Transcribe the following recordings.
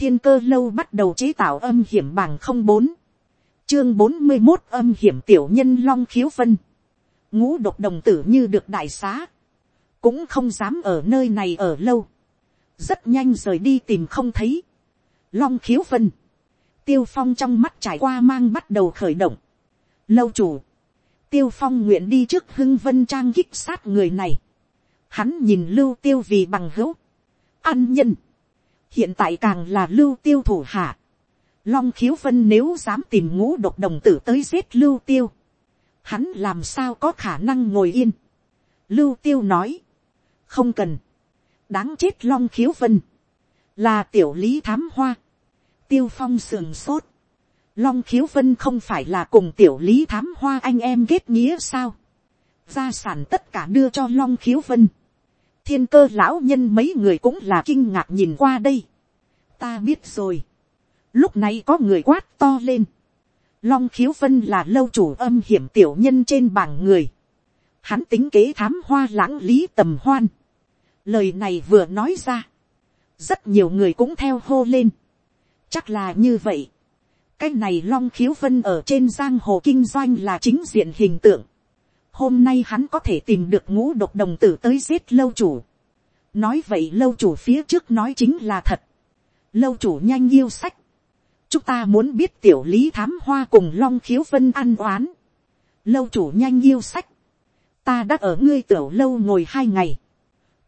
thiên cơ lâu bắt đầu chế tạo âm hiểm bằng không bốn, chương bốn mươi một âm hiểm tiểu nhân long khiếu phân ngũ độc đồng tử như được đại xá, cũng không dám ở nơi này ở lâu, rất nhanh rời đi tìm không thấy, long khiếu phân tiêu phong trong mắt trải qua mang bắt đầu khởi động, lâu chủ, tiêu phong nguyện đi trước hưng vân trang kích sát người này, hắn nhìn lưu tiêu vì bằng hữu, an nhân, hiện tại càng là lưu tiêu thủ hạ, long khiếu vân nếu dám tìm ngũ độc đồng tử tới giết lưu tiêu, hắn làm sao có khả năng ngồi yên. lưu tiêu nói, không cần, đáng chết long khiếu vân, là tiểu lý thám hoa, tiêu phong sườn sốt, long khiếu vân không phải là cùng tiểu lý thám hoa anh em kết nghĩa sao, gia sản tất cả đưa cho long khiếu vân, thiên cơ lão nhân mấy người cũng là kinh ngạc nhìn qua đây, ta biết rồi, lúc này có người quát to lên, long khiếu vân là lâu chủ âm hiểm tiểu nhân trên bảng người, hắn tính kế thám hoa lãng lý tầm hoan, lời này vừa nói ra, rất nhiều người cũng theo hô lên, chắc là như vậy, cái này long khiếu vân ở trên giang hồ kinh doanh là chính diện hình tượng, hôm nay hắn có thể tìm được ngũ độc đồng tử tới giết lâu chủ, nói vậy lâu chủ phía trước nói chính là thật, lâu chủ nhanh yêu sách, chúng ta muốn biết tiểu lý thám hoa cùng long khiếu vân ăn oán, lâu chủ nhanh yêu sách, ta đã ở ngươi tiểu lâu ngồi hai ngày,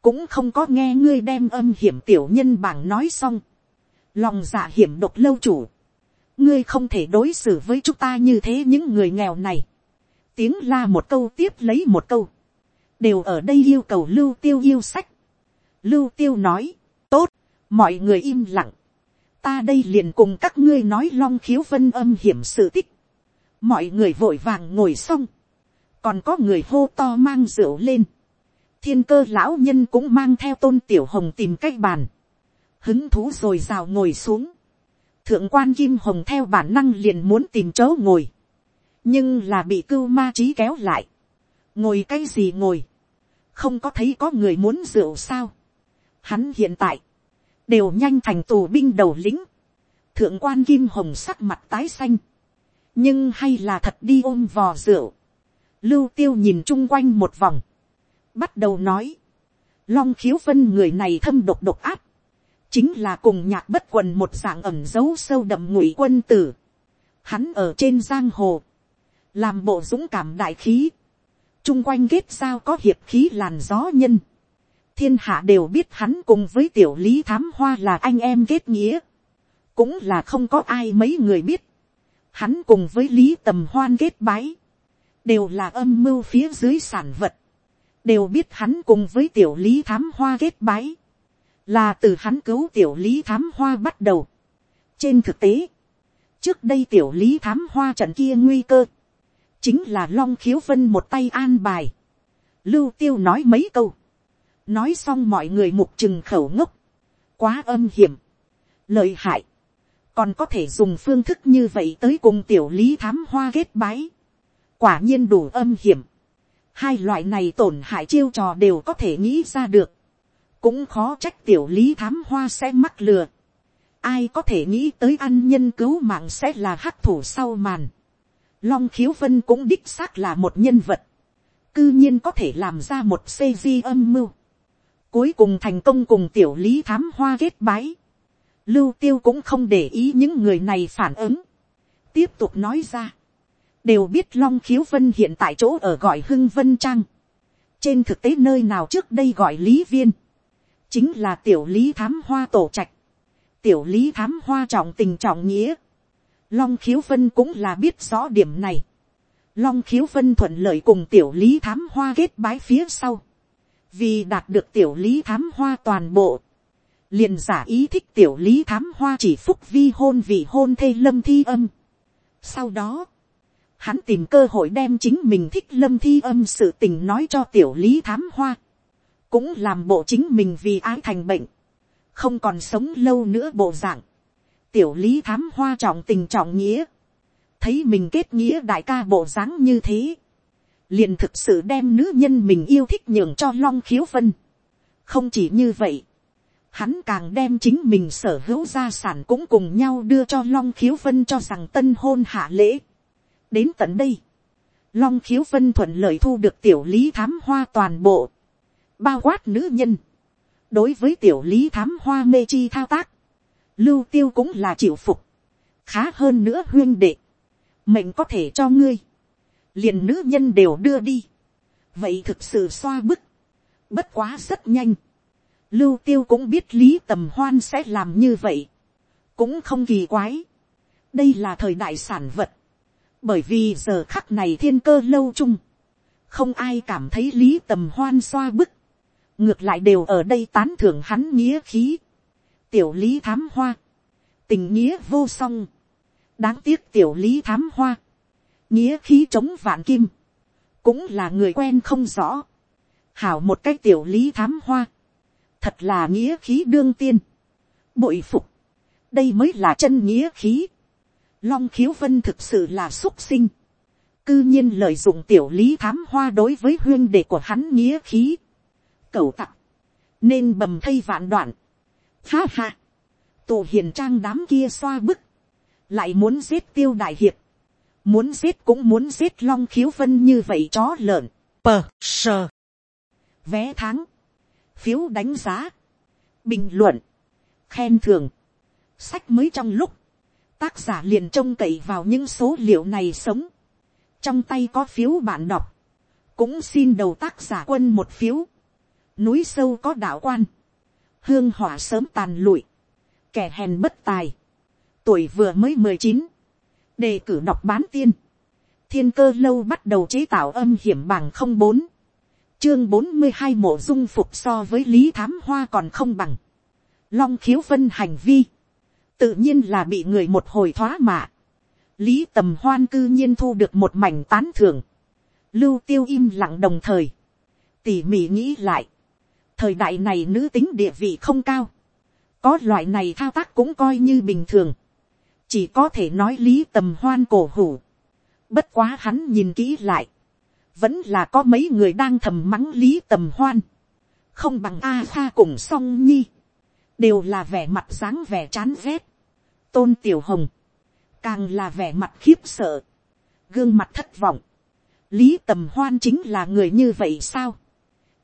cũng không có nghe ngươi đem âm hiểm tiểu nhân bảng nói xong, lòng dạ hiểm độc lâu chủ, ngươi không thể đối xử với chúng ta như thế những người nghèo này, tiếng la một câu tiếp lấy một câu, đều ở đây yêu cầu lưu tiêu yêu sách, lưu tiêu nói, tốt, mọi người im lặng, ta đây liền cùng các ngươi nói long khiếu vân âm hiểm sự tích, mọi người vội vàng ngồi xong, còn có người hô to mang rượu lên, thiên cơ lão nhân cũng mang theo tôn tiểu hồng tìm cách bàn, hứng thú rồi rào ngồi xuống, thượng quan kim hồng theo bản năng liền muốn tìm chỗ ngồi, nhưng là bị cưu ma trí kéo lại, ngồi cái gì ngồi, không có thấy có người muốn rượu sao, hắn hiện tại, đều nhanh thành tù binh đầu lính, thượng quan kim hồng sắc mặt tái xanh, nhưng hay là thật đi ôm vò rượu, lưu tiêu nhìn chung quanh một vòng, bắt đầu nói, long khiếu vân người này thâm độc độc áp, chính là cùng nhạc bất quần một dạng ẩm dấu sâu đậm ngụy quân tử, hắn ở trên giang hồ, làm bộ dũng cảm đại khí, chung quanh kết sao có hiệp khí làn gió nhân, thiên hạ đều biết hắn cùng với tiểu lý thám hoa là anh em kết nghĩa, cũng là không có ai mấy người biết, hắn cùng với lý tầm hoan kết bái, đều là âm mưu phía dưới sản vật, đều biết hắn cùng với tiểu lý thám hoa kết bái, là từ hắn cứu tiểu lý thám hoa bắt đầu. trên thực tế, trước đây tiểu lý thám hoa trận kia nguy cơ, chính là long khiếu vân một tay an bài, lưu tiêu nói mấy câu, nói xong mọi người mục chừng khẩu ngốc, quá âm hiểm, lợi hại, còn có thể dùng phương thức như vậy tới cùng tiểu lý thám hoa kết bái, quả nhiên đủ âm hiểm, hai loại này tổn hại chiêu trò đều có thể nghĩ ra được, cũng khó trách tiểu lý thám hoa sẽ mắc lừa, ai có thể nghĩ tới ăn nhân cứu mạng sẽ là hắc thủ sau màn, long khiếu vân cũng đích xác là một nhân vật, cư nhiên có thể làm ra một cg di âm mưu, Cuối cùng thành công cùng tiểu lý thám hoa kết bái. Lưu tiêu cũng không để ý những người này phản ứng. Tiếp tục nói ra. Đều biết Long Khiếu Vân hiện tại chỗ ở gọi Hưng Vân Trang. Trên thực tế nơi nào trước đây gọi Lý Viên. Chính là tiểu lý thám hoa tổ trạch. Tiểu lý thám hoa trọng tình trọng nghĩa. Long Khiếu Vân cũng là biết rõ điểm này. Long Khiếu Vân thuận lợi cùng tiểu lý thám hoa kết bái phía sau vì đạt được tiểu lý thám hoa toàn bộ, liền giả ý thích tiểu lý thám hoa chỉ phúc vi hôn vì hôn thê lâm thi âm. Sau đó, hắn tìm cơ hội đem chính mình thích lâm thi âm sự tình nói cho tiểu lý thám hoa, cũng làm bộ chính mình vì ái thành bệnh, không còn sống lâu nữa bộ dạng. tiểu lý thám hoa trọng tình trọng nghĩa, thấy mình kết nghĩa đại ca bộ dáng như thế, liền thực sự đem nữ nhân mình yêu thích nhường cho long khiếu vân. không chỉ như vậy, hắn càng đem chính mình sở hữu gia sản cũng cùng nhau đưa cho long khiếu vân cho rằng tân hôn hạ lễ. đến tận đây, long khiếu vân thuận lợi thu được tiểu lý thám hoa toàn bộ, bao quát nữ nhân. đối với tiểu lý thám hoa mê chi thao tác, lưu tiêu cũng là chịu phục, khá hơn nữa huyên đệ, mệnh có thể cho ngươi, liền nữ nhân đều đưa đi, vậy thực sự xoa bức, bất quá rất nhanh, lưu tiêu cũng biết lý tầm hoan sẽ làm như vậy, cũng không kỳ quái, đây là thời đại sản vật, bởi vì giờ khắc này thiên cơ lâu chung, không ai cảm thấy lý tầm hoan xoa bức, ngược lại đều ở đây tán thưởng hắn nghĩa khí, tiểu lý thám hoa, tình nghĩa vô song, đáng tiếc tiểu lý thám hoa, nghĩa khí chống vạn kim, cũng là người quen không rõ, hảo một cái tiểu lý thám hoa, thật là nghĩa khí đương tiên, bội phục, đây mới là chân nghĩa khí, long khiếu vân thực sự là xúc sinh, cư nhiên lợi dụng tiểu lý thám hoa đối với huyên đệ của hắn nghĩa khí, cầu tặng. Nên bầm thây vạn đoạn, ha ha, tù hiền trang đám kia xoa bức, lại muốn giết tiêu đại hiệp, muốn giết cũng muốn giết long khiếu vân như vậy chó lợn, pờ sờ, vé tháng, phiếu đánh giá, bình luận, khen thường, sách mới trong lúc, tác giả liền trông cậy vào những số liệu này sống, trong tay có phiếu bạn đọc, cũng xin đầu tác giả quân một phiếu, núi sâu có đạo quan, hương hỏa sớm tàn lụi, kẻ hèn bất tài, tuổi vừa mới mười chín, đề cử đọc bán tiên, thiên cơ lâu bắt đầu chế tạo âm hiểm bằng không bốn, chương bốn mươi hai mộ dung phục so với lý thám hoa còn không bằng, long khiếu vân hành vi, tự nhiên là bị người một hồi thoá mạ, lý tầm hoan cư nhiên thu được một mảnh tán thưởng, lưu tiêu im lặng đồng thời, tỉ mỉ nghĩ lại, thời đại này nữ tính địa vị không cao, có loại này thao tác cũng coi như bình thường, chỉ có thể nói lý tầm hoan cổ hủ, bất quá hắn nhìn kỹ lại, vẫn là có mấy người đang thầm mắng lý tầm hoan, không bằng a Kha cùng song nhi, đều là vẻ mặt dáng vẻ chán rét, tôn tiểu hồng, càng là vẻ mặt khiếp sợ, gương mặt thất vọng, lý tầm hoan chính là người như vậy sao,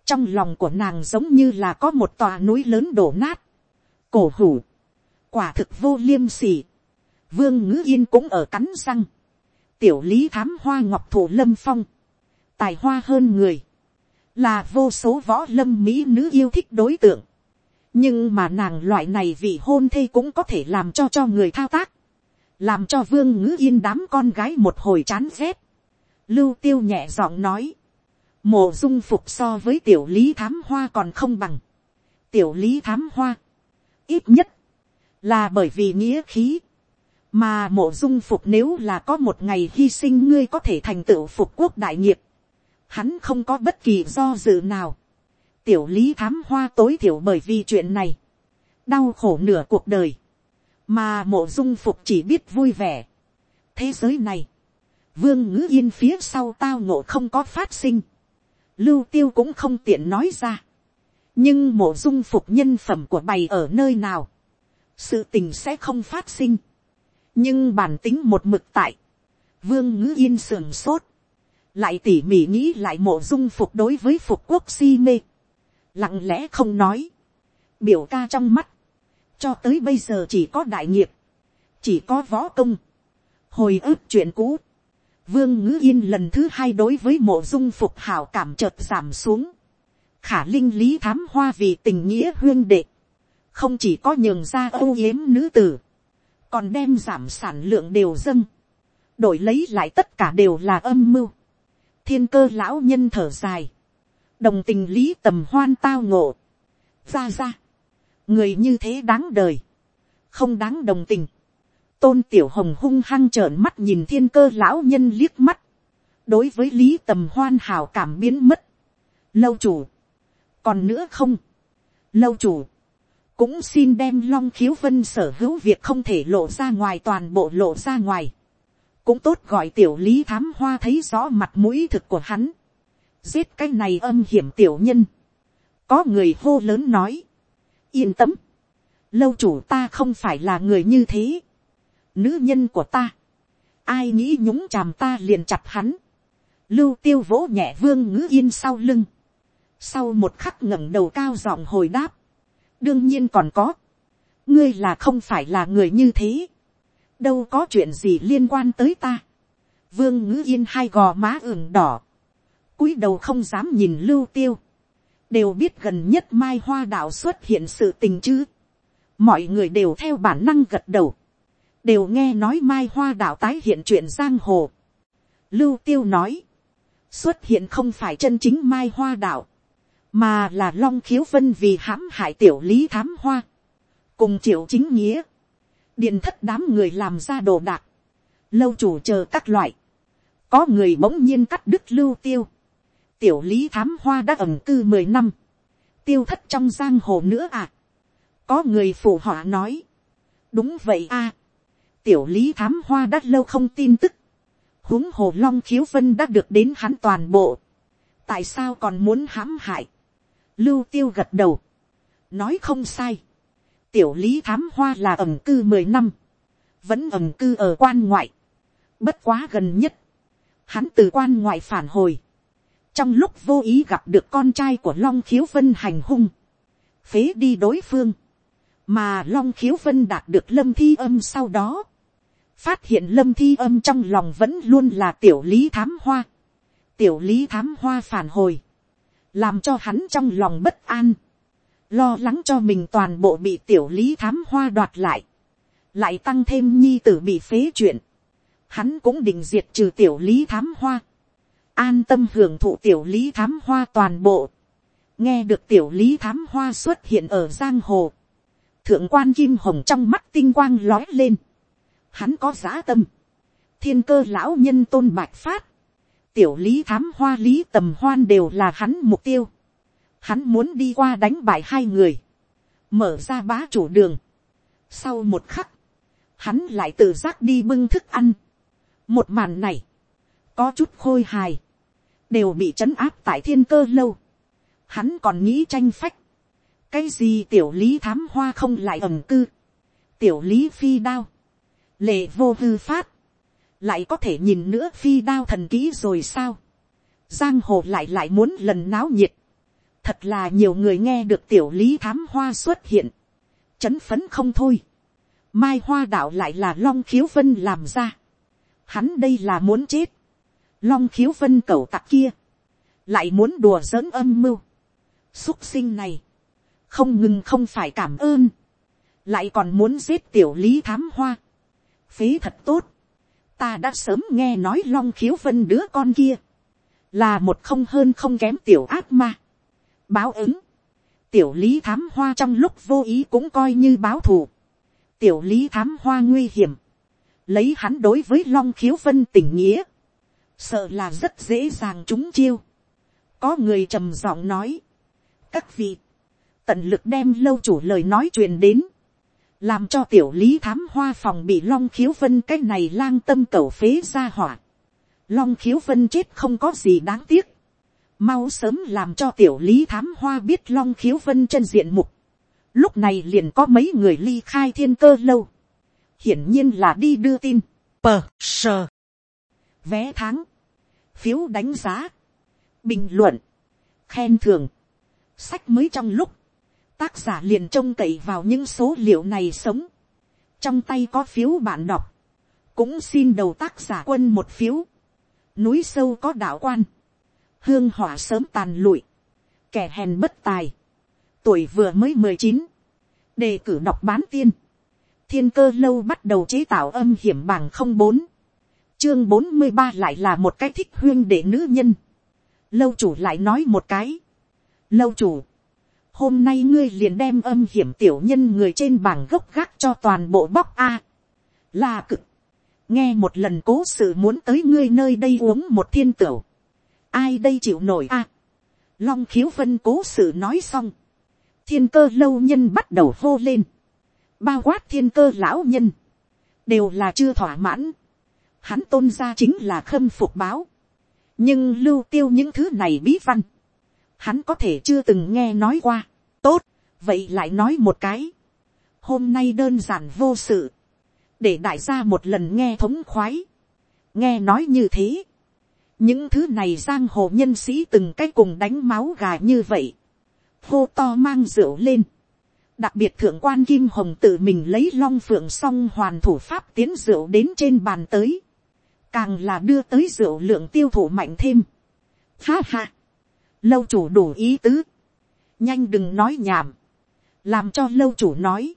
trong lòng của nàng giống như là có một tòa núi lớn đổ nát, cổ hủ, quả thực vô liêm sỉ, vương ngữ yên cũng ở cắn răng, tiểu lý thám hoa ngọc thủ lâm phong, tài hoa hơn người, là vô số võ lâm mỹ nữ yêu thích đối tượng, nhưng mà nàng loại này vì hôn thê cũng có thể làm cho cho người thao tác, làm cho vương ngữ yên đám con gái một hồi chán rét, lưu tiêu nhẹ giọng nói, mộ dung phục so với tiểu lý thám hoa còn không bằng, tiểu lý thám hoa, ít nhất, là bởi vì nghĩa khí, mà mộ dung phục nếu là có một ngày hy sinh ngươi có thể thành tựu phục quốc đại nghiệp, hắn không có bất kỳ do dự nào. tiểu lý thám hoa tối thiểu bởi vì chuyện này, đau khổ nửa cuộc đời, mà mộ dung phục chỉ biết vui vẻ. thế giới này, vương ngữ yên phía sau tao ngộ không có phát sinh, lưu tiêu cũng không tiện nói ra, nhưng mộ dung phục nhân phẩm của bày ở nơi nào, sự tình sẽ không phát sinh, nhưng bản tính một mực tại, vương ngữ yên sườn sốt, lại tỉ mỉ nghĩ lại mộ dung phục đối với phục quốc si mê, lặng lẽ không nói, biểu ca trong mắt, cho tới bây giờ chỉ có đại nghiệp, chỉ có võ công, hồi ức chuyện cũ, vương ngữ yên lần thứ hai đối với mộ dung phục hảo cảm chợt giảm xuống, khả linh lý thám hoa vì tình nghĩa huyên đệ, không chỉ có nhường ra âu yếm nữ tử, còn đem giảm sản lượng đều dâng, đổi lấy lại tất cả đều là âm mưu, thiên cơ lão nhân thở dài, đồng tình lý tầm hoan tao ngộ, ra ra, người như thế đáng đời, không đáng đồng tình, tôn tiểu hồng hung hăng trợn mắt nhìn thiên cơ lão nhân liếc mắt, đối với lý tầm hoan hào cảm biến mất, lâu chủ, còn nữa không, lâu chủ, cũng xin đem long khiếu vân sở hữu việc không thể lộ ra ngoài toàn bộ lộ ra ngoài, cũng tốt gọi tiểu lý thám hoa thấy rõ mặt mũi thực của hắn, giết cái này âm hiểm tiểu nhân, có người hô lớn nói, yên tâm, lâu chủ ta không phải là người như thế, nữ nhân của ta, ai nghĩ nhúng chàm ta liền chặt hắn, lưu tiêu vỗ nhẹ vương ngữ yên sau lưng, sau một khắc ngẩng đầu cao giọng hồi đáp, đương nhiên còn có, ngươi là không phải là người như thế, đâu có chuyện gì liên quan tới ta, vương ngữ yên hai gò má ửng đỏ, cúi đầu không dám nhìn lưu tiêu, đều biết gần nhất mai hoa đạo xuất hiện sự tình chứ, mọi người đều theo bản năng gật đầu, đều nghe nói mai hoa đạo tái hiện chuyện giang hồ. Lưu tiêu nói, xuất hiện không phải chân chính mai hoa đạo, mà là long khiếu vân vì hãm hại tiểu lý thám hoa, cùng triệu chính nghĩa, điện thất đám người làm ra đồ đạc, lâu chủ chờ các loại, có người bỗng nhiên cắt đứt lưu tiêu, tiểu lý thám hoa đã ẩm cư mười năm, tiêu thất trong giang hồ nữa à, có người phụ họ nói, đúng vậy a, tiểu lý thám hoa đã lâu không tin tức, huống hồ long khiếu vân đã được đến hắn toàn bộ, tại sao còn muốn hãm hại, lưu tiêu gật đầu, nói không sai, tiểu lý thám hoa là ẩm cư mười năm, vẫn ẩm cư ở quan ngoại, bất quá gần nhất, hắn từ quan ngoại phản hồi, trong lúc vô ý gặp được con trai của long khiếu vân hành hung, phế đi đối phương, mà long khiếu vân đạt được lâm thi âm sau đó, phát hiện lâm thi âm trong lòng vẫn luôn là tiểu lý thám hoa, tiểu lý thám hoa phản hồi, làm cho hắn trong lòng bất an, lo lắng cho mình toàn bộ bị tiểu lý thám hoa đoạt lại, lại tăng thêm nhi tử bị phế chuyện, hắn cũng định diệt trừ tiểu lý thám hoa, an tâm hưởng thụ tiểu lý thám hoa toàn bộ, nghe được tiểu lý thám hoa xuất hiện ở giang hồ, thượng quan kim hồng trong mắt tinh quang lói lên, hắn có giá tâm, thiên cơ lão nhân tôn bạch phát, tiểu lý thám hoa lý tầm hoan đều là hắn mục tiêu, hắn muốn đi qua đánh bại hai người, mở ra bá chủ đường, sau một khắc, hắn lại tự giác đi bưng thức ăn, một màn này, có chút khôi hài, đều bị trấn áp tại thiên cơ lâu, hắn còn nghĩ tranh phách, cái gì tiểu lý thám hoa không lại ẩm cư, tiểu lý phi đao, lệ vô hư phát, lại có thể nhìn nữa phi đao thần ký rồi sao, giang hồ lại lại muốn lần náo nhiệt, thật là nhiều người nghe được tiểu lý thám hoa xuất hiện, chấn phấn không thôi, mai hoa đạo lại là long khiếu vân làm ra, hắn đây là muốn chết, long khiếu vân cầu tặc kia, lại muốn đùa giỡn âm mưu, xúc sinh này, không ngừng không phải cảm ơn, lại còn muốn giết tiểu lý thám hoa, phế thật tốt, ta đã sớm nghe nói long khiếu vân đứa con kia, là một không hơn không kém tiểu ác ma, báo ứng, tiểu lý thám hoa trong lúc vô ý cũng coi như báo thù, tiểu lý thám hoa nguy hiểm, lấy hắn đối với long khiếu vân tình nghĩa, sợ là rất dễ dàng trúng chiêu. có người trầm giọng nói, các vị, tận lực đem lâu chủ lời nói truyền đến, làm cho tiểu lý thám hoa phòng bị long khiếu vân cái này lang tâm cầu phế ra hỏa. long khiếu vân chết không có gì đáng tiếc. mau sớm làm cho tiểu lý thám hoa biết long khiếu vân chân diện mục. lúc này liền có mấy người ly khai thiên cơ lâu. hiển nhiên là đi đưa tin. pờ sờ. vé tháng. phiếu đánh giá. bình luận. khen thưởng. sách mới trong lúc tác giả liền trông cậy vào những số liệu này sống. trong tay có phiếu bạn đọc, cũng xin đầu tác giả quân một phiếu. núi sâu có đạo quan, hương hỏa sớm tàn lụi, kẻ hèn bất tài, tuổi vừa mới mười chín, đề cử đọc bán tiên, thiên cơ lâu bắt đầu chế tạo âm hiểm bảng không bốn, chương bốn mươi ba lại là một cái thích huyên để nữ nhân, lâu chủ lại nói một cái, lâu chủ, hôm nay ngươi liền đem âm hiểm tiểu nhân người trên bảng gốc gác cho toàn bộ bóc a. là cực. nghe một lần cố sự muốn tới ngươi nơi đây uống một thiên tửu. ai đây chịu nổi a. long khiếu vân cố sự nói xong. thiên cơ lâu nhân bắt đầu hô lên. bao quát thiên cơ lão nhân. đều là chưa thỏa mãn. hắn tôn ra chính là khâm phục báo. nhưng lưu tiêu những thứ này bí văn hắn có thể chưa từng nghe nói qua. tốt, vậy lại nói một cái. hôm nay đơn giản vô sự, để đại gia một lần nghe thống khoái, nghe nói như thế, những thứ này giang hồ nhân sĩ từng cái cùng đánh máu gà như vậy, hô to mang rượu lên, đặc biệt thượng quan kim hồng tự mình lấy long phượng xong hoàn thủ pháp tiến rượu đến trên bàn tới, càng là đưa tới rượu lượng tiêu thụ mạnh thêm. Ha ha, lâu chủ đủ ý tứ, nhanh đừng nói nhảm, làm cho lâu chủ nói,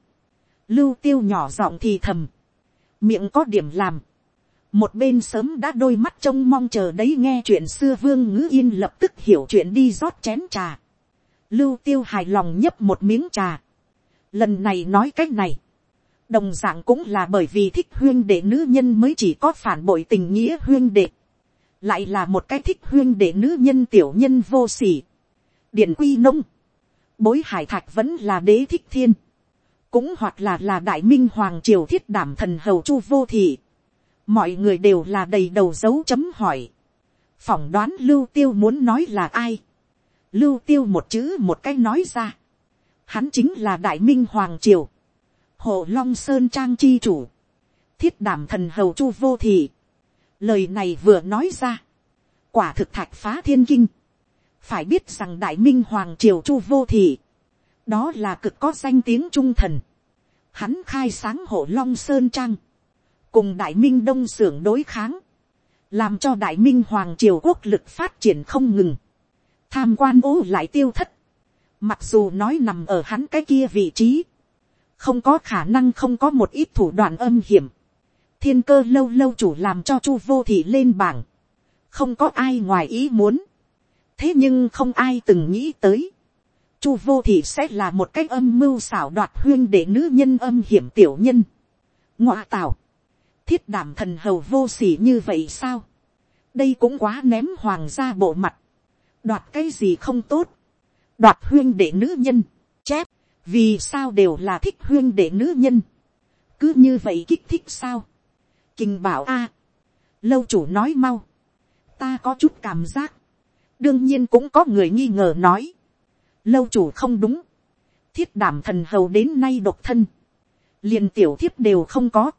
lưu tiêu nhỏ giọng thì thầm, miệng có điểm làm, một bên sớm đã đôi mắt trông mong chờ đấy nghe chuyện xưa vương ngữ yên lập tức hiểu chuyện đi rót chén trà, lưu tiêu hài lòng nhấp một miếng trà, lần này nói cái này, đồng d ạ n g cũng là bởi vì thích huyên đệ nữ nhân mới chỉ có phản bội tình nghĩa huyên đệ, lại là một cái thích huyên để nữ nhân tiểu nhân vô s ỉ điện quy nông, bối hải thạch vẫn là đế thích thiên, cũng hoặc là là đại minh hoàng triều thiết đảm thần hầu chu vô thị, mọi người đều là đầy đầu dấu chấm hỏi, phỏng đoán lưu tiêu muốn nói là ai, lưu tiêu một chữ một cái nói ra, hắn chính là đại minh hoàng triều, hộ long sơn trang chi chủ, thiết đảm thần hầu chu vô thị lời này vừa nói ra, quả thực thạch phá thiên kinh, phải biết rằng đại minh hoàng triều chu vô thị, đó là cực có danh tiếng trung thần, hắn khai sáng hộ long sơn trang, cùng đại minh đông s ư ở n g đối kháng, làm cho đại minh hoàng triều quốc lực phát triển không ngừng, tham quan ố lại tiêu thất, Mặc dù nói nằm ở hắn cái kia vị trí. Không có khả năng không có một ít thủ đoạn âm hiểm. Thiên cơ lâu lâu chủ làm cho chu vô thị lên bảng. Không có ai ngoài ý muốn. Thế nhưng không ai từng nghĩ tới. Chu vô thị sẽ là một cách âm mưu xảo đoạt huyên để nữ nhân âm hiểm tiểu nhân. ngoa tào, Thiết đảm thần hầu vô sỉ như vậy sao? Đây cũng quá ném hoàng gia bộ mặt. Đoạt cái gì không tốt đoạt huyên đệ nữ nhân, chép, vì sao đều là thích huyên đệ nữ nhân, cứ như vậy kích thích sao, kinh bảo a, lâu chủ nói mau, ta có chút cảm giác, đương nhiên cũng có người nghi ngờ nói, lâu chủ không đúng, thiết đảm thần hầu đến nay độc thân, liền tiểu thiếp đều không có,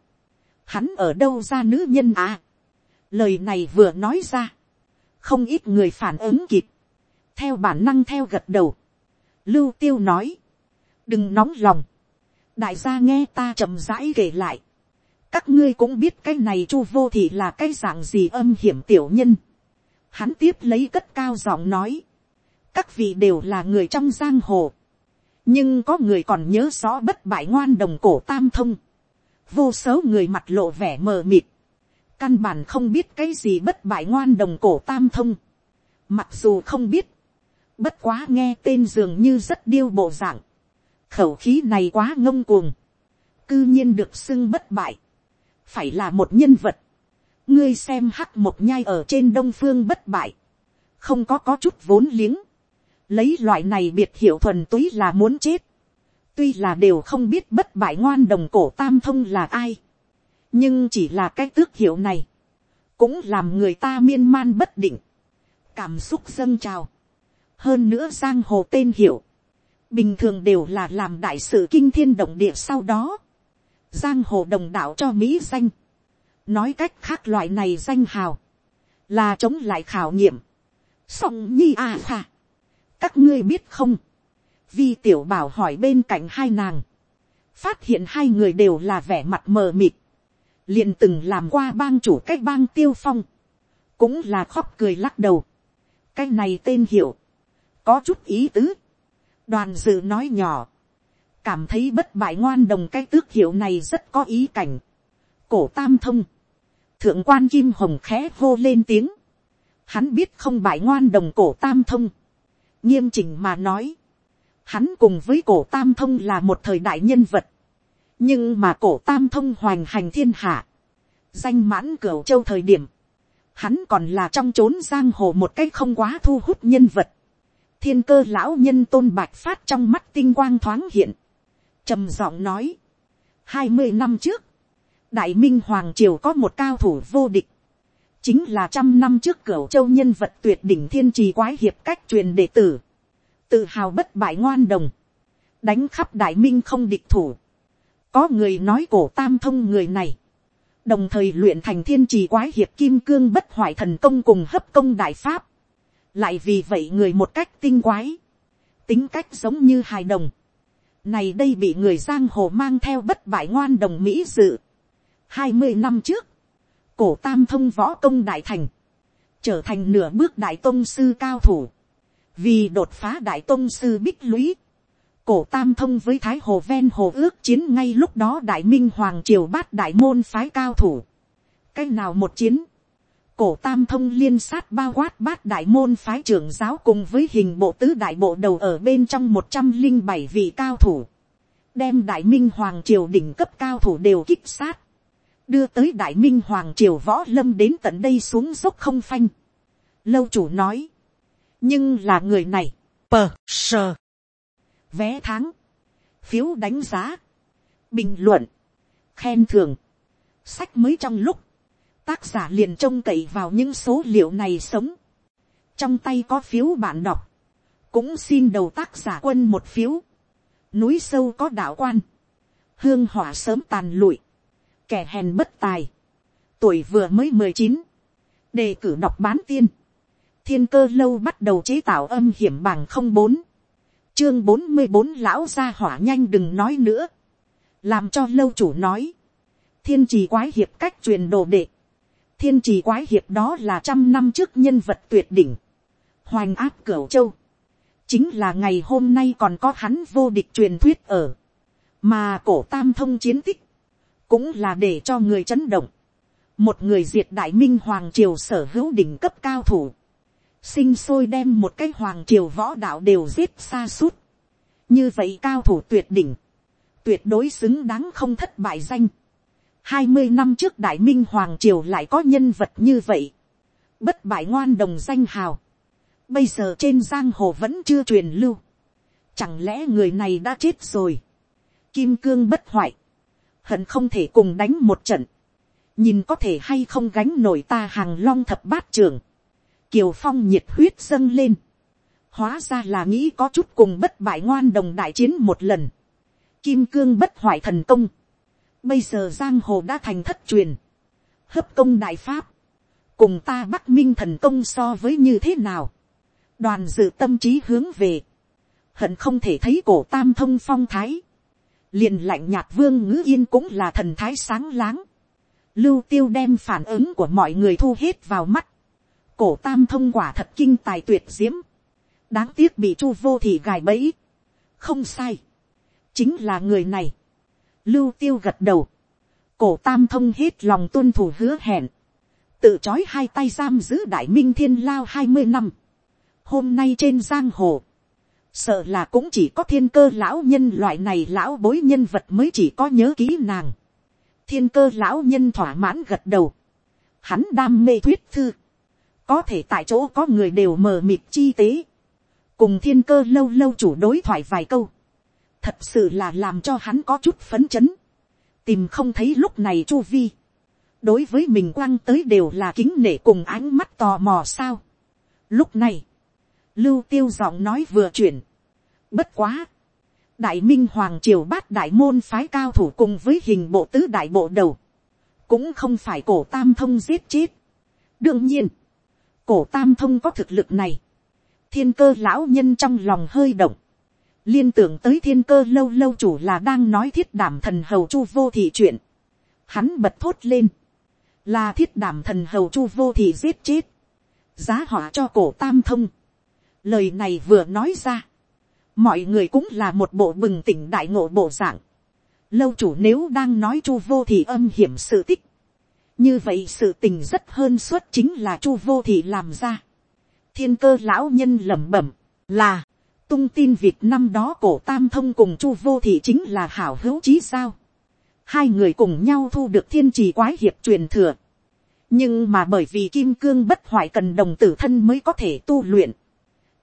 hắn ở đâu ra nữ nhân à, lời này vừa nói ra, không ít người phản ứng kịp, theo bản năng theo gật đầu, lưu tiêu nói, đừng nóng lòng, đại gia nghe ta chậm rãi kể lại, các ngươi cũng biết cái này chu vô thị là cái dạng gì âm hiểm tiểu nhân, hắn tiếp lấy cất cao giọng nói, các vị đều là người trong giang hồ, nhưng có người còn nhớ rõ bất bại ngoan đồng cổ tam thông, vô số người mặt lộ vẻ mờ mịt, căn bản không biết cái gì bất bại ngoan đồng cổ tam thông, mặc dù không biết, Bất quá nghe tên dường như rất điêu bộ dạng. Khẩu khí này quá ngông cuồng. Cư nhiên được xưng bất bại. Phải là một nhân vật. Ngươi xem hắc một nhai ở trên đông phương bất bại. Không có có chút vốn liếng. Lấy loại này biệt hiệu thuần túy là muốn chết. Tuy là đều không biết bất bại ngoan đồng cổ tam thông là ai. Nhưng chỉ là cái tước hiệu này. Cũng làm người ta miên man bất định. Cảm xúc dâng trào hơn nữa giang hồ tên hiệu, bình thường đều là làm đại sự kinh thiên động địa sau đó, giang hồ đồng đạo cho mỹ danh, nói cách khác loại này danh hào, là chống lại khảo nghiệm, song nhi à pha, các ngươi biết không, vi tiểu bảo hỏi bên cạnh hai nàng, phát hiện hai người đều là vẻ mặt mờ mịt, liền từng làm qua bang chủ cách bang tiêu phong, cũng là khóc cười lắc đầu, cái này tên hiệu, có chút ý tứ. đoàn dự nói nhỏ, cảm thấy bất bại ngoan đồng cái tước hiệu này rất có ý cảnh. cổ tam thông, thượng quan kim hồng khẽ hô lên tiếng, hắn biết không bại ngoan đồng cổ tam thông, nghiêm chỉnh mà nói, hắn cùng với cổ tam thông là một thời đại nhân vật, nhưng mà cổ tam thông hoành hành thiên hạ, danh mãn cửu châu thời điểm, hắn còn là trong trốn giang hồ một cách không quá thu hút nhân vật. Thiên cơ lão nhân tôn bạch phát trong mắt tinh quang thoáng hiện, trầm giọng nói, hai mươi năm trước, đại minh hoàng triều có một cao thủ vô địch, chính là trăm năm trước cửa châu nhân vật tuyệt đỉnh thiên trì quái hiệp cách truyền đệ tử, tự hào bất bại ngoan đồng, đánh khắp đại minh không địch thủ, có người nói cổ tam thông người này, đồng thời luyện thành thiên trì quái hiệp kim cương bất hoại thần công cùng hấp công đại pháp, lại vì vậy người một cách tinh quái, tính cách giống như hài đồng, này đây bị người giang hồ mang theo bất bại ngoan đồng mỹ dự. hai mươi năm trước, cổ tam thông võ công đại thành, trở thành nửa bước đại tôn sư cao thủ, vì đột phá đại tôn sư bích lũy, cổ tam thông với thái hồ ven hồ ước chiến ngay lúc đó đại minh hoàng triều bát đại môn phái cao thủ. cách nào một chiến, cổ tam thông liên sát bao quát bát đại môn phái trưởng giáo cùng với hình bộ tứ đại bộ đầu ở bên trong một trăm linh bảy vị cao thủ, đem đại minh hoàng triều đỉnh cấp cao thủ đều kích sát, đưa tới đại minh hoàng triều võ lâm đến tận đây xuống dốc không phanh. lâu chủ nói, nhưng là người này, pờ sờ, vé tháng, phiếu đánh giá, bình luận, khen thưởng, sách mới trong lúc, tác giả liền trông cậy vào những số liệu này sống, trong tay có phiếu bạn đọc, cũng xin đầu tác giả quân một phiếu, núi sâu có đạo quan, hương hỏa sớm tàn lụi, kẻ hèn bất tài, tuổi vừa mới mười chín, đề cử đọc bán tiên, thiên cơ lâu bắt đầu chế tạo âm hiểm bằng không bốn, chương bốn mươi bốn lão gia hỏa nhanh đừng nói nữa, làm cho lâu chủ nói, thiên trì quái hiệp cách truyền đồ đệ, thiên trì quái hiệp đó là trăm năm trước nhân vật tuyệt đỉnh, hoành áp cửu châu, chính là ngày hôm nay còn có hắn vô địch truyền thuyết ở, mà cổ tam thông chiến tích, cũng là để cho người chấn động, một người diệt đại minh hoàng triều sở hữu đỉnh cấp cao thủ, sinh sôi đem một cái hoàng triều võ đạo đều giết xa suốt, như vậy cao thủ tuyệt đỉnh, tuyệt đối xứng đáng không thất bại danh, hai mươi năm trước đại minh hoàng triều lại có nhân vật như vậy, bất bại ngoan đồng danh hào, bây giờ trên giang hồ vẫn chưa truyền lưu, chẳng lẽ người này đã chết rồi, kim cương bất hoại, hận không thể cùng đánh một trận, nhìn có thể hay không gánh nổi ta hàng long thập bát trường, kiều phong nhiệt huyết dâng lên, hóa ra là nghĩ có chút cùng bất bại ngoan đồng đại chiến một lần, kim cương bất hoại thần công, bây giờ giang hồ đã thành thất truyền, hấp công đại pháp, cùng ta bắc minh thần công so với như thế nào, đoàn dự tâm trí hướng về, hận không thể thấy cổ tam thông phong thái, liền lạnh nhạt vương ngữ yên cũng là thần thái sáng láng, lưu tiêu đem phản ứng của mọi người thu hết vào mắt, cổ tam thông quả thật kinh tài tuyệt diễm, đáng tiếc bị chu vô thì gài bẫy, không sai, chính là người này, lưu tiêu gật đầu, cổ tam thông hết lòng tuân thủ hứa hẹn, tự chói hai tay giam giữ đại minh thiên lao hai mươi năm, hôm nay trên giang hồ, sợ là cũng chỉ có thiên cơ lão nhân loại này lão bối nhân vật mới chỉ có nhớ kỹ nàng. thiên cơ lão nhân thỏa mãn gật đầu. hắn đam mê thuyết thư. có thể tại chỗ có người đều mờ mịt chi tế. cùng thiên cơ lâu lâu chủ đối thoại vài câu thật sự là làm cho hắn có chút phấn chấn. tìm không thấy lúc này chu vi. đối với mình quăng tới đều là kính nể cùng ánh mắt tò mò sao. lúc này, lưu tiêu giọng nói vừa chuyển. bất quá, đại minh hoàng triều bát đại môn phái cao thủ cùng với hình bộ tứ đại bộ đầu, cũng không phải cổ tam thông giết chết. đương nhiên, cổ tam thông có thực lực này, thiên cơ lão nhân trong lòng hơi động, liên tưởng tới thiên cơ lâu lâu chủ là đang nói thiết đảm thần hầu chu vô thị chuyện, hắn bật thốt lên, là thiết đảm thần hầu chu vô thị giết chết, giá họa cho cổ tam thông, lời này vừa nói ra, mọi người cũng là một bộ bừng tỉnh đại ngộ bộ dạng. lâu chủ nếu đang nói chu vô thị âm hiểm sự tích, như vậy sự tình rất hơn suốt chính là chu vô thị làm ra. thiên cơ lão nhân lẩm bẩm là, tung tin việc năm đó cổ tam thông cùng chu vô thị chính là hảo hữu chí sao. hai người cùng nhau thu được thiên trì quái hiệp truyền thừa. nhưng mà bởi vì kim cương bất hoại cần đồng tử thân mới có thể tu luyện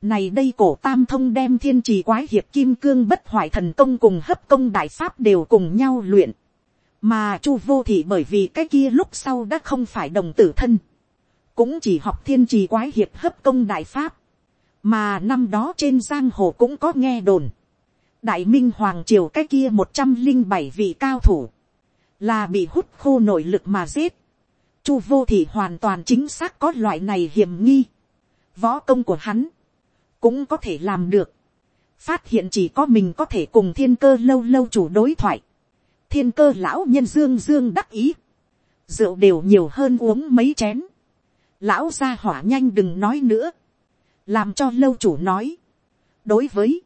này đây cổ tam thông đem thiên trì quái hiệp kim cương bất hoại thần công cùng hấp công đại pháp đều cùng nhau luyện. Mà chu vô thị bởi vì cái kia lúc sau đã không phải đồng tử thân. Cũng chỉ học thiên trì quái hiệp hấp công đại pháp. Mà năm đó trên giang hồ cũng có nghe đồn. đại minh hoàng triều cái kia một trăm linh bảy vị cao thủ, là bị hút khô nội lực mà giết. Chu vô thì hoàn toàn chính xác có loại này hiểm nghi. Võ công của hắn cũng có thể làm được. Phát hiện chỉ có mình có thể cùng thiên cơ lâu lâu chủ đối thoại. Thiên cơ lão nhân dương dương đắc ý. Rượu đều nhiều hơn uống mấy chén. Lão ra hỏa nhanh đừng nói nữa. Làm cho lâu chủ nói. Đối với.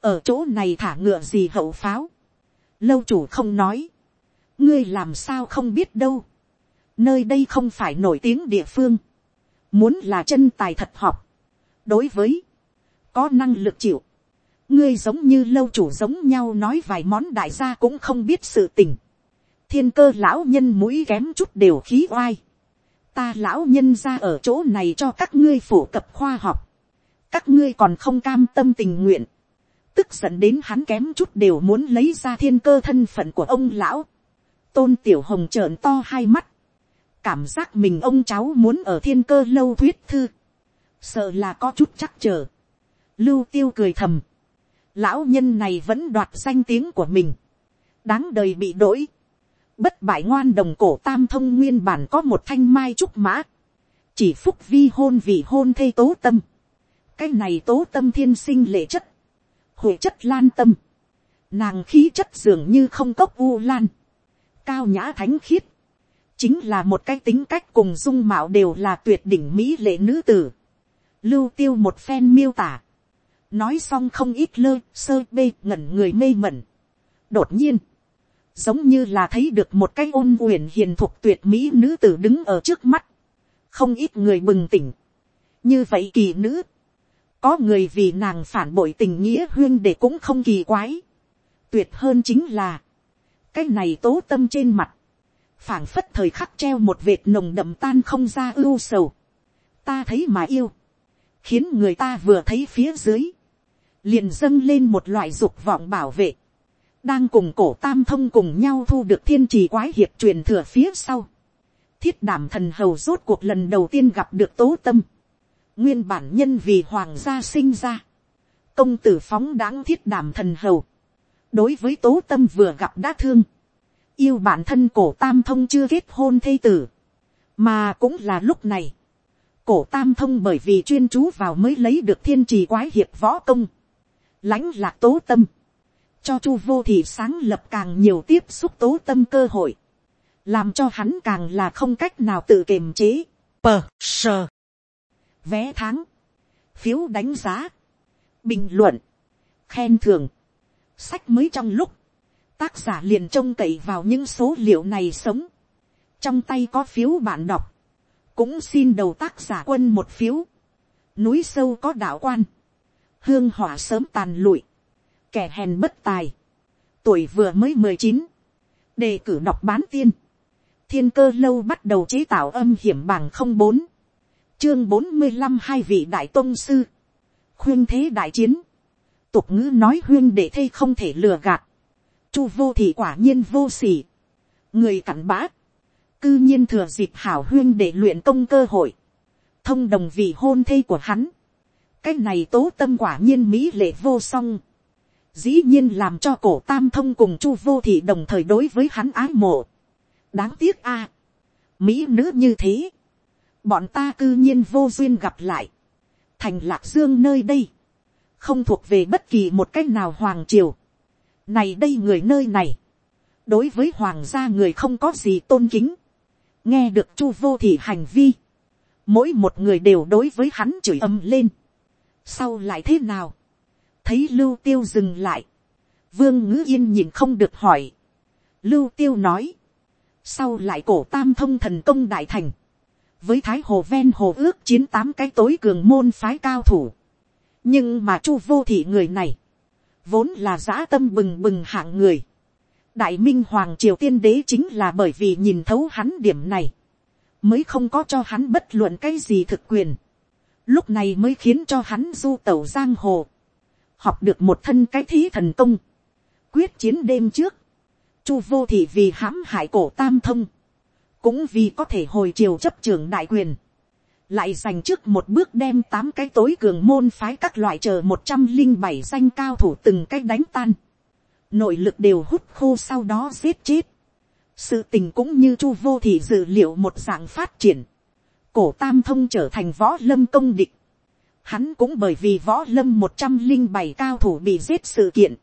Ở chỗ này thả ngựa gì hậu pháo. Lâu chủ không nói. Ngươi làm sao không biết đâu. Nơi đây không phải nổi tiếng địa phương. Muốn là chân tài thật học. Đối với. Có năng lực chịu. Ngươi giống như lâu chủ giống nhau nói vài món đại gia cũng không biết sự tình. Thiên cơ lão nhân mũi kém chút đều khí oai. Ta lão nhân ra ở chỗ này cho các ngươi phổ cập khoa học. Các ngươi còn không cam tâm tình nguyện. Tức giận đến hắn kém chút đều muốn lấy ra thiên cơ thân phận của ông lão. Tôn tiểu hồng trợn to hai mắt. Cảm giác mình ông cháu muốn ở thiên cơ lâu thuyết thư. Sợ là có chút chắc chờ. Lưu tiêu cười thầm. Lão nhân này vẫn đoạt danh tiếng của mình. Đáng đời bị đổi. Bất bại ngoan đồng cổ tam thông nguyên bản có một thanh mai trúc mã. Chỉ phúc vi hôn vì hôn thê tố tâm. Cái này tố tâm thiên sinh lệ chất. Hội chất lan tâm. Nàng khí chất dường như không cốc u lan. Cao nhã thánh khiết. Chính là một cái tính cách cùng dung mạo đều là tuyệt đỉnh mỹ lệ nữ tử. Lưu tiêu một phen miêu tả nói xong không ít lơ sơ bê ngẩn người mê mẩn. đột nhiên, giống như là thấy được một cái ôn uyển hiền thục tuyệt mỹ nữ tử đứng ở trước mắt, không ít người bừng tỉnh. như vậy kỳ nữ, có người vì nàng phản bội tình nghĩa huyên để cũng không kỳ quái. tuyệt hơn chính là, cái này tố tâm trên mặt, phảng phất thời khắc treo một vệt nồng đậm tan không ra ưu sầu. ta thấy mà yêu, khiến người ta vừa thấy phía dưới, liền dâng lên một loại dục vọng bảo vệ, đang cùng cổ tam thông cùng nhau thu được thiên trì quái hiệp truyền thừa phía sau. thiết đảm thần hầu rốt cuộc lần đầu tiên gặp được tố tâm, nguyên bản nhân vì hoàng gia sinh ra, công tử phóng đáng thiết đảm thần hầu, đối với tố tâm vừa gặp đã thương, yêu bản thân cổ tam thông chưa kết hôn thây tử, mà cũng là lúc này, cổ tam thông bởi vì chuyên chú vào mới lấy được thiên trì quái hiệp võ công, lãnh lạc tố tâm, cho chu vô thị sáng lập càng nhiều tiếp xúc tố tâm cơ hội, làm cho hắn càng là không cách nào tự kiềm chế. Pờ sờ, vé tháng, phiếu đánh giá, bình luận, khen thưởng, sách mới trong lúc, tác giả liền trông cậy vào những số liệu này sống, trong tay có phiếu bạn đọc, cũng xin đầu tác giả quân một phiếu, núi sâu có đạo quan, hương hỏa sớm tàn lụi, kẻ hèn bất tài, tuổi vừa mới mười chín, đề cử đọc bán tiên, thiên cơ lâu bắt đầu chế tạo âm hiểm bằng không bốn, chương bốn mươi năm hai vị đại tôn sư, khuyên thế đại chiến, tục ngữ nói huyên để thây không thể lừa gạt, chu vô thì quả nhiên vô s ỉ người cặn bã, cư nhiên thừa dịp hảo huyên để luyện công cơ hội, thông đồng vị hôn thê của hắn, cái này tố tâm quả nhiên mỹ lệ vô song, dĩ nhiên làm cho cổ tam thông cùng chu vô thị đồng thời đối với hắn ái mộ. đáng tiếc a, mỹ nữ như thế, bọn ta cư nhiên vô duyên gặp lại, thành lạc dương nơi đây, không thuộc về bất kỳ một cách nào hoàng triều. này đây người nơi này, đối với hoàng gia người không có gì tôn kính, nghe được chu vô thì hành vi, mỗi một người đều đối với hắn chửi ầm lên, sau lại thế nào, thấy lưu tiêu dừng lại, vương ngữ yên nhìn không được hỏi, lưu tiêu nói, sau lại cổ tam thông thần công đại thành, với thái hồ ven hồ ước chiến tám cái tối cường môn phái cao thủ, nhưng mà chu vô thị người này, vốn là giã tâm bừng bừng hạng người, đại minh hoàng triều tiên đế chính là bởi vì nhìn thấu hắn điểm này, mới không có cho hắn bất luận cái gì thực quyền, lúc này mới khiến cho hắn du tẩu giang hồ, học được một thân cái thí thần công, quyết chiến đêm trước, chu vô thị vì hãm hại cổ tam thông, cũng vì có thể hồi chiều chấp trường đại quyền, lại dành trước một bước đem tám cái tối cường môn phái các loại chờ một trăm linh bảy danh cao thủ từng cái đánh tan, nội lực đều hút khô sau đó giết chết, sự tình cũng như chu vô thị dự liệu một dạng phát triển, cổ tam thông trở thành võ lâm công địch, hắn cũng bởi vì võ lâm một trăm linh bảy cao thủ bị giết sự kiện,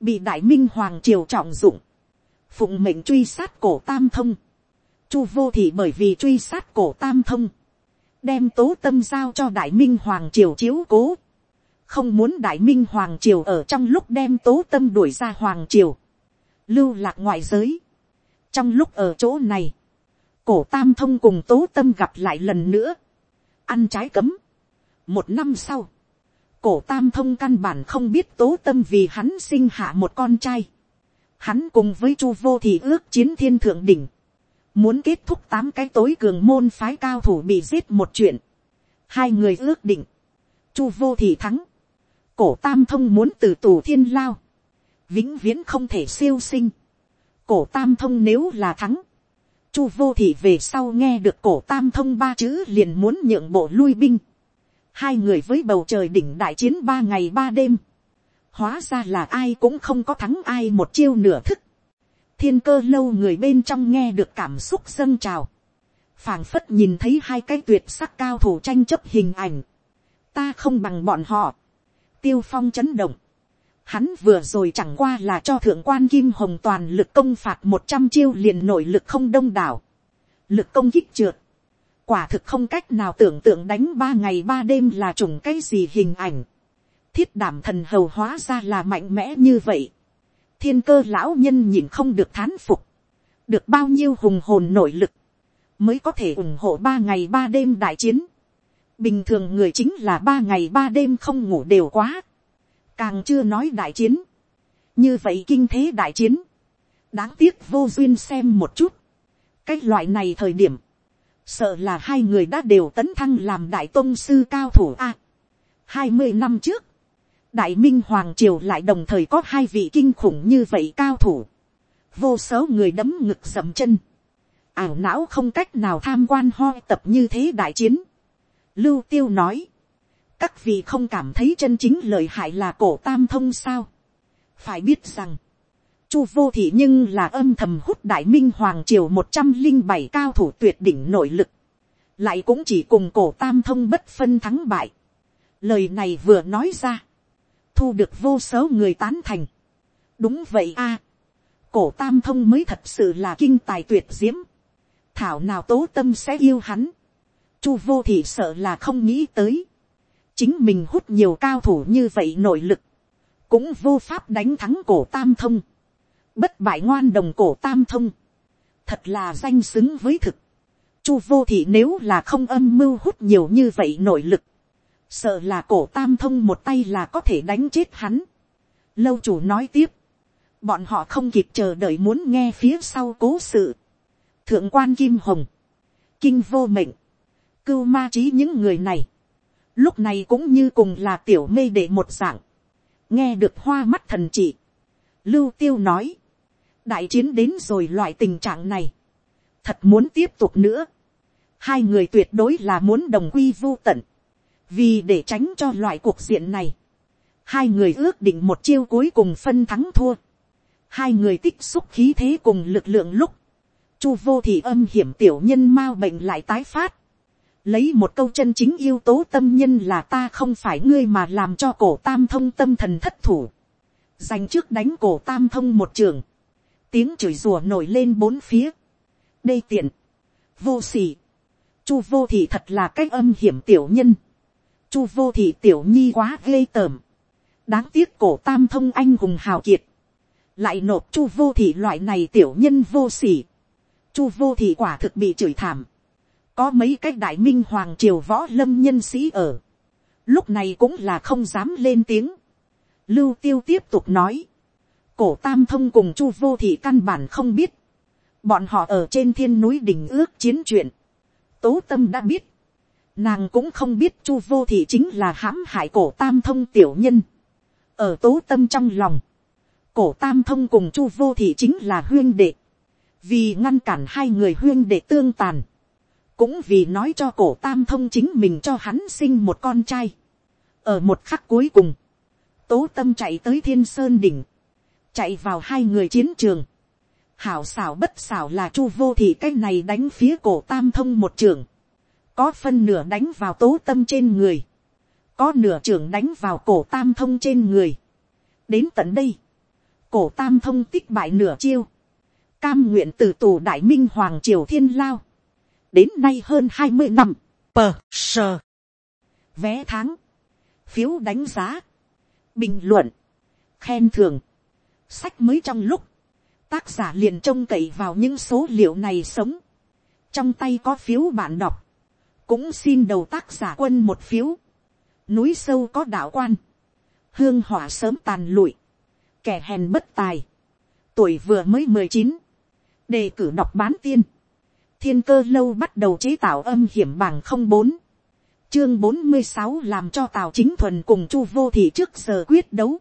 bị đại minh hoàng triều trọng dụng, phụng mệnh truy sát cổ tam thông, chu vô thị bởi vì truy sát cổ tam thông, đem tố tâm giao cho đại minh hoàng triều chiếu cố, không muốn đại minh hoàng triều ở trong lúc đem tố tâm đuổi ra hoàng triều, lưu lạc ngoại giới. trong lúc ở chỗ này, cổ tam thông cùng tố tâm gặp lại lần nữa, ăn trái cấm. một năm sau, cổ tam thông căn bản không biết tố tâm vì hắn sinh hạ một con trai. hắn cùng với chu vô thì ước chiến thiên thượng đỉnh, muốn kết thúc tám cái tối cường môn phái cao thủ bị giết một chuyện. hai người ước định, chu vô thì thắng, cổ tam thông muốn từ tù thiên lao, vĩnh viễn không thể siêu sinh. cổ tam thông nếu là thắng, chu vô thị về sau nghe được cổ tam thông ba chữ liền muốn nhượng bộ lui binh. hai người với bầu trời đỉnh đại chiến ba ngày ba đêm. hóa ra là ai cũng không có thắng ai một chiêu nửa thức thiên cơ lâu người bên trong nghe được cảm xúc dâng trào. phảng phất nhìn thấy hai cái tuyệt sắc cao thủ tranh chấp hình ảnh. ta không bằng bọn họ. tiêu phong chấn động. Hắn vừa rồi chẳng qua là cho thượng quan kim hồng toàn lực công phạt một trăm chiêu liền nội lực không đông đảo. Lực công kích trượt. Quả thực không cách nào tưởng tượng đánh ba ngày ba đêm là trùng cái gì hình ảnh. Thiết đảm thần hầu hóa ra là mạnh mẽ như vậy. Thiên cơ lão nhân nhìn không được thán phục. Được bao nhiêu hùng hồn nội lực. Mới có thể ủng hộ ba ngày ba đêm đại chiến. Bình thường người chính là ba ngày ba đêm không ngủ đều quá càng chưa nói đại chiến, như vậy kinh thế đại chiến, đáng tiếc vô duyên xem một chút, cái loại này thời điểm, sợ là hai người đã đều tấn thăng làm đại tôn sư cao thủ a. hai mươi năm trước, đại minh hoàng triều lại đồng thời có hai vị kinh khủng như vậy cao thủ, vô số người đấm ngực dầm chân, ảo não không cách nào tham quan hoi tập như thế đại chiến. Lưu tiêu nói, các vị không cảm thấy chân chính lợi hại là cổ tam thông sao. phải biết rằng, chu vô thị nhưng là âm thầm hút đại minh hoàng triều một trăm linh bảy cao thủ tuyệt đỉnh nội lực, lại cũng chỉ cùng cổ tam thông bất phân thắng bại. lời này vừa nói ra, thu được vô số người tán thành. đúng vậy a, cổ tam thông mới thật sự là kinh tài tuyệt diễm, thảo nào tố tâm sẽ yêu hắn, chu vô thị sợ là không nghĩ tới, chính mình hút nhiều cao thủ như vậy nội lực, cũng vô pháp đánh thắng cổ tam thông, bất bại ngoan đồng cổ tam thông, thật là danh xứng với thực, chu vô thị nếu là không âm mưu hút nhiều như vậy nội lực, sợ là cổ tam thông một tay là có thể đánh chết hắn. lâu chủ nói tiếp, bọn họ không kịp chờ đợi muốn nghe phía sau cố sự, thượng quan kim hồng, kinh vô mệnh, cưu ma trí những người này, lúc này cũng như cùng là tiểu mê để một dạng, nghe được hoa mắt thần trị, lưu tiêu nói, đại chiến đến rồi loại tình trạng này, thật muốn tiếp tục nữa, hai người tuyệt đối là muốn đồng quy vô tận, vì để tránh cho loại cuộc diện này, hai người ước định một chiêu cuối cùng phân thắng thua, hai người tích xúc khí thế cùng lực lượng lúc, chu vô thì âm hiểm tiểu nhân mau bệnh lại tái phát, lấy một câu chân chính yêu tố tâm nhân là ta không phải ngươi mà làm cho cổ tam thông tâm thần thất thủ, dành trước đánh cổ tam thông một trường, tiếng chửi rùa nổi lên bốn phía, đây tiện, vô s ỉ chu vô thị thật là cách âm hiểm tiểu nhân, chu vô thị tiểu nhi quá ghê tởm, đáng tiếc cổ tam thông anh hùng hào kiệt, lại nộp chu vô thị loại này tiểu nhân vô s ỉ chu vô thị quả thực bị chửi thảm, có mấy cái đại minh hoàng triều võ lâm nhân sĩ ở, lúc này cũng là không dám lên tiếng. Lưu tiêu tiếp tục nói, cổ tam thông cùng chu vô thị căn bản không biết, bọn họ ở trên thiên núi đỉnh ước chiến chuyện, tố tâm đã biết, nàng cũng không biết chu vô thị chính là hãm hại cổ tam thông tiểu nhân, ở tố tâm trong lòng, cổ tam thông cùng chu vô thị chính là huyên đệ, vì ngăn cản hai người huyên đệ tương tàn, cũng vì nói cho cổ tam thông chính mình cho hắn sinh một con trai. ở một khắc cuối cùng, tố tâm chạy tới thiên sơn đỉnh, chạy vào hai người chiến trường, hảo xảo bất xảo là chu vô thị cái này đánh phía cổ tam thông một trường, có phân nửa đánh vào tố tâm trên người, có nửa trưởng đánh vào cổ tam thông trên người. đến tận đây, cổ tam thông tích bại nửa chiêu, cam nguyện từ tù đại minh hoàng triều thiên lao, đến nay hơn hai mươi năm, pờ sờ, vé tháng, phiếu đánh giá, bình luận, khen thưởng, sách mới trong lúc, tác giả liền trông cậy vào những số liệu này sống, trong tay có phiếu bạn đọc, cũng xin đầu tác giả quân một phiếu, núi sâu có đạo quan, hương hỏa sớm tàn lụi, kẻ hèn bất tài, tuổi vừa mới mười chín, đề cử đọc bán tiên, thiên cơ lâu bắt đầu chế tạo âm hiểm bằng không bốn, chương bốn mươi sáu làm cho tào chính thuần cùng chu vô thị trước giờ quyết đấu,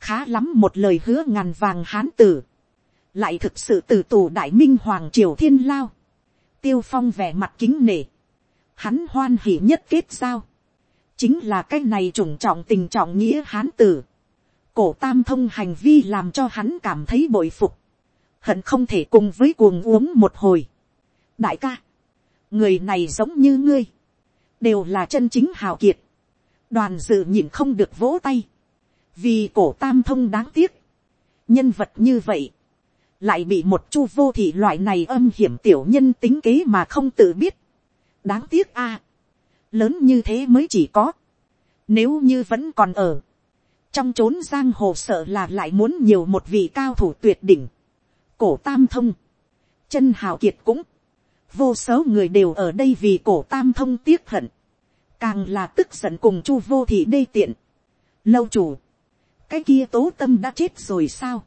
khá lắm một lời hứa ngàn vàng hán tử, lại thực sự từ tù đại minh hoàng triều thiên lao, tiêu phong vẻ mặt kính nể, hắn hoan hỉ nhất kết giao, chính là cái này trùng trọng tình trọng nghĩa hán tử, cổ tam thông hành vi làm cho hắn cảm thấy bội phục, hận không thể cùng với cuồng uống một hồi. đại ca, người này giống như ngươi, đều là chân chính hào kiệt, đoàn dự nhìn không được vỗ tay, vì cổ tam thông đáng tiếc, nhân vật như vậy, lại bị một chu vô thị loại này âm hiểm tiểu nhân tính kế mà không tự biết đáng tiếc a, lớn như thế mới chỉ có, nếu như vẫn còn ở, trong chốn giang hồ sợ là lại muốn nhiều một vị cao thủ tuyệt đỉnh, cổ tam thông, chân hào kiệt cũng, vô số người đều ở đây vì cổ tam thông tiếc hận, càng là tức giận cùng chu vô thị đê tiện. lâu chủ, cái kia tố tâm đã chết rồi sao,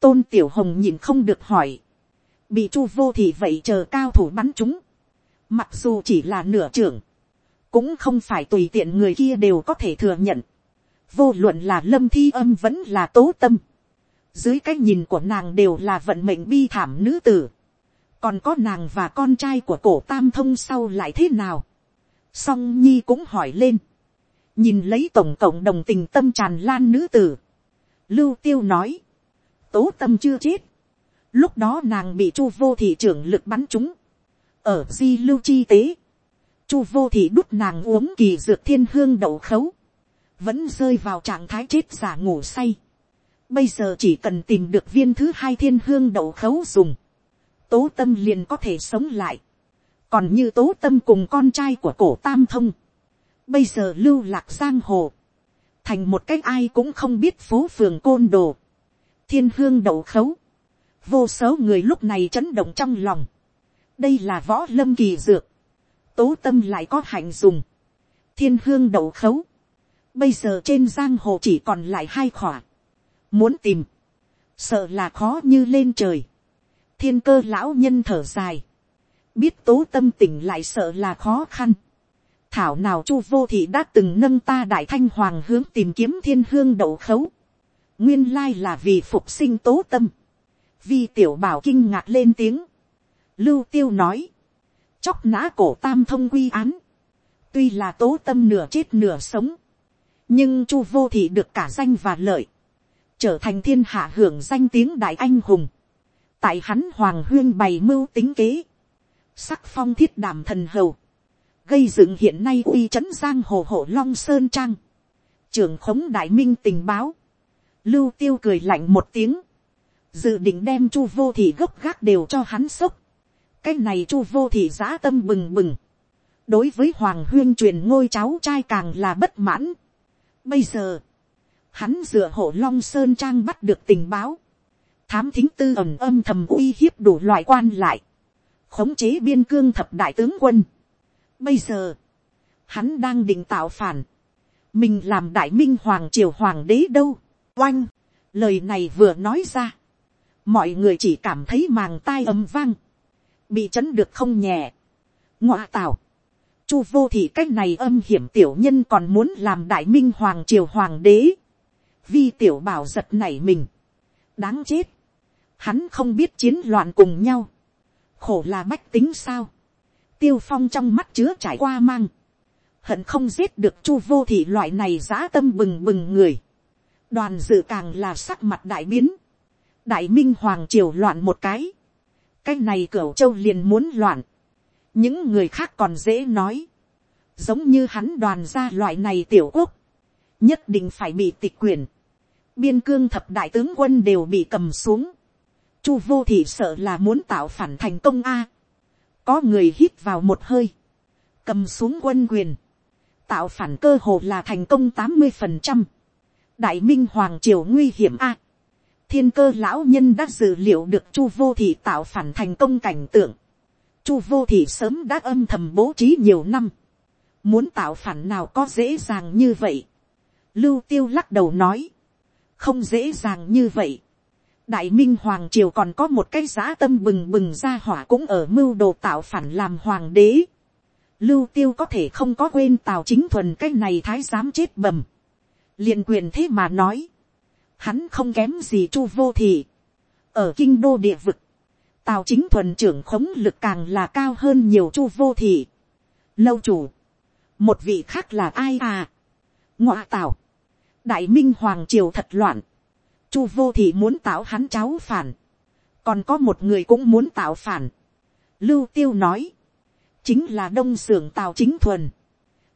tôn tiểu hồng nhìn không được hỏi, bị chu vô thị vậy chờ cao thủ bắn chúng, mặc dù chỉ là nửa trưởng, cũng không phải tùy tiện người kia đều có thể thừa nhận, vô luận là lâm thi âm vẫn là tố tâm, dưới cái nhìn của nàng đều là vận mệnh bi thảm nữ tử, còn có nàng và con trai của cổ tam thông sau lại thế nào, song nhi cũng hỏi lên, nhìn lấy tổng cộng đồng tình tâm tràn lan nữ tử, lưu tiêu nói, tố tâm chưa chết, lúc đó nàng bị chu vô thị trưởng lực bắn trúng ở di lưu chi tế, chu vô thị đút nàng uống kỳ dược thiên hương đậu khấu, vẫn rơi vào trạng thái chết giả ngủ say. Bây giờ chỉ cần tìm được viên thứ hai thiên hương đậu khấu dùng, tố tâm liền có thể sống lại. còn như tố tâm cùng con trai của cổ tam thông, bây giờ lưu lạc giang hồ, thành một cách ai cũng không biết phố phường côn đồ, thiên hương đậu khấu, vô số người lúc này chấn động trong lòng, đây là võ lâm kỳ dược, tố tâm lại có hạnh dùng, thiên hương đậu khấu, bây giờ trên giang hồ chỉ còn lại hai khỏa, muốn tìm, sợ là khó như lên trời, thiên cơ lão nhân thở dài, biết tố tâm tỉnh lại sợ là khó khăn, thảo nào chu vô thị đã từng nâng ta đại thanh hoàng hướng tìm kiếm thiên hương đậu khấu, nguyên lai là vì phục sinh tố tâm, vi tiểu bảo kinh ngạc lên tiếng, lưu tiêu nói, chóc nã cổ tam thông quy án, tuy là tố tâm nửa chết nửa sống, nhưng chu vô thị được cả danh và lợi, trở thành thiên hạ hưởng danh tiếng đại anh hùng, tại hắn hoàng huyên bày mưu tính kế, sắc phong thiết đảm thần hầu, gây dựng hiện nay uy c giang hồ hộ long sơn trang, trưởng khống đại minh tình báo, lưu tiêu cười lạnh một tiếng, dự định đem chu vô thị gốc gác đều cho hắn sốc, cái này chu vô thị giã tâm bừng bừng, đối với hoàng huyên truyền ngôi cháu trai càng là bất mãn. Bây giờ, hắn dựa hộ long sơn trang bắt được tình báo, thám thính tư ẩm âm thầm uy hiếp đủ loại quan lại, khống chế biên cương thập đại tướng quân. Bây giờ, hắn đang định tạo phản, mình làm đại minh hoàng triều hoàng đế đâu, oanh, lời này vừa nói ra, mọi người chỉ cảm thấy màng tai ầm vang, bị chấn được không nhẹ. ngoa tào, chu vô thị cách này âm hiểm tiểu nhân còn muốn làm đại minh hoàng triều hoàng đế, vi tiểu bảo giật nảy mình, đáng chết, hắn không biết chiến loạn cùng nhau, khổ là bách tính sao, tiêu phong trong mắt chứa trải qua mang, hận không giết được chu vô thị loại này giã tâm bừng bừng người, đoàn dự càng là sắc mặt đại biến, đại minh hoàng triều loạn một cái, cái này cửu châu liền muốn loạn, những người khác còn dễ nói, giống như hắn đoàn ra loại này tiểu quốc, nhất định phải bị tịch quyền, biên cương thập đại tướng quân đều bị cầm xuống, chu vô thị sợ là muốn tạo phản thành công a, có người hít vào một hơi, cầm xuống quân quyền, tạo phản cơ hồ là thành công tám mươi phần trăm, đại minh hoàng triều nguy hiểm a, thiên cơ lão nhân đã dự liệu được chu vô thị tạo phản thành công cảnh tượng, chu vô thị sớm đã âm thầm bố trí nhiều năm, muốn tạo phản nào có dễ dàng như vậy, lưu tiêu lắc đầu nói, không dễ dàng như vậy, đại minh hoàng triều còn có một cái giá tâm bừng bừng ra hỏa cũng ở mưu đồ tạo phản làm hoàng đế, lưu tiêu có thể không có quên tào chính thuần cái này thái giám chết bầm, liền quyền thế mà nói, hắn không kém gì chu vô thị, ở kinh đô địa vực, tào chính thuần trưởng khống lực càng là cao hơn nhiều chu vô thị. lâu chủ, một vị khác là ai à, ngoại tào, đại minh hoàng triều thật loạn, chu vô thị muốn tạo hắn cháu phản, còn có một người cũng muốn tạo phản. lưu tiêu nói, chính là đông xưởng tào chính thuần,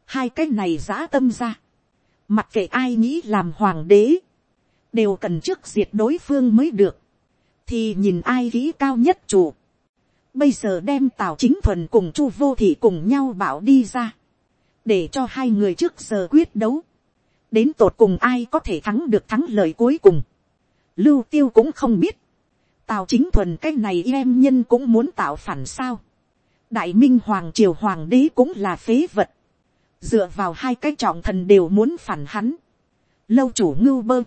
hai cái này giã tâm ra, mặc kệ ai nghĩ làm hoàng đế, đều cần trước diệt đối phương mới được, thì nhìn ai kỹ cao nhất chủ. Bây giờ đem tào chính thuần cùng chu vô thị cùng nhau bảo đi ra, để cho hai người trước giờ quyết đấu, đến tột cùng ai có thể thắng được thắng lợi cuối cùng. Lưu tiêu cũng không biết, tào chính thuần cái này em nhân cũng muốn tạo phản sao. đại minh hoàng triều hoàng đế cũng là phế vật, dựa vào hai cái trọng thần đều muốn phản hắn. lâu chủ ngưu bơ,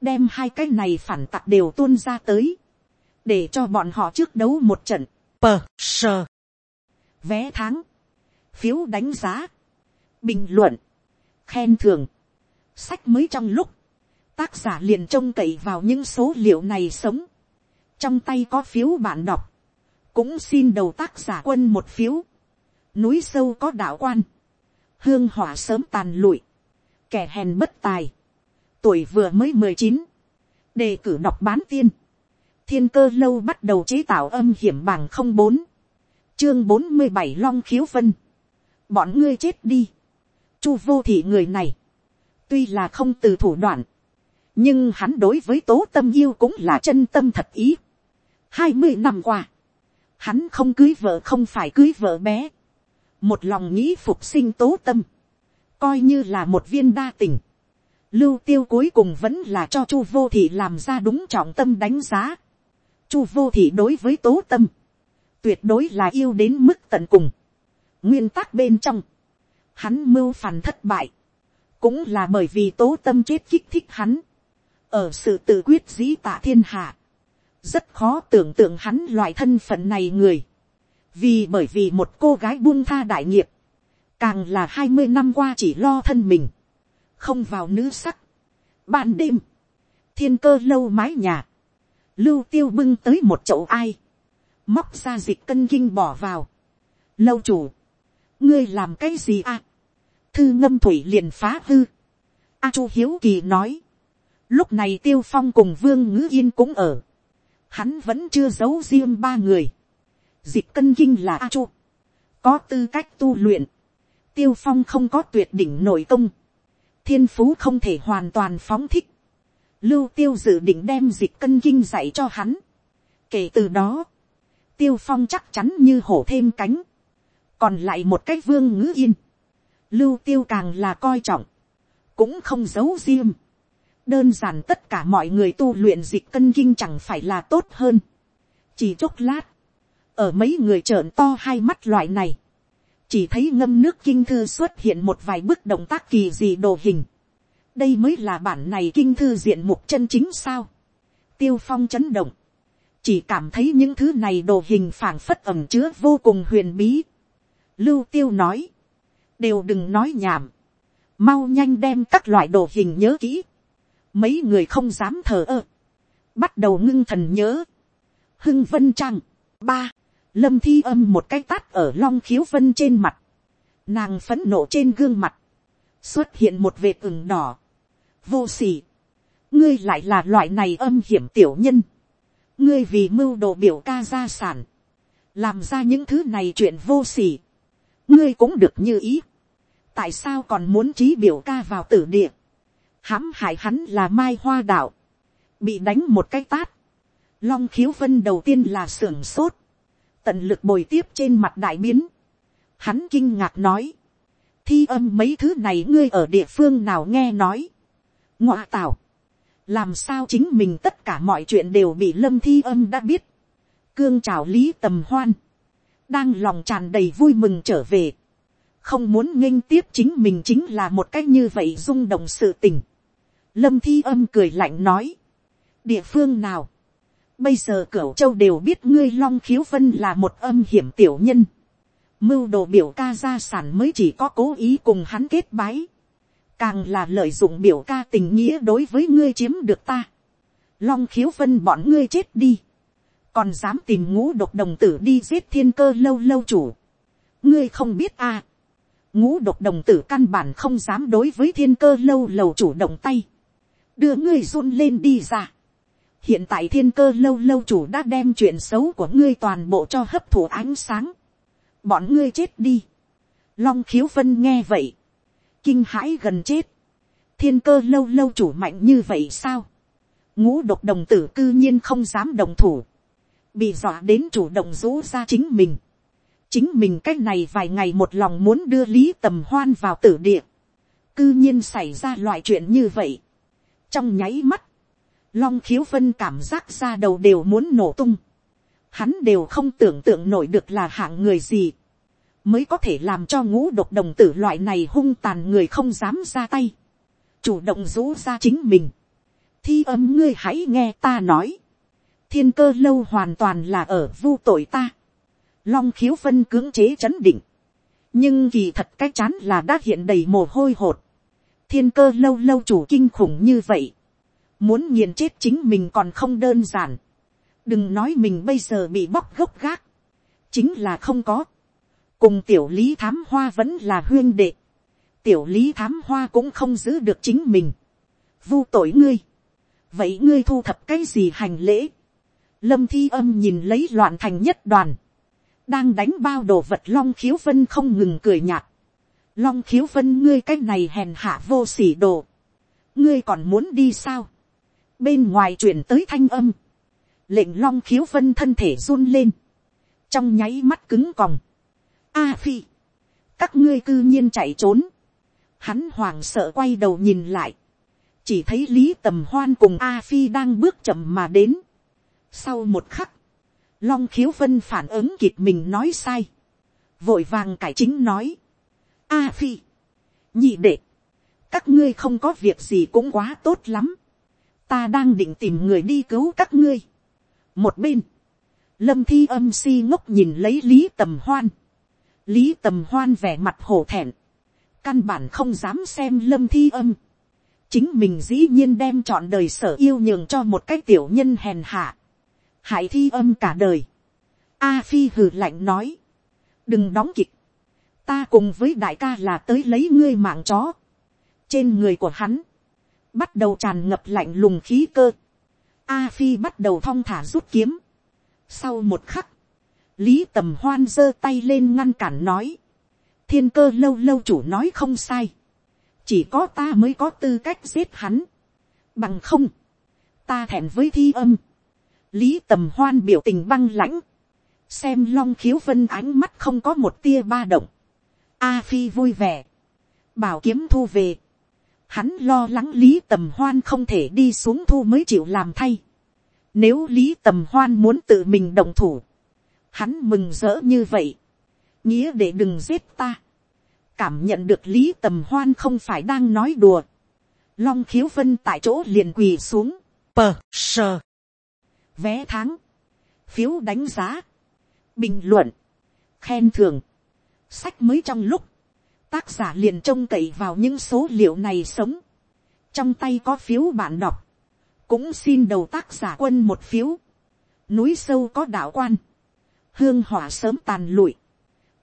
đem hai cái này phản tặc đều tuôn ra tới, để cho bọn họ trước đấu một trận, pờ sờ, vé tháng, phiếu đánh giá, bình luận, khen thưởng, sách mới trong lúc, tác giả liền trông cậy vào những số liệu này sống, trong tay có phiếu bạn đọc, cũng xin đầu tác giả quân một phiếu, núi sâu có đạo quan, hương hỏa sớm tàn lụi, kẻ hèn bất tài, tuổi vừa mới mười chín, đề cử đọc bán tiên, thiên cơ lâu bắt đầu chế tạo âm hiểm bằng không bốn, chương bốn mươi bảy long khiếu phân, bọn ngươi chết đi, chu vô thị người này, tuy là không từ thủ đoạn, nhưng hắn đối với tố tâm yêu cũng là chân tâm thật ý. hai mươi năm qua, hắn không cưới vợ không phải cưới vợ bé, một lòng nghĩ phục sinh tố tâm, coi như là một viên đa tình, lưu tiêu cuối cùng vẫn là cho chu vô thị làm ra đúng trọng tâm đánh giá. chu vô thị đối với tố tâm, tuyệt đối là yêu đến mức tận cùng. nguyên tắc bên trong, hắn mưu phản thất bại, cũng là bởi vì tố tâm chết kích thích hắn, ở sự tự quyết dĩ tạ thiên hạ, rất khó tưởng tượng hắn loại thân phận này người, vì bởi vì một cô gái buông tha đại nghiệp, càng là hai mươi năm qua chỉ lo thân mình, không vào nữ sắc. Ban đêm, thiên cơ lâu mái nhà, lưu tiêu bưng tới một chậu ai, móc ra dịch cân kinh bỏ vào. Lâu chủ, ngươi làm cái gì à? Thư ngâm thủy liền phá hư. A chu hiếu kỳ nói. Lúc này tiêu phong cùng vương ngữ yên cũng ở. Hắn vẫn chưa giấu riêng ba người. Dịch cân kinh là A chu. Có tư cách tu luyện. Tiêu phong không có tuyệt đỉnh nội công thiên phú không thể hoàn toàn phóng thích. Lưu tiêu dự định đem dịch cân kinh dạy cho hắn. Kể từ đó, tiêu phong chắc chắn như hổ thêm cánh. Còn lại một cái vương ngữ yên. Lưu tiêu càng là coi trọng. Cũng không giấu riêng. Đơn giản tất cả mọi người tu luyện dịch cân kinh chẳng phải là tốt hơn. Chỉ chốc lát. Ở mấy người trợn to hai mắt loại này chỉ thấy ngâm nước kinh thư xuất hiện một vài bức động tác kỳ dị đồ hình. đây mới là bản này kinh thư diện mục chân chính sao. tiêu phong chấn động. chỉ cảm thấy những thứ này đồ hình phảng phất ẩm chứa vô cùng huyền bí. lưu tiêu nói. đều đừng nói nhảm. mau nhanh đem các loại đồ hình nhớ kỹ. mấy người không dám thờ ơ. bắt đầu ngưng thần nhớ. hưng vân trang. ba lâm thi âm một cái tát ở long khiếu vân trên mặt, nàng phấn nộ trên gương mặt, xuất hiện một vệt ửng đỏ, vô s ỉ ngươi lại là loại này âm hiểm tiểu nhân, ngươi vì mưu đồ biểu ca gia sản, làm ra những thứ này chuyện vô s ỉ ngươi cũng được như ý, tại sao còn muốn trí biểu ca vào tử địa, hãm hại hắn là mai hoa đạo, bị đánh một cái tát, long khiếu vân đầu tiên là s ư ở n sốt, tận lực bồi tiếp trên mặt đại biến, hắn kinh ngạc nói, thi âm mấy thứ này ngươi ở địa phương nào nghe nói, ngoạ tào, làm sao chính mình tất cả mọi chuyện đều bị lâm thi âm đã biết, cương trào lý tầm hoan, đang lòng tràn đầy vui mừng trở về, không muốn nghênh tiếp chính mình chính là một cách như vậy rung động sự tình. Lâm thi âm cười lạnh nói, địa phương nào, bây giờ cửu châu đều biết ngươi long khiếu vân là một âm hiểm tiểu nhân, mưu đồ biểu ca gia sản mới chỉ có cố ý cùng hắn kết bái, càng là lợi dụng biểu ca tình nghĩa đối với ngươi chiếm được ta, long khiếu vân bọn ngươi chết đi, còn dám tìm ngũ độc đồng tử đi giết thiên cơ lâu lâu chủ, ngươi không biết a, ngũ độc đồng tử căn bản không dám đối với thiên cơ lâu lầu chủ động tay, đưa ngươi run lên đi ra, hiện tại thiên cơ lâu lâu chủ đã đem chuyện xấu của ngươi toàn bộ cho hấp thụ ánh sáng. bọn ngươi chết đi. long khiếu vân nghe vậy. kinh hãi gần chết. thiên cơ lâu lâu chủ mạnh như vậy sao. ngũ độc đồng tử cư nhiên không dám đồng thủ. bị dọa đến chủ động rũ ra chính mình. chính mình cách này vài ngày một lòng muốn đưa lý tầm hoan vào tử địa. cư nhiên xảy ra loại chuyện như vậy. trong nháy mắt, Long khiếu vân cảm giác ra đầu đều muốn nổ tung. Hắn đều không tưởng tượng nổi được là hạng người gì. Mới có thể làm cho ngũ độc đồng tử loại này hung tàn người không dám ra tay. Chủ động rũ ra chính mình. Thi âm ngươi hãy nghe ta nói. Thiên cơ lâu hoàn toàn là ở vu tội ta. Long khiếu vân cưỡng chế chấn định. Nhưng kỳ thật cái chán là đã hiện đầy mồ hôi hột. Thiên cơ lâu lâu chủ kinh khủng như vậy muốn nghiền chết chính mình còn không đơn giản. đừng nói mình bây giờ bị bóc gốc gác, chính là không có. cùng tiểu lý thám hoa vẫn là huyên đệ. tiểu lý thám hoa cũng không giữ được chính mình. vu tội ngươi. vậy ngươi thu thập cái gì hành lễ. lâm thi âm nhìn lấy loạn thành nhất đoàn. đang đánh bao đồ vật long khiếu vân không ngừng cười nhạt. long khiếu vân ngươi cái này hèn hạ vô sỉ đồ. ngươi còn muốn đi sao bên ngoài chuyển tới thanh âm, lệnh long khiếu vân thân thể run lên, trong nháy mắt cứng còng. A phi, các ngươi cư nhiên chạy trốn, hắn hoảng sợ quay đầu nhìn lại, chỉ thấy lý tầm hoan cùng a phi đang bước chậm mà đến. sau một khắc, long khiếu vân phản ứng kịp mình nói sai, vội vàng cải chính nói, a phi, nhị đệ, các ngươi không có việc gì cũng quá tốt lắm, ta đang định tìm người đi cứu các ngươi. một bên, lâm thi âm si ngốc nhìn lấy lý tầm hoan. lý tầm hoan vẻ mặt hổ thẹn, căn bản không dám xem lâm thi âm. chính mình dĩ nhiên đem chọn đời sở yêu nhường cho một cái tiểu nhân hèn hạ. hại thi âm cả đời. a phi hừ lạnh nói, đừng đóng kịch. ta cùng với đại ca là tới lấy ngươi mạng chó. trên người của hắn, bắt đầu tràn ngập lạnh lùng khí cơ. A phi bắt đầu thong thả rút kiếm. Sau một khắc, lý tầm hoan giơ tay lên ngăn cản nói. thiên cơ lâu lâu chủ nói không sai. chỉ có ta mới có tư cách giết hắn. bằng không, ta thẹn với thi âm. lý tầm hoan biểu tình băng lãnh. xem long khiếu vân ánh mắt không có một tia ba động. A phi vui vẻ. bảo kiếm thu về hắn lo lắng lý tầm hoan không thể đi xuống thu mới chịu làm thay. Nếu lý tầm hoan muốn tự mình đồng thủ, hắn mừng rỡ như vậy, nghĩa để đừng giết ta. cảm nhận được lý tầm hoan không phải đang nói đùa. long khiếu vân tại chỗ liền quỳ xuống, pờ sờ, vé tháng, phiếu đánh giá, bình luận, khen thưởng, sách mới trong lúc, tác giả liền trông cậy vào những số liệu này sống. trong tay có phiếu bạn đọc, cũng xin đầu tác giả quân một phiếu. núi sâu có đạo quan, hương hỏa sớm tàn lụi,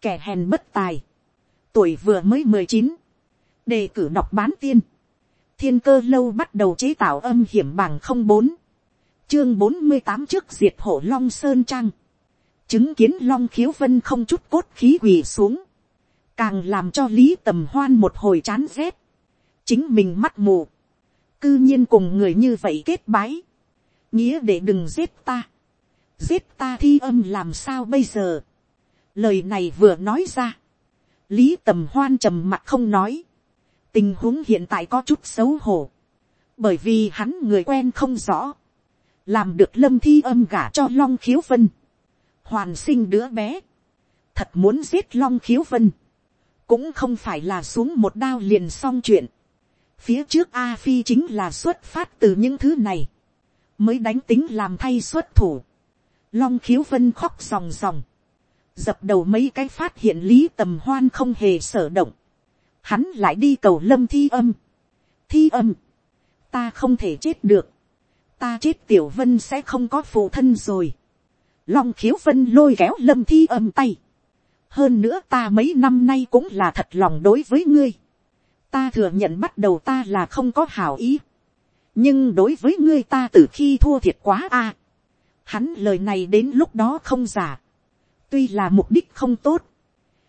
kẻ hèn bất tài, tuổi vừa mới mười chín, đề cử đọc bán tiên, thiên cơ lâu bắt đầu chế tạo âm hiểm bằng không bốn, chương bốn mươi tám trước diệt hộ long sơn trang, chứng kiến long khiếu vân không chút cốt khí quỳ xuống, càng làm cho lý tầm hoan một hồi chán rét, chính mình mắt mù, cư nhiên cùng người như vậy kết bái, nghĩa để đừng giết ta, giết ta thi âm làm sao bây giờ, lời này vừa nói ra, lý tầm hoan trầm mặt không nói, tình huống hiện tại có chút xấu hổ, bởi vì hắn người quen không rõ, làm được lâm thi âm gả cho long khiếu vân, hoàn sinh đứa bé, thật muốn giết long khiếu vân, cũng không phải là xuống một đao liền xong chuyện, phía trước a phi chính là xuất phát từ những thứ này, mới đánh tính làm thay xuất thủ, long khiếu vân khóc ròng ròng, dập đầu mấy cái phát hiện lý tầm hoan không hề sở động, hắn lại đi cầu lâm thi âm, thi âm, ta không thể chết được, ta chết tiểu vân sẽ không có phụ thân rồi, long khiếu vân lôi kéo lâm thi âm tay, hơn nữa ta mấy năm nay cũng là thật lòng đối với ngươi, ta thừa nhận bắt đầu ta là không có hảo ý, nhưng đối với ngươi ta từ khi thua thiệt quá a, hắn lời này đến lúc đó không giả, tuy là mục đích không tốt,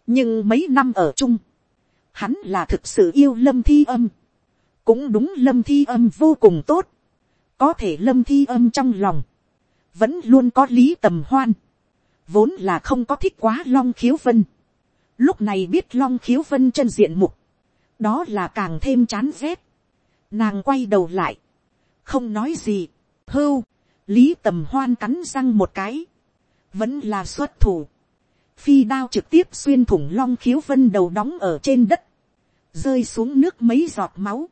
nhưng mấy năm ở chung, hắn là thực sự yêu lâm thi âm, cũng đúng lâm thi âm vô cùng tốt, có thể lâm thi âm trong lòng, vẫn luôn có lý tầm hoan, vốn là không có thích quá long khiếu vân, lúc này biết long khiếu vân chân diện mục, đó là càng thêm chán rét, nàng quay đầu lại, không nói gì, hưu, lý tầm hoan cắn răng một cái, vẫn là xuất thủ, phi đao trực tiếp xuyên thủng long khiếu vân đầu đóng ở trên đất, rơi xuống nước mấy giọt máu,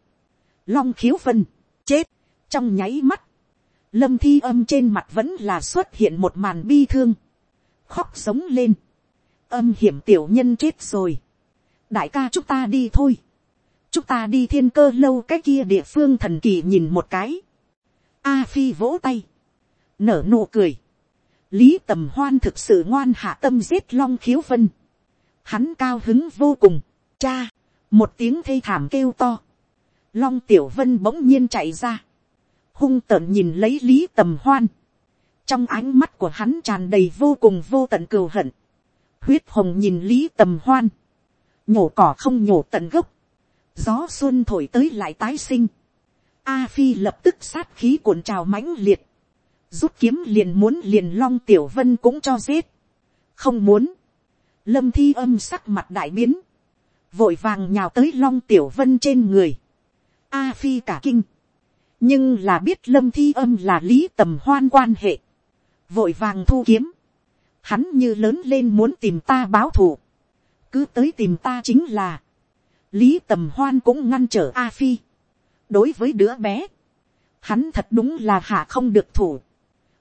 long khiếu vân, chết, trong nháy mắt, lâm thi âm trên mặt vẫn là xuất hiện một màn bi thương, khóc sống lên, âm hiểm tiểu nhân chết rồi, đại ca chúng ta đi thôi, chúng ta đi thiên cơ lâu cái kia địa phương thần kỳ nhìn một cái, a phi vỗ tay, nở nụ cười, lý tầm hoan thực sự ngoan hạ tâm giết long khiếu vân, hắn cao hứng vô cùng, cha, một tiếng thê thảm kêu to, long tiểu vân bỗng nhiên chạy ra, hung tợn nhìn lấy lý tầm hoan, trong ánh mắt của hắn tràn đầy vô cùng vô tận cừu hận, huyết hồng nhìn lý tầm hoan, nhổ cỏ không nhổ tận gốc, gió xuân thổi tới lại tái sinh, a phi lập tức sát khí cuộn trào mãnh liệt, rút kiếm liền muốn liền long tiểu vân cũng cho giết, không muốn, lâm thi âm sắc mặt đại biến, vội vàng nhào tới long tiểu vân trên người, a phi cả kinh, nhưng là biết lâm thi âm là lý tầm hoan quan hệ, vội vàng thu kiếm, hắn như lớn lên muốn tìm ta báo thù, cứ tới tìm ta chính là, lý tầm hoan cũng ngăn trở a phi, đối với đứa bé, hắn thật đúng là hạ không được thủ,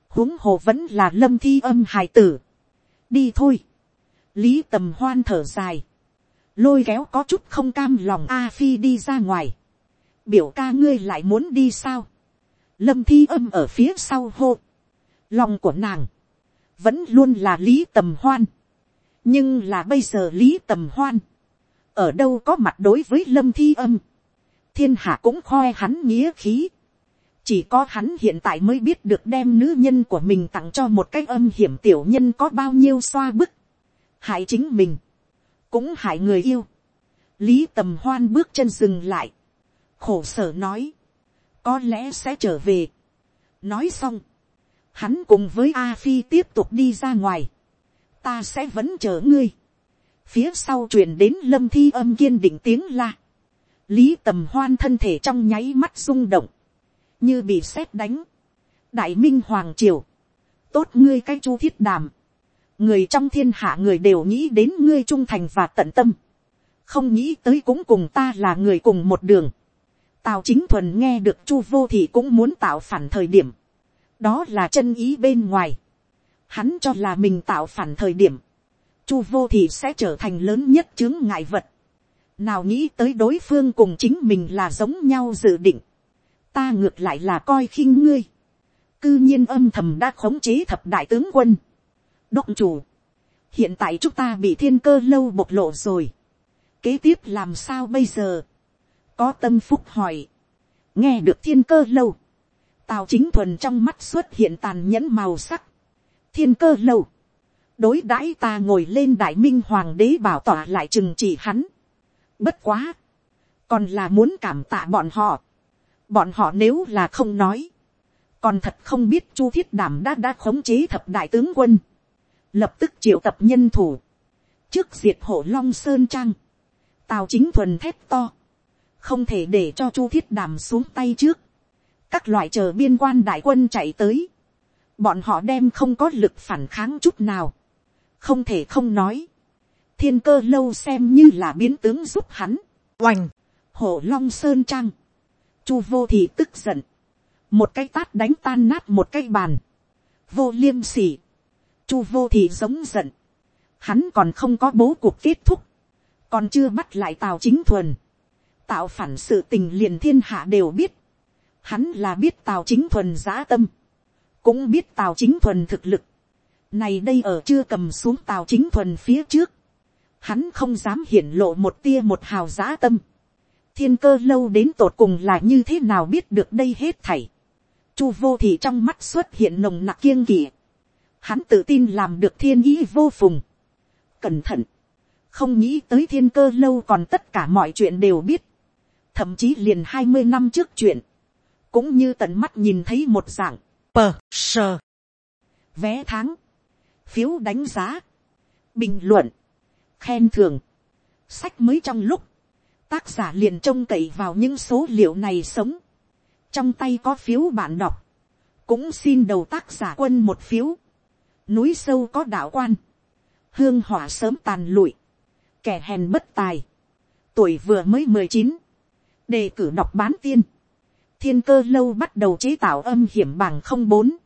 huống hồ vẫn là lâm thi âm hài tử, đi thôi, lý tầm hoan thở dài, lôi kéo có chút không cam lòng a phi đi ra ngoài, biểu ca ngươi lại muốn đi sao, lâm thi âm ở phía sau hô, lòng của nàng, vẫn luôn là lý tầm hoan, nhưng là bây giờ lý tầm hoan, ở đâu có mặt đối với lâm thi âm, thiên hạ cũng khoe hắn nghĩa khí, chỉ có hắn hiện tại mới biết được đem nữ nhân của mình tặng cho một cái âm hiểm tiểu nhân có bao nhiêu xoa bức, hại chính mình, cũng hại người yêu. lý tầm hoan bước chân dừng lại, khổ sở nói, có lẽ sẽ trở về. nói xong, hắn cùng với a phi tiếp tục đi ra ngoài, ta sẽ vẫn chờ ngươi. phía sau truyền đến lâm thi âm kiên định tiếng la, lý tầm hoan thân thể trong nháy mắt rung động, như bị sét đánh. đại minh hoàng triều, tốt ngươi cái chu thiết đàm, người trong thiên hạ người đều nghĩ đến ngươi trung thành và tận tâm, không nghĩ tới cũng cùng ta là người cùng một đường. Tào chính thuần nghe được chu vô thì cũng muốn tạo phản thời điểm, đó là chân ý bên ngoài, hắn cho là mình tạo phản thời điểm, chu vô thì sẽ trở thành lớn nhất chứng ngại vật, nào nghĩ tới đối phương cùng chính mình là giống nhau dự định, ta ngược lại là coi khinh ngươi, cư nhiên âm thầm đã khống chế thập đại tướng quân, đốc chủ, hiện tại chúng ta bị thiên cơ lâu bộc lộ rồi, kế tiếp làm sao bây giờ, có tâm phúc hỏi, nghe được thiên cơ lâu, tào chính thuần trong mắt xuất hiện tàn nhẫn màu sắc, thiên cơ lâu, đối đãi ta ngồi lên đại minh hoàng đế bảo tỏa lại trừng trị hắn, bất quá, còn là muốn cảm tạ bọn họ, bọn họ nếu là không nói, còn thật không biết chu thiết đảm đã đã khống chế thập đại tướng quân, lập tức triệu tập nhân thủ, trước diệt hộ long sơn trang, tào chính thuần thép to, không thể để cho chu thiết đảm xuống tay trước, các loại chờ biên quan đại quân chạy tới, bọn họ đem không có lực phản kháng chút nào, không thể không nói, thiên cơ lâu xem như là biến tướng giúp hắn, oành, hổ long sơn trang, chu vô thì tức giận, một cái tát đánh tan nát một cái bàn, vô liêm sỉ, chu vô thì giống giận, hắn còn không có bố cuộc kết thúc, còn chưa bắt lại tào chính thuần, tạo phản sự tình liền thiên hạ đều biết, hắn là biết tào chính thuần giã tâm, cũng biết tào chính thuần thực lực, này đây ở chưa cầm xuống tào chính thuần phía trước, hắn không dám hiển lộ một tia một hào giã tâm, thiên cơ lâu đến tột cùng là như thế nào biết được đây hết thảy, chu vô thì trong mắt xuất hiện nồng nặc kiêng kỵ, hắn tự tin làm được thiên ý vô phùng, cẩn thận, không nghĩ tới thiên cơ lâu còn tất cả mọi chuyện đều biết, thậm chí liền hai mươi năm trước chuyện, cũng như tận mắt nhìn thấy một dạng, pờ sờ, vé tháng, phiếu đánh giá, bình luận, khen thưởng, sách mới trong lúc, tác giả liền trông cậy vào những số liệu này sống, trong tay có phiếu bạn đọc, cũng xin đầu tác giả quân một phiếu, núi sâu có đạo quan, hương hỏa sớm tàn lụi, kẻ hèn bất tài, tuổi vừa mới mười chín, đề cử đọc bán tiên, thiên cơ lâu bắt đầu chế tạo âm hiểm bằng không bốn,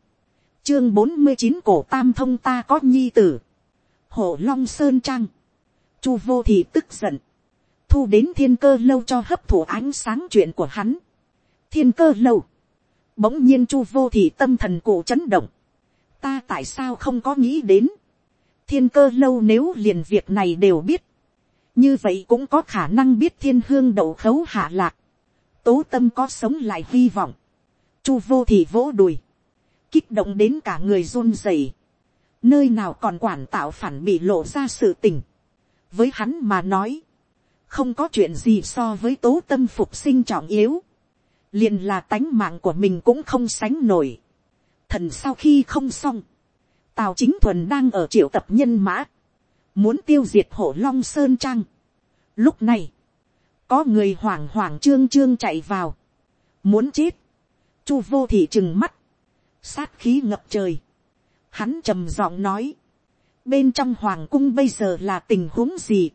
chương bốn mươi chín cổ tam thông ta có nhi tử, hổ long sơn trang, chu vô thì tức giận, thu đến thiên cơ lâu cho hấp thụ ánh sáng chuyện của hắn, thiên cơ lâu, bỗng nhiên chu vô thì tâm thần cổ chấn động, ta tại sao không có nghĩ đến, thiên cơ lâu nếu liền việc này đều biết, như vậy cũng có khả năng biết thiên hương đậu khấu hạ lạc, tố tâm có sống lại hy vọng, chu vô thì vỗ đùi, kích động đến cả người run rẩy, nơi nào còn quản tạo phản bị lộ ra sự tình, với hắn mà nói, không có chuyện gì so với tố tâm phục sinh trọng yếu, liền là tánh mạng của mình cũng không sánh nổi. Thần sau khi không xong, tào chính thuần đang ở triệu tập nhân mã, muốn tiêu diệt hổ long sơn trang. Lúc này, có người hoảng hoảng trương trương chạy vào, muốn chết, chu vô thị trừng mắt, sát khí ngập trời, hắn trầm giọng nói, bên trong hoàng cung bây giờ là tình huống gì,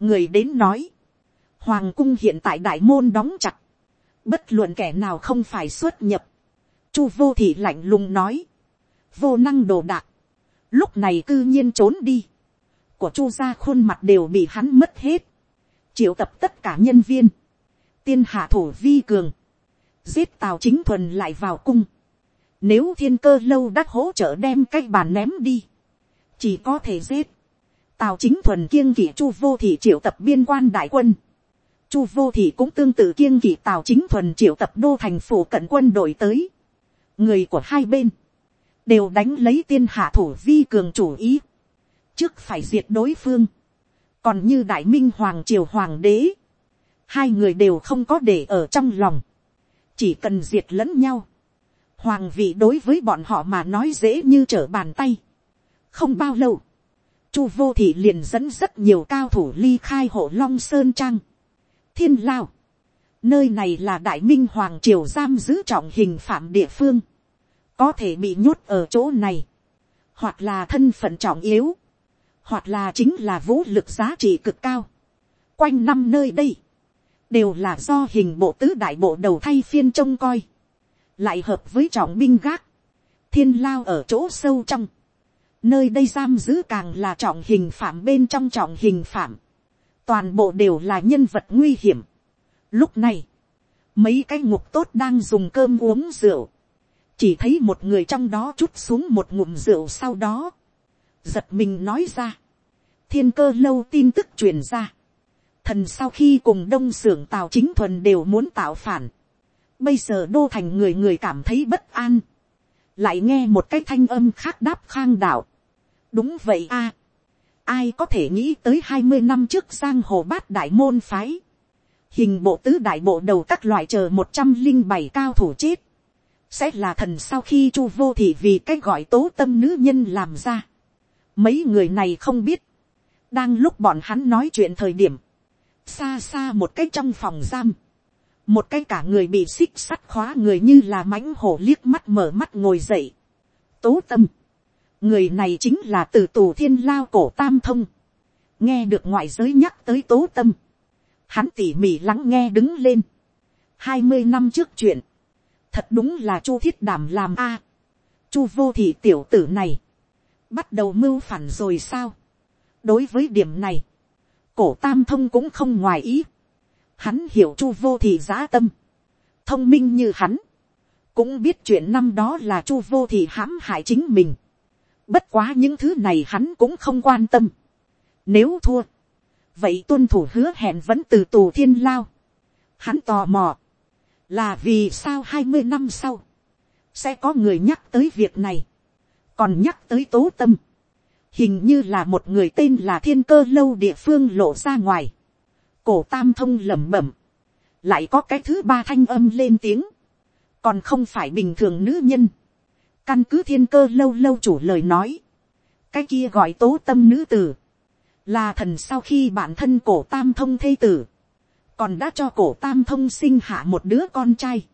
người đến nói, hoàng cung hiện tại đại môn đóng chặt, bất luận kẻ nào không phải xuất nhập, chu vô thị lạnh lùng nói, vô năng đồ đạc, lúc này cư nhiên trốn đi, của chu gia khuôn mặt đều bị hắn mất hết, triệu tập tất cả nhân viên, tiên hạ thủ vi cường, giết tào chính thuần lại vào cung, nếu thiên cơ lâu đã hỗ trợ đem cái bàn ném đi, chỉ có thể giết, tào chính thuần kiêng kỵ chu vô thị triệu tập biên quan đại quân, Chu vô thị cũng tương tự kiêng kỵ tào chính thuần triệu tập đô thành phủ cận quân đội tới. Người của hai bên. Đều đánh lấy tiên hạ thủ vi cường chủ ý. Trước phải diệt đối phương. Còn như đại minh hoàng triều hoàng đế. Hai người đều không có để ở trong lòng. Chỉ cần diệt lẫn nhau. Hoàng vị đối với bọn họ mà nói dễ như trở bàn tay. Không bao lâu. Chu vô thị liền dẫn rất nhiều cao thủ ly khai hộ long sơn trang thiên lao. Nơi này là đại minh hoàng triều giam giữ trọng hình phạm địa phương. Có thể bị nhốt ở chỗ này. Hoặc là thân phận trọng yếu. Hoặc là chính là vũ lực giá trị cực cao. Quanh năm nơi đây. Đều là do hình bộ tứ đại bộ đầu thay phiên trông coi. Lại hợp với trọng binh gác. Thiên lao ở chỗ sâu trong. Nơi đây giam giữ càng là trọng hình phạm bên trong trọng hình phạm toàn bộ đều là nhân vật nguy hiểm. Lúc này, mấy cái ngục tốt đang dùng cơm uống rượu, chỉ thấy một người trong đó chút xuống một ngụm rượu sau đó, giật mình nói ra, thiên cơ lâu tin tức truyền ra, thần sau khi cùng đông s ư ở n g tào chính thuần đều muốn tạo phản, bây giờ đô thành người người cảm thấy bất an, lại nghe một cái thanh âm khác đáp khang đạo, đúng vậy a, ai có thể nghĩ tới hai mươi năm trước giang hồ bát đại môn phái, hình bộ tứ đại bộ đầu các loại chờ một trăm linh bảy cao thủ chết, sẽ là thần sau khi chu vô thị vì cái gọi tố tâm nữ nhân làm ra. Mấy người này không biết, đang lúc bọn hắn nói chuyện thời điểm, xa xa một cái trong phòng giam, một cái cả người bị xích sắt khóa người như là mãnh hổ liếc mắt mở mắt ngồi dậy. tố tâm, người này chính là từ tù thiên lao cổ tam thông, nghe được ngoại giới nhắc tới tố tâm, hắn tỉ mỉ lắng nghe đứng lên, hai mươi năm trước chuyện, thật đúng là chu thiết đảm làm a, chu vô thị tiểu tử này, bắt đầu mưu phản rồi sao, đối với điểm này, cổ tam thông cũng không ngoài ý. Hắn hiểu chu vô thị giã tâm. Thông minh như hắn. Cũng biết chuyện năm đó là chu vô thị hãm hại chính mình. Bất quá những thứ này hắn cũng không quan tâm. Nếu thua. Vậy tuân thủ hứa hẹn vẫn từ tù thiên lao. Hắn tò mò. Là vì sao hai mươi năm sau. Sẽ có người nhắc tới việc này. Còn nhắc tới tố tâm. Hình như là một người tên là thiên cơ lâu địa phương lộ ra ngoài. cổ tam thông lẩm bẩm, lại có cái thứ ba thanh âm lên tiếng, còn không phải bình thường nữ nhân. căn cứ thiên cơ lâu lâu chủ lời nói, cái kia gọi tố tâm nữ tử, là thần sau khi bản thân cổ tam thông thê tử, còn đã cho cổ tam thông sinh hạ một đứa con trai.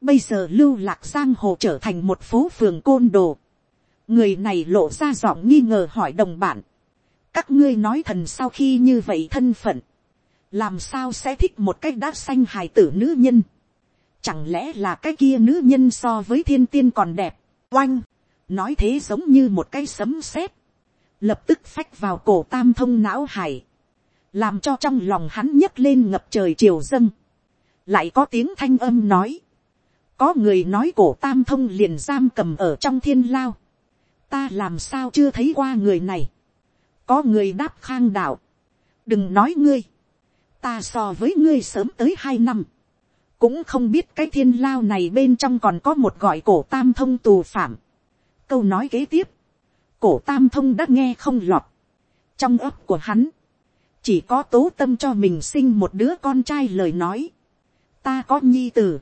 bây giờ lưu lạc giang hồ trở thành một phố phường côn đồ người này lộ ra giọng nghi ngờ hỏi đồng bạn, các ngươi nói thần sau khi như vậy thân phận, làm sao sẽ thích một cái đã xanh hài tử nữ nhân, chẳng lẽ là cái kia nữ nhân so với thiên tiên còn đẹp, oanh, nói thế giống như một cái sấm sét, lập tức phách vào cổ tam thông não hải, làm cho trong lòng hắn nhấc lên ngập trời triều dâng, lại có tiếng thanh âm nói, có người nói cổ tam thông liền giam cầm ở trong thiên lao, ta làm sao chưa thấy qua người này. có người đáp khang đạo. đừng nói ngươi. ta so với ngươi sớm tới hai năm. cũng không biết cái thiên lao này bên trong còn có một gọi cổ tam thông tù phạm. câu nói kế tiếp. cổ tam thông đã nghe không lọt. trong ấp của hắn, chỉ có tố tâm cho mình sinh một đứa con trai lời nói. ta có nhi tử.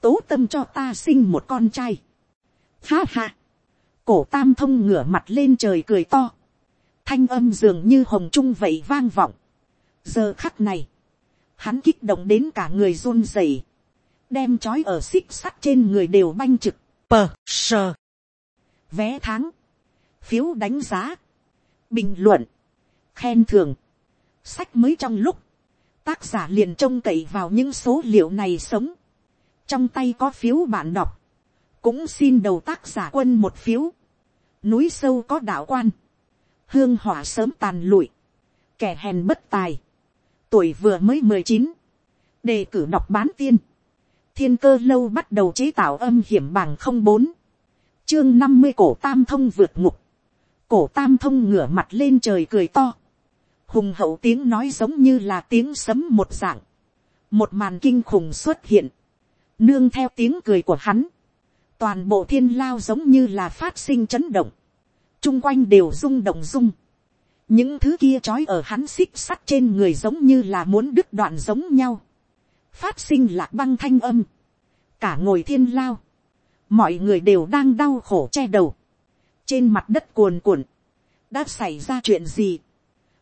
tố tâm cho ta sinh một con trai. ha ha cổ tam thông ngửa mặt lên trời cười to. Thanh âm dường như hồng trung vậy vang vọng. Giờ khắc này. Hắn kích động đến cả người run rẩy Đem chói ở xích sắt trên người đều banh trực. Pờ, sờ. Vé tháng. Phiếu đánh giá. Bình luận. Khen thưởng. Sách mới trong lúc. Tác giả liền trông cậy vào những số liệu này sống. Trong tay có phiếu bạn đọc cũng xin đầu tác giả quân một phiếu. Núi sâu có đạo quan, hương hỏa sớm tàn lụi, kẻ hèn bất tài, tuổi vừa mới mười chín, đề cử đọc bán tiên, thiên cơ lâu bắt đầu chế tạo âm hiểm bằng không bốn, chương năm mươi cổ tam thông vượt ngục, cổ tam thông ngửa mặt lên trời cười to, hùng hậu tiếng nói giống như là tiếng sấm một dạng, một màn kinh khủng xuất hiện, nương theo tiếng cười của hắn, toàn bộ thiên lao giống như là phát sinh chấn động, chung quanh đều rung động rung, những thứ kia trói ở hắn xích sắt trên người giống như là muốn đứt đoạn giống nhau, phát sinh lạc băng thanh âm, cả ngồi thiên lao, mọi người đều đang đau khổ che đầu, trên mặt đất cuồn cuộn, đã xảy ra chuyện gì,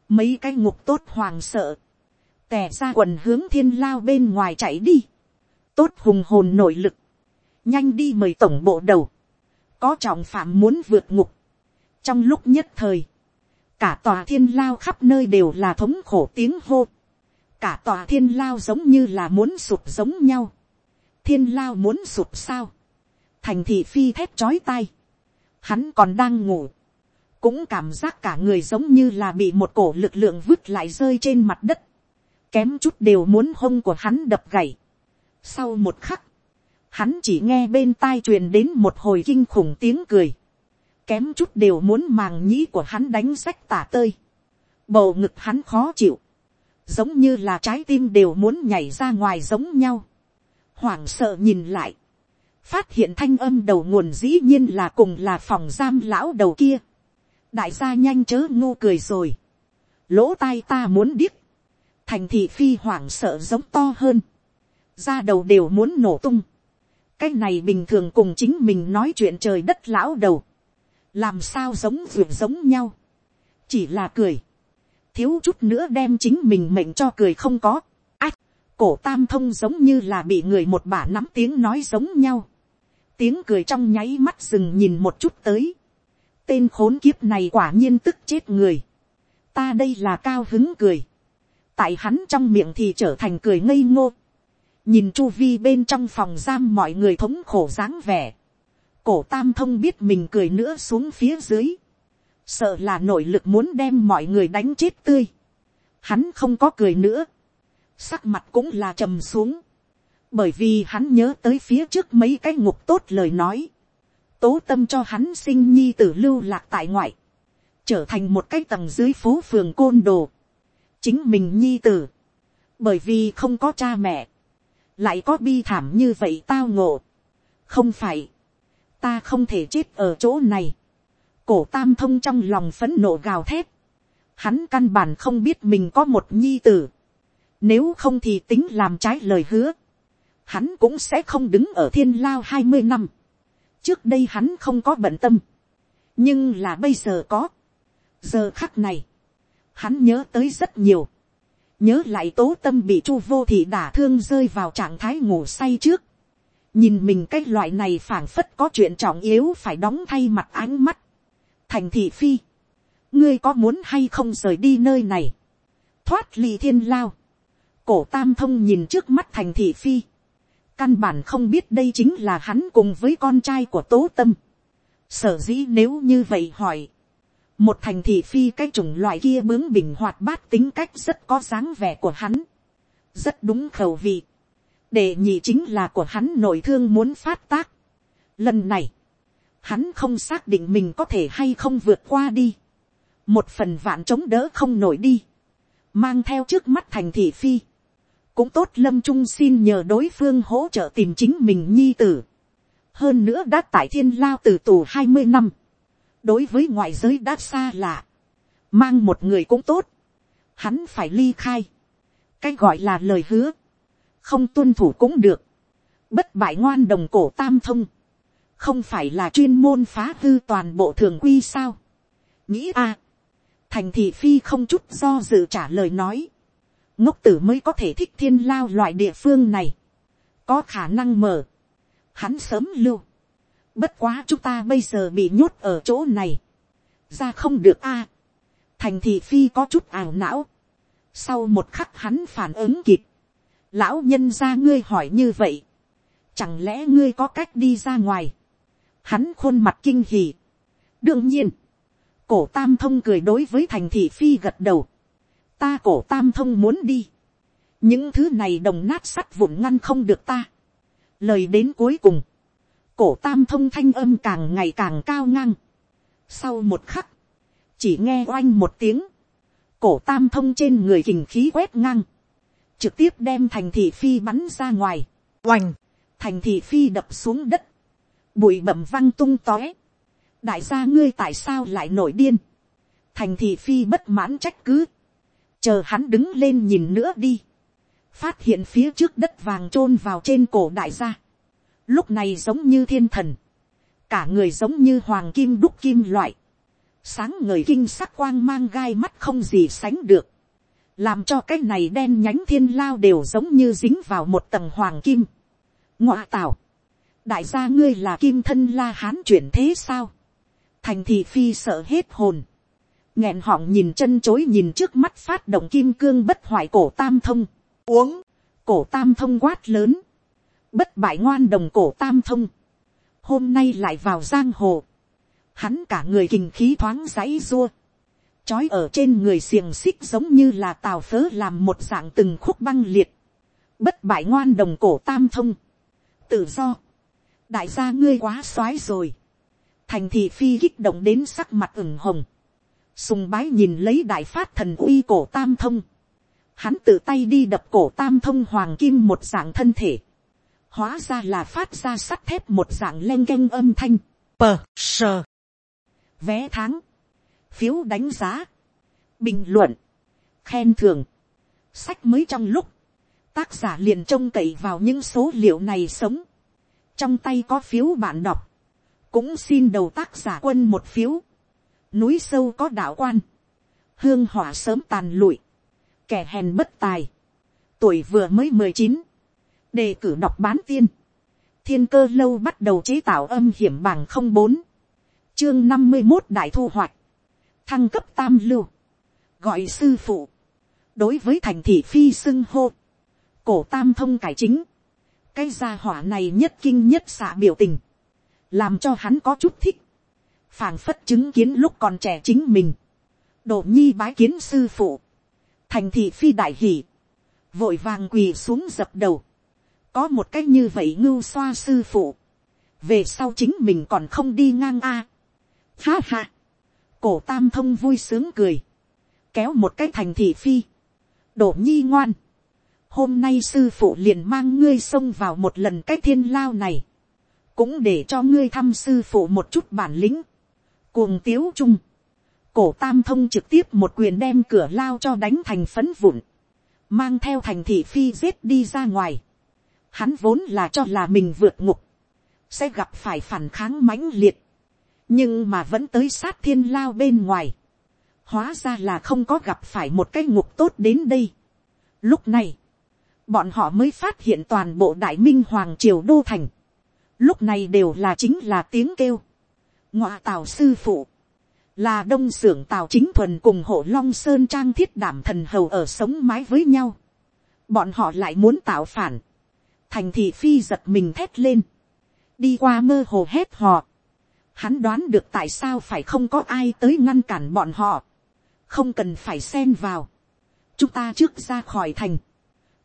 mấy cái ngục tốt hoàng sợ, tè ra quần hướng thiên lao bên ngoài chạy đi, tốt hùng hồn nội lực, nhanh đi mời tổng bộ đầu, có trọng phạm muốn vượt ngục, trong lúc nhất thời, cả tòa thiên lao khắp nơi đều là thống khổ tiếng hô, cả tòa thiên lao giống như là muốn sụp giống nhau, thiên lao muốn sụp sao, thành thị phi thép chói tai, hắn còn đang ngủ, cũng cảm giác cả người giống như là bị một cổ lực lượng vứt lại rơi trên mặt đất, kém chút đều muốn hông của hắn đập gãy. Sau một khắc, hắn chỉ nghe bên tai truyền đến một hồi kinh khủng tiếng cười. kém chút đều muốn màng nhĩ của hắn đánh sách tả tơi, bầu ngực hắn khó chịu, giống như là trái tim đều muốn nhảy ra ngoài giống nhau, hoảng sợ nhìn lại, phát hiện thanh âm đầu nguồn dĩ nhiên là cùng là phòng giam lão đầu kia, đại gia nhanh chớ ngu cười rồi, lỗ tai ta muốn điếc, thành thị phi hoảng sợ giống to hơn, da đầu đều muốn nổ tung, cái này bình thường cùng chính mình nói chuyện trời đất lão đầu, làm sao giống ruột giống nhau, chỉ là cười, thiếu chút nữa đem chính mình mệnh cho cười không có, ách, cổ tam thông giống như là bị người một bả nắm tiếng nói giống nhau, tiếng cười trong nháy mắt dừng nhìn một chút tới, tên khốn kiếp này quả nhiên tức chết người, ta đây là cao hứng cười, tại hắn trong miệng thì trở thành cười ngây ngô, nhìn chu vi bên trong phòng giam mọi người thống khổ dáng vẻ, cổ tam thông biết mình cười nữa xuống phía dưới, sợ là nội lực muốn đem mọi người đánh chết tươi, hắn không có cười nữa, sắc mặt cũng là trầm xuống, bởi vì hắn nhớ tới phía trước mấy cái ngục tốt lời nói, tố tâm cho hắn sinh nhi tử lưu lạc tại ngoại, trở thành một cái tầng dưới phố phường côn đồ, chính mình nhi tử, bởi vì không có cha mẹ, lại có bi thảm như vậy tao ngộ, không phải, ta không thể chết ở chỗ này, cổ tam thông trong lòng phấn nộ gào thét, hắn căn bản không biết mình có một nhi tử, nếu không thì tính làm trái lời hứa, hắn cũng sẽ không đứng ở thiên lao hai mươi năm, trước đây hắn không có bận tâm, nhưng là bây giờ có, giờ khắc này, hắn nhớ tới rất nhiều, nhớ lại tố tâm bị chu vô thị đả thương rơi vào trạng thái ngủ say trước, nhìn mình cái loại này phảng phất có chuyện trọng yếu phải đóng thay mặt ánh mắt, thành thị phi, ngươi có muốn hay không rời đi nơi này, thoát ly thiên lao, cổ tam thông nhìn trước mắt thành thị phi, căn bản không biết đây chính là hắn cùng với con trai của tố tâm, sở dĩ nếu như vậy hỏi, một thành thị phi cái chủng loại kia bướng bình hoạt bát tính cách rất có dáng vẻ của hắn, rất đúng khẩu vị, để nhị chính là của hắn nội thương muốn phát tác. Lần này, hắn không xác định mình có thể hay không vượt qua đi, một phần vạn chống đỡ không nổi đi, mang theo trước mắt thành thị phi, cũng tốt lâm trung xin nhờ đối phương hỗ trợ tìm chính mình nhi tử, hơn nữa đã tại thiên lao từ tù hai mươi năm, đối với ngoại giới đã xa lạ, mang một người cũng tốt, hắn phải ly khai, cái gọi là lời hứa, không tuân thủ cũng được, bất bại ngoan đồng cổ tam thông, không phải là chuyên môn phá hư toàn bộ thường quy sao, nghĩ a, thành thị phi không chút do dự trả lời nói, ngốc tử mới có thể thích thiên lao loại địa phương này, có khả năng mở, hắn sớm lưu, Bất quá chúng ta bây giờ bị nhốt ở chỗ này. Ra không được a. Thành thị phi có chút ảo não. Sau một khắc hắn phản ứng kịp. Lão nhân ra ngươi hỏi như vậy. Chẳng lẽ ngươi có cách đi ra ngoài. Hắn khuôn mặt kinh hỉ. Đương nhiên. Cổ tam thông cười đối với thành thị phi gật đầu. Ta cổ tam thông muốn đi. Những thứ này đồng nát sắt vụn ngăn không được ta. Lời đến cuối cùng cổ tam thông thanh âm càng ngày càng cao ngang. Sau một khắc, chỉ nghe oanh một tiếng, cổ tam thông trên người kình khí quét ngang, trực tiếp đem thành thị phi bắn ra ngoài, oanh, thành thị phi đập xuống đất, bụi bẩm văng tung tóe, đại gia ngươi tại sao lại nổi điên, thành thị phi bất mãn trách cứ, chờ hắn đứng lên nhìn nữa đi, phát hiện phía trước đất vàng chôn vào trên cổ đại gia, lúc này giống như thiên thần, cả người giống như hoàng kim đúc kim loại, sáng người kinh sắc quang mang gai mắt không gì sánh được, làm cho cái này đen nhánh thiên lao đều giống như dính vào một tầng hoàng kim. ngoa tào, đại gia ngươi là kim thân la hán chuyển thế sao, thành thị phi sợ hết hồn, nghẹn họng nhìn chân chối nhìn trước mắt phát động kim cương bất hoại cổ tam thông, uống, cổ tam thông quát lớn, bất bại ngoan đồng cổ tam thông, hôm nay lại vào giang hồ, hắn cả người kình khí thoáng giấy rua, trói ở trên người xiềng xích giống như là tàu phớ làm một dạng từng khúc băng liệt, bất bại ngoan đồng cổ tam thông, tự do, đại gia ngươi quá x o á i rồi, thành thị phi kích động đến sắc mặt ửng hồng, sùng bái nhìn lấy đại phát thần uy cổ tam thông, hắn tự tay đi đập cổ tam thông hoàng kim một dạng thân thể, hóa ra là phát ra sắt thép một dạng len canh âm thanh, pờ sờ, vé tháng, phiếu đánh giá, bình luận, khen thường, sách mới trong lúc, tác giả liền trông cậy vào những số liệu này sống, trong tay có phiếu bạn đọc, cũng xin đầu tác giả quân một phiếu, núi sâu có đạo quan, hương hỏa sớm tàn lụi, kẻ hèn bất tài, tuổi vừa mới mười chín, đề cử đọc bán tiên, thiên cơ lâu bắt đầu chế tạo âm hiểm bằng không bốn, chương năm mươi một đại thu hoạch, thăng cấp tam lưu, gọi sư phụ, đối với thành thị phi xưng hô, cổ tam thông cải chính, cái gia hỏa này nhất kinh nhất xạ biểu tình, làm cho hắn có chút thích, phảng phất chứng kiến lúc còn trẻ chính mình, đổ nhi bái kiến sư phụ, thành thị phi đại hỉ vội vàng quỳ xuống dập đầu, có một cách như vậy ngưu xoa sư phụ, về sau chính mình còn không đi ngang a. Ha ha, cổ tam thông vui sướng cười, kéo một cái thành thị phi, đổ nhi ngoan, hôm nay sư phụ liền mang ngươi xông vào một lần cái thiên lao này, cũng để cho ngươi thăm sư phụ một chút bản lĩnh, cuồng tiếu chung, cổ tam thông trực tiếp một quyền đem cửa lao cho đánh thành phấn vụn, mang theo thành thị phi giết đi ra ngoài, hắn vốn là cho là mình vượt ngục, sẽ gặp phải phản kháng mãnh liệt, nhưng mà vẫn tới sát thiên lao bên ngoài, hóa ra là không có gặp phải một cái ngục tốt đến đây. Lúc này, bọn họ mới phát hiện toàn bộ đại minh hoàng triều đô thành, lúc này đều là chính là tiếng kêu, ngọa tào sư phụ, là đông xưởng tào chính thuần cùng hộ long sơn trang thiết đảm thần hầu ở sống mái với nhau, bọn họ lại muốn tạo phản, thành thị phi giật mình thét lên, đi qua mơ hồ hét họ, hắn đoán được tại sao phải không có ai tới ngăn cản bọn họ, không cần phải xen vào, chúng ta trước ra khỏi thành,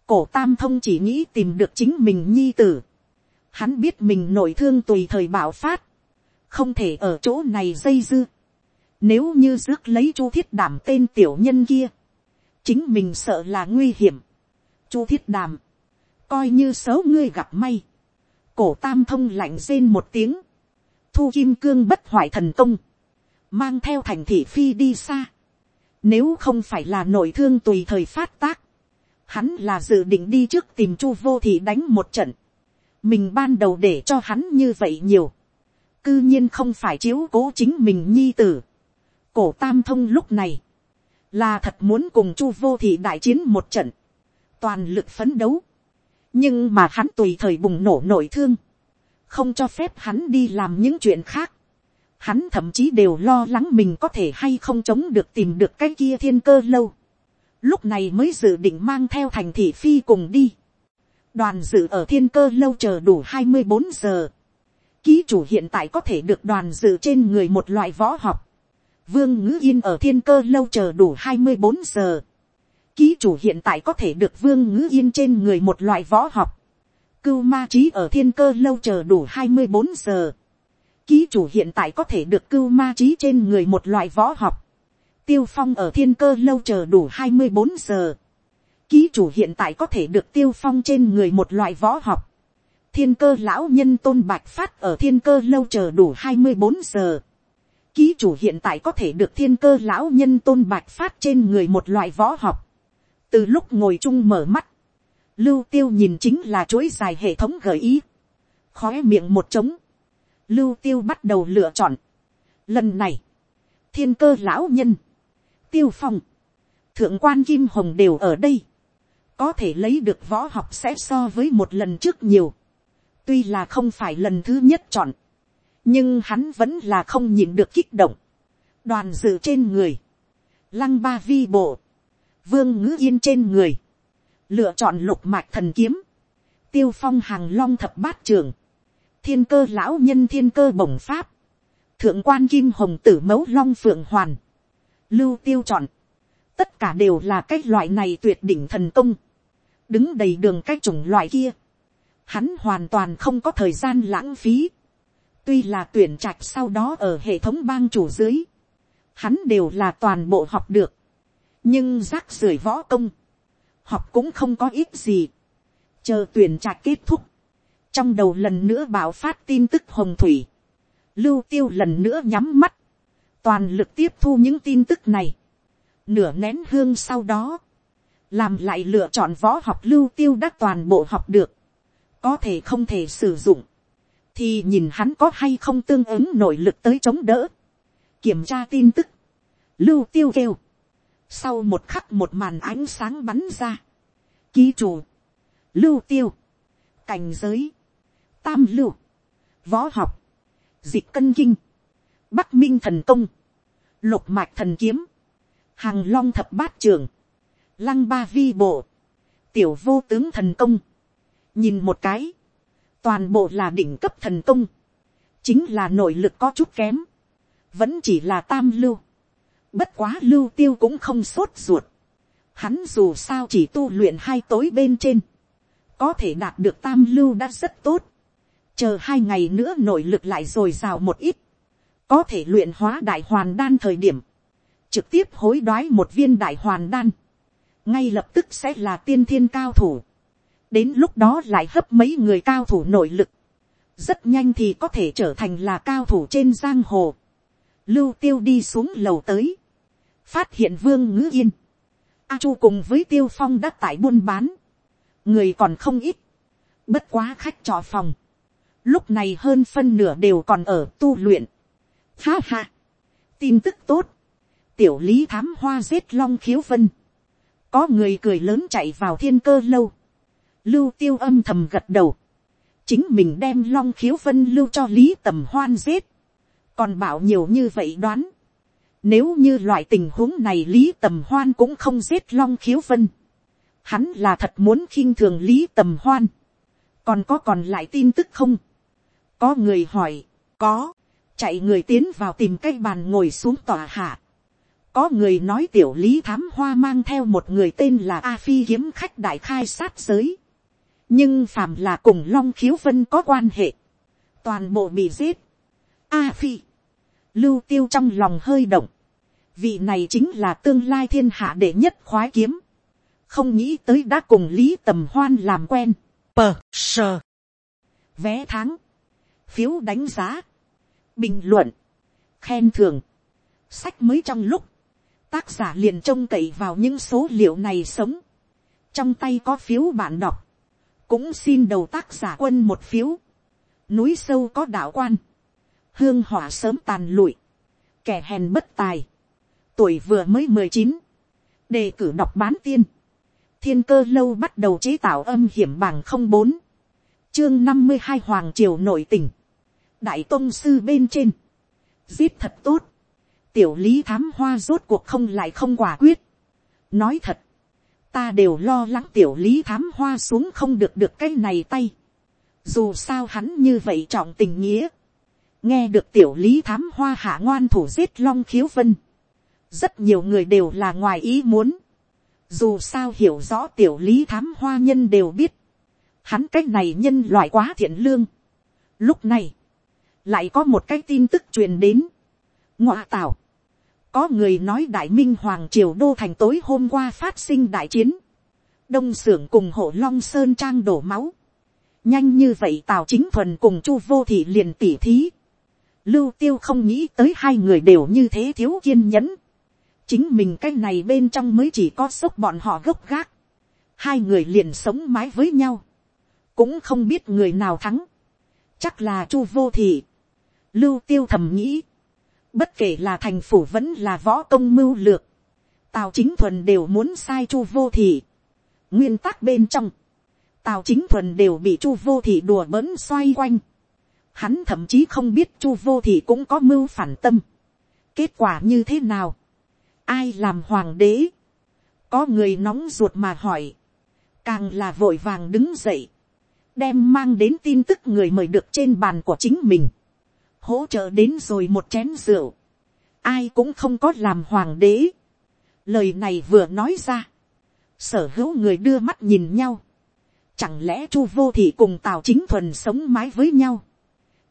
cổ tam thông chỉ nghĩ tìm được chính mình nhi tử, hắn biết mình nội thương tùy thời bạo phát, không thể ở chỗ này dây dưa, nếu như rước lấy chu thiết đảm tên tiểu nhân kia, chính mình sợ là nguy hiểm, chu thiết đàm, coi như xấu ngươi gặp may, cổ tam thông lạnh rên một tiếng, thu kim cương bất hoại thần công, mang theo thành thị phi đi xa, nếu không phải là nội thương tùy thời phát tác, hắn là dự định đi trước tìm chu vô thì đánh một trận, mình ban đầu để cho hắn như vậy nhiều, cư nhiên không phải chiếu cố chính mình nhi tử, cổ tam thông lúc này, là thật muốn cùng chu vô thị đại chiến một trận, toàn lực phấn đấu, nhưng mà hắn tùy thời bùng nổ nội thương, không cho phép hắn đi làm những chuyện khác. Hắn thậm chí đều lo lắng mình có thể hay không chống được tìm được cái kia thiên cơ lâu. Lúc này mới dự định mang theo thành thị phi cùng đi. Đoàn dự ở thiên cơ lâu chờ đủ hai mươi bốn giờ. Ký chủ hiện tại có thể được đoàn dự trên người một loại võ học. Vương ngữ yên ở thiên cơ lâu chờ đủ hai mươi bốn giờ Ký chủ hiện tại có thể được vương ngữ yên trên người một loại võ học. Cưu ma trí ở thiên cơ lâu chờ đủ hai mươi bốn giờ. Ký chủ hiện tại có thể được cưu ma trí trên người một loại võ học. Tiêu phong ở thiên cơ lâu chờ đủ hai mươi bốn giờ. Ký chủ hiện tại có thể được tiêu phong trên người một loại võ học. Thiên cơ lão nhân tôn bạch phát ở thiên cơ lâu chờ đủ hai mươi bốn giờ. Ký chủ hiện tại có thể được thiên cơ lão nhân tôn bạch phát trên người một loại võ học từ lúc ngồi chung mở mắt, lưu tiêu nhìn chính là chuỗi dài hệ thống gợi ý, khói miệng một trống, lưu tiêu bắt đầu lựa chọn. Lần này, thiên cơ lão nhân, tiêu phong, thượng quan kim hồng đều ở đây, có thể lấy được võ học sẽ so với một lần trước nhiều, tuy là không phải lần thứ nhất chọn, nhưng hắn vẫn là không nhìn được kích động, đoàn dự trên người, lăng ba vi bộ, vương ngữ yên trên người, lựa chọn lục mạch thần kiếm, tiêu phong hàng long thập bát trường, thiên cơ lão nhân thiên cơ bổng pháp, thượng quan kim hồng tử mẫu long phượng hoàn, lưu tiêu chọn, tất cả đều là cái loại này tuyệt đỉnh thần công, đứng đầy đường cái chủng loại kia, hắn hoàn toàn không có thời gian lãng phí, Tuy là tuyển trạch sau đó ở hệ thống bang chủ dưới. Hắn đều là toàn bộ học được. Nhưng rác rưởi võ công. Học cũng không có ít gì. Chờ tuyển trạch kết thúc. Trong đầu lần nữa bảo phát tin tức hồng thủy. Lưu tiêu lần nữa nhắm mắt. Toàn lực tiếp thu những tin tức này. Nửa nén hương sau đó. Làm lại lựa chọn võ học lưu tiêu đã toàn bộ học được. Có thể không thể sử dụng thì nhìn hắn có hay không tương ứng nội lực tới chống đỡ. kiểm tra tin tức, lưu tiêu kêu, sau một khắc một màn ánh sáng bắn ra, ký chủ, lưu tiêu, cảnh giới, tam lưu, võ học, dịch cân kinh, bắc minh thần công, lục mạch thần kiếm, hàng long thập bát trường, lăng ba vi bộ, tiểu vô tướng thần công, nhìn một cái, toàn bộ là đỉnh cấp thần công, chính là nội lực có chút kém, vẫn chỉ là tam lưu, bất quá lưu tiêu cũng không sốt ruột, hắn dù sao chỉ tu luyện hai tối bên trên, có thể đạt được tam lưu đã rất tốt, chờ hai ngày nữa nội lực lại rồi rào một ít, có thể luyện hóa đại hoàn đan thời điểm, trực tiếp hối đoái một viên đại hoàn đan, ngay lập tức sẽ là tiên thiên cao thủ, đến lúc đó lại hấp mấy người cao thủ nội lực, rất nhanh thì có thể trở thành là cao thủ trên giang hồ. Lưu tiêu đi xuống lầu tới, phát hiện vương ngữ yên, a chu cùng với tiêu phong đã tại buôn bán, người còn không ít, bất quá khách trọ phòng, lúc này hơn phân nửa đều còn ở tu luyện. Ha ha, tin tức tốt, tiểu lý thám hoa giết long khiếu vân, có người cười lớn chạy vào thiên cơ lâu, lưu tiêu âm thầm gật đầu, chính mình đem long khiếu vân lưu cho lý tầm hoan giết, còn bảo nhiều như vậy đoán, nếu như loại tình huống này lý tầm hoan cũng không giết long khiếu vân, hắn là thật muốn khinh thường lý tầm hoan, còn có còn lại tin tức không, có người hỏi, có, chạy người tiến vào tìm cây bàn ngồi xuống tòa hạ, có người nói tiểu lý thám hoa mang theo một người tên là a phi kiếm khách đại khai sát giới, nhưng phàm là cùng long khiếu vân có quan hệ, toàn bộ bị giết. A phi, lưu tiêu trong lòng hơi động, vị này chính là tương lai thiên hạ đệ nhất khoái kiếm, không nghĩ tới đã cùng lý tầm hoan làm quen, pờ sờ, vé tháng, phiếu đánh giá, bình luận, khen thưởng, sách mới trong lúc, tác giả liền trông cậy vào những số liệu này sống, trong tay có phiếu bạn đọc, cũng xin đầu tác giả quân một phiếu, núi sâu có đạo quan, hương hỏa sớm tàn lụi, kẻ hèn bất tài, tuổi vừa mới mười chín, đề cử đọc bán tiên, thiên cơ lâu bắt đầu chế tạo âm hiểm bằng không bốn, chương năm mươi hai hoàng triều nội tình, đại tôn sư bên trên, giết thật tốt, tiểu lý thám hoa rốt cuộc không lại không quả quyết, nói thật, ta đều lo lắng tiểu lý thám hoa xuống không được được cái này tay. dù sao hắn như vậy trọng tình nghĩa nghe được tiểu lý thám hoa hạ ngoan thủ giết long khiếu vân. rất nhiều người đều là ngoài ý muốn. dù sao hiểu rõ tiểu lý thám hoa nhân đều biết. hắn cái này nhân loại quá thiện lương. lúc này, lại có một cái tin tức truyền đến. ngoạ tảo có người nói đại minh hoàng triều đô thành tối hôm qua phát sinh đại chiến. đông xưởng cùng hộ long sơn trang đổ máu. nhanh như vậy tào chính thuần cùng chu vô thị liền tỉ thí lưu tiêu không nghĩ tới hai người đều như thế thiếu kiên nhẫn. chính mình cái này bên trong mới chỉ có sốc bọn họ gốc gác. hai người liền sống mái với nhau. cũng không biết người nào thắng. chắc là chu vô thị. lưu tiêu thầm nghĩ Bất kể là thành phủ vẫn là võ công mưu lược. Tào chính thuần đều muốn sai chu vô thị. Nguyên tắc bên trong. Tào chính thuần đều bị chu vô thị đùa bỡn xoay quanh. Hắn thậm chí không biết chu vô thị cũng có mưu phản tâm. Kết quả như thế nào? Ai làm hoàng đế? Có người nóng ruột mà hỏi. Càng là vội vàng đứng dậy. Đem mang đến tin tức người mời được trên bàn của chính mình hỗ trợ đến rồi một chén rượu, ai cũng không có làm hoàng đế. Lời này vừa nói ra, sở hữu người đưa mắt nhìn nhau, chẳng lẽ chu vô thị cùng tào chính thuần sống mái với nhau,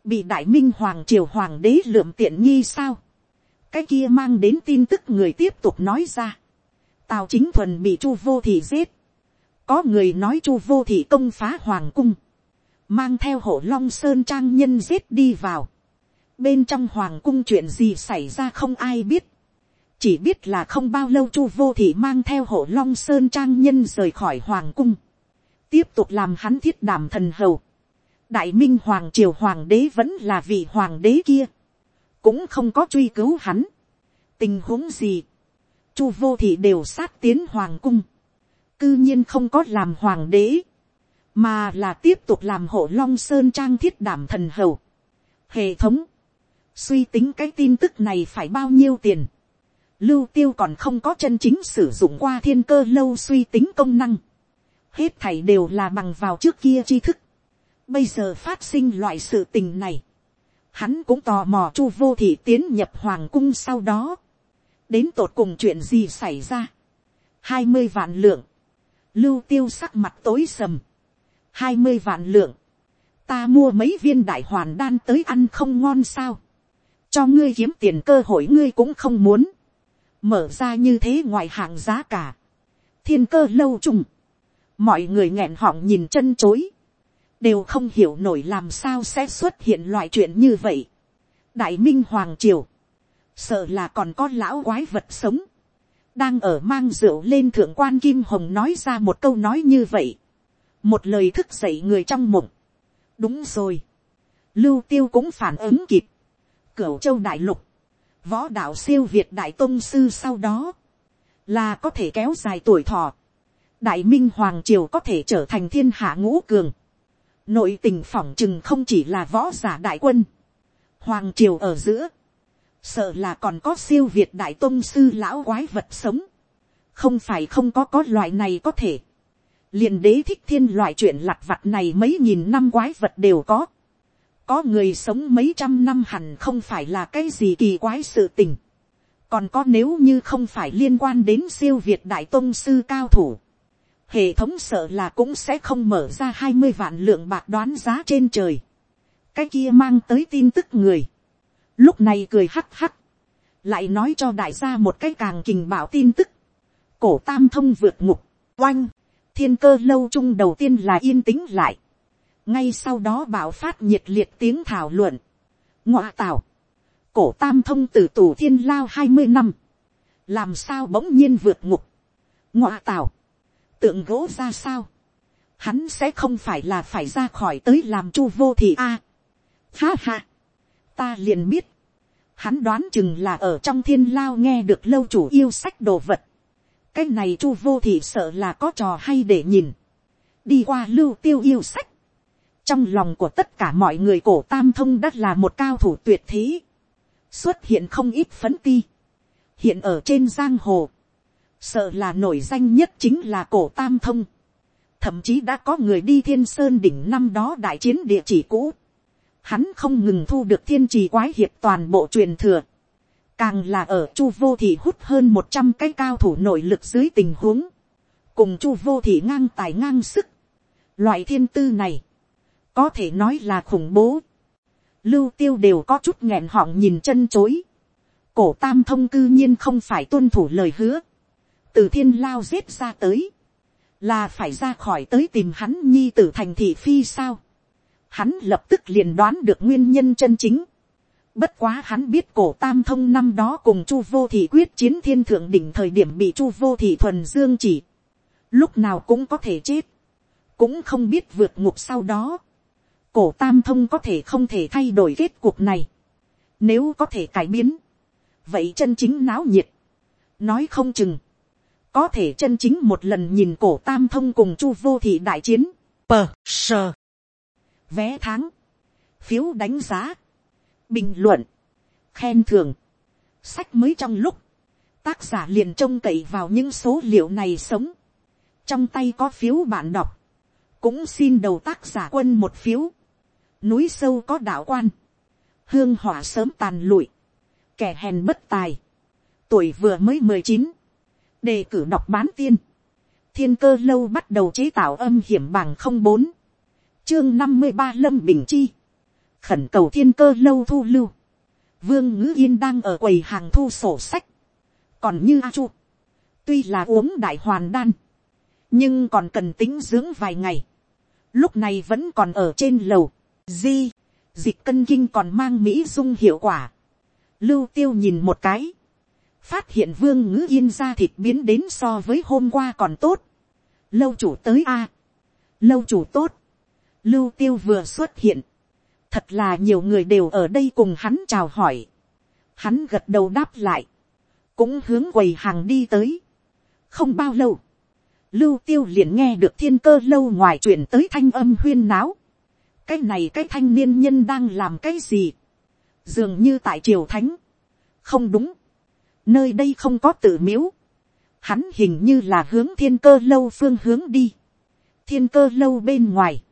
bị đại minh hoàng triều hoàng đế lượm tiện nghi sao, cái kia mang đến tin tức người tiếp tục nói ra, tào chính thuần bị chu vô thị giết, có người nói chu vô thị công phá hoàng cung, mang theo hộ long sơn trang nhân giết đi vào, bên trong hoàng cung chuyện gì xảy ra không ai biết, chỉ biết là không bao lâu chu vô thị mang theo hộ long sơn trang nhân rời khỏi hoàng cung, tiếp tục làm hắn thiết đảm thần hầu, đại minh hoàng triều hoàng đế vẫn là vị hoàng đế kia, cũng không có truy cứu hắn. tình huống gì, chu vô thị đều sát tiến hoàng cung, cư nhiên không có làm hoàng đế, mà là tiếp tục làm hộ long sơn trang thiết đảm thần hầu. hệ thống, suy tính cái tin tức này phải bao nhiêu tiền, lưu tiêu còn không có chân chính sử dụng qua thiên cơ lâu suy tính công năng, hết thảy đều là bằng vào trước kia tri thức, bây giờ phát sinh loại sự tình này, hắn cũng tò mò chu vô thị tiến nhập hoàng cung sau đó, đến tột cùng chuyện gì xảy ra, hai mươi vạn lượng, lưu tiêu sắc mặt tối sầm, hai mươi vạn lượng, ta mua mấy viên đại hoàn đan tới ăn không ngon sao, cho ngươi kiếm tiền cơ hội ngươi cũng không muốn, mở ra như thế ngoài hàng giá cả, thiên cơ lâu trùng, mọi người nghẹn họng nhìn chân chối, đều không hiểu nổi làm sao sẽ xuất hiện loại chuyện như vậy. đại minh hoàng triều, sợ là còn có lão quái vật sống, đang ở mang rượu lên thượng quan kim hồng nói ra một câu nói như vậy, một lời thức dậy người trong mộng. đúng rồi, lưu tiêu cũng phản ứng kịp, cửu châu đại lục, võ đạo siêu việt đại tôn sư sau đó, là có thể kéo dài tuổi thọ, đại minh hoàng triều có thể trở thành thiên hạ ngũ cường, nội tình phỏng chừng không chỉ là võ giả đại quân, hoàng triều ở giữa, sợ là còn có siêu việt đại tôn sư lão quái vật sống, không phải không có có loại này có thể, liền đế thích thiên loại chuyện lặt vặt này mấy nghìn năm quái vật đều có, có người sống mấy trăm năm hẳn không phải là cái gì kỳ quái sự tình, còn có nếu như không phải liên quan đến siêu việt đại tôn sư cao thủ, hệ thống sợ là cũng sẽ không mở ra hai mươi vạn lượng bạc đoán giá trên trời. cái kia mang tới tin tức người. lúc này cười hắc hắc. lại nói cho đại gia một cái càng kình bảo tin tức. cổ tam thông vượt ngục, oanh, thiên cơ lâu chung đầu tiên là yên tĩnh lại. ngay sau đó bảo phát nhiệt liệt tiếng thảo luận. ngoạ tảo, cổ tam thông từ tù thiên lao hai mươi năm. làm sao bỗng nhiên vượt ngục. ngoạ tảo, tượng gỗ ra sao, hắn sẽ không phải là phải ra khỏi tới làm chu vô thị a. À, ha ha, ta liền biết, hắn đoán chừng là ở trong thiên lao nghe được lâu chủ yêu sách đồ vật. cái này chu vô thị sợ là có trò hay để nhìn. đi qua lưu tiêu yêu sách. trong lòng của tất cả mọi người cổ tam thông đất là một cao thủ tuyệt thế. xuất hiện không ít phấn ti. hiện ở trên giang hồ sợ là nổi danh nhất chính là cổ tam thông. thậm chí đã có người đi thiên sơn đỉnh năm đó đại chiến địa chỉ cũ. hắn không ngừng thu được thiên trì quái hiệp toàn bộ truyền thừa. càng là ở chu vô thị hút hơn một trăm cái cao thủ nội lực dưới tình huống. cùng chu vô thị ngang tài ngang sức. loại thiên tư này, có thể nói là khủng bố. lưu tiêu đều có chút nghẹn họng nhìn chân chối. cổ tam thông cư nhiên không phải tuân thủ lời hứa từ thiên lao giết ra tới, là phải ra khỏi tới tìm hắn nhi tử thành thị phi sao. Hắn lập tức liền đoán được nguyên nhân chân chính. Bất quá hắn biết cổ tam thông năm đó cùng chu vô thị quyết chiến thiên thượng đỉnh thời điểm bị chu vô thị thuần dương chỉ. Lúc nào cũng có thể chết. Cũng không biết vượt ngục sau đó. Cổ tam thông có thể không thể thay đổi kết cục này. Nếu có thể cải biến. Vậy chân chính náo nhiệt. Nói không chừng có thể chân chính một lần nhìn cổ tam thông cùng chu vô thị đại chiến, pờ sờ, vé tháng, phiếu đánh giá, bình luận, khen thưởng, sách mới trong lúc, tác giả liền trông cậy vào những số liệu này sống, trong tay có phiếu bạn đọc, cũng xin đầu tác giả quân một phiếu, núi sâu có đạo quan, hương hỏa sớm tàn lụi, kẻ hèn bất tài, tuổi vừa mới mười chín, đề cử đọc bán tiên, thiên cơ lâu bắt đầu chế tạo âm hiểm bằng không bốn, chương năm mươi ba lâm bình chi, khẩn cầu thiên cơ lâu thu lưu, vương ngữ yên đang ở quầy hàng thu sổ sách, còn như a chu, tuy là uống đại hoàn đan, nhưng còn cần tính dưỡng vài ngày, lúc này vẫn còn ở trên lầu, di, dịch cân kinh còn mang mỹ dung hiệu quả, lưu tiêu nhìn một cái, phát hiện vương ngữ yên ra thịt biến đến so với hôm qua còn tốt, lâu chủ tới a, lâu chủ tốt, lưu tiêu vừa xuất hiện, thật là nhiều người đều ở đây cùng hắn chào hỏi, hắn gật đầu đáp lại, cũng hướng quầy hàng đi tới, không bao lâu, lưu tiêu liền nghe được thiên cơ lâu ngoài chuyện tới thanh âm huyên náo, cái này cái thanh niên nhân đang làm cái gì, dường như tại triều thánh, không đúng, nơi đây không có tự miếu, hắn hình như là hướng thiên cơ lâu phương hướng đi, thiên cơ lâu bên ngoài,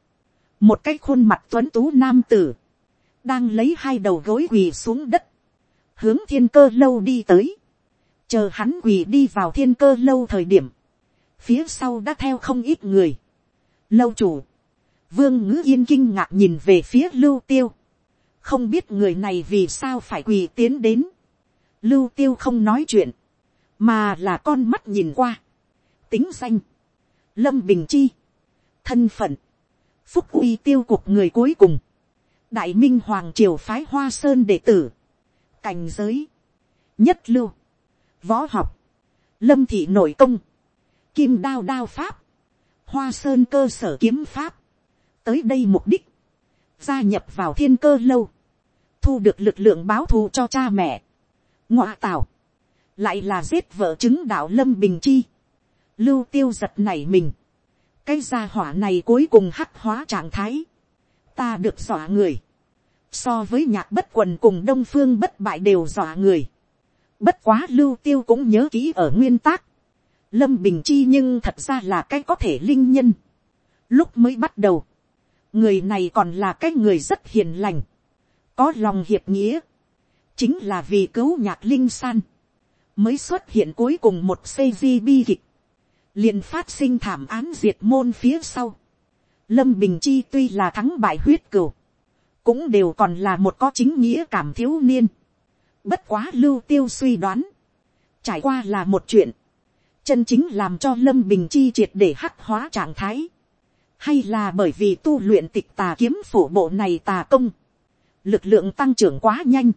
một cái khuôn mặt tuấn tú nam tử, đang lấy hai đầu gối quỳ xuống đất, hướng thiên cơ lâu đi tới, chờ hắn quỳ đi vào thiên cơ lâu thời điểm, phía sau đã theo không ít người. lâu chủ, vương ngữ yên kinh ngạc nhìn về phía lưu tiêu, không biết người này vì sao phải quỳ tiến đến, lưu tiêu không nói chuyện, mà là con mắt nhìn qua, tính danh, lâm bình chi, thân phận, phúc uy tiêu cục người cuối cùng, đại minh hoàng triều phái hoa sơn đệ tử, cảnh giới, nhất lưu, võ học, lâm thị nội công, kim đao đao pháp, hoa sơn cơ sở kiếm pháp, tới đây mục đích, gia nhập vào thiên cơ lâu, thu được lực lượng báo thù cho cha mẹ, ngoạ tào, lại là giết vợ chứng đạo lâm bình chi, lưu tiêu giật này mình, cái gia hỏa này cuối cùng hắc hóa trạng thái, ta được dọa người, so với nhạc bất quần cùng đông phương bất bại đều dọa người, bất quá lưu tiêu cũng nhớ kỹ ở nguyên tác, lâm bình chi nhưng thật ra là cái có thể linh nhân, lúc mới bắt đầu, người này còn là cái người rất hiền lành, có lòng hiệp nghĩa, chính là vì cứu nhạc linh san, mới xuất hiện cuối cùng một xây bi kịch, liền phát sinh thảm án diệt môn phía sau. Lâm Bình Chi tuy là thắng bại huyết cửu, cũng đều còn là một có chính nghĩa cảm thiếu niên. Bất quá lưu tiêu suy đoán, trải qua là một chuyện, chân chính làm cho Lâm Bình Chi triệt để hắc hóa trạng thái, hay là bởi vì tu luyện tịch tà kiếm phổ bộ này tà công, lực lượng tăng trưởng quá nhanh,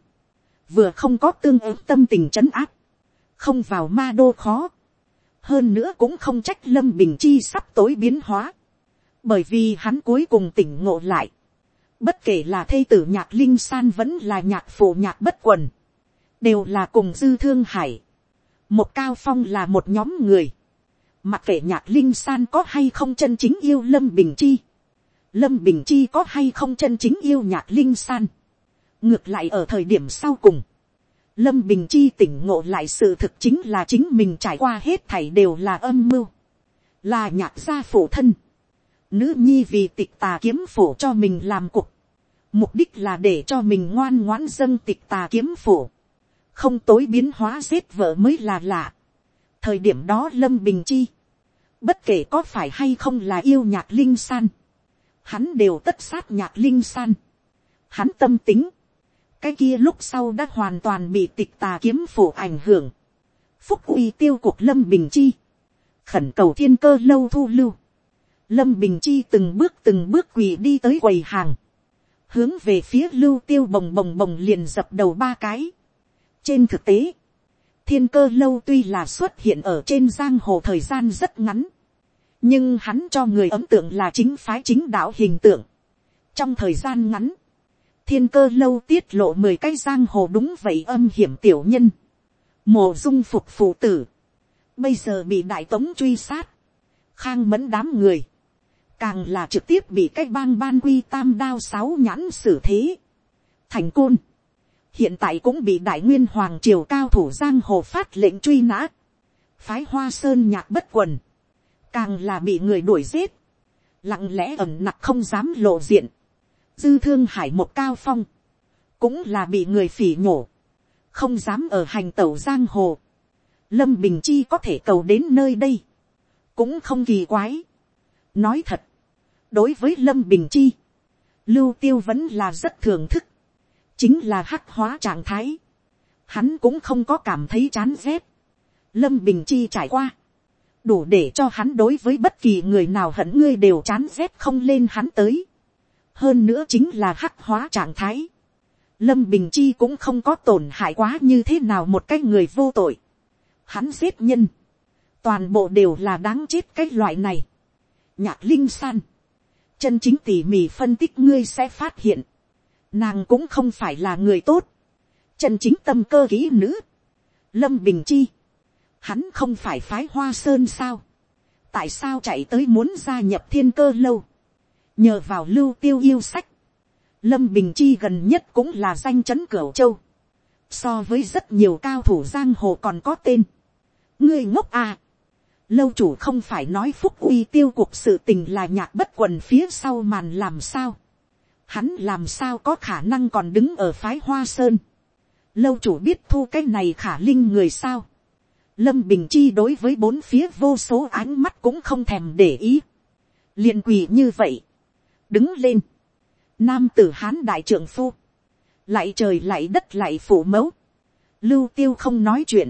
vừa không có tương ứng tâm tình trấn áp, không vào ma đô khó, hơn nữa cũng không trách lâm bình chi sắp tối biến hóa, bởi vì hắn cuối cùng tỉnh ngộ lại, bất kể là thây tử nhạc linh san vẫn là nhạc phụ nhạc bất quần, đều là cùng dư thương hải, một cao phong là một nhóm người, mặc kệ nhạc linh san có hay không chân chính yêu lâm bình chi, lâm bình chi có hay không chân chính yêu nhạc linh san, ngược lại ở thời điểm sau cùng, Lâm Bình Chi tỉnh ngộ lại sự thực chính là chính mình trải qua hết thảy đều là âm mưu. Là nhạc gia phổ thân. Nữ nhi vì tịch tà kiếm phổ cho mình làm cục. Mục đích là để cho mình ngoan ngoãn dâng tịch tà kiếm phổ. Không tối biến hóa giết vợ mới là lạ. Thời điểm đó Lâm Bình Chi. Bất kể có phải hay không là yêu nhạc linh san. Hắn đều tất sát nhạc linh san. Hắn tâm tính cái kia lúc sau đã hoàn toàn bị tịch tà kiếm phổ ảnh hưởng. phúc uy tiêu cuộc lâm bình chi. khẩn cầu thiên cơ lâu thu lưu. lâm bình chi từng bước từng bước quỳ đi tới quầy hàng. hướng về phía lưu tiêu bồng bồng bồng liền dập đầu ba cái. trên thực tế, thiên cơ lâu tuy là xuất hiện ở trên giang hồ thời gian rất ngắn. nhưng hắn cho người ấn tượng là chính phái chính đạo hình tượng. trong thời gian ngắn, thiên cơ lâu tiết lộ mười cái giang hồ đúng vậy âm hiểm tiểu nhân, mồ dung phục phụ tử, bây giờ bị đại tống truy sát, khang mẫn đám người, càng là trực tiếp bị cái bang ban quy tam đao sáu nhãn xử thế, thành côn, hiện tại cũng bị đại nguyên hoàng triều cao thủ giang hồ phát lệnh truy nã, phái hoa sơn nhạc bất quần, càng là bị người đuổi giết, lặng lẽ ẩm nặc không dám lộ diện, dư thương hải một cao phong, cũng là bị người phỉ nhổ, không dám ở hành tẩu giang hồ. Lâm Bình Chi có thể cầu đến nơi đây, cũng không kỳ quái. Nói thật, đối với Lâm Bình Chi, lưu tiêu vẫn là rất thưởng thức, chính là hắc hóa trạng thái, hắn cũng không có cảm thấy chán rét, lâm bình chi trải qua, đủ để cho hắn đối với bất kỳ người nào hận ngươi đều chán rét không lên hắn tới, hơn nữa chính là hắc hóa trạng thái, lâm bình chi cũng không có tổn hại quá như thế nào một cái người vô tội, hắn giết nhân, toàn bộ đều là đáng chết cái loại này, nhạc linh san, chân chính tỉ mỉ phân tích ngươi sẽ phát hiện, nàng cũng không phải là người tốt, chân chính tâm cơ kỹ nữ, lâm bình chi, hắn không phải phái hoa sơn sao, tại sao chạy tới muốn gia nhập thiên cơ lâu, nhờ vào lưu tiêu yêu sách, lâm bình chi gần nhất cũng là danh chấn cửu châu, so với rất nhiều cao thủ giang hồ còn có tên, ngươi ngốc à, lâu chủ không phải nói phúc uy tiêu cuộc sự tình là nhạc bất quần phía sau màn làm sao, hắn làm sao có khả năng còn đứng ở phái hoa sơn, lâu chủ biết thu cái này khả linh người sao, lâm bình chi đối với bốn phía vô số ánh mắt cũng không thèm để ý, liền quỳ như vậy, đứng lên, nam tử hán đại trưởng phu, lại trời lại đất lại phủ mẫu, lưu tiêu không nói chuyện,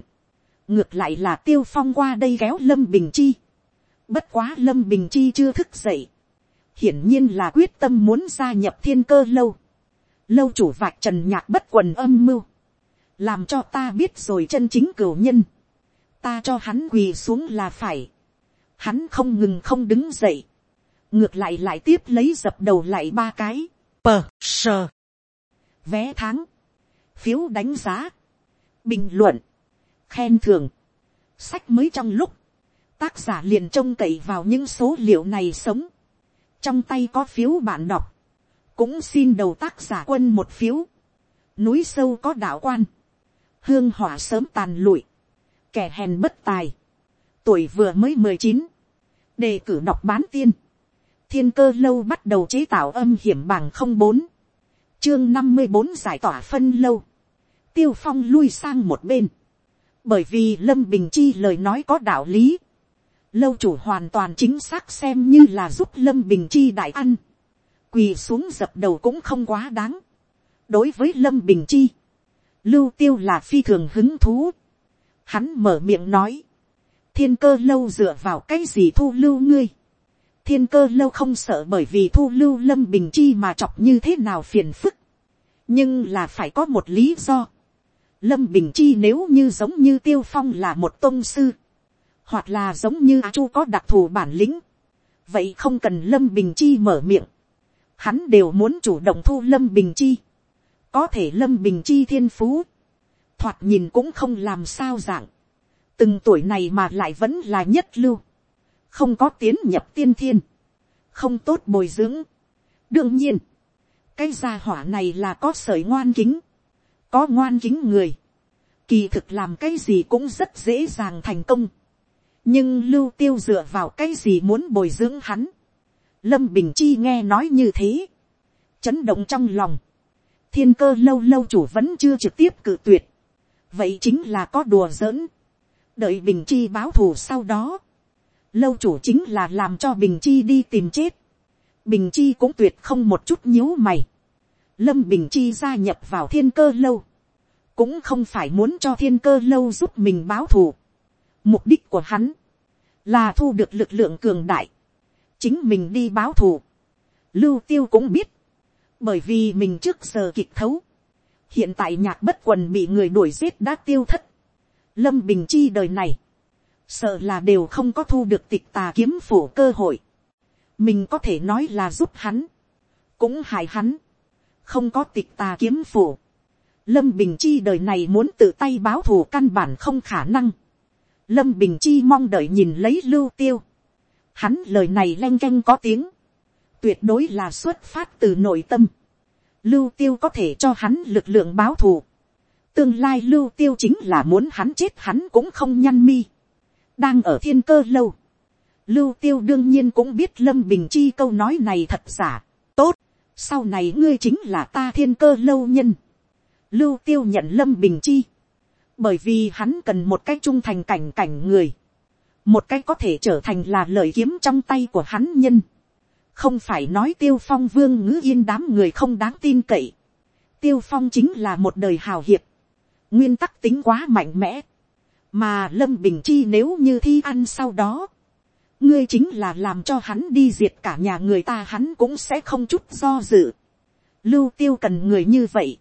ngược lại là tiêu phong qua đây kéo lâm bình chi, bất quá lâm bình chi chưa thức dậy, hiển nhiên là quyết tâm muốn gia nhập thiên cơ lâu, lâu chủ vạch trần nhạc bất quần âm mưu, làm cho ta biết rồi chân chính cửu nhân, ta cho hắn quỳ xuống là phải, hắn không ngừng không đứng dậy, ngược lại lại tiếp lấy dập đầu lại ba cái, pờ sờ, vé tháng, phiếu đánh giá, bình luận, khen thường, sách mới trong lúc, tác giả liền trông cậy vào những số liệu này sống, trong tay có phiếu bạn đọc, cũng xin đầu tác giả quân một phiếu, núi sâu có đạo quan, hương hỏa sớm tàn lụi, kẻ hèn bất tài, tuổi vừa mới mười chín, đề cử đọc bán tiên, thiên cơ lâu bắt đầu chế tạo âm hiểm bằng không bốn, chương năm mươi bốn giải tỏa phân lâu, tiêu phong lui sang một bên, bởi vì lâm bình chi lời nói có đạo lý, lâu chủ hoàn toàn chính xác xem như là giúp lâm bình chi đại ăn, quỳ xuống dập đầu cũng không quá đáng. đối với lâm bình chi, lưu tiêu là phi thường hứng thú, hắn mở miệng nói, thiên cơ lâu dựa vào cái gì thu lưu ngươi, thiên cơ lâu không sợ bởi vì thu lưu lâm bình chi mà chọc như thế nào phiền phức, nhưng là phải có một lý do, Lâm Bình Chi nếu như giống như Tiêu Phong là một tôn sư. Hoặc là giống như A Chu có đặc thù bản lĩnh. Vậy không cần Lâm Bình Chi mở miệng. Hắn đều muốn chủ động thu Lâm Bình Chi. Có thể Lâm Bình Chi thiên phú. Thoạt nhìn cũng không làm sao dạng. Từng tuổi này mà lại vẫn là nhất lưu. Không có tiến nhập tiên thiên. Không tốt bồi dưỡng. Đương nhiên. Cái gia hỏa này là có sởi ngoan kính. Có ngoan kính người, kỳ thực làm cái gì cũng rất dễ dàng thành công, nhưng lưu tiêu dựa vào cái gì muốn bồi dưỡng hắn, lâm bình chi nghe nói như thế, chấn động trong lòng, thiên cơ lâu lâu chủ vẫn chưa trực tiếp cự tuyệt, vậy chính là có đùa giỡn, đợi bình chi báo thù sau đó, lâu chủ chính là làm cho bình chi đi tìm chết, bình chi cũng tuyệt không một chút nhíu mày, Lâm Bình Chi gia nhập vào thiên cơ lâu. Cũng không phải muốn cho thiên cơ lâu giúp mình báo thù. Mục đích của hắn là thu được lực lượng cường đại. Chính mình đi báo thù. Lưu tiêu cũng biết. Bởi vì mình trước giờ kịch thấu. Hiện tại nhạc bất quần bị người đuổi giết đã tiêu thất. Lâm Bình Chi đời này. Sợ là đều không có thu được tịch tà kiếm phủ cơ hội. Mình có thể nói là giúp hắn. Cũng hại hắn không có tịch tà kiếm phủ. Lâm Bình Chi đời này muốn tự tay báo thù căn bản không khả năng. Lâm Bình Chi mong đợi nhìn lấy lưu tiêu. Hắn lời này len canh có tiếng. Tuyệt đối là xuất phát từ nội tâm. Lưu tiêu có thể cho hắn lực lượng báo thù. Tương lai lưu tiêu chính là muốn hắn chết hắn cũng không nhăn mi. Đang ở thiên cơ lâu. Lưu tiêu đương nhiên cũng biết Lâm Bình Chi câu nói này thật giả. Tốt sau này ngươi chính là ta thiên cơ lâu nhân, lưu tiêu nhận lâm bình chi, bởi vì hắn cần một cách trung thành cảnh cảnh người, một cách có thể trở thành là lợi kiếm trong tay của hắn nhân, không phải nói tiêu phong vương ngữ yên đám người không đáng tin cậy. tiêu phong chính là một đời hào hiệp, nguyên tắc tính quá mạnh mẽ, mà lâm bình chi nếu như thi ăn sau đó, ngươi chính là làm cho hắn đi diệt cả nhà người ta hắn cũng sẽ không chút do dự. lưu tiêu cần người như vậy.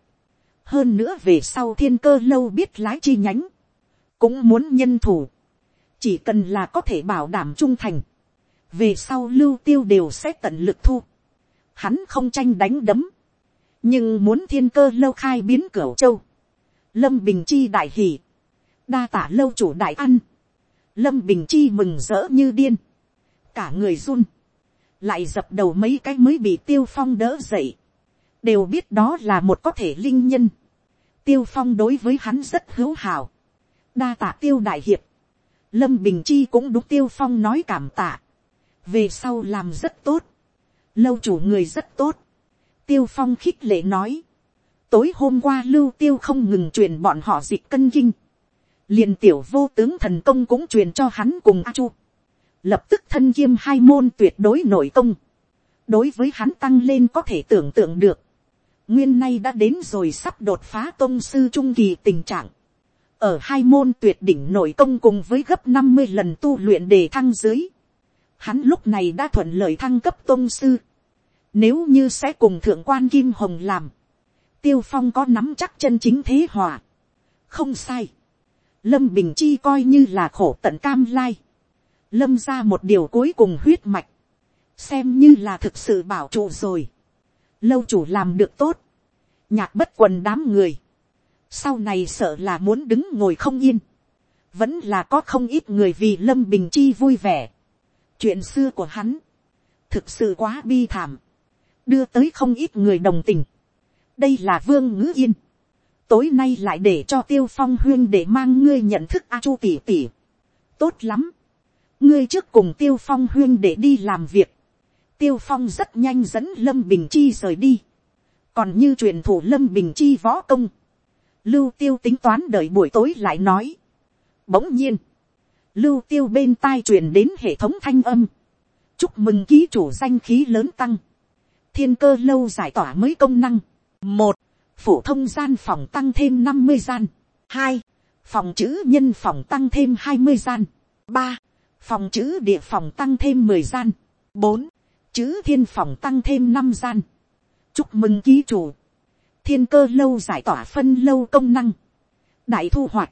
hơn nữa về sau thiên cơ lâu biết lái chi nhánh, cũng muốn nhân thủ, chỉ cần là có thể bảo đảm trung thành, về sau lưu tiêu đều sẽ tận lực thu, hắn không tranh đánh đấm, nhưng muốn thiên cơ lâu khai biến cửa châu, lâm bình chi đại hỉ, đa tả lâu chủ đại ăn, lâm bình chi mừng rỡ như điên, cả người run, lại dập đầu mấy cái mới bị tiêu phong đỡ dậy, đều biết đó là một có thể linh nhân, tiêu phong đối với hắn rất hữu hảo, đa tạ tiêu đại hiệp, lâm bình chi cũng đúng tiêu phong nói cảm tạ, về sau làm rất tốt, lâu chủ người rất tốt, tiêu phong khích lệ nói, tối hôm qua lưu tiêu không ngừng truyền bọn họ dịch cân kinh, liền tiểu vô tướng thần công cũng truyền cho hắn cùng a chu, lập tức thân kiêm hai môn tuyệt đối nội công, đối với hắn tăng lên có thể tưởng tượng được, nguyên nay đã đến rồi sắp đột phá công sư trung kỳ tình trạng, ở hai môn tuyệt đỉnh nội công cùng với gấp năm mươi lần tu luyện đề thăng dưới, hắn lúc này đã thuận lợi thăng cấp tôn sư, nếu như sẽ cùng thượng quan kim hồng làm, tiêu phong có nắm chắc chân chính thế hòa, không sai, lâm bình chi coi như là khổ tận cam lai, lâm ra một điều cuối cùng huyết mạch, xem như là thực sự bảo trụ rồi, lâu chủ làm được tốt, nhạc bất quần đám người, sau này sợ là muốn đứng ngồi không yên, vẫn là có không ít người vì lâm bình chi vui vẻ, chuyện xưa của hắn, thực sự quá bi thảm, đưa tới không ít người đồng tình, đây là vương ngữ yên, tối nay lại để cho tiêu phong huyên để mang ngươi nhận thức a chu tỉ tỉ, tốt lắm, ngươi trước cùng tiêu phong huyên để đi làm việc, tiêu phong rất nhanh dẫn lâm bình chi rời đi, còn như truyền thủ lâm bình chi võ công, lưu tiêu tính toán đợi buổi tối lại nói. bỗng nhiên, lưu tiêu bên tai truyền đến hệ thống thanh âm, chúc mừng ký chủ danh khí lớn tăng, thiên cơ lâu giải tỏa mới công năng, một, phổ thông gian phòng tăng thêm năm mươi gian, hai, phòng chữ nhân phòng tăng thêm hai mươi gian, ba, phòng chữ địa phòng tăng thêm mười gian, bốn, chữ thiên phòng tăng thêm năm gian. chúc mừng ký chủ, thiên cơ lâu giải tỏa phân lâu công năng, đại thu hoạch,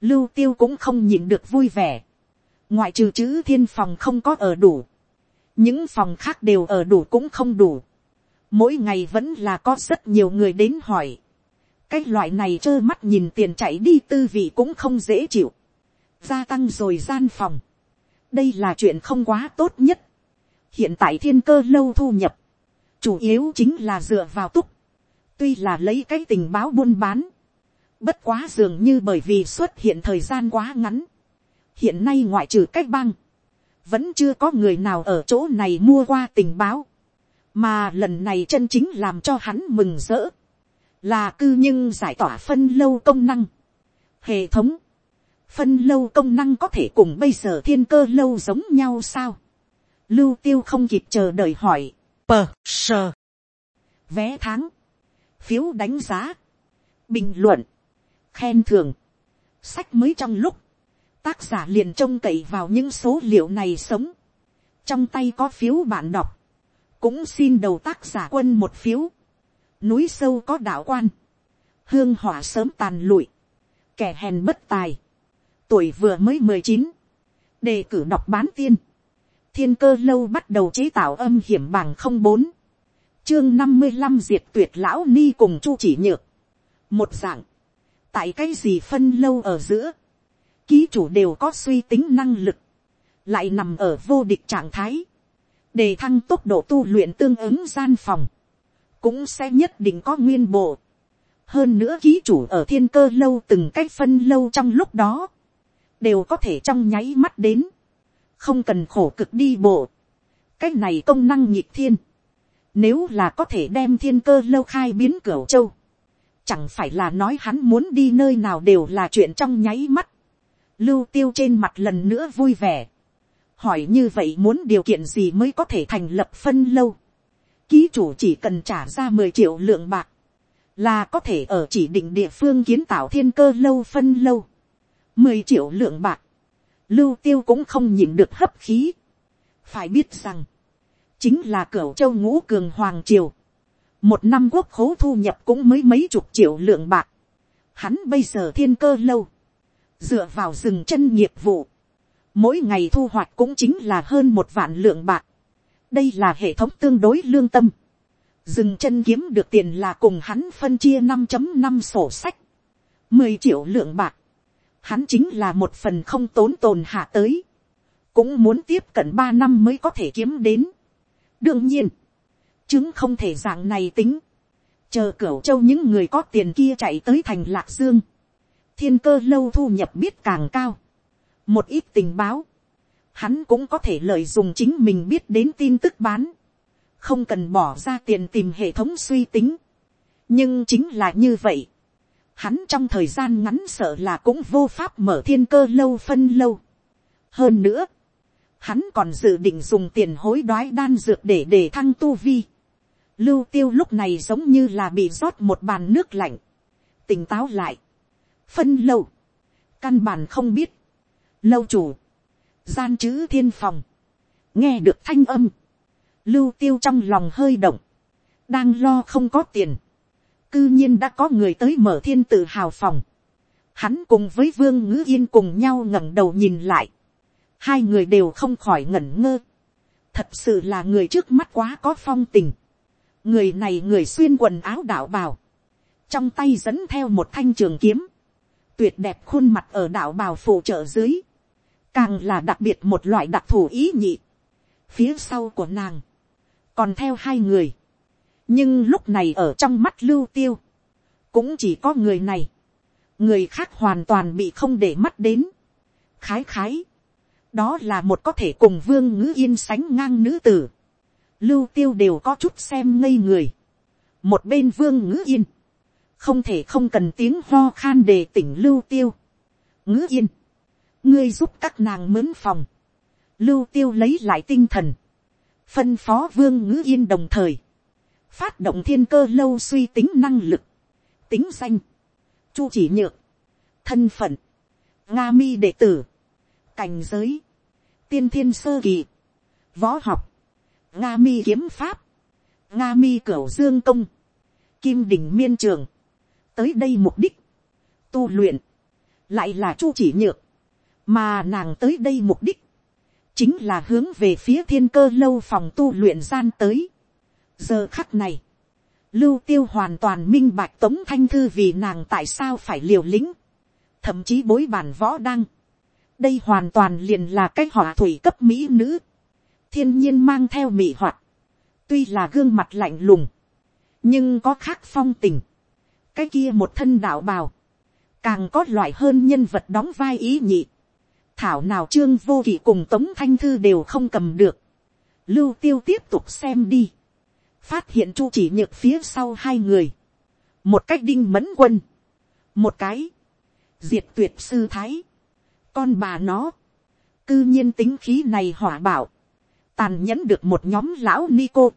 lưu tiêu cũng không nhìn được vui vẻ, ngoại trừ chữ thiên phòng không có ở đủ, những phòng khác đều ở đủ cũng không đủ, mỗi ngày vẫn là có rất nhiều người đến hỏi, cái loại này trơ mắt nhìn tiền chạy đi tư vị cũng không dễ chịu, gia tăng rồi gian phòng, đây là chuyện không quá tốt nhất, hiện tại thiên cơ lâu thu nhập, chủ yếu chính là dựa vào túc, tuy là lấy cái tình báo buôn bán, bất quá dường như bởi vì xuất hiện thời gian quá ngắn, hiện nay ngoại trừ cách băng, vẫn chưa có người nào ở chỗ này mua qua tình báo, mà lần này chân chính làm cho hắn mừng rỡ, là cư nhưng giải tỏa phân lâu công năng, hệ thống, phân lâu công năng có thể cùng bây giờ thiên cơ lâu giống nhau sao, lưu tiêu không kịp chờ đợi hỏi, pờ sờ, vé tháng, phiếu đánh giá, bình luận, khen thưởng, sách mới trong lúc, tác giả liền trông cậy vào những số liệu này sống, trong tay có phiếu bạn đọc, cũng xin đầu tác giả quân một phiếu, núi sâu có đạo quan, hương hỏa sớm tàn lụi, kẻ hèn bất tài, tuổi vừa mới mười chín, đề cử đọc bán tiên, thiên cơ lâu bắt đầu chế tạo âm hiểm bằng không bốn, chương năm mươi năm diệt tuyệt lão ni cùng chu chỉ nhược. một dạng, tại cái gì phân lâu ở giữa, ký chủ đều có suy tính năng lực, lại nằm ở vô địch trạng thái, đề thăng tốc độ tu luyện tương ứng gian phòng, cũng sẽ nhất định có nguyên bộ. hơn nữa ký chủ ở thiên cơ lâu từng cái phân lâu trong lúc đó, đều có thể trong nháy mắt đến, không cần khổ cực đi bộ. cái này công năng nhịp thiên, nếu là có thể đem thiên cơ lâu khai biến cửa châu. Chẳng phải là nói hắn muốn đi nơi nào đều là chuyện trong nháy mắt. Lưu tiêu trên mặt lần nữa vui vẻ hỏi như vậy muốn điều kiện gì mới có thể thành lập phân lâu. ký chủ chỉ cần trả ra mười triệu lượng bạc, là có thể ở chỉ định địa phương kiến tạo thiên cơ lâu phân lâu. mười triệu lượng bạc, lưu tiêu cũng không nhìn được hấp khí. phải biết rằng, chính là cửa châu ngũ cường hoàng triều. một năm quốc khố thu nhập cũng mới mấy chục triệu lượng bạc. hắn bây giờ thiên cơ lâu, dựa vào rừng chân nghiệp vụ, mỗi ngày thu hoạch cũng chính là hơn một vạn lượng bạc. đây là hệ thống tương đối lương tâm. dừng chân kiếm được tiền là cùng hắn phân chia năm năm sổ sách. mười triệu lượng bạc. hắn chính là một phần không tốn tồn hạ tới. cũng muốn tiếp cận ba năm mới có thể kiếm đến. đương nhiên, chứng không thể dạng này tính. chờ cửa châu những người có tiền kia chạy tới thành lạc dương. thiên cơ lâu thu nhập biết càng cao một ít tình báo, hắn cũng có thể lợi dụng chính mình biết đến tin tức bán, không cần bỏ ra tiền tìm hệ thống suy tính. nhưng chính là như vậy, hắn trong thời gian ngắn sợ là cũng vô pháp mở thiên cơ lâu phân lâu. hơn nữa, hắn còn dự định dùng tiền hối đoái đan dược để để thăng tu vi. lưu tiêu lúc này giống như là bị rót một bàn nước lạnh, tỉnh táo lại, phân lâu, căn bản không biết, lâu chủ, gian chữ thiên phòng, nghe được thanh âm, lưu tiêu trong lòng hơi động, đang lo không có tiền, cư nhiên đã có người tới mở thiên tự hào phòng, hắn cùng với vương ngữ yên cùng nhau ngẩng đầu nhìn lại, hai người đều không khỏi ngẩn ngơ, thật sự là người trước mắt quá có phong tình, người này người xuyên quần áo đạo bào, trong tay dẫn theo một thanh trường kiếm, tuyệt đẹp khuôn mặt ở đạo bào phụ trợ dưới, càng là đặc biệt một loại đặc thù ý nhị. phía sau của nàng, còn theo hai người, nhưng lúc này ở trong mắt lưu tiêu, cũng chỉ có người này, người khác hoàn toàn bị không để mắt đến. khái khái, đó là một có thể cùng vương ngữ yên sánh ngang nữ tử, lưu tiêu đều có chút xem ngây người, một bên vương ngữ yên, không thể không cần tiếng ho khan để tỉnh lưu tiêu, ngữ yên, ngươi giúp các nàng mướn phòng, lưu tiêu lấy lại tinh thần, phân phó vương ngữ yên đồng thời, phát động thiên cơ lâu suy tính năng lực, tính danh, chu chỉ nhược, thân phận, nga mi đệ tử, cảnh giới, tiên thiên sơ kỳ, võ học, nga mi kiếm pháp, nga mi cửu dương công, kim đình miên trường, tới đây mục đích, tu luyện, lại là chu chỉ nhược, mà nàng tới đây mục đích, chính là hướng về phía thiên cơ lâu phòng tu luyện gian tới. giờ khắc này, lưu tiêu hoàn toàn minh bạch tống thanh thư vì nàng tại sao phải liều lĩnh, thậm chí bối bản võ đăng. đây hoàn toàn liền là cái họa thủy cấp mỹ nữ, thiên nhiên mang theo mỹ hoạt, tuy là gương mặt lạnh lùng, nhưng có khác phong tình, cái kia một thân đạo bào, càng có loại hơn nhân vật đóng vai ý nhị, thảo nào trương vô kỵ cùng tống thanh thư đều không cầm được. lưu tiêu tiếp tục xem đi. phát hiện chu chỉ nhược phía sau hai người. một cách đinh mẫn quân. một cái. diệt tuyệt sư thái. con bà nó. cư nhiên tính khí này hỏa bảo. tàn nhẫn được một nhóm lão ni cô.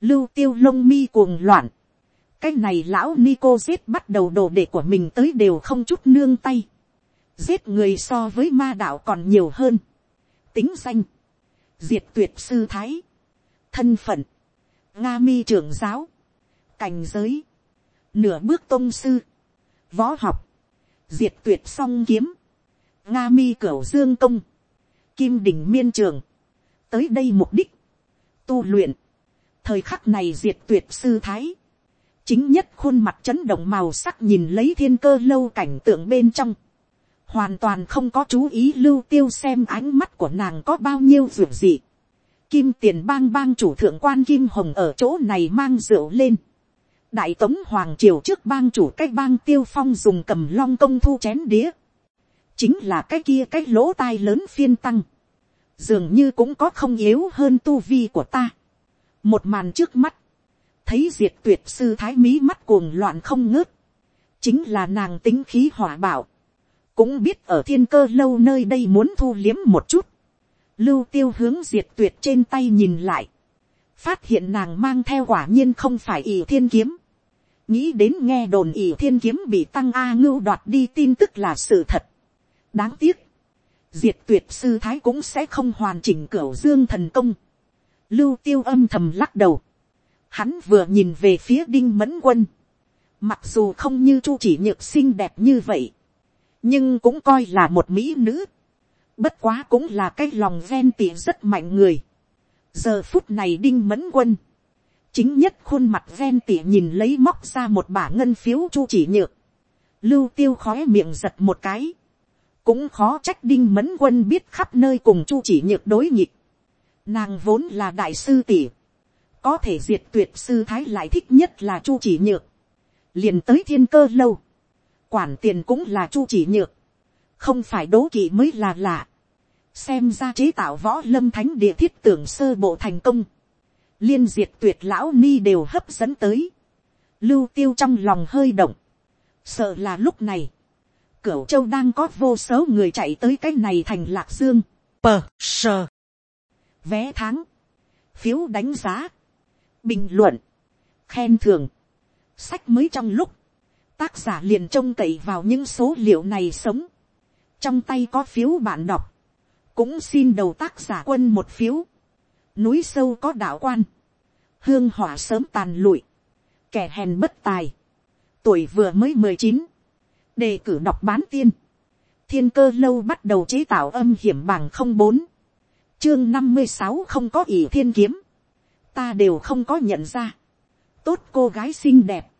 lưu tiêu lông mi cuồng loạn. cái này lão ni cô giết bắt đầu đồ đệ của mình tới đều không chút nương tay giết người so với ma đạo còn nhiều hơn, tính danh, diệt tuyệt sư thái, thân phận, nga mi trưởng giáo, cảnh giới, nửa bước tôn sư, võ học, diệt tuyệt song kiếm, nga mi cửu dương công, kim đỉnh miên trường, tới đây mục đích, tu luyện, thời khắc này diệt tuyệt sư thái, chính nhất khuôn mặt chấn động màu sắc nhìn lấy thiên cơ lâu cảnh tượng bên trong, hoàn toàn không có chú ý lưu tiêu xem ánh mắt của nàng có bao nhiêu ruột gì. Kim tiền bang bang chủ thượng quan Kim Hồng ở chỗ này mang rượu lên. Đại tống hoàng triều trước bang chủ cách bang tiêu phong dùng cầm long công thu chén đĩa. Chính là cái kia cái lỗ tai lớn phiên tăng. Dường như cũng có không yếu hơn tu vi của ta. Một màn trước mắt. Thấy diệt tuyệt sư thái mí mắt cuồng loạn không ngớt. Chính là nàng tính khí hỏa bảo cũng biết ở thiên cơ lâu nơi đây muốn thu liếm một chút, lưu tiêu hướng diệt tuyệt trên tay nhìn lại, phát hiện nàng mang theo quả nhiên không phải ỷ thiên kiếm, nghĩ đến nghe đồn ỷ thiên kiếm bị tăng a ngưu đoạt đi tin tức là sự thật. đáng tiếc, diệt tuyệt sư thái cũng sẽ không hoàn chỉnh cửa dương thần công. lưu tiêu âm thầm lắc đầu, hắn vừa nhìn về phía đinh mẫn quân, mặc dù không như chu chỉ nhược xinh đẹp như vậy, nhưng cũng coi là một mỹ nữ, bất quá cũng là cái lòng ven tỉ rất mạnh người. giờ phút này đinh mẫn quân, chính nhất khuôn mặt ven tỉ nhìn lấy móc ra một bả ngân phiếu chu chỉ nhược, lưu tiêu khói miệng giật một cái, cũng khó trách đinh mẫn quân biết khắp nơi cùng chu chỉ nhược đối nhịp, nàng vốn là đại sư tỷ, có thể diệt tuyệt sư thái lại thích nhất là chu chỉ nhược, liền tới thiên cơ lâu, quản tiền cũng là chu chỉ nhược, không phải đố kỵ mới là lạ, xem ra chế tạo võ lâm thánh địa thiết tưởng sơ bộ thành công, liên diệt tuyệt lão ni đều hấp dẫn tới, lưu tiêu trong lòng hơi động, sợ là lúc này, cửu châu đang có vô số người chạy tới cái này thành lạc dương, pờ sờ, vé tháng, phiếu đánh giá, bình luận, khen thưởng, sách mới trong lúc, tác giả liền trông cậy vào những số liệu này sống, trong tay có phiếu bạn đọc, cũng xin đầu tác giả quân một phiếu, núi sâu có đạo quan, hương hỏa sớm tàn lụi, kẻ hèn bất tài, tuổi vừa mới mười chín, đề cử đọc bán tiên, thiên cơ lâu bắt đầu chế tạo âm hiểm bằng không bốn, chương năm mươi sáu không có ỷ thiên kiếm, ta đều không có nhận ra, tốt cô gái xinh đẹp,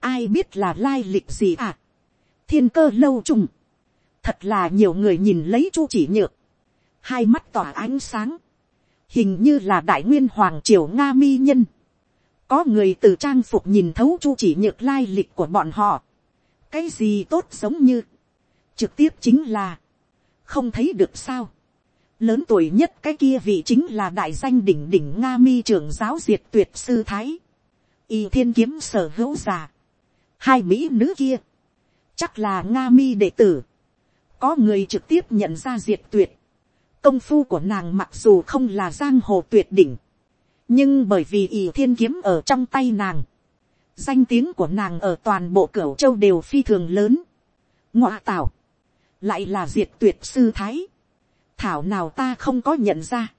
ai biết là lai lịch gì à, thiên cơ lâu trùng, thật là nhiều người nhìn lấy chu chỉ nhược, hai mắt tỏa ánh sáng, hình như là đại nguyên hoàng triều nga mi nhân, có người từ trang phục nhìn thấu chu chỉ nhược lai lịch của bọn họ, cái gì tốt giống như, trực tiếp chính là, không thấy được sao, lớn tuổi nhất cái kia vị chính là đại danh đỉnh đỉnh nga mi trưởng giáo diệt tuyệt sư thái, y thiên kiếm sở hữu già, hai mỹ nữ kia, chắc là nga mi đệ tử, có người trực tiếp nhận ra diệt tuyệt, công phu của nàng mặc dù không là giang hồ tuyệt đỉnh, nhưng bởi vì ỷ thiên kiếm ở trong tay nàng, danh tiếng của nàng ở toàn bộ cửa châu đều phi thường lớn. ngoạ tảo, lại là diệt tuyệt sư thái, thảo nào ta không có nhận ra.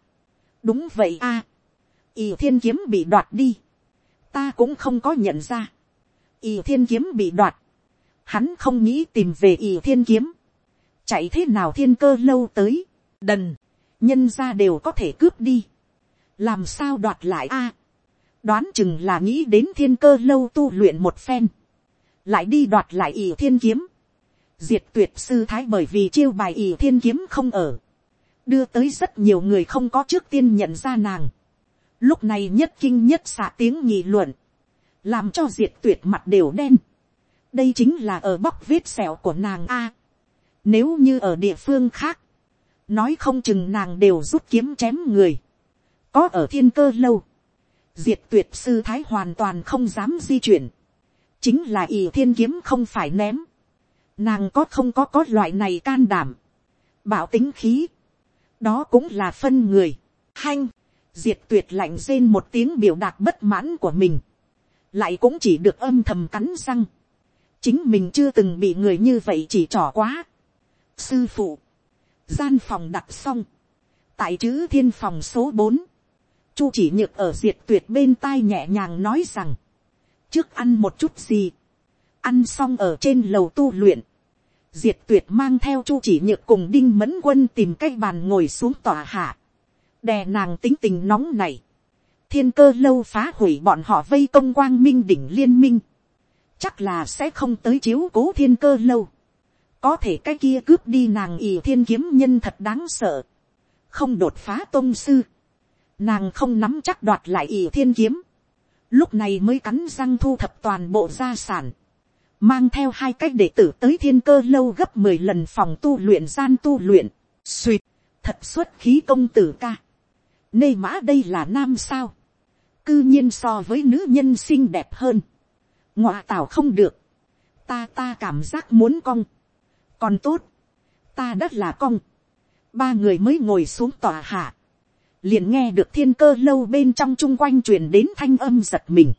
đúng vậy a, à, ỷ thiên kiếm bị đoạt đi, ta cũng không có nhận ra ỷ thiên kiếm bị đoạt, hắn không nghĩ tìm về ỷ thiên kiếm, chạy thế nào thiên cơ lâu tới, đần, nhân ra đều có thể cướp đi, làm sao đoạt lại a, đoán chừng là nghĩ đến thiên cơ lâu tu luyện một phen, lại đi đoạt lại ỷ thiên kiếm, diệt tuyệt sư thái bởi vì chiêu bài ỷ thiên kiếm không ở, đưa tới rất nhiều người không có trước tiên nhận ra nàng, lúc này nhất kinh nhất xạ tiếng nhị luận, làm cho diệt tuyệt mặt đều đen, đây chính là ở bóc vết sẹo của nàng a, nếu như ở địa phương khác, nói không chừng nàng đều rút kiếm chém người, có ở thiên cơ lâu, diệt tuyệt sư thái hoàn toàn không dám di chuyển, chính là ỷ thiên kiếm không phải ném, nàng có không có có loại này can đảm, bảo tính khí, đó cũng là phân người, hanh, diệt tuyệt lạnh rên một tiếng biểu đạt bất mãn của mình, lại cũng chỉ được âm thầm cắn răng, chính mình chưa từng bị người như vậy chỉ trỏ quá, sư phụ, gian phòng đặt xong, tại chữ thiên phòng số bốn, chu chỉ nhược ở diệt tuyệt bên tai nhẹ nhàng nói rằng, trước ăn một chút gì, ăn xong ở trên lầu tu luyện, diệt tuyệt mang theo chu chỉ nhược cùng đinh mẫn quân tìm cái bàn ngồi xuống tòa hạ, đè nàng tính tình nóng này, thiên cơ lâu phá hủy bọn họ vây công quang minh đỉnh liên minh, chắc là sẽ không tới chiếu cố thiên cơ lâu, có thể cái kia cướp đi nàng ỷ thiên kiếm nhân thật đáng sợ, không đột phá tôn sư, nàng không nắm chắc đoạt lại ỷ thiên kiếm, lúc này mới cắn răng thu thập toàn bộ gia sản, mang theo hai cách đệ tử tới thiên cơ lâu gấp mười lần phòng tu luyện gian tu luyện, suỵt, thật xuất khí công tử ca. Nê mã đây là nam sao, cư nhiên so với nữ nhân xinh đẹp hơn, ngọa tảo không được, ta ta cảm giác muốn cong, còn tốt, ta đất là cong, ba người mới ngồi xuống tòa hạ, liền nghe được thiên cơ lâu bên trong chung quanh truyền đến thanh âm giật mình,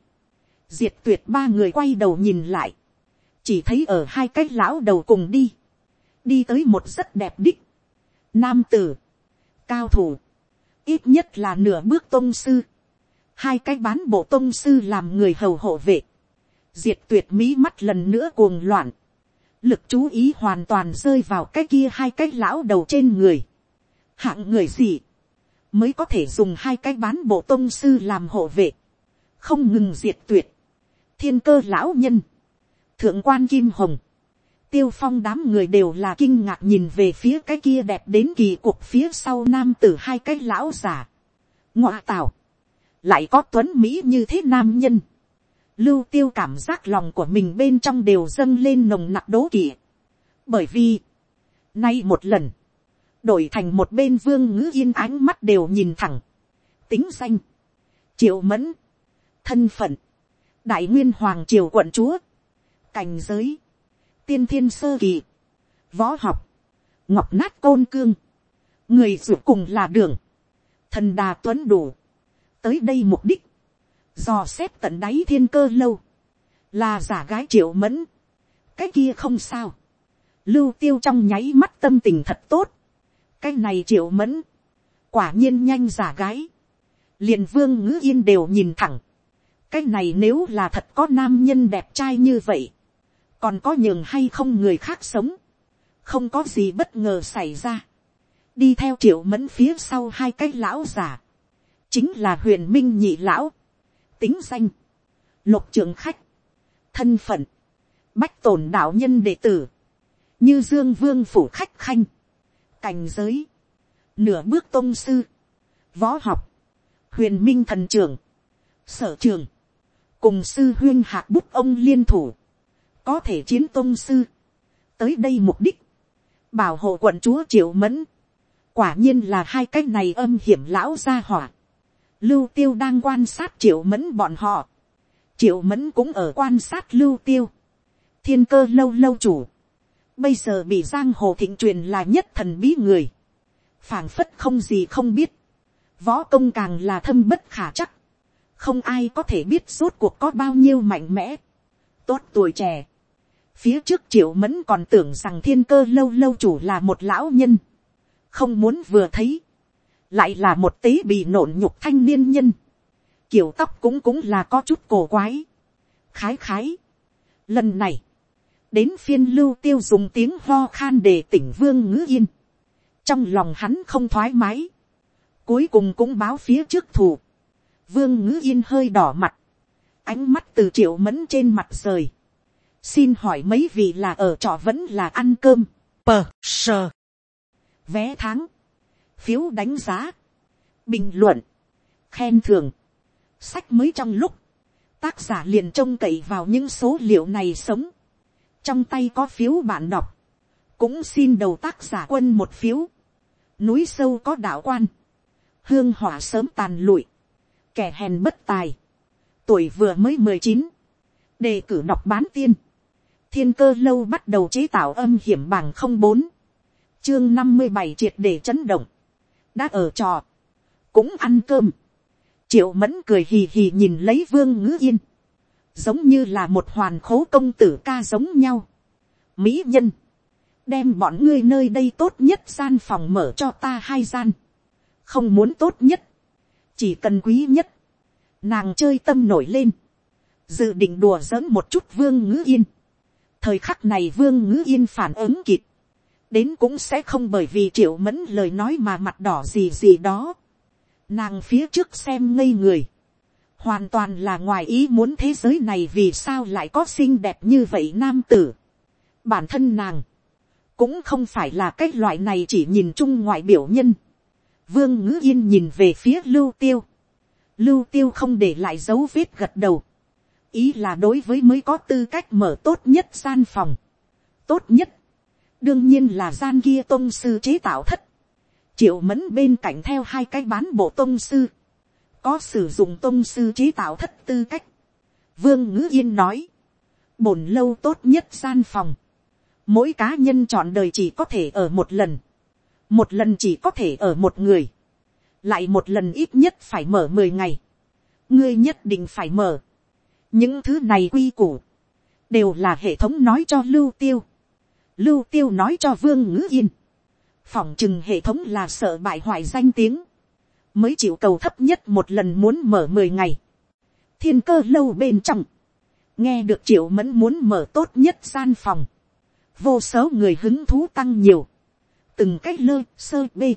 diệt tuyệt ba người quay đầu nhìn lại, chỉ thấy ở hai cái lão đầu cùng đi, đi tới một rất đẹp đích, nam tử, cao thủ, ít nhất là nửa bước tôn sư, hai cái bán bộ tôn sư làm người hầu hộ vệ, diệt tuyệt mỹ mắt lần nữa cuồng loạn, lực chú ý hoàn toàn rơi vào cái kia hai cái lão đầu trên người, hạng người gì, mới có thể dùng hai cái bán bộ tôn sư làm hộ vệ, không ngừng diệt tuyệt, thiên cơ lão nhân, thượng quan kim hồng, tiêu phong đám người đều là kinh ngạc nhìn về phía cái kia đẹp đến kỳ cuộc phía sau nam tử hai cái lão giả. ngoạ tào, lại có tuấn mỹ như thế nam nhân. lưu tiêu cảm giác lòng của mình bên trong đều dâng lên nồng nặc đố kỵ. bởi vì, nay một lần, đổi thành một bên vương ngữ yên ánh mắt đều nhìn thẳng. tính danh, triệu mẫn, thân phận, đại nguyên hoàng triều quận chúa, cảnh giới, tiên thiên sơ kỳ, võ học, ngọc nát côn cương, người ruột cùng là đường, thần đà tuấn đủ, tới đây mục đích, dò xét tận đáy thiên cơ lâu, là giả gái triệu mẫn, cái kia không sao, lưu tiêu trong nháy mắt tâm tình thật tốt, cái này triệu mẫn, quả nhiên nhanh giả gái, liền vương ngữ yên đều nhìn thẳng, cái này nếu là thật có nam nhân đẹp trai như vậy, còn có nhường hay không người khác sống, không có gì bất ngờ xảy ra, đi theo triệu mẫn phía sau hai cái lão giả chính là huyền minh nhị lão, tính danh, lục trường khách, thân phận, bách tổn đạo nhân đệ tử, như dương vương phủ khách khanh, cảnh giới, nửa bước tôn sư, võ học, huyền minh thần trưởng, sở trường, cùng sư huyên hạc bút ông liên thủ, có thể chiến tôn sư, tới đây mục đích, bảo hộ quận chúa triệu mẫn, quả nhiên là hai cái này âm hiểm lão gia hỏa, lưu tiêu đang quan sát triệu mẫn bọn họ, triệu mẫn cũng ở quan sát lưu tiêu, thiên cơ lâu lâu chủ, bây giờ bị giang hồ thịnh truyền là nhất thần bí người, phảng phất không gì không biết, võ công càng là thâm bất khả chắc, không ai có thể biết rốt cuộc có bao nhiêu mạnh mẽ, tốt tuổi trẻ, Phía trước triệu mẫn còn tưởng rằng thiên cơ lâu lâu chủ là một lão nhân. Không muốn vừa thấy. Lại là một tế bị nổn nhục thanh niên nhân. Kiểu tóc cũng cũng là có chút cổ quái. Khái khái. Lần này. Đến phiên lưu tiêu dùng tiếng ho khan để tỉnh vương ngữ yên. Trong lòng hắn không thoải mái. Cuối cùng cũng báo phía trước thủ. Vương ngữ yên hơi đỏ mặt. Ánh mắt từ triệu mẫn trên mặt rời xin hỏi mấy vị là ở trọ vẫn là ăn cơm, pờ sờ, vé tháng, phiếu đánh giá, bình luận, khen thưởng, sách mới trong lúc, tác giả liền trông cậy vào những số liệu này sống, trong tay có phiếu bạn đọc, cũng xin đầu tác giả quân một phiếu, núi sâu có đạo quan, hương hỏa sớm tàn lụi, kẻ hèn bất tài, tuổi vừa mới mười chín, đề cử đọc bán tiên, thiên cơ lâu bắt đầu chế tạo âm hiểm bằng không bốn. Chương năm mươi bảy triệt để chấn động đã ở trò cũng ăn cơm. Triệu mẫn cười hì hì nhìn lấy vương ngữ yên giống như là một hoàn khố công tử ca giống nhau. Mỹ nhân đem bọn ngươi nơi đây tốt nhất gian phòng mở cho ta hai gian. Không muốn tốt nhất chỉ cần quý nhất. Nàng chơi tâm nổi lên dự định đùa giỡn một chút vương ngữ yên. Thời khắc này vương ngữ yên phản ứng kịp, đến cũng sẽ không bởi vì triệu mẫn lời nói mà mặt đỏ gì gì đó. Nàng phía trước xem ngây người, hoàn toàn là ngoài ý muốn thế giới này vì sao lại có xinh đẹp như vậy nam tử. bản thân nàng, cũng không phải là cái loại này chỉ nhìn chung ngoại biểu nhân. vương ngữ yên nhìn về phía lưu tiêu. lưu tiêu không để lại dấu vết gật đầu ý là đối với mới có tư cách mở tốt nhất gian phòng. tốt nhất, đương nhiên là gian kia tôn sư chế tạo thất. triệu mẫn bên cạnh theo hai cái bán bộ tôn sư, có sử dụng tôn sư chế tạo thất tư cách. vương ngữ yên nói, bổn lâu tốt nhất gian phòng, mỗi cá nhân chọn đời chỉ có thể ở một lần, một lần chỉ có thể ở một người, lại một lần ít nhất phải mở mười ngày, ngươi nhất định phải mở. những thứ này quy củ, đều là hệ thống nói cho lưu tiêu, lưu tiêu nói cho vương ngữ yên, phỏng chừng hệ thống là sợ bại hoại danh tiếng, mới chịu cầu thấp nhất một lần muốn mở mười ngày, thiên cơ lâu bên trong, nghe được triệu mẫn muốn mở tốt nhất gian phòng, vô số người hứng thú tăng nhiều, từng cách lơ sơ bê,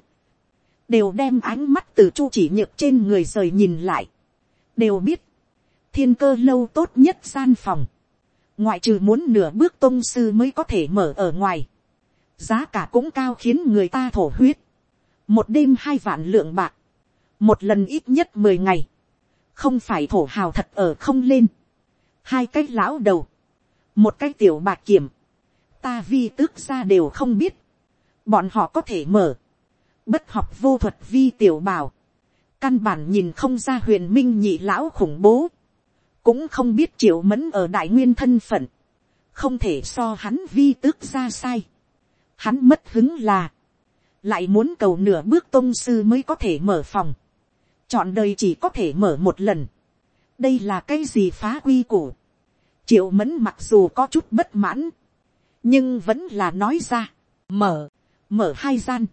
đều đem ánh mắt từ chu chỉ nhược trên người rời nhìn lại, đều biết, thiên cơ lâu tốt nhất gian phòng, ngoại trừ muốn nửa bước tôn sư mới có thể mở ở ngoài, giá cả cũng cao khiến người ta thổ huyết, một đêm hai vạn lượng bạc, một lần ít nhất mười ngày, không phải thổ hào thật ở không lên, hai cái lão đầu, một cái tiểu bạc kiểm, ta vi tước ra đều không biết, bọn họ có thể mở, bất học vô thuật vi tiểu bảo, căn bản nhìn không ra huyền minh nhị lão khủng bố, cũng không biết triệu mẫn ở đại nguyên thân phận, không thể so hắn vi tước ra sai, hắn mất hứng là, lại muốn cầu nửa bước tôn sư mới có thể mở phòng, chọn đời chỉ có thể mở một lần, đây là cái gì phá quy củ, triệu mẫn mặc dù có chút bất mãn, nhưng vẫn là nói ra, mở, mở hai gian,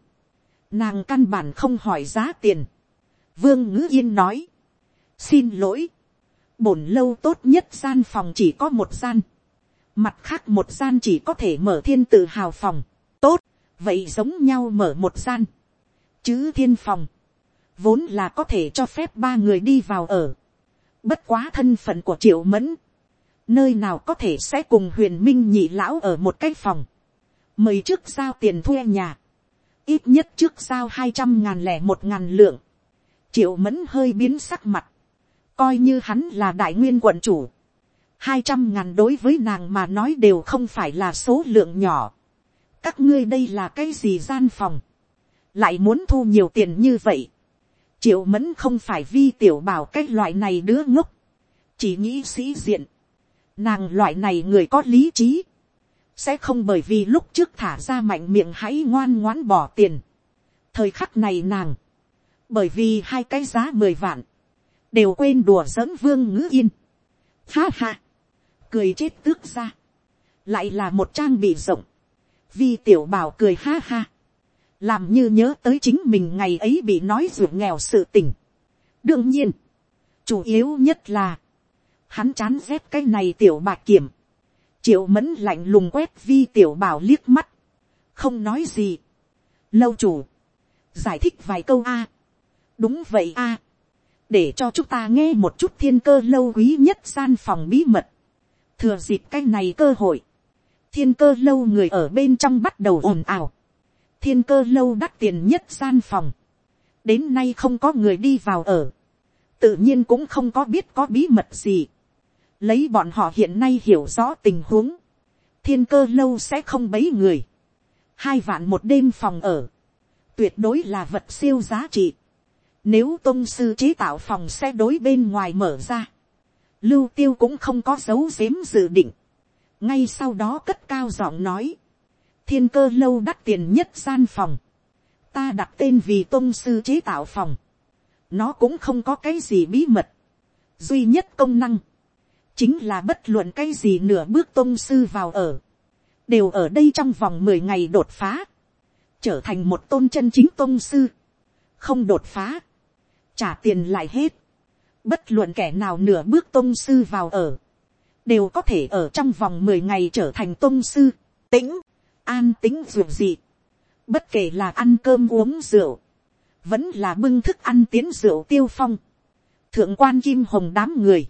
nàng căn bản không hỏi giá tiền, vương ngữ yên nói, xin lỗi, bổn lâu tốt nhất gian phòng chỉ có một gian, mặt khác một gian chỉ có thể mở thiên tự hào phòng, tốt, vậy giống nhau mở một gian, chứ thiên phòng, vốn là có thể cho phép ba người đi vào ở, bất quá thân phận của triệu mẫn, nơi nào có thể sẽ cùng huyền minh nhị lão ở một cái phòng, mời trước giao tiền thuê nhà, ít nhất trước giao hai trăm ngàn lẻ một ngàn lượng, triệu mẫn hơi biến sắc mặt, coi như hắn là đại nguyên quận chủ, hai trăm ngàn đối với nàng mà nói đều không phải là số lượng nhỏ, các ngươi đây là cái gì gian phòng, lại muốn thu nhiều tiền như vậy, triệu mẫn không phải vi tiểu bảo cái loại này đứa ngốc, chỉ nghĩ sĩ diện, Nàng loại này người có lý trí. Sẽ không bởi vì lúc trước thả ra mạnh miệng hãy ngoan ngoãn bỏ tiền. Thời khắc này nàng. Bởi vì hai cái giá mười vạn. Đều quên đùa giỡn vương ngữ yên. Ha ha. Cười chết tước ra. Lại là một trang bị rộng. Vi tiểu bảo cười ha ha. Làm như nhớ tới chính mình ngày ấy bị nói ruột nghèo sự tình. Đương nhiên. Chủ yếu nhất là hắn chán rét cái này tiểu bạc kiểm, triệu mẫn lạnh lùng quét vi tiểu bảo liếc mắt, không nói gì. lâu chủ, giải thích vài câu a. đúng vậy a để cho chúng ta nghe một chút thiên cơ lâu quý nhất gian phòng bí mật. thừa dịp cái này cơ hội, thiên cơ lâu người ở bên trong bắt đầu ồn ào. thiên cơ lâu đắt tiền nhất gian phòng. đến nay không có người đi vào ở. tự nhiên cũng không có biết có bí mật gì lấy bọn họ hiện nay hiểu rõ tình huống, thiên cơ lâu sẽ không bấy người, hai vạn một đêm phòng ở, tuyệt đối là vật siêu giá trị, nếu tôn sư chế tạo phòng sẽ đối bên ngoài mở ra, lưu tiêu cũng không có dấu giếm dự định, ngay sau đó cất cao giọng nói, thiên cơ lâu đắt tiền nhất gian phòng, ta đặt tên vì tôn sư chế tạo phòng, nó cũng không có cái gì bí mật, duy nhất công năng, chính là bất luận cái gì nửa bước tôn sư vào ở, đều ở đây trong vòng mười ngày đột phá, trở thành một tôn chân chính tôn sư, không đột phá, trả tiền lại hết, bất luận kẻ nào nửa bước tôn sư vào ở, đều có thể ở trong vòng mười ngày trở thành tôn sư, tĩnh, an tính ruột gì, bất kể là ăn cơm uống rượu, vẫn là bưng thức ăn tiến rượu tiêu phong, thượng quan kim hồng đám người,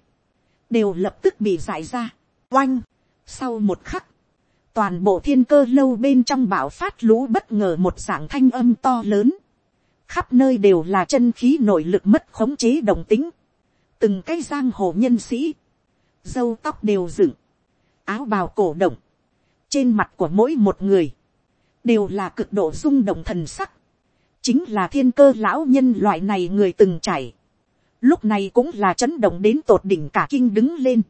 đều lập tức bị giải ra, oanh. Sau một khắc, toàn bộ thiên cơ lâu bên trong bão phát lũ bất ngờ một dạng thanh âm to lớn, khắp nơi đều là chân khí nội lực mất khống chế đồng tính, từng cái giang hồ nhân sĩ, dâu tóc đều dựng, áo bào cổ động, trên mặt của mỗi một người, đều là cực độ rung động thần sắc, chính là thiên cơ lão nhân loại này người từng chảy, lúc này cũng là chấn động đến tột đỉnh cả kinh đứng lên,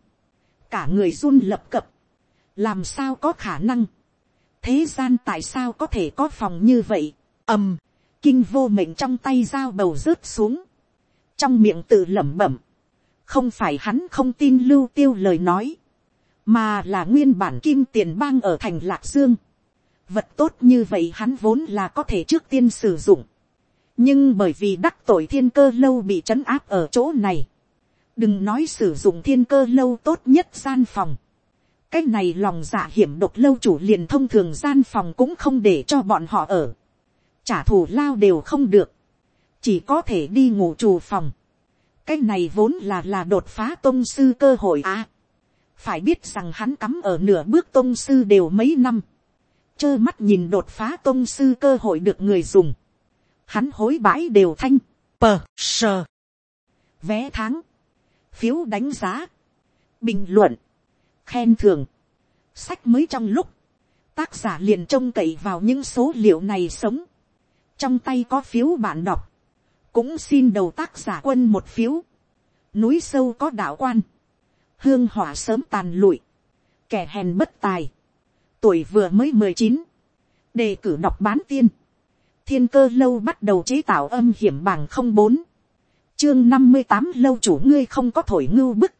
cả người run lập cập, làm sao có khả năng, thế gian tại sao có thể có phòng như vậy, ầm, kinh vô mệnh trong tay dao bầu rớt xuống, trong miệng tự lẩm bẩm, không phải hắn không tin lưu tiêu lời nói, mà là nguyên bản kim tiền bang ở thành lạc dương. vật tốt như vậy hắn vốn là có thể trước tiên sử dụng, nhưng bởi vì đắc tội thiên cơ lâu bị trấn áp ở chỗ này, đừng nói sử dụng thiên cơ lâu tốt nhất gian phòng, cái này lòng dạ hiểm độc lâu chủ liền thông thường gian phòng cũng không để cho bọn họ ở, trả thù lao đều không được, chỉ có thể đi ngủ trù phòng, cái này vốn là là đột phá tôn sư cơ hội à. phải biết rằng hắn cắm ở nửa bước tôn sư đều mấy năm, trơ mắt nhìn đột phá tôn sư cơ hội được người dùng, hắn hối bãi đều thanh, pờ sờ, vé tháng, phiếu đánh giá, bình luận, khen thưởng, sách mới trong lúc, tác giả liền trông cậy vào những số liệu này sống, trong tay có phiếu bạn đọc, cũng xin đầu tác giả quân một phiếu, núi sâu có đạo quan, hương hỏa sớm tàn lụi, kẻ hèn bất tài, tuổi vừa mới mười chín, đề cử đọc bán tiên, thiên cơ lâu bắt đầu chế tạo âm hiểm bằng không bốn, chương năm mươi tám lâu chủ ngươi không có thổi ngưu bức,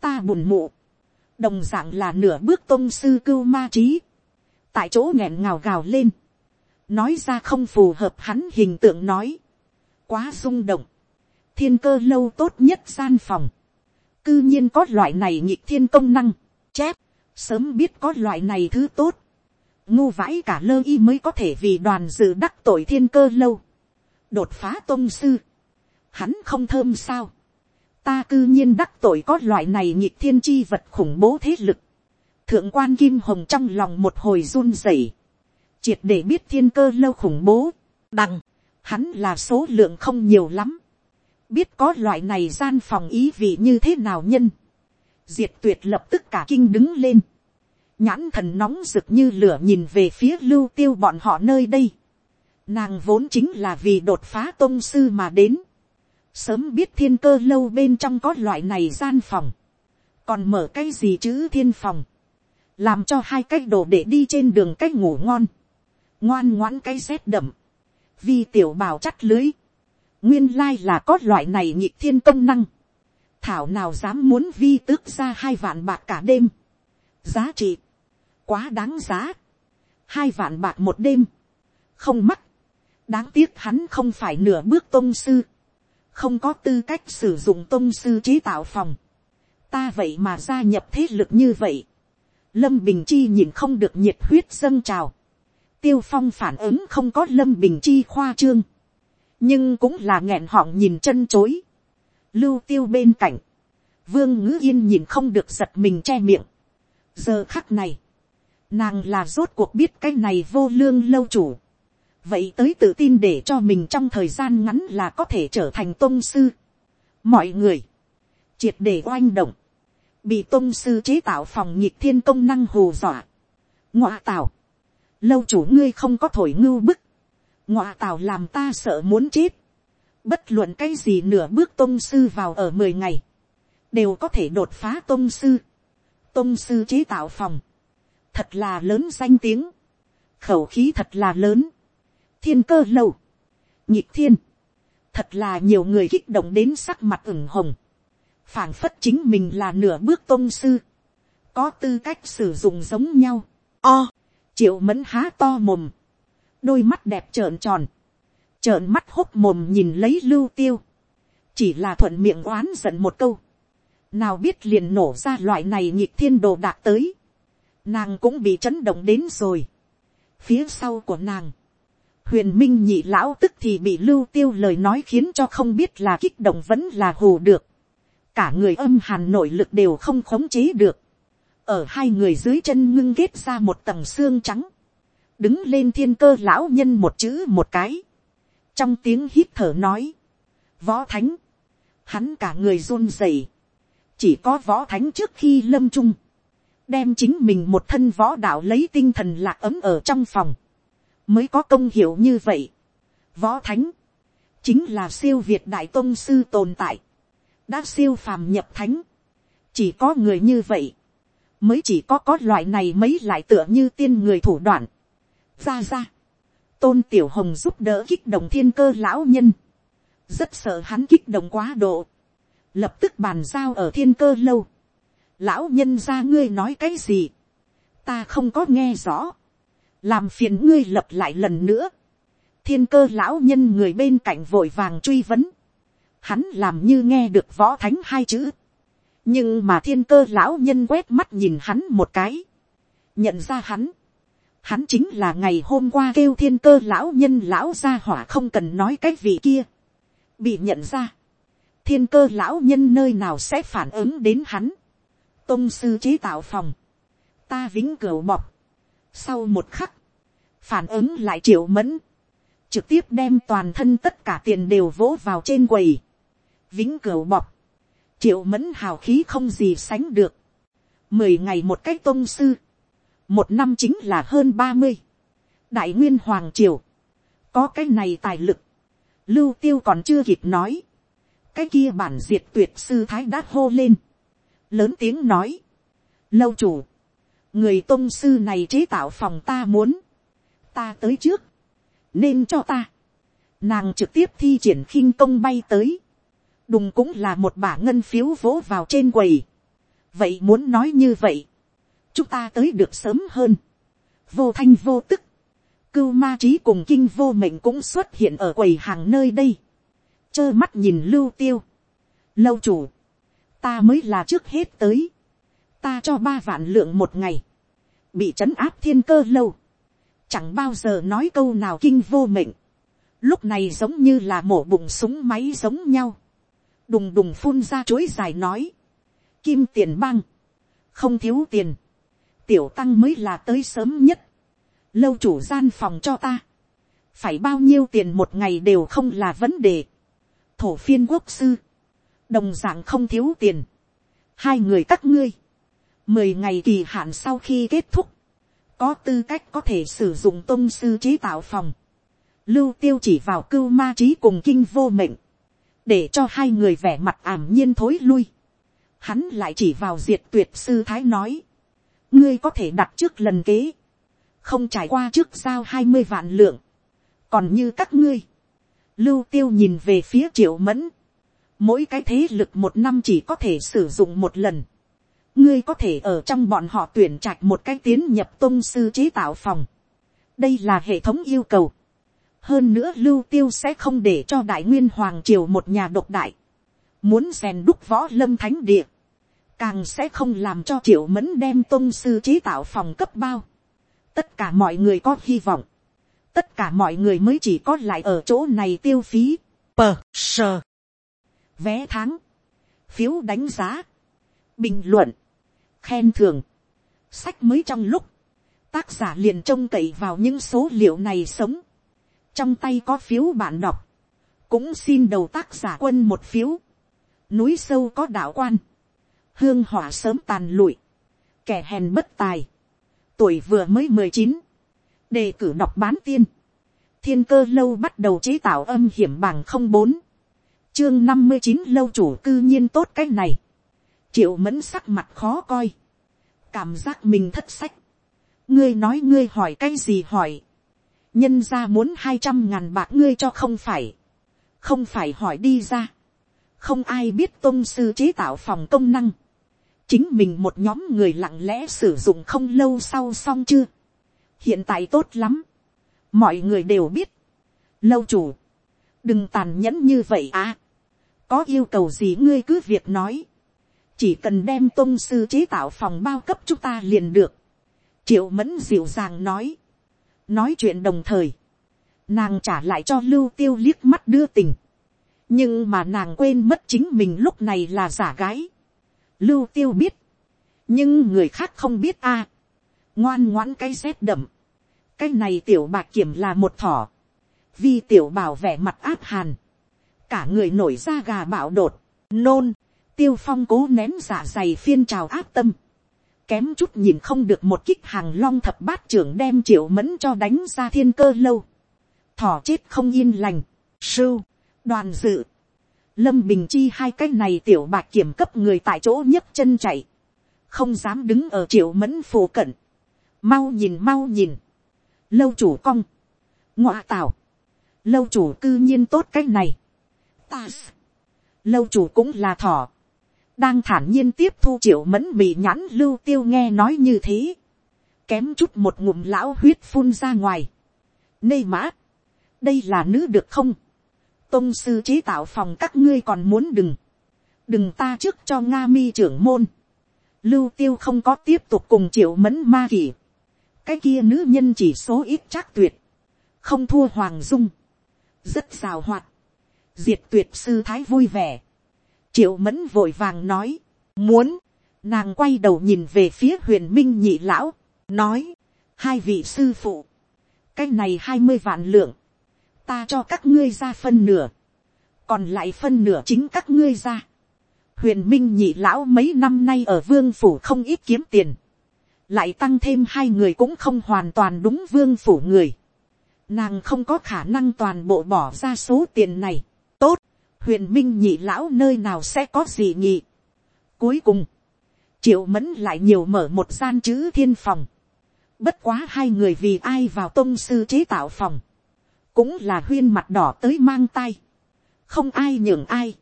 ta buồn mụ, đồng d ạ n g là nửa bước tôn sư cưu ma trí, tại chỗ nghẹn ngào gào lên, nói ra không phù hợp hắn hình tượng nói, quá rung động, thiên cơ lâu tốt nhất gian phòng, cư nhiên có loại này nhịp thiên công năng, chép, sớm biết có loại này thứ tốt, ngu vãi cả lơ y mới có thể vì đoàn dự đắc tội thiên cơ lâu, đột phá tôn sư, hắn không thơm sao, ta cư nhiên đắc tội có loại này nhịp thiên chi vật khủng bố thế lực. thượng quan kim hồng trong lòng một hồi run rẩy, triệt để biết thiên cơ lâu khủng bố, đằng, hắn là số lượng không nhiều lắm, biết có loại này gian phòng ý vị như thế nào nhân, diệt tuyệt lập tức cả kinh đứng lên, nhãn thần nóng rực như lửa nhìn về phía lưu tiêu bọn họ nơi đây, nàng vốn chính là vì đột phá tôn sư mà đến, sớm biết thiên cơ lâu bên trong có loại này gian phòng, còn mở cái gì chứ thiên phòng, làm cho hai cái đồ để đi trên đường cách ngủ ngon, ngoan ngoãn cái rét đậm, vì tiểu bào chắt lưới, nguyên lai là có loại này nhịp thiên công năng, thảo nào dám muốn vi tước ra hai vạn bạc cả đêm, giá trị, quá đáng giá, hai vạn bạc một đêm, không mắc, đáng tiếc hắn không phải nửa bước tôn sư, không có tư cách sử dụng tôn sư chế tạo phòng, ta vậy mà gia nhập thế lực như vậy, lâm bình chi nhìn không được nhiệt huyết dâng trào, tiêu phong phản ứng không có lâm bình chi khoa trương, nhưng cũng là nghẹn họng nhìn chân chối, lưu tiêu bên cạnh, vương ngữ yên nhìn không được giật mình che miệng, giờ khắc này, nàng là rốt cuộc biết cái này vô lương lâu chủ, vậy tới tự tin để cho mình trong thời gian ngắn là có thể trở thành tôn sư. mọi người, triệt để oanh động, bị tôn sư chế tạo phòng nhịp thiên công năng hù dọa. ngoa tạo, lâu chủ ngươi không có thổi ngưu bức, ngọa tào làm ta sợ muốn chết, bất luận cái gì nửa bước tôn sư vào ở mười ngày, đều có thể đột phá tôn sư, tôn sư chế tạo phòng, thật là lớn danh tiếng, khẩu khí thật là lớn, thiên cơ lâu, nhịp thiên, thật là nhiều người kích động đến sắc mặt ửng hồng, phảng phất chính mình là nửa bước tôn sư, có tư cách sử dụng giống nhau, o, triệu mẫn há to mồm, đôi mắt đẹp trợn tròn, trợn mắt hốc mồm nhìn lấy lưu tiêu, chỉ là thuận miệng oán giận một câu, nào biết liền nổ ra loại này nhịp thiên đồ đạc tới, nàng cũng bị chấn động đến rồi, phía sau của nàng, huyền minh nhị lão tức thì bị lưu tiêu lời nói khiến cho không biết là kích động vẫn là hù được. cả người âm hàn nội lực đều không khống chế được ở hai người dưới chân ngưng ghét ra một tầng xương trắng. đứng lên thiên cơ lão nhân một chữ một cái. trong tiếng hít thở nói. võ thánh. hắn cả người run rẩy. chỉ có võ thánh trước khi lâm trung. đem chính mình một thân võ đạo lấy tinh thần lạc ấm ở trong phòng mới có công hiệu như vậy. Võ thánh, chính là siêu việt đại tôn sư tồn tại, đã siêu phàm nhập thánh, chỉ có người như vậy, mới chỉ có có loại này mấy lại tựa như tiên người thủ đoạn. ra ra, tôn tiểu hồng giúp đỡ kích động thiên cơ lão nhân, rất sợ hắn kích động quá độ, lập tức bàn giao ở thiên cơ lâu, lão nhân ra ngươi nói cái gì, ta không có nghe rõ, làm phiền ngươi lập lại lần nữa, thiên cơ lão nhân người bên cạnh vội vàng truy vấn, hắn làm như nghe được võ thánh hai chữ, nhưng mà thiên cơ lão nhân quét mắt nhìn hắn một cái, nhận ra hắn, hắn chính là ngày hôm qua kêu thiên cơ lão nhân lão gia hỏa không cần nói cái vị kia, bị nhận ra, thiên cơ lão nhân nơi nào sẽ phản ứng đến hắn, tôn sư chế tạo phòng, ta vĩnh cửu mọc, sau một khắc, phản ứng lại triệu mẫn, trực tiếp đem toàn thân tất cả tiền đều vỗ vào trên quầy, vĩnh cửu bọc, triệu mẫn hào khí không gì sánh được, mười ngày một cách tôn sư, một năm chính là hơn ba mươi, đại nguyên hoàng triều, có cái này tài lực, lưu tiêu còn chưa kịp nói, cái kia bản diệt tuyệt sư thái đã hô lên, lớn tiếng nói, lâu chủ, người tôn sư này chế tạo phòng ta muốn, ta tới trước, nên cho ta, nàng trực tiếp thi triển khinh công bay tới, đùng cũng là một bả ngân phiếu vỗ vào trên quầy, vậy muốn nói như vậy, chúng ta tới được sớm hơn, vô thanh vô tức, cưu ma trí cùng kinh vô mệnh cũng xuất hiện ở quầy hàng nơi đây, trơ mắt nhìn lưu tiêu, lâu chủ, ta mới là trước hết tới, ta cho ba vạn lượng một ngày, bị trấn áp thiên cơ lâu, chẳng bao giờ nói câu nào kinh vô mệnh, lúc này giống như là mổ bụng súng máy giống nhau, đùng đùng phun ra chối dài nói, kim tiền băng, không thiếu tiền, tiểu tăng mới là tới sớm nhất, lâu chủ gian phòng cho ta, phải bao nhiêu tiền một ngày đều không là vấn đề, thổ phiên quốc sư, đồng d ạ n g không thiếu tiền, hai người các ngươi, mười ngày kỳ hạn sau khi kết thúc, có tư cách có thể sử dụng tôn sư chế tạo phòng, lưu tiêu chỉ vào cưu ma trí cùng kinh vô mệnh, để cho hai người vẻ mặt ảm nhiên thối lui, hắn lại chỉ vào diệt tuyệt sư thái nói, ngươi có thể đặt trước lần kế, không trải qua trước giao hai mươi vạn lượng, còn như các ngươi, lưu tiêu nhìn về phía triệu mẫn, mỗi cái thế lực một năm chỉ có thể sử dụng một lần, ngươi có thể ở trong bọn họ tuyển trạch một cái tiến nhập tôn sư chế tạo phòng, đây là hệ thống yêu cầu, hơn nữa lưu tiêu sẽ không để cho đại nguyên hoàng triều một nhà độc đại, muốn rèn đúc võ lâm thánh địa, càng sẽ không làm cho triệu mẫn đem tôn sư chế tạo phòng cấp bao. tất cả mọi người có hy vọng, tất cả mọi người mới chỉ có lại ở chỗ này tiêu phí. Pờ sờ, vé tháng, phiếu đánh giá, bình luận, khen thưởng, sách mới trong lúc, tác giả liền trông cậy vào những số liệu này sống, trong tay có phiếu bạn đọc, cũng xin đầu tác giả quân một phiếu, núi sâu có đạo quan, hương hỏa sớm tàn lụi, kẻ hèn bất tài, tuổi vừa mới mười chín, đề cử đọc bán tiên, thiên cơ lâu bắt đầu chế tạo âm hiểm bằng không bốn, chương năm mươi chín lâu chủ cư nhiên tốt cái này, triệu mẫn sắc mặt khó coi, cảm giác mình thất sách, ngươi nói ngươi hỏi cái gì hỏi, nhân ra muốn hai trăm ngàn bạc ngươi cho không phải, không phải hỏi đi ra, không ai biết tôn sư chế tạo phòng công năng, chính mình một nhóm người lặng lẽ sử dụng không lâu sau xong chưa. hiện tại tốt lắm. mọi người đều biết. lâu chủ. đừng tàn nhẫn như vậy à. có yêu cầu gì ngươi cứ việc nói. chỉ cần đem tôn sư chế tạo phòng bao cấp chúng ta liền được. triệu mẫn dịu dàng nói nói chuyện đồng thời. nàng trả lại cho lưu tiêu liếc mắt đưa tình. nhưng mà nàng quên mất chính mình lúc này là giả gái. Lưu tiêu biết, nhưng người khác không biết a. À, ngoan ngoãn cái rét đậm, cái này tiểu bạc kiểm là một thỏ, vì tiểu bảo vẻ mặt áp hàn, cả người nổi da gà bạo đột, nôn, tiêu phong cố nén giả dày phiên trào áp tâm, kém chút nhìn không được một kích hàng long thập bát trưởng đem triệu mẫn cho đánh ra thiên cơ lâu, thỏ chết không yên lành, sưu, đoàn dự, lâm bình chi hai cái này tiểu bạc kiểm cấp người tại chỗ nhấc chân chạy, không dám đứng ở triệu mẫn phù cận, mau nhìn mau nhìn, lâu chủ cong, Ngọa tảo. lâu chủ cư nhiên tốt cái này, ta, lâu chủ cũng là thỏ, đang thản nhiên tiếp thu triệu mẫn bị nhãn lưu tiêu nghe nói như thế, kém chút một ngụm lão huyết phun ra ngoài, nê mã, đây là nữ được không, tôn sư chế tạo phòng các ngươi còn muốn đừng, đừng ta trước cho nga mi trưởng môn, lưu tiêu không có tiếp tục cùng triệu mẫn ma kỷ, cái kia nữ nhân chỉ số ít chắc tuyệt, không thua hoàng dung, rất rào hoạt, diệt tuyệt sư thái vui vẻ, triệu mẫn vội vàng nói, muốn, nàng quay đầu nhìn về phía huyền minh nhị lão, nói, hai vị sư phụ, cái này hai mươi vạn lượng, ta cho các ngươi ra phân nửa, còn lại phân nửa chính các ngươi ra. huyền minh nhị lão mấy năm nay ở vương phủ không ít kiếm tiền, lại tăng thêm hai người cũng không hoàn toàn đúng vương phủ người. Nàng không có khả năng toàn bộ bỏ ra số tiền này. Tốt, huyền minh nhị lão nơi nào sẽ có gì nhị. Cuối cùng, triệu mẫn lại nhiều mở một gian chữ thiên phòng. Bất quá hai người vì ai vào tôn sư chế tạo phòng. Cũng là huyên mặt đỏ tới mang tay. Không ai nhường ai.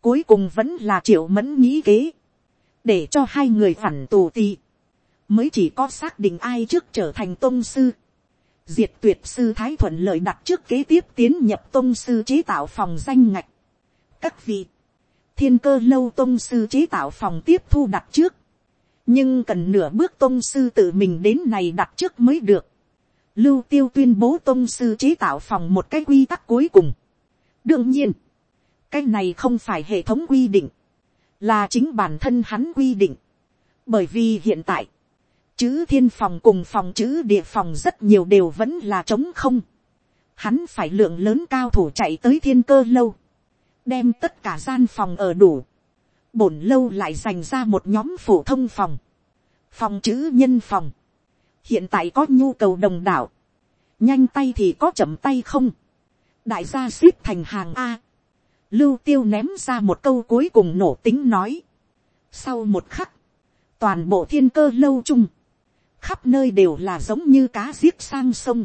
Cuối cùng vẫn là triệu mẫn nghĩ kế. Để cho hai người phản tù tì. Mới chỉ có xác định ai trước trở thành tôn sư. Diệt tuyệt sư Thái Thuận lợi đặt trước kế tiếp tiến nhập tôn sư chế tạo phòng danh ngạch. Các vị. Thiên cơ lâu tôn sư chế tạo phòng tiếp thu đặt trước nhưng cần nửa bước tôn sư tự mình đến này đặt trước mới được. Lưu tiêu tuyên bố tôn sư chế tạo phòng một cái quy tắc cuối cùng. đương nhiên, cái này không phải hệ thống quy định, là chính bản thân hắn quy định. bởi vì hiện tại, chữ thiên phòng cùng phòng chữ địa phòng rất nhiều đều vẫn là trống không. Hắn phải lượng lớn cao thủ chạy tới thiên cơ lâu, đem tất cả gian phòng ở đủ. Bổn lâu lại dành ra một nhóm phổ thông phòng, phòng chữ nhân phòng, hiện tại có nhu cầu đồng đảo, nhanh tay thì có chậm tay không, đại gia ship thành hàng a, lưu tiêu ném ra một câu cuối cùng nổ tính nói, sau một khắc, toàn bộ thiên cơ lâu chung, khắp nơi đều là giống như cá giết sang sông,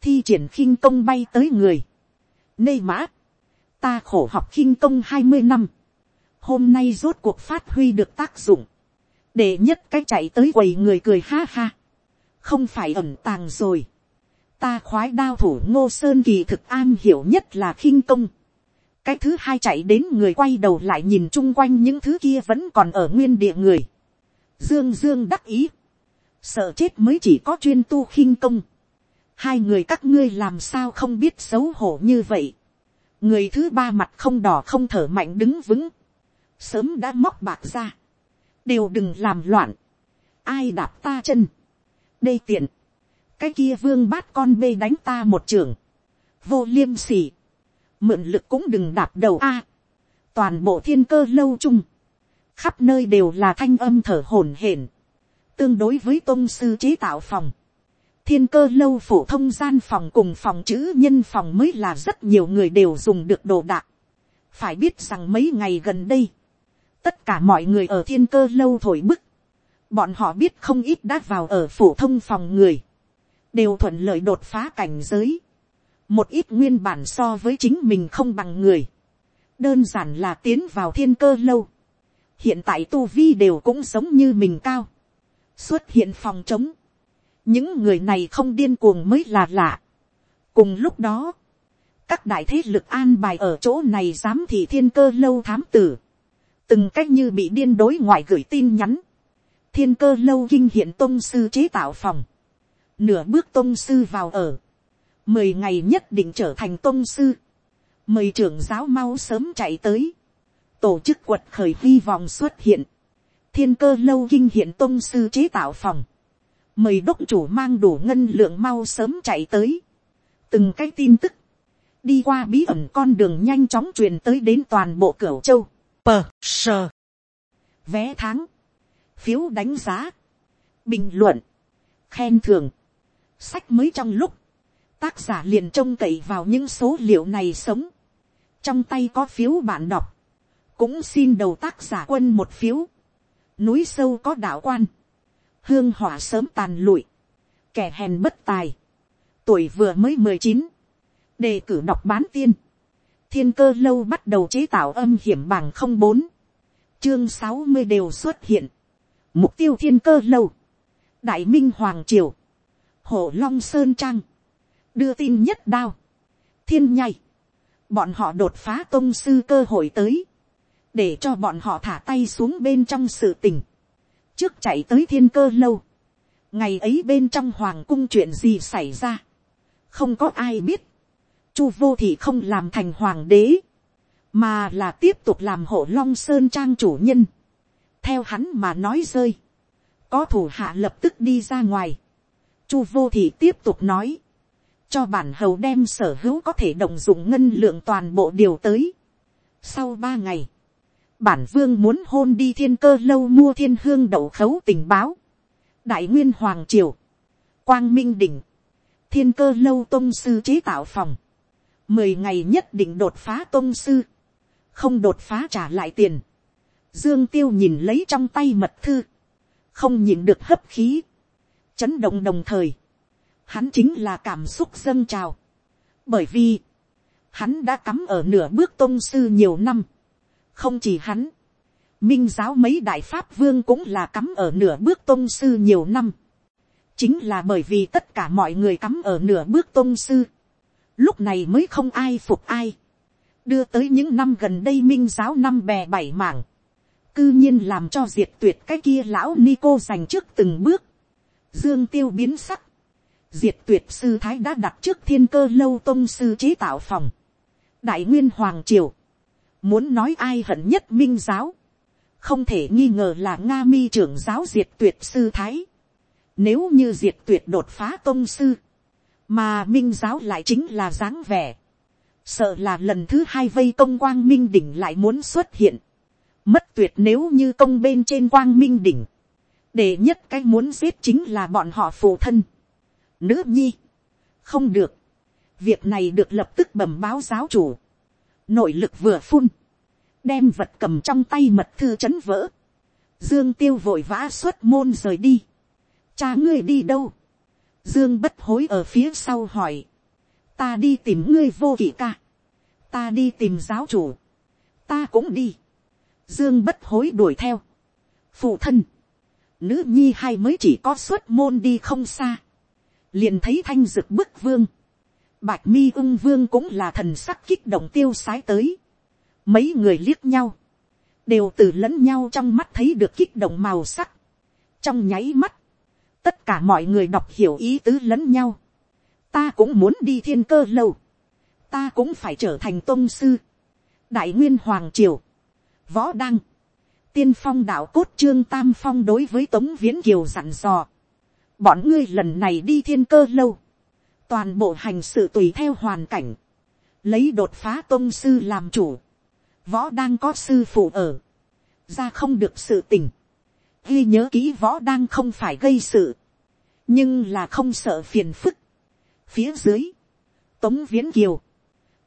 thi triển khinh công bay tới người, nê mã, ta khổ học khinh công hai mươi năm, hôm nay rốt cuộc phát huy được tác dụng, để nhất cái chạy tới quầy người cười ha ha, không phải ẩn tàng rồi, ta khoái đao thủ ngô sơn kỳ thực an hiểu nhất là khinh công, cái thứ hai chạy đến người quay đầu lại nhìn chung quanh những thứ kia vẫn còn ở nguyên địa người, dương dương đắc ý, sợ chết mới chỉ có chuyên tu khinh công, hai người các ngươi làm sao không biết xấu hổ như vậy, người thứ ba mặt không đỏ không thở mạnh đứng vững, sớm đã móc bạc ra, đều đừng làm loạn, ai đạp ta chân, đây tiện, cái kia vương bát con bê đánh ta một trường, vô liêm sỉ, mượn lực cũng đừng đạp đầu a, toàn bộ thiên cơ lâu chung, khắp nơi đều là thanh âm thở hổn hển, tương đối với tôn sư chế tạo phòng, thiên cơ lâu phổ thông gian phòng cùng phòng chữ nhân phòng mới là rất nhiều người đều dùng được đồ đạc. phải biết rằng mấy ngày gần đây, tất cả mọi người ở thiên cơ lâu thổi bức, bọn họ biết không ít đã vào ở phổ thông phòng người, đều thuận lợi đột phá cảnh giới, một ít nguyên bản so với chính mình không bằng người, đơn giản là tiến vào thiên cơ lâu, hiện tại tu vi đều cũng giống như mình cao, xuất hiện phòng chống, những người này không điên cuồng mới là lạ. cùng lúc đó, các đại thế lực an bài ở chỗ này dám thị thiên cơ lâu thám tử, từng cách như bị điên đối ngoại gửi tin nhắn, thiên cơ lâu kinh hiện tôn sư chế tạo phòng, nửa bước tôn sư vào ở, mười ngày nhất định trở thành tôn sư, mời trưởng giáo mau sớm chạy tới, tổ chức quật khởi hy vọng xuất hiện, thiên cơ lâu kinh hiện tôn sư chế tạo phòng, mời đốc chủ mang đủ ngân lượng mau sớm chạy tới, từng cái tin tức, đi qua bí ẩn con đường nhanh chóng truyền tới đến toàn bộ cửa châu, pờ sờ, vé tháng, phiếu đánh giá, bình luận, khen thưởng, sách mới trong lúc, tác giả liền trông cậy vào những số liệu này sống, trong tay có phiếu bạn đọc, cũng xin đầu tác giả quân một phiếu, núi sâu có đạo quan, hương hỏa sớm tàn lụi, kẻ hèn bất tài, tuổi vừa mới mười chín, đề cử đọc bán tiên, thiên cơ lâu bắt đầu chế tạo âm hiểm bằng không bốn, chương sáu mươi đều xuất hiện, mục tiêu thiên cơ lâu, đại minh hoàng triều, hổ long sơn trang, đưa tin nhất đao, thiên nhai, bọn họ đột phá tôn sư cơ hội tới, để cho bọn họ thả tay xuống bên trong sự tình, trước chạy tới thiên cơ lâu, ngày ấy bên trong hoàng cung chuyện gì xảy ra, không có ai biết, chu vô thị không làm thành hoàng đế, mà là tiếp tục làm hộ long sơn trang chủ nhân, theo hắn mà nói rơi, có thủ hạ lập tức đi ra ngoài, chu vô thị tiếp tục nói, cho bản hầu đem sở hữu có thể động dụng ngân lượng toàn bộ điều tới. Sau ba ngày, bản vương muốn hôn đi thiên cơ lâu mua thiên hương đậu khấu tình báo. đại nguyên hoàng triều, quang minh đỉnh, thiên cơ lâu tôn sư chế tạo phòng, mười ngày nhất định đột phá tôn sư, không đột phá trả lại tiền. Dương tiêu nhìn lấy trong tay mật thư, không nhìn được hấp khí, chấn động đồng thời, hắn chính là cảm xúc dâng trào, bởi vì, hắn đã cắm ở nửa bước tôn sư nhiều năm, không chỉ hắn, minh giáo mấy đại pháp vương cũng là cắm ở nửa bước tôn sư nhiều năm, chính là bởi vì tất cả mọi người cắm ở nửa bước tôn sư, lúc này mới không ai phục ai, đưa tới những năm gần đây minh giáo năm bè bảy mảng, cư nhiên làm cho diệt tuyệt cái kia lão ni cô giành trước từng bước, dương tiêu biến sắc, diệt tuyệt sư thái đã đặt trước thiên cơ lâu tôn sư chế tạo phòng, đại nguyên hoàng triều, muốn nói ai hận nhất minh giáo, không thể nghi ngờ là nga mi trưởng giáo diệt tuyệt sư thái, nếu như diệt tuyệt đột phá tôn sư, mà minh giáo lại chính là dáng vẻ, sợ là lần thứ hai vây công quang minh đỉnh lại muốn xuất hiện, mất tuyệt nếu như công bên trên quang minh đỉnh, để nhất cái muốn giết chính là bọn họ phụ thân, nữ nhi, không được, việc này được lập tức bẩm báo giáo chủ, nội lực vừa phun, đem vật cầm trong tay mật thư chấn vỡ, dương tiêu vội vã xuất môn rời đi, cha ngươi đi đâu, dương bất hối ở phía sau hỏi, ta đi tìm ngươi vô kỷ ca, ta đi tìm giáo chủ, ta cũng đi, dương bất hối đuổi theo, phụ thân, nữ nhi hay mới chỉ có xuất môn đi không xa, liền thấy thanh dực bức vương, bạch mi ưng vương cũng là thần sắc kích động tiêu sái tới, mấy người liếc nhau, đều từ lẫn nhau trong mắt thấy được kích động màu sắc, trong nháy mắt, tất cả mọi người đọc hiểu ý tứ lẫn nhau, ta cũng muốn đi thiên cơ lâu, ta cũng phải trở thành tôn sư, đại nguyên hoàng triều, võ đăng, tiên phong đạo cốt trương tam phong đối với tống viễn kiều dặn dò, bọn ngươi lần này đi thiên cơ lâu, toàn bộ hành sự tùy theo hoàn cảnh, lấy đột phá tôn sư làm chủ, võ đang có sư phụ ở, ra không được sự tình, ghi nhớ kỹ võ đang không phải gây sự, nhưng là không sợ phiền phức. phía dưới, tống viễn kiều,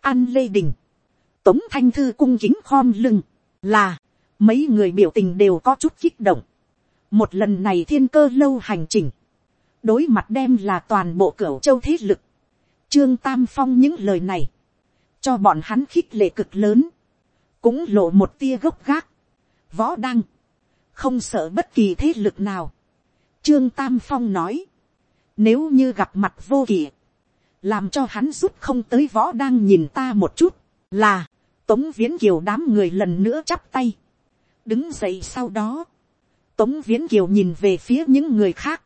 an lê đình, tống thanh thư cung kính khom lưng, là, mấy người biểu tình đều có chút kích động. một lần này thiên cơ lâu hành trình, đối mặt đem là toàn bộ cửa châu thế lực. Trương Tam Phong những lời này, cho bọn hắn khích lệ cực lớn, cũng lộ một tia gốc gác. Võ đăng, không sợ bất kỳ thế lực nào. Trương Tam Phong nói, nếu như gặp mặt vô kỳ, làm cho hắn rút không tới võ đang nhìn ta một chút, là, tống viễn kiều đám người lần nữa chắp tay. đứng dậy sau đó, tống viễn kiều nhìn về phía những người khác,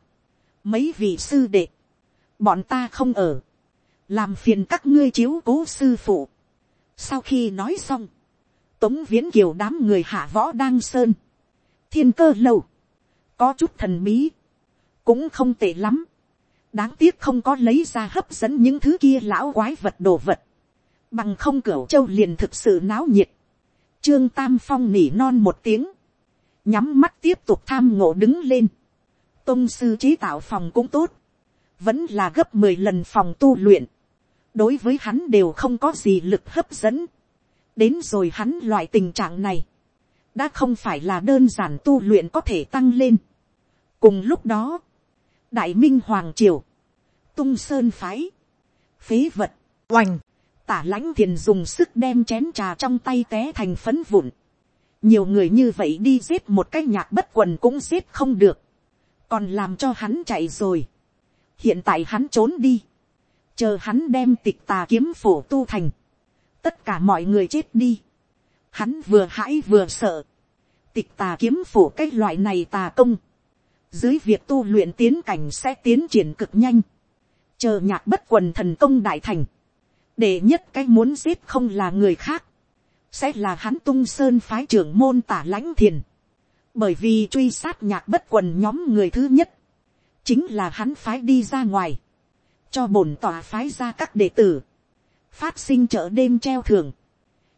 mấy vị sư đệ, bọn ta không ở, làm phiền các ngươi chiếu cố sư phụ. sau khi nói xong, tống viễn kiều đám người hạ võ đang sơn, thiên cơ lâu, có chút thần bí, cũng không tệ lắm, đáng tiếc không có lấy ra hấp dẫn những thứ kia lão quái vật đồ vật, bằng không cửa châu liền thực sự náo nhiệt, trương tam phong nỉ non một tiếng, nhắm mắt tiếp tục tham ngộ đứng lên, tôn sư chế tạo phòng cũng tốt, vẫn là gấp mười lần phòng tu luyện, đối với hắn đều không có gì lực hấp dẫn, đến rồi hắn loại tình trạng này, đã không phải là đơn giản tu luyện có thể tăng lên. cùng lúc đó, đại minh hoàng triều, tung sơn phái, phế vật, oành, tả lãnh thiền dùng sức đem chén trà trong tay té thành phấn vụn. nhiều người như vậy đi giết một cái nhạc bất quần cũng giết không được, còn làm cho hắn chạy rồi. hiện tại hắn trốn đi, chờ hắn đem tịch tà kiếm phổ tu thành, tất cả mọi người chết đi. hắn vừa hãi vừa sợ, tịch tà kiếm phổ cái loại này tà công, dưới việc tu luyện tiến cảnh sẽ tiến triển cực nhanh, chờ nhạc bất quần thần công đại thành, để nhất cái muốn giết không là người khác, sẽ là hắn tung sơn phái trưởng môn tả lãnh thiền, bởi vì truy sát nhạc bất quần nhóm người thứ nhất, chính là hắn phái đi ra ngoài, cho bổn tòa phái ra các đệ tử, phát sinh chợ đêm treo thường,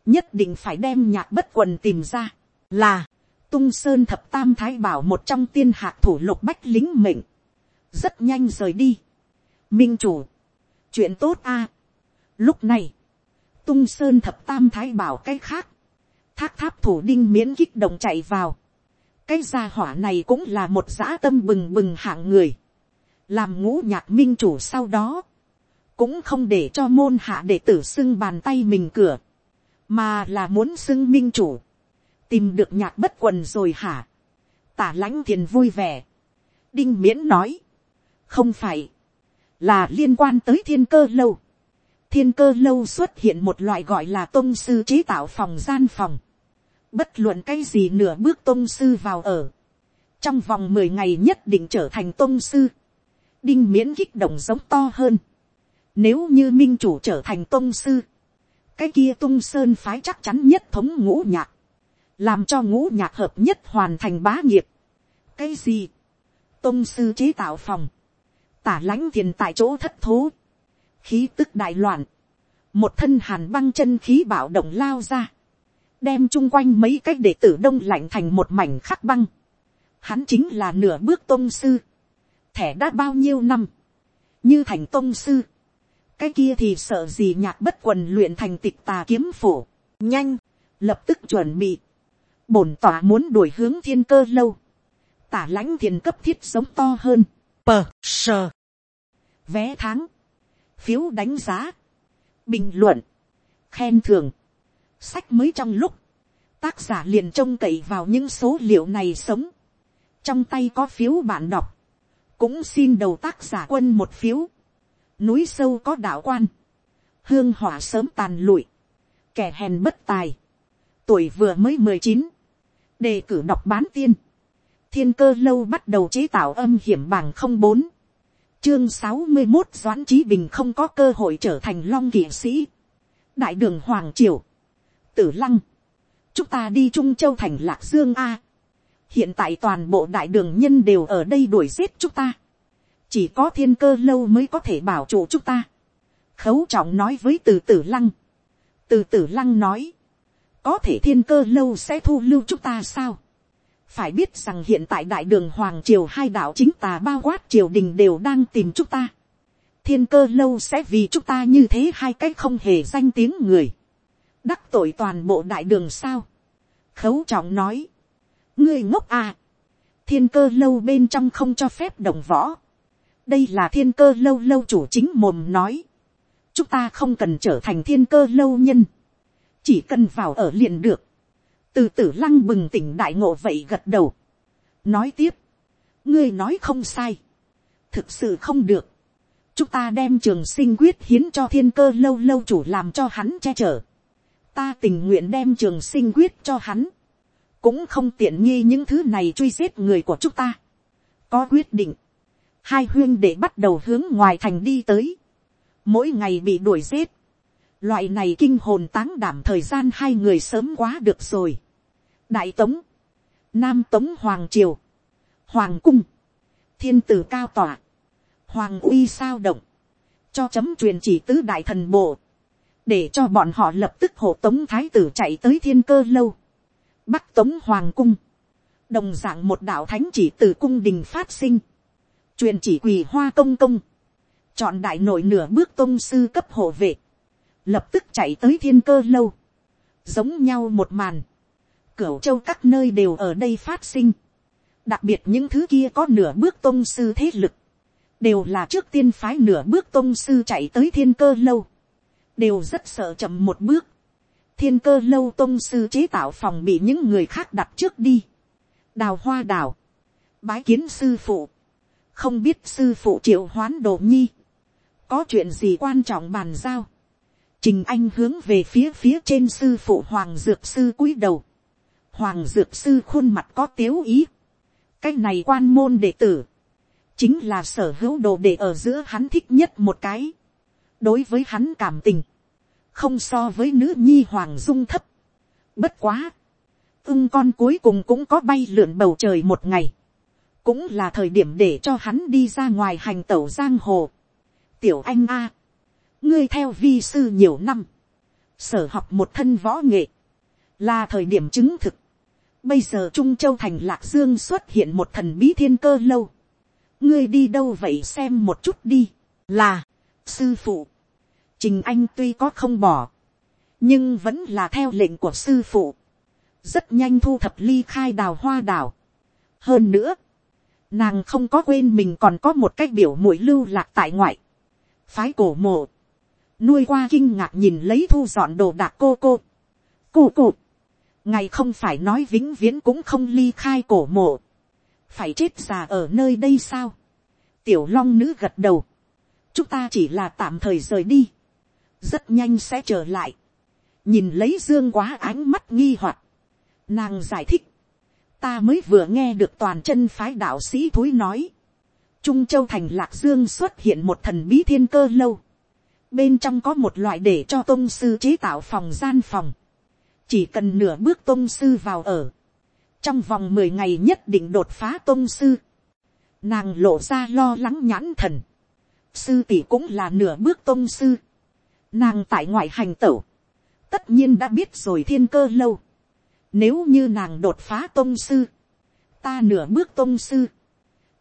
nhất định phải đem nhạc bất quần tìm ra, là, tung sơn thập tam thái bảo một trong tiên hạc thủ lục bách lính mệnh, rất nhanh rời đi. minh chủ, chuyện tốt a. lúc này, tung sơn thập tam thái bảo cái khác, thác tháp thủ đinh miễn kích động chạy vào, cái gia hỏa này cũng là một dã tâm bừng bừng hạng người, làm ngũ nhạc minh chủ sau đó, cũng không để cho môn hạ đệ tử xưng bàn tay mình cửa, mà là muốn xưng minh chủ, tìm được nhạc bất quần rồi hả, tả lãnh thiền vui vẻ, đinh miễn nói, không phải, là liên quan tới thiên cơ lâu, thiên cơ lâu xuất hiện một loại gọi là tôn sư chế tạo phòng gian phòng, bất luận cái gì nửa bước tôn sư vào ở, trong vòng mười ngày nhất định trở thành tôn sư, đinh miễn kích động giống to hơn, nếu như minh chủ trở thành tôn sư, cái kia tung sơn phái chắc chắn nhất thống ngũ nhạc, làm cho ngũ nhạc hợp nhất hoàn thành bá nghiệp. cái gì, tôn sư chế tạo phòng, tả lãnh thiền tại chỗ thất thố, khí tức đại loạn, một thân hàn băng chân khí bạo động lao ra, đem chung quanh mấy cách để tử đông lạnh thành một mảnh khắc băng. Hắn chính là nửa bước tôn sư, thẻ đã bao nhiêu năm, như thành tôn sư, cái kia thì sợ gì nhạc bất quần luyện thành tịch tà kiếm phổ, nhanh, lập tức chuẩn bị, bổn tỏa muốn đuổi hướng thiên cơ lâu, tả lãnh thiền cấp thiết sống to hơn, pờ sờ, vé tháng, phiếu đánh giá, bình luận, khen thưởng, sách mới trong lúc, tác giả liền trông cậy vào những số liệu này sống, trong tay có phiếu bạn đọc, cũng xin đầu tác giả quân một phiếu, núi sâu có đạo quan, hương hỏa sớm tàn lụi, kẻ hèn bất tài, tuổi vừa mới mười chín, đề cử đọc bán tiên, thiên cơ lâu bắt đầu chế tạo âm hiểm bằng không bốn, chương sáu mươi một doãn trí bình không có cơ hội trở thành long kỵ sĩ, đại đường hoàng triều, tử lăng, chúng ta đi trung châu thành lạc dương a, hiện tại toàn bộ đại đường nhân đều ở đây đuổi giết chúng ta, chỉ có thiên cơ lâu mới có thể bảo chủ chúng ta, khấu trọng nói với từ tử lăng, từ tử lăng nói, có thể thiên cơ lâu sẽ thu lưu chúng ta sao. phải biết rằng hiện tại đại đường hoàng triều hai đạo chính tà bao quát triều đình đều đang tìm chúng ta. thiên cơ lâu sẽ vì chúng ta như thế hai cái không hề danh tiếng người đắc tội toàn bộ đại đường sao. khấu trọng nói. ngươi ngốc à. thiên cơ lâu bên trong không cho phép đồng võ. đây là thiên cơ lâu lâu chủ chính mồm nói. chúng ta không cần trở thành thiên cơ lâu nhân chỉ cần vào ở liền được, từ tử lăng bừng tỉnh đại ngộ vậy gật đầu, nói tiếp, ngươi nói không sai, thực sự không được, chúng ta đem trường sinh quyết hiến cho thiên cơ lâu lâu chủ làm cho hắn che chở, ta tình nguyện đem trường sinh quyết cho hắn, cũng không tiện nghi những thứ này truy giết người của chúng ta. có quyết định, hai huyên để bắt đầu hướng ngoài thành đi tới, mỗi ngày bị đuổi giết, Loại này kinh hồn táng đảm thời gian hai người sớm quá được rồi. Đại Tống. Nam Tống Hoàng Triều. Hoàng Cung. Thiên tử cao tỏa. Hoàng uy sao động. Cho chấm truyền chỉ tứ đại thần bộ. Để cho bọn họ lập tức hộ tống thái tử chạy tới thiên cơ lâu. Bắc Tống Hoàng Cung. Đồng dạng một đạo thánh chỉ từ cung đình phát sinh. Truyền chỉ quỳ hoa công công. Chọn đại nội nửa bước tôn sư cấp hộ vệ lập tức chạy tới thiên cơ lâu, giống nhau một màn, cửu châu các nơi đều ở đây phát sinh, đặc biệt những thứ kia có nửa bước tôn sư thế lực, đều là trước tiên phái nửa bước tôn sư chạy tới thiên cơ lâu, đều rất sợ chậm một bước, thiên cơ lâu tôn sư chế tạo phòng bị những người khác đặt trước đi, đào hoa đào, bái kiến sư phụ, không biết sư phụ triệu hoán đồ nhi, có chuyện gì quan trọng bàn giao, trình anh hướng về phía phía trên sư phụ hoàng dược sư cúi đầu, hoàng dược sư khuôn mặt có tiếu ý, cái này quan môn đệ tử, chính là sở hữu đồ đệ ở giữa hắn thích nhất một cái, đối với hắn cảm tình, không so với nữ nhi hoàng dung thấp, bất quá, ưng con cuối cùng cũng có bay lượn bầu trời một ngày, cũng là thời điểm để cho hắn đi ra ngoài hành tẩu giang hồ. tiểu anh a, ngươi theo vi sư nhiều năm, sở học một thân võ nghệ, là thời điểm chứng thực. bây giờ trung châu thành lạc dương xuất hiện một thần bí thiên cơ lâu. ngươi đi đâu vậy xem một chút đi, là, sư phụ trình anh tuy có không bỏ, nhưng vẫn là theo lệnh của sư phụ. rất nhanh thu thập ly khai đào hoa đào. hơn nữa, Nàng không có quên mình còn có một cái biểu mũi lưu lạc tại ngoại. Phái cổ mộ. Nuôi qua kinh ngạc nhìn lấy thu dọn đồ đạc cô cô. Cô cô. Ngày không phải nói vĩnh viễn cũng không ly khai cổ mộ. Phải chết già ở nơi đây sao? Tiểu long nữ gật đầu. Chúng ta chỉ là tạm thời rời đi. Rất nhanh sẽ trở lại. Nhìn lấy dương quá ánh mắt nghi hoặc Nàng giải thích ta mới vừa nghe được toàn chân phái đạo sĩ thúi nói. Trung châu thành lạc dương xuất hiện một thần bí thiên cơ lâu. Bên trong có một loại để cho tôn sư chế tạo phòng gian phòng. Chỉ cần nửa bước tôn sư vào ở. Trong vòng mười ngày nhất định đột phá tôn sư. Nàng lộ ra lo lắng nhãn thần. Sư tỷ cũng là nửa bước tôn sư. Nàng tại ngoại hành tẩu. Tất nhiên đã biết rồi thiên cơ lâu nếu như nàng đột phá tôn sư, ta nửa bước tôn sư,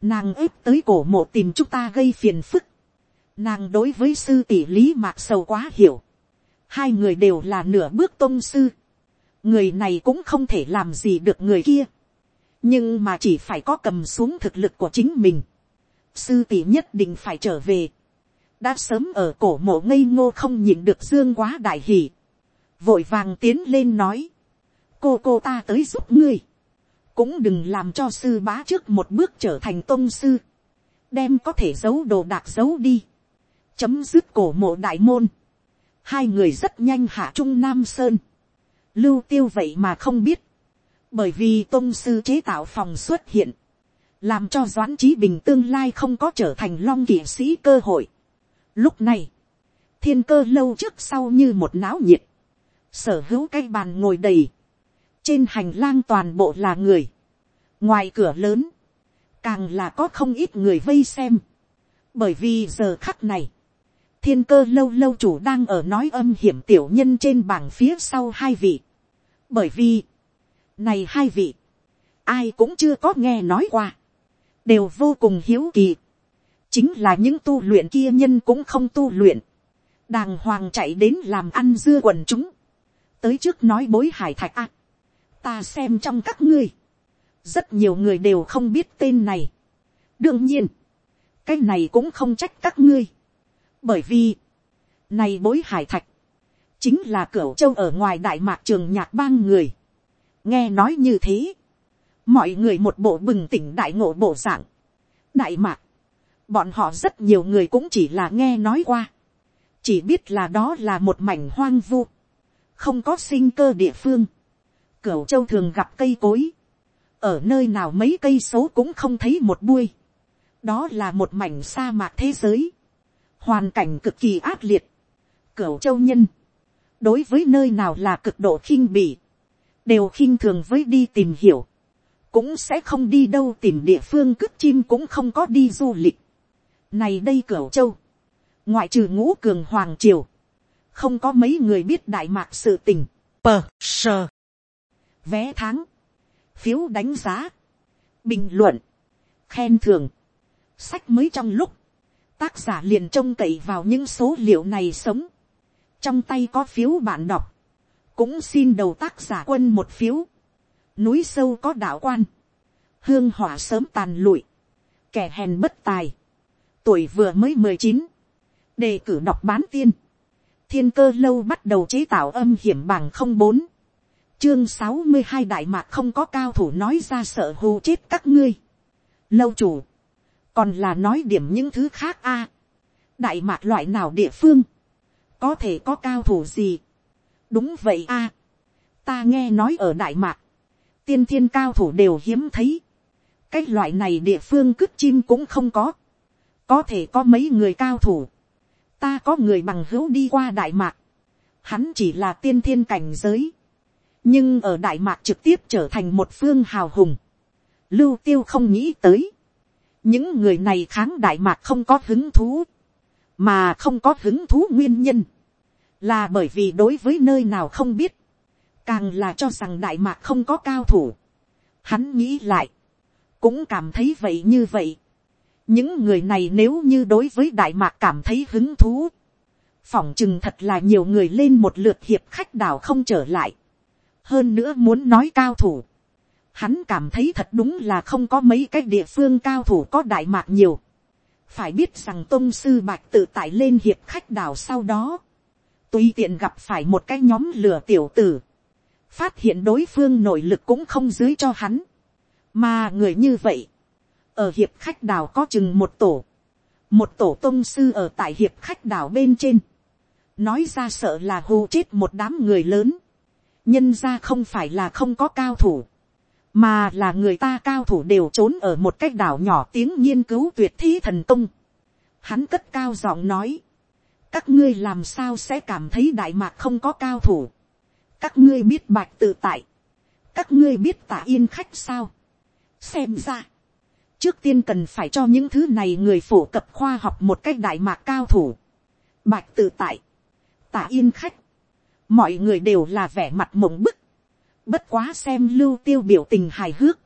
nàng ép tới cổ mộ tìm chúng ta gây phiền phức. Nàng đối với sư tỷ lý mạc sầu quá hiểu. Hai người đều là nửa bước tôn sư. Người này cũng không thể làm gì được người kia. Nhưng mà chỉ phải có cầm xuống thực lực của chính mình. Sư tỷ nhất định phải trở về. Đã sớm ở cổ mộ ngây ngô không nhịn được dương quá đại hỷ. Vội vàng tiến lên nói. Cô cô ta tới giúp ngươi, cũng đừng làm cho sư bá trước một bước trở thành tôn sư, đem có thể giấu đồ đạc giấu đi, chấm dứt cổ mộ đại môn, hai người rất nhanh hạ trung nam sơn, lưu tiêu vậy mà không biết, bởi vì tôn sư chế tạo phòng xuất hiện, làm cho doãn trí bình tương lai không có trở thành long kỵ sĩ cơ hội. Lúc này, thiên cơ lâu trước sau như một náo nhiệt, sở hữu cái bàn ngồi đầy, trên hành lang toàn bộ là người, ngoài cửa lớn, càng là có không ít người vây xem, bởi vì giờ khắc này, thiên cơ lâu lâu chủ đang ở nói âm hiểm tiểu nhân trên bảng phía sau hai vị, bởi vì, này hai vị, ai cũng chưa có nghe nói qua, đều vô cùng hiếu kỳ, chính là những tu luyện kia nhân cũng không tu luyện, đàng hoàng chạy đến làm ăn dưa quần chúng, tới trước nói bối hải thạch ác, ta xem trong các ngươi, rất nhiều người đều không biết tên này. đương nhiên, cái này cũng không trách các ngươi, bởi vì, này bối hải thạch, chính là cửa châu ở ngoài đại mạc trường nhạc bang người. nghe nói như thế, mọi người một bộ bừng tỉnh đại ngộ bộ dạng, đại mạc, bọn họ rất nhiều người cũng chỉ là nghe nói qua, chỉ biết là đó là một mảnh hoang vu, không có sinh cơ địa phương, Cửu châu thường gặp cây cối. Ở nơi nào mấy cây số cũng không thấy một buôi. Đó là một mảnh sa mạc thế giới. Hoàn cảnh cực kỳ ác liệt. Cửu châu nhân. Đối với nơi nào là cực độ khinh bỉ. Đều khinh thường với đi tìm hiểu. Cũng sẽ không đi đâu tìm địa phương cướp chim cũng không có đi du lịch. Này đây cửu châu. Ngoại trừ ngũ cường hoàng triều. Không có mấy người biết đại mạc sự tình. Pờ sờ vé tháng, phiếu đánh giá, bình luận, khen thưởng, sách mới trong lúc, tác giả liền trông cậy vào những số liệu này sống, trong tay có phiếu bạn đọc, cũng xin đầu tác giả quân một phiếu, núi sâu có đạo quan, hương hỏa sớm tàn lụi, kẻ hèn bất tài, tuổi vừa mới mười chín, đề cử đọc bán tiên, thiên cơ lâu bắt đầu chế tạo âm hiểm bằng không bốn, chương sáu mươi hai đại mạc không có cao thủ nói ra sợ hù chết các ngươi, lâu chủ, còn là nói điểm những thứ khác a, đại mạc loại nào địa phương, có thể có cao thủ gì, đúng vậy a, ta nghe nói ở đại mạc, tiên thiên cao thủ đều hiếm thấy, cái loại này địa phương cứt chim cũng không có, có thể có mấy người cao thủ, ta có người bằng hữu đi qua đại mạc, hắn chỉ là tiên thiên cảnh giới, nhưng ở đại mạc trực tiếp trở thành một phương hào hùng, lưu tiêu không nghĩ tới, những người này kháng đại mạc không có hứng thú, mà không có hứng thú nguyên nhân, là bởi vì đối với nơi nào không biết, càng là cho rằng đại mạc không có cao thủ. Hắn nghĩ lại, cũng cảm thấy vậy như vậy những người này nếu như đối với đại mạc cảm thấy hứng thú, phỏng chừng thật là nhiều người lên một lượt hiệp khách đảo không trở lại. hơn nữa muốn nói cao thủ, hắn cảm thấy thật đúng là không có mấy cái địa phương cao thủ có đại mạc nhiều. phải biết rằng tôn sư bạch tự tại lên hiệp khách đảo sau đó, tùy tiện gặp phải một cái nhóm lửa tiểu tử, phát hiện đối phương nội lực cũng không dưới cho hắn, mà người như vậy, ở hiệp khách đảo có chừng một tổ, một tổ tôn sư ở tại hiệp khách đảo bên trên, nói ra sợ là hù chết một đám người lớn, nhân ra không phải là không có cao thủ, mà là người ta cao thủ đều trốn ở một cái đảo nhỏ tiếng nghiên cứu tuyệt thi thần tung. Hắn cất cao giọng nói, các ngươi làm sao sẽ cảm thấy đại mạc không có cao thủ. các ngươi biết bạch tự tại, các ngươi biết tả yên khách sao. xem ra, trước tiên cần phải cho những thứ này người phổ cập khoa học một cách đại mạc cao thủ. bạch tự tại, tả yên khách, mọi người đều là vẻ mặt mộng bức, bất quá xem lưu tiêu biểu tình hài hước,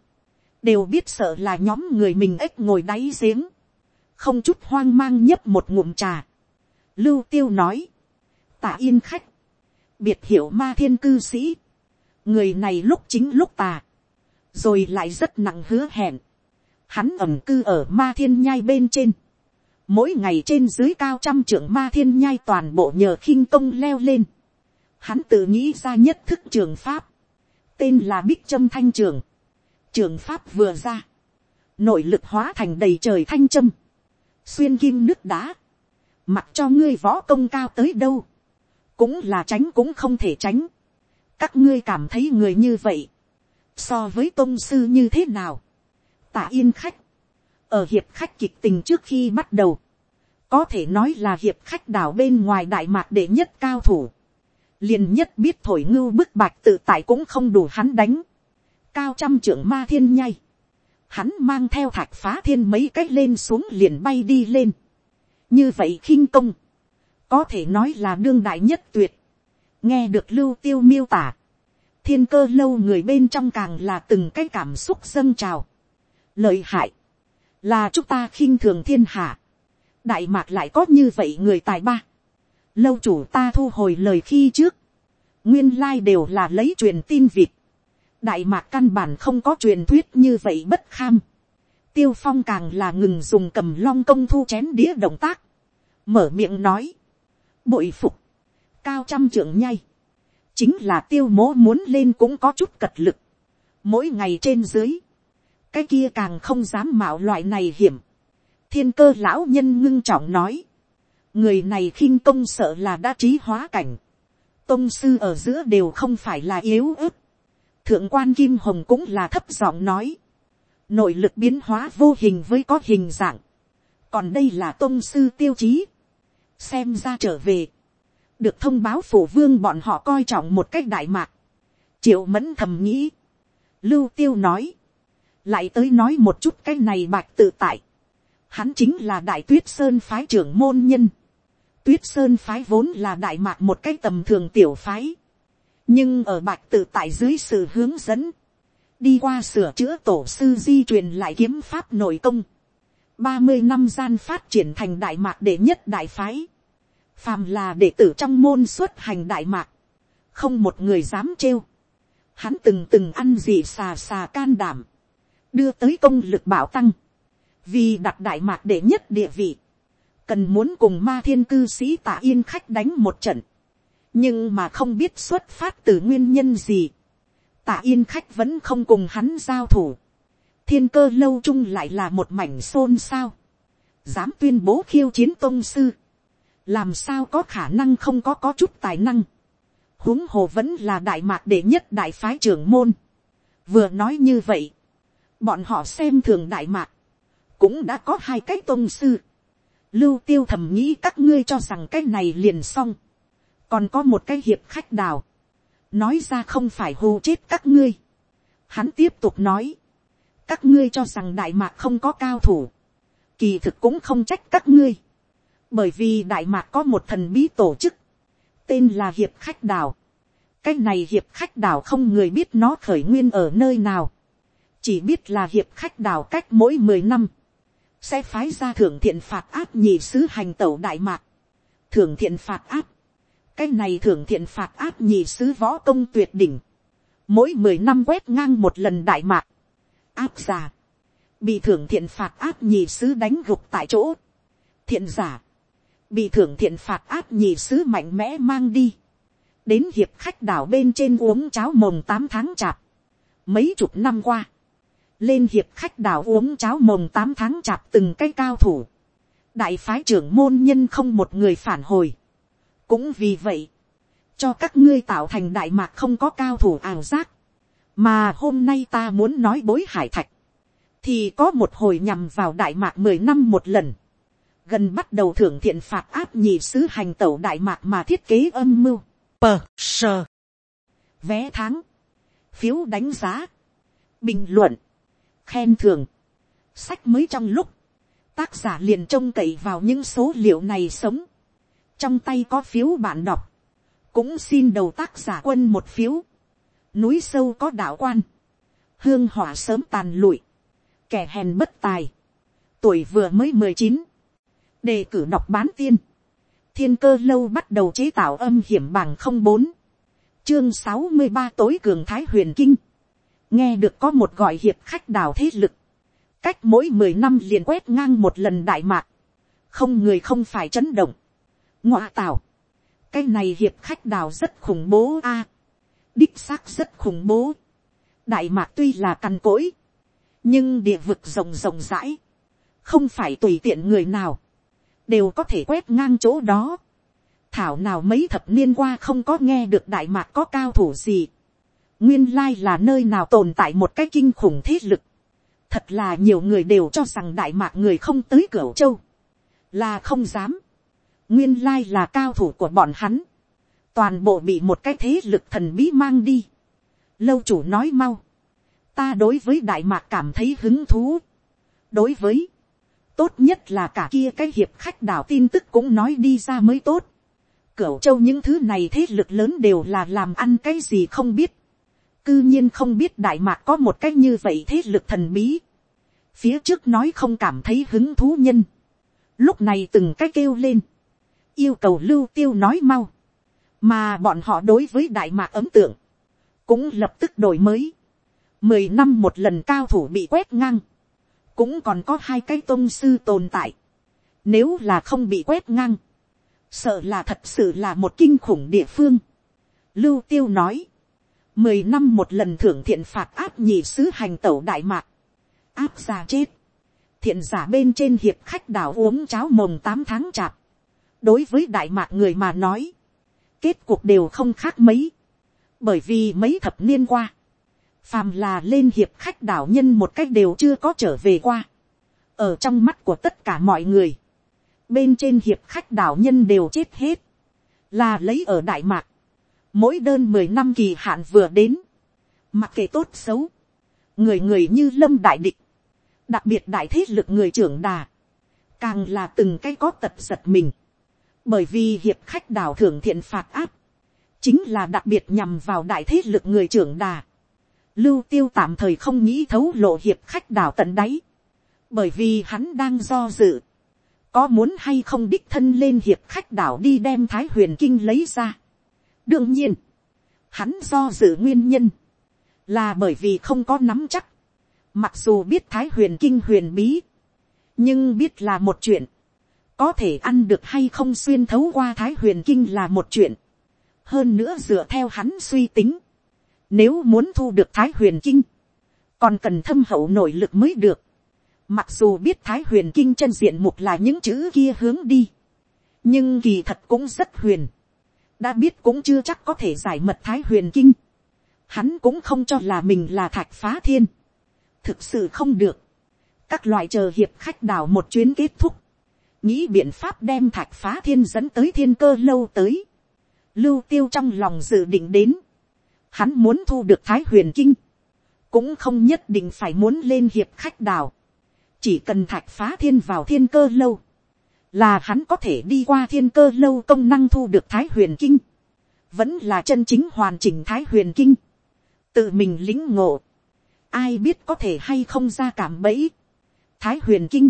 đều biết sợ là nhóm người mình ếch ngồi đáy giếng, không chút hoang mang nhấp một ngụm trà, Lưu tiêu nói. Tả yên khách. Biệt hiểu ma thiên cư sĩ. Người này lúc chính lúc tà. Rồi lại rất nặng hứa hẹn. Hắn ẩm cư ở ma thiên nhai bên trên. Mỗi ngày trên dưới cao trăm trưởng ma thiên nhai toàn bộ nhờ khinh công leo lên. Hắn tự nghĩ ra nhất thức trường pháp. Tên là Bích Trâm Thanh Trường. Trường pháp vừa ra. Nội lực hóa thành đầy trời thanh châm. Xuyên kim nước đá mặc cho ngươi võ công cao tới đâu, cũng là tránh cũng không thể tránh. các ngươi cảm thấy người như vậy, so với tôn sư như thế nào tả yên khách, ở hiệp khách kịch tình trước khi bắt đầu, có thể nói là hiệp khách đảo bên ngoài đại mạc đệ nhất cao thủ, liền nhất biết thổi ngưu bức bạch tự tại cũng không đủ hắn đánh, cao trăm trưởng ma thiên nhai, hắn mang theo thạch phá thiên mấy cách lên xuống liền bay đi lên, như vậy khinh công, có thể nói là đương đại nhất tuyệt, nghe được lưu tiêu miêu tả, thiên cơ lâu người bên trong càng là từng cái cảm xúc dâng trào, lợi hại, là chúng ta khinh thường thiên hạ, đại mạc lại có như vậy người tài ba, lâu chủ ta thu hồi lời khi trước, nguyên lai đều là lấy truyền tin vịt, đại mạc căn bản không có truyền thuyết như vậy bất kham, tiêu phong càng là ngừng dùng cầm long công thu chén đĩa động tác, mở miệng nói, bội phục, cao trăm trưởng nhay chính là tiêu mố muốn lên cũng có chút cật lực, mỗi ngày trên dưới, cái kia càng không dám mạo loại này hiểm, thiên cơ lão nhân ngưng trọng nói, người này khinh công sợ là đã trí hóa cảnh, tôn sư ở giữa đều không phải là yếu ớt, thượng quan kim hồng cũng là thấp giọng nói, nội lực biến hóa vô hình với có hình dạng, còn đây là tôn sư tiêu chí, xem ra trở về, được thông báo phủ vương bọn họ coi trọng một cách đại mạc, triệu mẫn thầm nghĩ, lưu tiêu nói, lại tới nói một chút cái này bạch tự tại, hắn chính là đại tuyết sơn phái trưởng môn nhân, tuyết sơn phái vốn là đại mạc một cái tầm thường tiểu phái, nhưng ở bạch tự tại dưới sự hướng dẫn, đi qua sửa chữa tổ sư di truyền lại kiếm pháp nội công, ba mươi năm gian phát triển thành đại mạc đệ nhất đại phái, phàm là đệ tử trong môn xuất hành đại mạc, không một người dám trêu, hắn từng từng ăn gì xà xà can đảm, đưa tới công lực bảo tăng, vì đặt đại mạc đệ nhất địa vị, cần muốn cùng ma thiên cư sĩ tạ yên khách đánh một trận, nhưng mà không biết xuất phát từ nguyên nhân gì, tạ yên khách vẫn không cùng hắn giao thủ, thiên cơ lâu chung lại là một mảnh xôn xao, dám tuyên bố khiêu chiến tôn sư, làm sao có khả năng không có có chút tài năng, huống hồ vẫn là đại mạc đệ nhất đại phái trưởng môn, vừa nói như vậy, bọn họ xem thường đại mạc, cũng đã có hai cái tôn sư, lưu tiêu thầm nghĩ các ngươi cho rằng cái này liền xong, còn có một cái hiệp khách đào, nói ra không phải hù chết các ngươi. Hắn tiếp tục nói, các ngươi cho rằng đại mạc không có cao thủ, kỳ thực cũng không trách các ngươi, bởi vì đại mạc có một thần bí tổ chức, tên là hiệp khách đào. cái này hiệp khách đào không người biết nó khởi nguyên ở nơi nào, chỉ biết là hiệp khách đào cách mỗi mười năm, sẽ phái ra thưởng thiện phạt áp nhị sứ hành tẩu đại mạc, thưởng thiện phạt áp, cái này thưởng thiện phạt áp nhị sứ võ công tuyệt đỉnh, mỗi mười năm quét ngang một lần đại mạc, áp giả, bị thưởng thiện phạt áp nhị sứ đánh gục tại chỗ, thiện giả, bị thưởng thiện phạt áp nhị sứ mạnh mẽ mang đi, đến hiệp khách đảo bên trên uống cháo mồng tám tháng chạp, mấy chục năm qua, lên hiệp khách đảo uống cháo mồng tám tháng chạp từng cái cao thủ, đại phái trưởng môn nhân không một người phản hồi, cũng vì vậy, cho các ngươi tạo thành đại mạc không có cao thủ ảo giác, mà hôm nay ta muốn nói bối hải thạch, thì có một hồi nhằm vào đại mạc mười năm một lần, gần bắt đầu thưởng thiện phạt áp nhị sứ hành tẩu đại mạc mà thiết kế âm mưu, pờ sờ, vé tháng, phiếu đánh giá, bình luận, khen thường, sách mới trong lúc, tác giả liền trông cậy vào những số liệu này sống, trong tay có phiếu bạn đọc, cũng xin đầu tác giả quân một phiếu, núi sâu có đạo quan, hương hỏa sớm tàn lụi, kẻ hèn bất tài, tuổi vừa mới mười chín, đề cử đọc bán tiên, thiên cơ lâu bắt đầu chế tạo âm hiểm bằng không bốn, chương sáu mươi ba tối cường thái huyền kinh, nghe được có một gọi hiệp khách đào thế lực, cách mỗi mười năm liền quét ngang một lần đại mạc, không người không phải chấn động, ngoa tảo, cái này hiệp khách đào rất khủng bố a, đích xác rất khủng bố, đại mạc tuy là cằn cỗi, nhưng địa vực rộng rộng rãi, không phải tùy tiện người nào, đều có thể quét ngang chỗ đó. Thảo nào mấy thập niên qua không có nghe được đại mạc có cao thủ gì. Nguyên lai là nơi nào tồn tại một cái kinh khủng thế lực. Thật là nhiều người đều cho rằng đại mạc người không tới cửa châu. Là không dám. Nguyên lai là cao thủ của bọn hắn. Toàn bộ bị một cái thế lực thần bí mang đi. Lâu chủ nói mau. Ta đối với đại mạc cảm thấy hứng thú. Đối với tốt nhất là cả kia cái hiệp khách đảo tin tức cũng nói đi ra mới tốt. Cửu châu những thứ này thế lực lớn đều là làm ăn cái gì không biết. Cư nhiên không biết đại mạc có một cách như vậy thế lực thần bí. Phía trước nói không cảm thấy hứng thú nhân. Lúc này từng cái kêu lên. Yêu cầu lưu tiêu nói mau. Mà bọn họ đối với đại mạc ấm tượng. Cũng lập tức đổi mới. Mười năm một lần cao thủ bị quét ngang cũng còn có hai cái tôn sư tồn tại. Nếu là không bị quét ngang, sợ là thật sự là một kinh khủng địa phương. Lưu tiêu nói, mười năm một lần thưởng thiện phạt áp nhị sứ hành tẩu đại mạc, áp giả chết. Thiện giả bên trên hiệp khách đảo uống cháo mồng tám tháng chạp. Đối với đại mạc người mà nói, kết cuộc đều không khác mấy. Bởi vì mấy thập niên qua, phàm là lên hiệp khách đảo nhân một cách đều chưa có trở về qua. ở trong mắt của tất cả mọi người, bên trên hiệp khách đảo nhân đều chết hết, là lấy ở đại mạc mỗi đơn mười năm kỳ hạn vừa đến, mặc kệ tốt xấu, người người như lâm đại địch, đặc biệt đại thế lực người trưởng đà, càng là từng cái có tật giật mình, bởi vì hiệp khách đảo thưởng thiện phạt áp, chính là đặc biệt nhằm vào đại thế lực người trưởng đà, lưu tiêu tạm thời không nghĩ thấu lộ hiệp khách đảo tận đáy, bởi vì hắn đang do dự, có muốn hay không đích thân lên hiệp khách đảo đi đem thái huyền kinh lấy ra đương nhiên, hắn do dự nguyên nhân, là bởi vì không có nắm chắc, mặc dù biết thái huyền kinh huyền bí, nhưng biết là một chuyện, có thể ăn được hay không xuyên thấu qua thái huyền kinh là một chuyện, hơn nữa dựa theo hắn suy tính, nếu muốn thu được thái huyền kinh, còn cần thâm hậu nội lực mới được, mặc dù biết thái huyền kinh chân diện mục là những chữ kia hướng đi, nhưng kỳ thật cũng rất huyền, đã biết cũng chưa chắc có thể giải mật thái huyền kinh, hắn cũng không cho là mình là thạch phá thiên, thực sự không được, các loại chờ hiệp khách đảo một chuyến kết thúc, nghĩ biện pháp đem thạch phá thiên dẫn tới thiên cơ lâu tới, lưu tiêu trong lòng dự định đến, hắn muốn thu được thái huyền kinh, cũng không nhất định phải muốn lên hiệp khách đảo, chỉ cần thạch phá thiên vào thiên cơ lâu, là hắn có thể đi qua thiên cơ lâu công năng thu được thái huyền kinh, vẫn là chân chính hoàn chỉnh thái huyền kinh, tự mình lính ngộ, ai biết có thể hay không ra cảm bẫy, thái huyền kinh,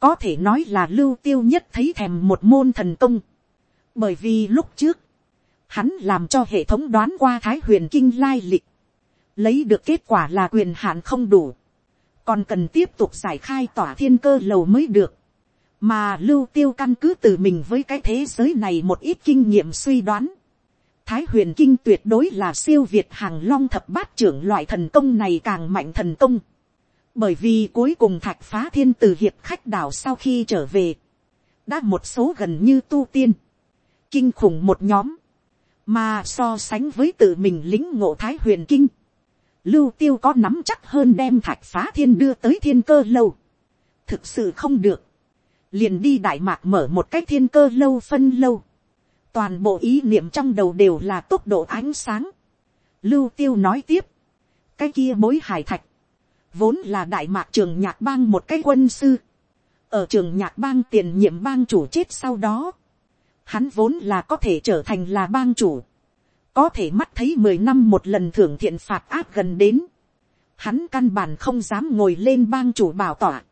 có thể nói là lưu tiêu nhất thấy thèm một môn thần công, bởi vì lúc trước, hắn làm cho hệ thống đoán qua thái huyền kinh lai lịch, lấy được kết quả là quyền hạn không đủ, còn cần tiếp tục giải khai tỏa thiên cơ lầu mới được, mà lưu tiêu căn cứ từ mình với cái thế giới này một ít kinh nghiệm suy đoán, thái huyền kinh tuyệt đối là siêu việt hàng long thập bát trưởng loại thần công này càng mạnh thần công, bởi vì cuối cùng thạch phá thiên từ hiệp khách đảo sau khi trở về, đã một số gần như tu tiên, kinh khủng một nhóm, mà so sánh với tự mình lính ngộ thái huyền kinh, lưu tiêu có nắm chắc hơn đem thạch phá thiên đưa tới thiên cơ lâu, thực sự không được, liền đi đại mạc mở một cách thiên cơ lâu phân lâu, toàn bộ ý niệm trong đầu đều là tốc độ ánh sáng, lưu tiêu nói tiếp, cái kia bối hải thạch, vốn là đại mạc trường nhạc bang một cái quân sư, ở trường nhạc bang tiền nhiệm bang chủ chết sau đó, hắn vốn là có thể trở thành là bang chủ, có thể mắt thấy mười năm một lần thưởng thiện phạt áp gần đến, hắn căn bản không dám ngồi lên bang chủ bảo tỏa,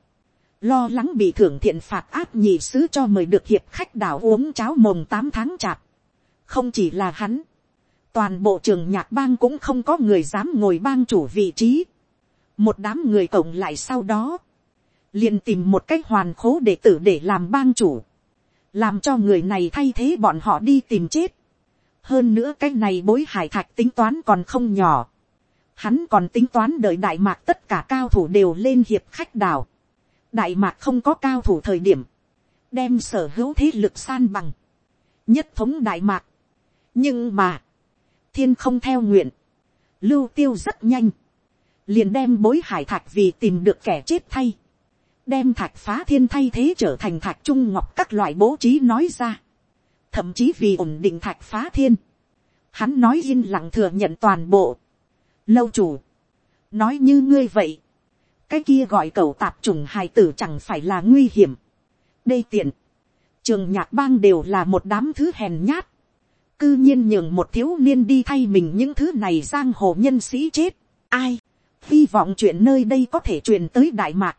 lo lắng bị thưởng thiện phạt áp nhị sứ cho mời được hiệp khách đảo uống cháo mồng tám tháng chạp, không chỉ là hắn, toàn bộ trường nhạc bang cũng không có người dám ngồi bang chủ vị trí, một đám người cộng lại sau đó, liền tìm một cách hoàn khố để tử để làm bang chủ, làm cho người này thay thế bọn họ đi tìm chết. hơn nữa cái này bối hải thạch tính toán còn không nhỏ. hắn còn tính toán đợi đại mạc tất cả cao thủ đều lên hiệp khách đảo đại mạc không có cao thủ thời điểm, đem sở hữu thế lực san bằng, nhất thống đại mạc. nhưng mà, thiên không theo nguyện, lưu tiêu rất nhanh, liền đem bối hải thạch vì tìm được kẻ chết thay, đem thạch phá thiên thay thế trở thành thạch trung ngọc các loại bố trí nói ra, thậm chí vì ổn định thạch phá thiên, hắn nói yên lặng thừa nhận toàn bộ, lâu chủ, nói như ngươi vậy, cái kia gọi cầu tạp trùng hài tử chẳng phải là nguy hiểm, đây tiện, trường nhạc bang đều là một đám thứ hèn nhát, cư nhiên nhường một thiếu niên đi thay mình những thứ này giang hồ nhân sĩ chết, ai, hy vọng chuyện nơi đây có thể truyền tới đại mạc,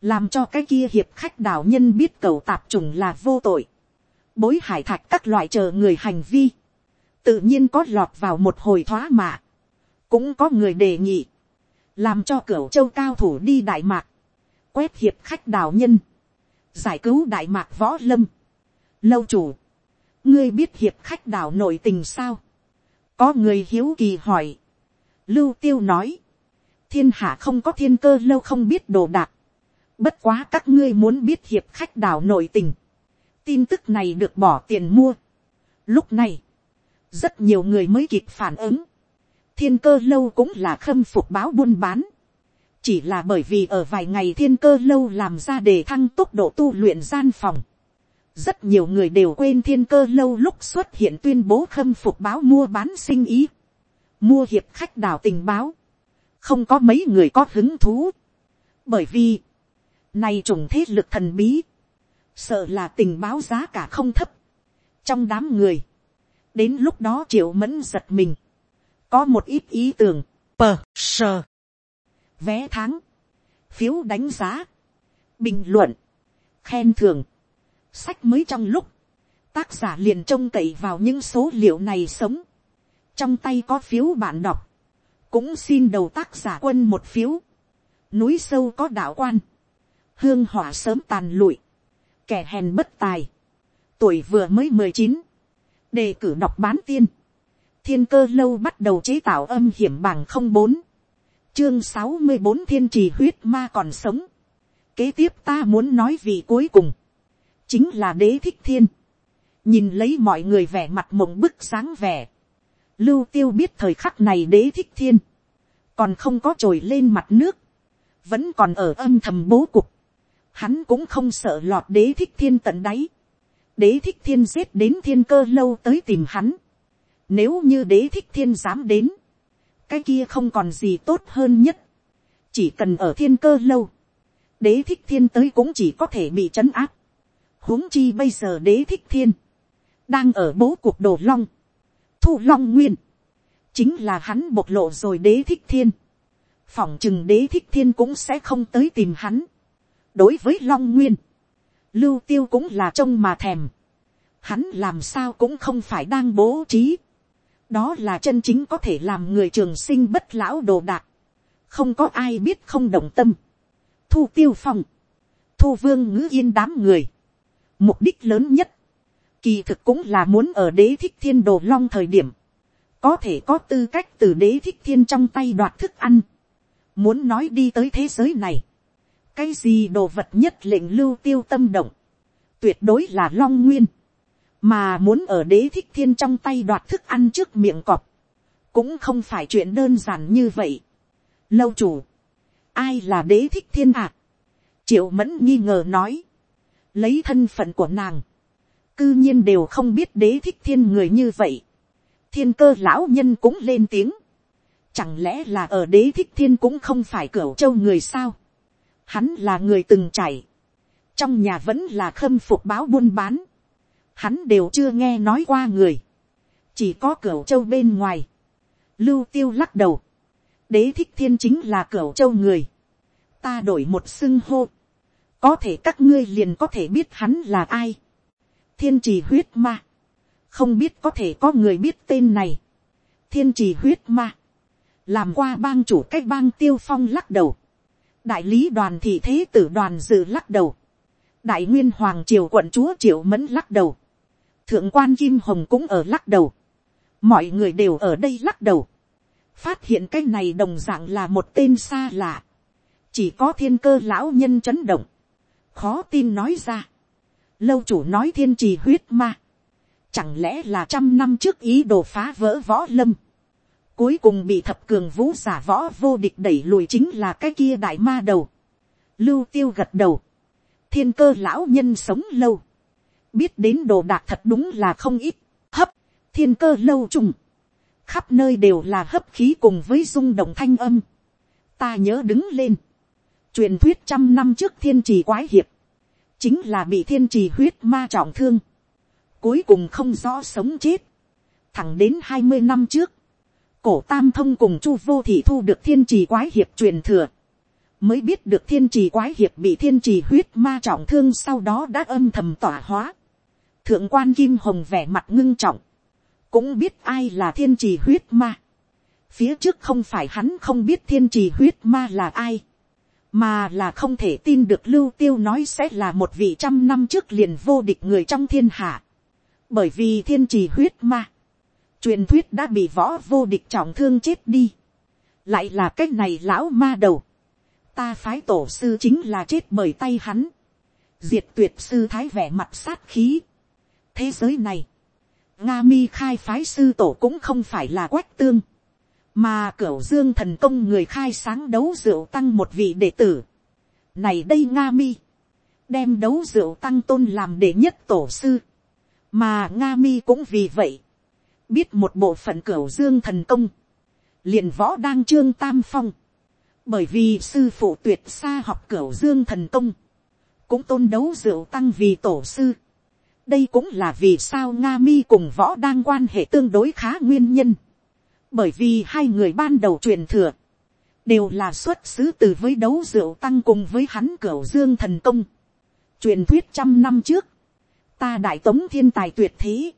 làm cho cái kia hiệp khách đảo nhân biết cầu tạp trùng là vô tội, bối hải thạch các loại chờ người hành vi, tự nhiên có lọt vào một hồi thoá mạ, cũng có người đề nghị, làm cho cửa châu cao thủ đi đại mạc, quét hiệp khách đào nhân, giải cứu đại mạc võ lâm, lâu chủ, ngươi biết hiệp khách đảo nội tình sao, có người hiếu kỳ hỏi, lưu tiêu nói, thiên hạ không có thiên cơ lâu không biết đồ đạc. Bất quá các ngươi muốn biết hiệp khách đảo nội tình. Tin tức này được bỏ tiền mua. Lúc này, rất nhiều người mới kịp phản ứng. Thiên cơ lâu cũng là khâm phục báo buôn bán. Chỉ là bởi vì ở vài ngày thiên cơ lâu làm ra đề thăng tốc độ tu luyện gian phòng. Rất nhiều người đều quên thiên cơ lâu lúc xuất hiện tuyên bố khâm phục báo mua bán sinh ý. Mua hiệp khách đảo tình báo không có mấy người có hứng thú. Bởi vì, này trùng thế lực thần bí, sợ là tình báo giá cả không thấp. Trong đám người, đến lúc đó triệu mẫn giật mình, có một ít ý tưởng, pờ sờ, vé tháng, phiếu đánh giá, bình luận, khen thưởng, sách mới trong lúc, tác giả liền trông cậy vào những số liệu này sống, trong tay có phiếu bạn đọc, cũng xin đầu tác giả quân một phiếu, núi sâu có đạo quan, hương hỏa sớm tàn lụi, kẻ hèn bất tài, tuổi vừa mới mười chín, đề cử đọc bán tiên, thiên cơ lâu bắt đầu chế tạo âm hiểm bảng không bốn, chương sáu mươi bốn thiên trì huyết ma còn sống, kế tiếp ta muốn nói vì cuối cùng, chính là đế thích thiên, nhìn lấy mọi người vẻ mặt mộng bức sáng vẻ, lưu tiêu biết thời khắc này đế thích thiên, còn không có trồi lên mặt nước, vẫn còn ở âm thầm bố cục, hắn cũng không sợ lọt đế thích thiên tận đáy, đế thích thiên giết đến thiên cơ lâu tới tìm hắn, nếu như đế thích thiên dám đến, cái kia không còn gì tốt hơn nhất, chỉ cần ở thiên cơ lâu, đế thích thiên tới cũng chỉ có thể bị trấn áp, huống chi bây giờ đế thích thiên, đang ở bố cuộc đồ long, thu long nguyên, chính là hắn bộc lộ rồi đế thích thiên, phỏng chừng đế thích thiên cũng sẽ không tới tìm hắn. đối với long nguyên, lưu tiêu cũng là trông mà thèm, hắn làm sao cũng không phải đang bố trí, đó là chân chính có thể làm người trường sinh bất lão đồ đạc, không có ai biết không đồng tâm, thu tiêu phong, thu vương ngữ yên đám người, mục đích lớn nhất, kỳ thực cũng là muốn ở đế thích thiên đồ long thời điểm, có thể có tư cách từ đế thích thiên trong tay đoạt thức ăn, muốn nói đi tới thế giới này, cái gì đồ vật nhất lệnh lưu tiêu tâm động, tuyệt đối là long nguyên, mà muốn ở đế thích thiên trong tay đoạt thức ăn trước miệng cọp, cũng không phải chuyện đơn giản như vậy. lâu chủ, ai là đế thích thiên ạ? À? triệu mẫn nghi ngờ nói, lấy thân phận của nàng, cư nhiên đều không biết đế thích thiên người như vậy. thiên cơ lão nhân cũng lên tiếng, chẳng lẽ là ở đế thích thiên cũng không phải cửa châu người sao. hắn là người từng chảy, trong nhà vẫn là khâm phục báo buôn bán, hắn đều chưa nghe nói qua người, chỉ có cửa châu bên ngoài, lưu tiêu lắc đầu, đế thích thiên chính là cửa châu người, ta đổi một xưng hô, có thể các ngươi liền có thể biết hắn là ai, thiên trì huyết ma, không biết có thể có người biết tên này, thiên trì huyết ma, làm qua bang chủ cách bang tiêu phong lắc đầu, đại lý đoàn thị thế tử đoàn dự lắc đầu, đại nguyên hoàng triều quận chúa triệu mẫn lắc đầu, thượng quan kim hồng cũng ở lắc đầu, mọi người đều ở đây lắc đầu, phát hiện cái này đồng d ạ n g là một tên xa lạ, chỉ có thiên cơ lão nhân chấn động, khó tin nói ra, lâu chủ nói thiên trì huyết ma, chẳng lẽ là trăm năm trước ý đồ phá vỡ võ lâm, cuối cùng bị thập cường vũ giả võ vô địch đẩy lùi chính là cái kia đại ma đầu, lưu tiêu gật đầu, thiên cơ lão nhân sống lâu, biết đến đồ đạc thật đúng là không ít, hấp, thiên cơ lâu trùng, khắp nơi đều là hấp khí cùng với rung động thanh âm, ta nhớ đứng lên, truyền thuyết trăm năm trước thiên trì quái hiệp, chính là bị thiên trì huyết ma trọng thương, cuối cùng không rõ sống chết, thẳng đến hai mươi năm trước, cổ tam thông cùng chu vô thị thu được thiên trì quái hiệp truyền thừa, mới biết được thiên trì quái hiệp bị thiên trì huyết ma trọng thương sau đó đã âm thầm tỏa hóa thượng quan kim hồng vẻ mặt ngưng trọng, cũng biết ai là thiên trì huyết ma. phía trước không phải hắn không biết thiên trì huyết ma là ai, mà là không thể tin được lưu tiêu nói sẽ là một vị trăm năm trước liền vô địch người trong thiên hạ. bởi vì thiên trì huyết ma, truyền thuyết đã bị võ vô địch trọng thương chết đi. lại là cái này lão ma đầu. ta phái tổ sư chính là chết bởi tay hắn. diệt tuyệt sư thái vẻ mặt sát khí thế giới này, nga mi khai phái sư tổ cũng không phải là quách tương, mà cửu dương thần công người khai sáng đấu rượu tăng một vị đệ tử. này đây nga mi, đem đấu rượu tăng tôn làm đệ nhất tổ sư, mà nga mi cũng vì vậy, biết một bộ phận cửu dương thần công, liền võ đang trương tam phong, bởi vì sư phụ tuyệt xa học cửu dương thần công, cũng tôn đấu rượu tăng vì tổ sư, đây cũng là vì sao nga mi cùng võ đang quan hệ tương đối khá nguyên nhân. bởi vì hai người ban đầu truyền thừa, đều là xuất xứ từ với đấu rượu tăng cùng với hắn cửu dương thần công. truyền thuyết trăm năm trước, ta đại tống thiên tài tuyệt thế,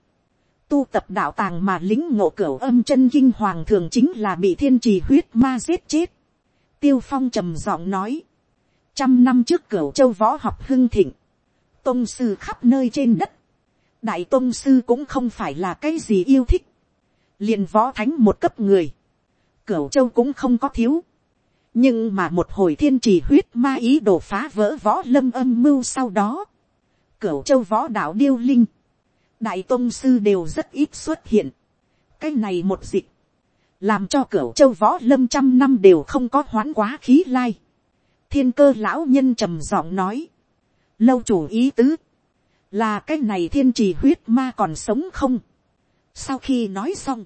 tu tập đạo tàng mà lính ngộ cửu âm chân kinh hoàng thường chính là bị thiên trì huyết ma giết chết. tiêu phong trầm giọng nói, trăm năm trước cửu châu võ học hưng thịnh, tôn sư khắp nơi trên đất, đại tôn sư cũng không phải là cái gì yêu thích, liền võ thánh một cấp người, cửu châu cũng không có thiếu, nhưng mà một hồi thiên trì huyết ma ý đổ phá vỡ võ lâm âm mưu sau đó, cửu châu võ đạo điêu linh, đại tôn sư đều rất ít xuất hiện, cái này một dịp, làm cho cửu châu võ lâm trăm năm đều không có hoán quá khí lai. thiên cơ lão nhân trầm giọng nói, lâu chủ ý tứ, là cái này thiên trì huyết ma còn sống không. sau khi nói xong,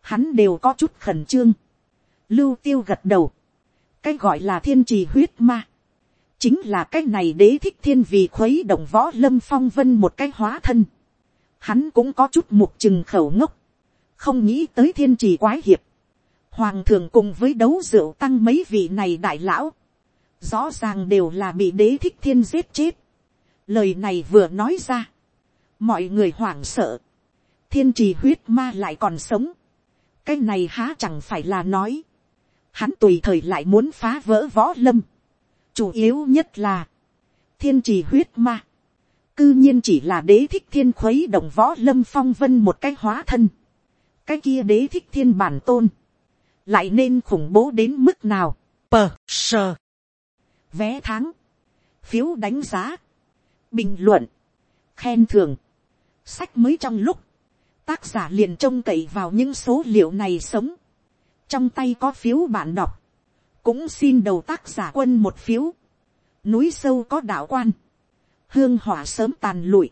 hắn đều có chút khẩn trương, lưu tiêu gật đầu, cái gọi là thiên trì huyết ma, chính là cái này đế thích thiên vì khuấy động võ lâm phong vân một cái hóa thân, hắn cũng có chút mục chừng khẩu ngốc, không nghĩ tới thiên trì quái hiệp, hoàng thường cùng với đấu rượu tăng mấy vị này đại lão, rõ ràng đều là bị đế thích thiên giết chết lời này vừa nói ra, mọi người hoảng sợ, thiên trì huyết ma lại còn sống, cái này há chẳng phải là nói, hắn tùy thời lại muốn phá vỡ võ lâm, chủ yếu nhất là, thiên trì huyết ma, cư nhiên chỉ là đế thích thiên khuấy động võ lâm phong vân một cái hóa thân, cái kia đế thích thiên bản tôn, lại nên khủng bố đến mức nào, pờ sờ, vé tháng, phiếu đánh giá, bình luận, khen thưởng, sách mới trong lúc, tác giả liền trông cậy vào những số liệu này sống, trong tay có phiếu bạn đọc, cũng xin đầu tác giả quân một phiếu, núi sâu có đạo quan, hương hỏa sớm tàn lụi,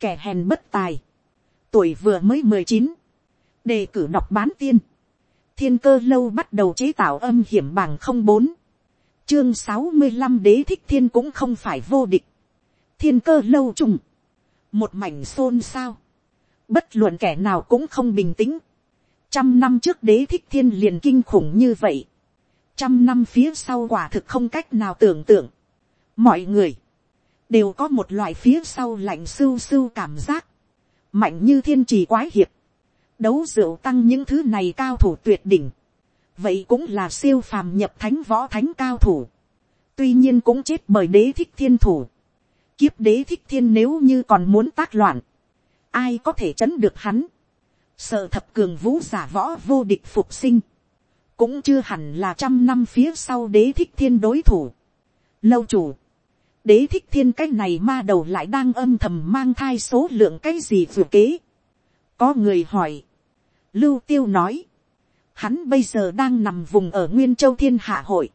kẻ hèn bất tài, tuổi vừa mới mười chín, đề cử đọc bán tiên, thiên cơ lâu bắt đầu chế tạo âm hiểm bằng không bốn, chương sáu mươi năm đế thích thiên cũng không phải vô địch, thiên cơ lâu trùng, một mảnh xôn xao, bất luận kẻ nào cũng không bình tĩnh, trăm năm trước đế thích thiên liền kinh khủng như vậy, trăm năm phía sau quả thực không cách nào tưởng tượng, mọi người, đều có một loại phía sau lạnh sưu sưu cảm giác, mạnh như thiên trì quái hiệp, đấu rượu tăng những thứ này cao thủ tuyệt đỉnh, vậy cũng là siêu phàm nhập thánh võ thánh cao thủ, tuy nhiên cũng chết bởi đế thích thiên thủ, kiếp đế thích thiên nếu như còn muốn tác loạn, ai có thể chấn được hắn, sợ thập cường vũ giả võ vô địch phục sinh, cũng chưa hẳn là trăm năm phía sau đế thích thiên đối thủ. Lâu chủ, đế thích thiên cái này ma đầu lại đang âm thầm mang thai số lượng cái gì vừa kế. có người hỏi, lưu tiêu nói, hắn bây giờ đang nằm vùng ở nguyên châu thiên hạ hội,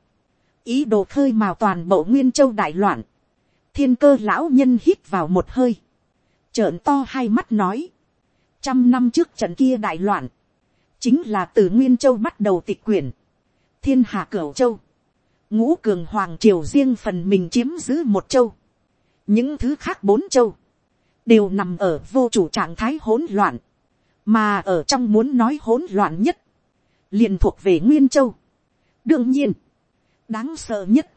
ý đồ khơi mào toàn bộ nguyên châu đại loạn, thiên cơ lão nhân hít vào một hơi, trợn to hai mắt nói, trăm năm trước trận kia đại loạn, chính là từ nguyên châu bắt đầu tịch quyển, thiên hạ cửu châu, ngũ cường hoàng triều riêng phần mình chiếm giữ một châu, những thứ khác bốn châu, đều nằm ở vô chủ trạng thái hỗn loạn, mà ở trong muốn nói hỗn loạn nhất, liền thuộc về nguyên châu. đương nhiên, đáng sợ nhất,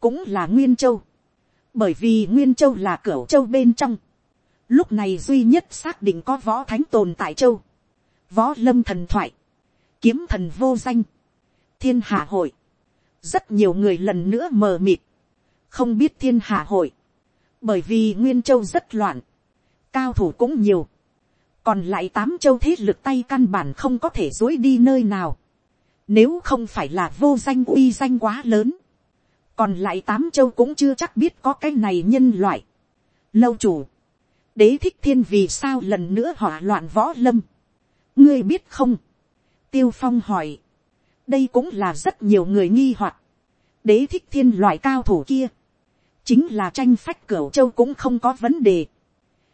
cũng là nguyên châu, bởi vì nguyên châu là cửa châu bên trong, lúc này duy nhất xác định có võ thánh tồn tại châu, võ lâm thần thoại, kiếm thần vô danh, thiên hạ hội, rất nhiều người lần nữa mờ mịt, không biết thiên hạ hội, bởi vì nguyên châu rất loạn, cao thủ cũng nhiều, còn lại tám châu thế lực tay căn bản không có thể dối đi nơi nào, nếu không phải là vô danh uy danh quá lớn, còn lại tám châu cũng chưa chắc biết có cái này nhân loại. Lâu chủ, đế thích thiên vì sao lần nữa hỏa loạn võ lâm, ngươi biết không, tiêu phong hỏi, đây cũng là rất nhiều người nghi hoặc, đế thích thiên loại cao thủ kia, chính là tranh phách cửu châu cũng không có vấn đề,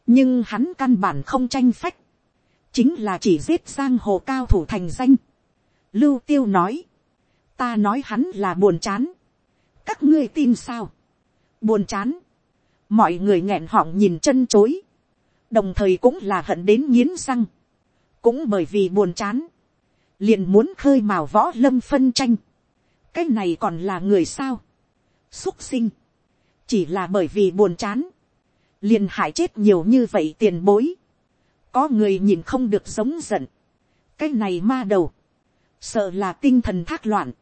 nhưng hắn căn bản không tranh phách, chính là chỉ giết giang hồ cao thủ thành danh. Lưu tiêu nói, ta nói hắn là buồn chán, các ngươi tin sao, buồn chán, mọi người nghẹn họng nhìn chân chối, đồng thời cũng là hận đến nghiến răng, cũng bởi vì buồn chán, liền muốn khơi mào võ lâm phân tranh, cái này còn là người sao, xúc sinh, chỉ là bởi vì buồn chán, liền hại chết nhiều như vậy tiền bối, có người nhìn không được giống giận, cái này ma đầu, sợ là tinh thần thác loạn,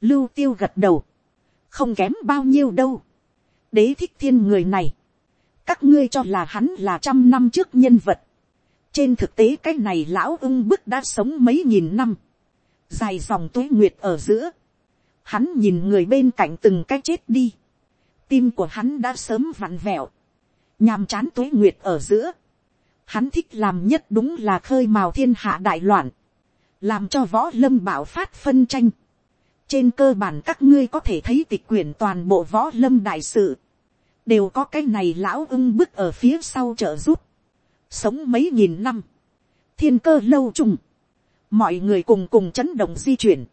lưu tiêu gật đầu, không kém bao nhiêu đâu, đế thích thiên người này, các ngươi cho là hắn là trăm năm trước nhân vật. trên thực tế cái này lão ưng bức đã sống mấy nghìn năm, dài dòng tuế nguyệt ở giữa, hắn nhìn người bên cạnh từng cái chết đi, tim của hắn đã sớm vặn vẹo, nhàm chán tuế nguyệt ở giữa, hắn thích làm nhất đúng là khơi mào thiên hạ đại loạn, làm cho võ lâm bảo phát phân tranh trên cơ bản các ngươi có thể thấy tịch quyển toàn bộ võ lâm đại sự, đều có cái này lão ưng bức ở phía sau trợ giúp, sống mấy nghìn năm, thiên cơ lâu trùng, mọi người cùng cùng chấn động di chuyển,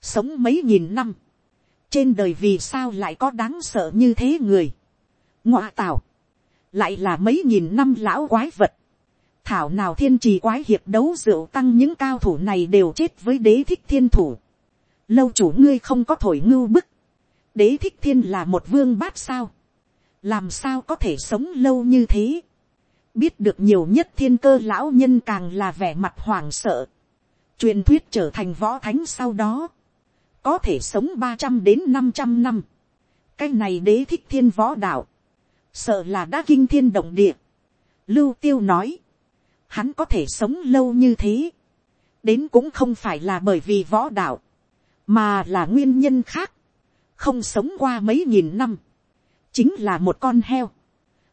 sống mấy nghìn năm, trên đời vì sao lại có đáng sợ như thế người, ngoa tào, lại là mấy nghìn năm lão quái vật, thảo nào thiên trì quái hiệp đấu rượu tăng những cao thủ này đều chết với đế thích thiên thủ, lâu chủ ngươi không có thổi ngưu bức, đế thích thiên là một vương bát sao, làm sao có thể sống lâu như thế, biết được nhiều nhất thiên cơ lão nhân càng là vẻ mặt hoảng sợ, truyền thuyết trở thành võ thánh sau đó, có thể sống ba trăm đến năm trăm năm, cái này đế thích thiên võ đạo, sợ là đã kinh thiên động địa. Lưu tiêu nói, hắn có thể sống lâu như thế, đến cũng không phải là bởi vì võ đạo, mà là nguyên nhân khác, không sống qua mấy nghìn năm, chính là một con heo,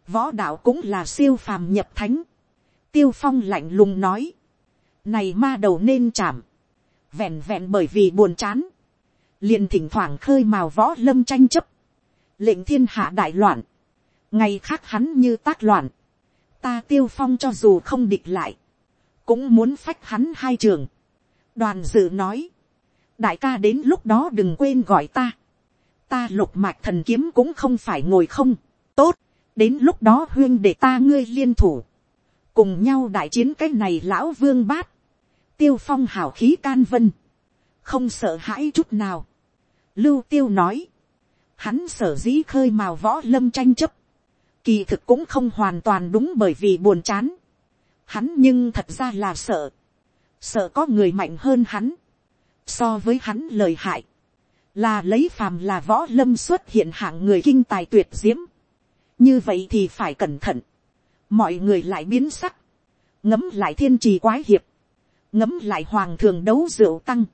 võ đạo cũng là siêu phàm nhập thánh, tiêu phong lạnh lùng nói, này ma đầu nên chạm, vẹn vẹn bởi vì buồn chán, liền thỉnh thoảng khơi mào võ lâm tranh chấp, lệnh thiên hạ đại loạn, ngày khác hắn như tác loạn, ta tiêu phong cho dù không địch lại, cũng muốn phách hắn hai trường. đoàn dự nói, đại ca đến lúc đó đừng quên gọi ta, ta lục mạch thần kiếm cũng không phải ngồi không, tốt, đến lúc đó huyên để ta ngươi liên thủ, cùng nhau đại chiến cái này lão vương bát, tiêu phong hào khí can vân, không sợ hãi chút nào. Lưu tiêu nói, hắn sở dĩ khơi mào võ lâm tranh chấp, kỳ thực cũng không hoàn toàn đúng bởi vì buồn chán. Hắn nhưng thật ra là sợ, sợ có người mạnh hơn hắn, so với hắn lời hại, là lấy phàm là võ lâm xuất hiện hạng người kinh tài tuyệt diễm. như vậy thì phải cẩn thận, mọi người lại biến sắc, ngấm lại thiên trì quái hiệp, ngấm lại hoàng thường đấu rượu tăng,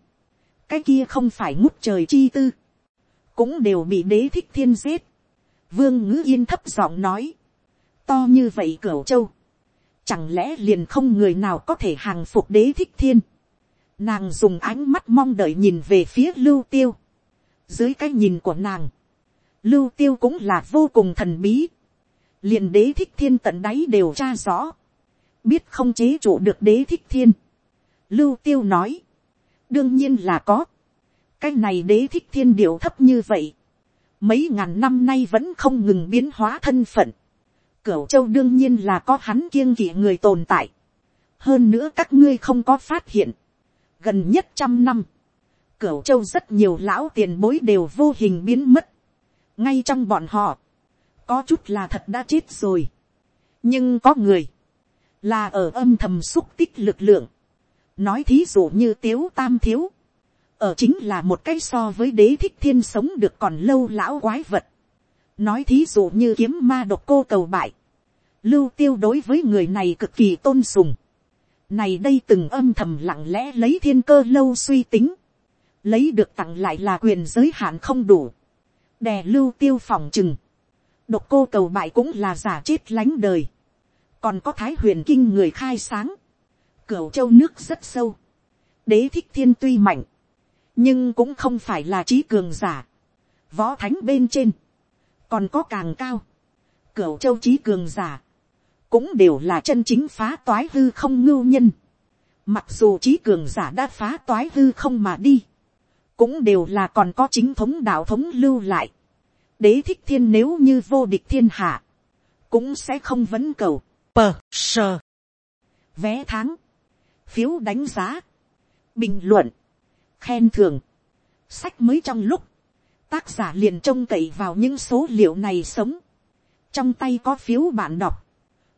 cái kia không phải ngút trời chi tư, cũng đều bị đế thích thiên giết. Vương ngữ yên thấp giọng nói, to như vậy cửu châu, chẳng lẽ liền không người nào có thể hàng phục đế thích thiên. Nàng dùng ánh mắt mong đợi nhìn về phía lưu tiêu. Dưới cái nhìn của nàng, lưu tiêu cũng là vô cùng thần bí. liền đế thích thiên tận đáy đều tra rõ. biết không chế trụ được đế thích thiên Lưu tiêu nói. Đương nhiên là có. Cái này đế thích thiên điệu thấp như vậy. Mấy ngàn năm nay vẫn không ngừng biến hóa thân phận. Cửu châu đương nhiên là có hắn kiêng kỵ người tồn tại. Hơn nữa các ngươi không có phát hiện. Gần nhất trăm năm. Cửu châu rất nhiều lão tiền bối đều vô hình biến mất. Ngay trong bọn họ. Có chút là thật đã chết rồi. Nhưng có người. Là ở âm thầm xúc tích lực lượng nói thí dụ như tiếu tam thiếu, ở chính là một cái so với đế thích thiên sống được còn lâu lão quái vật, nói thí dụ như kiếm ma độc cô cầu bại, lưu tiêu đối với người này cực kỳ tôn sùng, này đây từng âm thầm lặng lẽ lấy thiên cơ lâu suy tính, lấy được tặng lại là quyền giới hạn không đủ, đè lưu tiêu phòng chừng, độc cô cầu bại cũng là giả chết lánh đời, còn có thái huyền kinh người khai sáng, Cửu châu nước rất sâu. Đế thích thiên tuy mạnh. Nhưng cũng không phải là trí cường giả. Võ thánh bên trên. Còn có càng cao. Cửu châu trí cường giả. Cũng đều là chân chính phá toái hư không ngưu nhân. Mặc dù trí cường giả đã phá toái hư không mà đi. Cũng đều là còn có chính thống đạo thống lưu lại. Đế thích thiên nếu như vô địch thiên hạ. Cũng sẽ không vấn cầu. Pờ, sờ. Vé tháng phiếu đánh giá, bình luận, khen thưởng, sách mới trong lúc, tác giả liền trông cậy vào những số liệu này sống, trong tay có phiếu bạn đọc,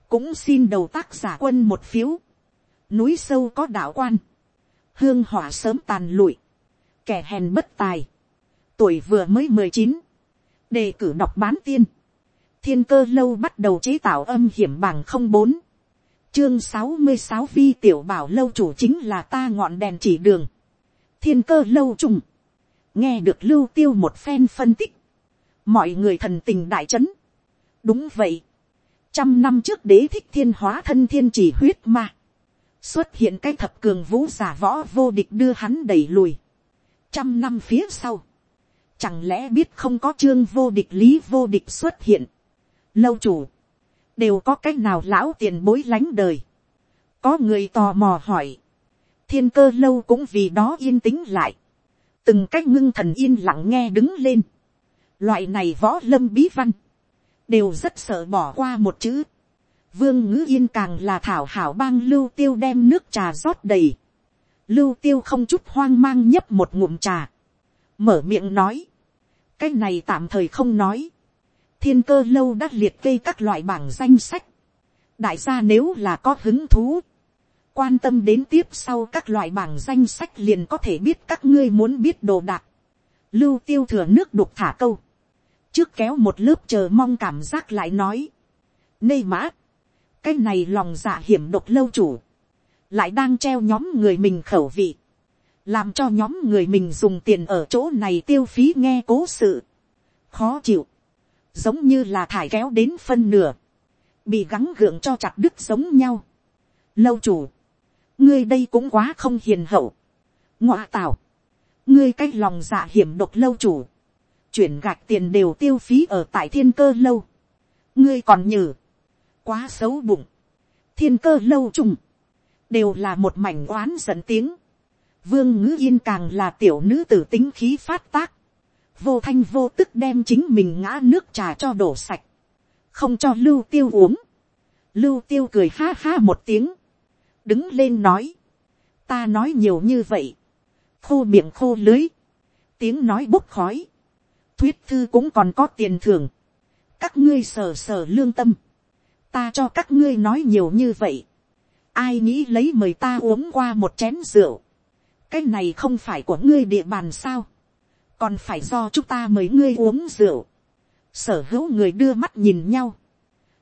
cũng xin đầu tác giả quân một phiếu, núi sâu có đạo quan, hương hỏa sớm tàn lụi, kẻ hèn bất tài, tuổi vừa mới mười chín, đề cử đọc bán tiên, thiên cơ lâu bắt đầu chế tạo âm hiểm bằng không bốn, chương sáu mươi sáu vi tiểu bảo lâu chủ chính là ta ngọn đèn chỉ đường, thiên cơ lâu trùng, nghe được lưu tiêu một phen phân tích, mọi người thần tình đại trấn, đúng vậy, trăm năm trước đế thích thiên hóa thân thiên chỉ huyết ma, xuất hiện cái thập cường vũ giả võ vô địch đưa hắn đẩy lùi, trăm năm phía sau, chẳng lẽ biết không có chương vô địch lý vô địch xuất hiện, lâu chủ, đều có cách nào lão tiền bối lánh đời, có người tò mò hỏi, thiên cơ lâu cũng vì đó yên tĩnh lại, từng cách ngưng thần yên lặng nghe đứng lên, loại này võ lâm bí văn, đều rất sợ bỏ qua một chữ, vương ngữ yên càng là thảo hảo bang lưu tiêu đem nước trà rót đầy, lưu tiêu không chút hoang mang nhấp một ngụm trà, mở miệng nói, cái này tạm thời không nói, thiên cơ lâu đã liệt kê các loại bảng danh sách, đại gia nếu là có hứng thú, quan tâm đến tiếp sau các loại bảng danh sách liền có thể biết các ngươi muốn biết đồ đạc, lưu tiêu thừa nước đục thả câu, trước kéo một lớp chờ mong cảm giác lại nói, nê mã, cái này lòng dạ hiểm độc lâu chủ, lại đang treo nhóm người mình khẩu vị, làm cho nhóm người mình dùng tiền ở chỗ này tiêu phí nghe cố sự, khó chịu, giống như là thải kéo đến phân nửa, bị gắng gượng cho chặt đứt giống nhau. Lâu chủ, ngươi đây cũng quá không hiền hậu, ngoạ tào, ngươi cái lòng dạ hiểm độc lâu chủ, chuyển gạch tiền đều tiêu phí ở tại thiên cơ lâu, ngươi còn nhử, quá xấu bụng, thiên cơ lâu trùng, đều là một mảnh oán giận tiếng, vương ngữ yên càng là tiểu nữ tử tính khí phát tác, vô thanh vô tức đem chính mình ngã nước trà cho đổ sạch, không cho lưu tiêu uống, lưu tiêu cười ha ha một tiếng, đứng lên nói, ta nói nhiều như vậy, khô miệng khô lưới, tiếng nói bốc khói, thuyết thư cũng còn có tiền thưởng, các ngươi sờ sờ lương tâm, ta cho các ngươi nói nhiều như vậy, ai nghĩ lấy mời ta uống qua một chén rượu, cái này không phải của ngươi địa bàn sao, còn phải do chúng ta mời ngươi uống rượu, sở hữu người đưa mắt nhìn nhau,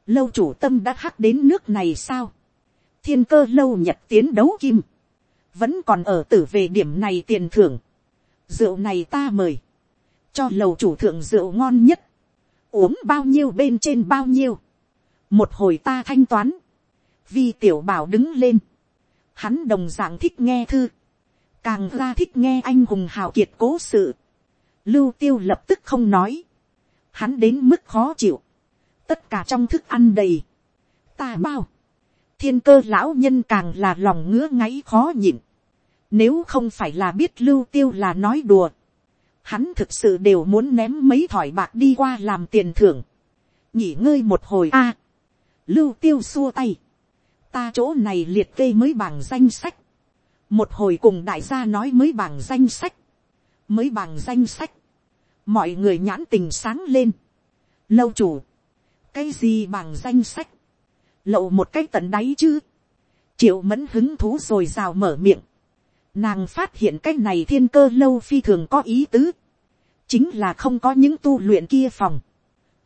lâu chủ tâm đã hắc đến nước này sao, thiên cơ lâu nhật tiến đấu kim, vẫn còn ở tử về điểm này tiền thưởng, rượu này ta mời, cho lầu chủ thượng rượu ngon nhất, uống bao nhiêu bên trên bao nhiêu, một hồi ta thanh toán, vi tiểu bảo đứng lên, hắn đồng d ạ n g thích nghe thư, càng ra thích nghe anh hùng hào kiệt cố sự, lưu tiêu lập tức không nói, hắn đến mức khó chịu, tất cả trong thức ăn đầy, ta bao, thiên cơ lão nhân càng là lòng ngứa ngáy khó nhịn, nếu không phải là biết lưu tiêu là nói đùa, hắn thực sự đều muốn ném mấy thỏi bạc đi qua làm tiền thưởng, nghỉ ngơi một hồi a, lưu tiêu xua tay, ta chỗ này liệt kê mới bảng danh sách, một hồi cùng đại gia nói mới bảng danh sách, mới bảng danh sách, mọi người nhãn tình sáng lên, lâu chủ, cái gì bảng danh sách, lậu một cái tận đáy chứ, triệu mẫn hứng thú rồi rào mở miệng, nàng phát hiện cái này thiên cơ lâu phi thường có ý tứ, chính là không có những tu luyện kia phòng,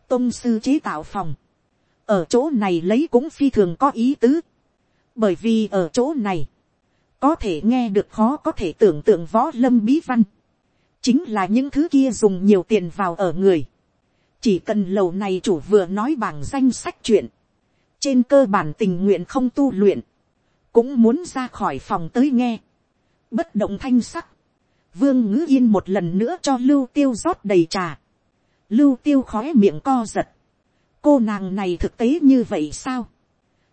tông sư chế tạo phòng, ở chỗ này lấy cũng phi thường có ý tứ, bởi vì ở chỗ này, có thể nghe được khó có thể tưởng tượng võ lâm bí văn, chính là những thứ kia dùng nhiều tiền vào ở người, chỉ cần lầu này chủ vừa nói bảng danh sách chuyện, trên cơ bản tình nguyện không tu luyện, cũng muốn ra khỏi phòng tới nghe, bất động thanh sắc, vương ngữ yên một lần nữa cho lưu tiêu rót đầy trà, lưu tiêu khói miệng co giật, cô nàng này thực tế như vậy sao,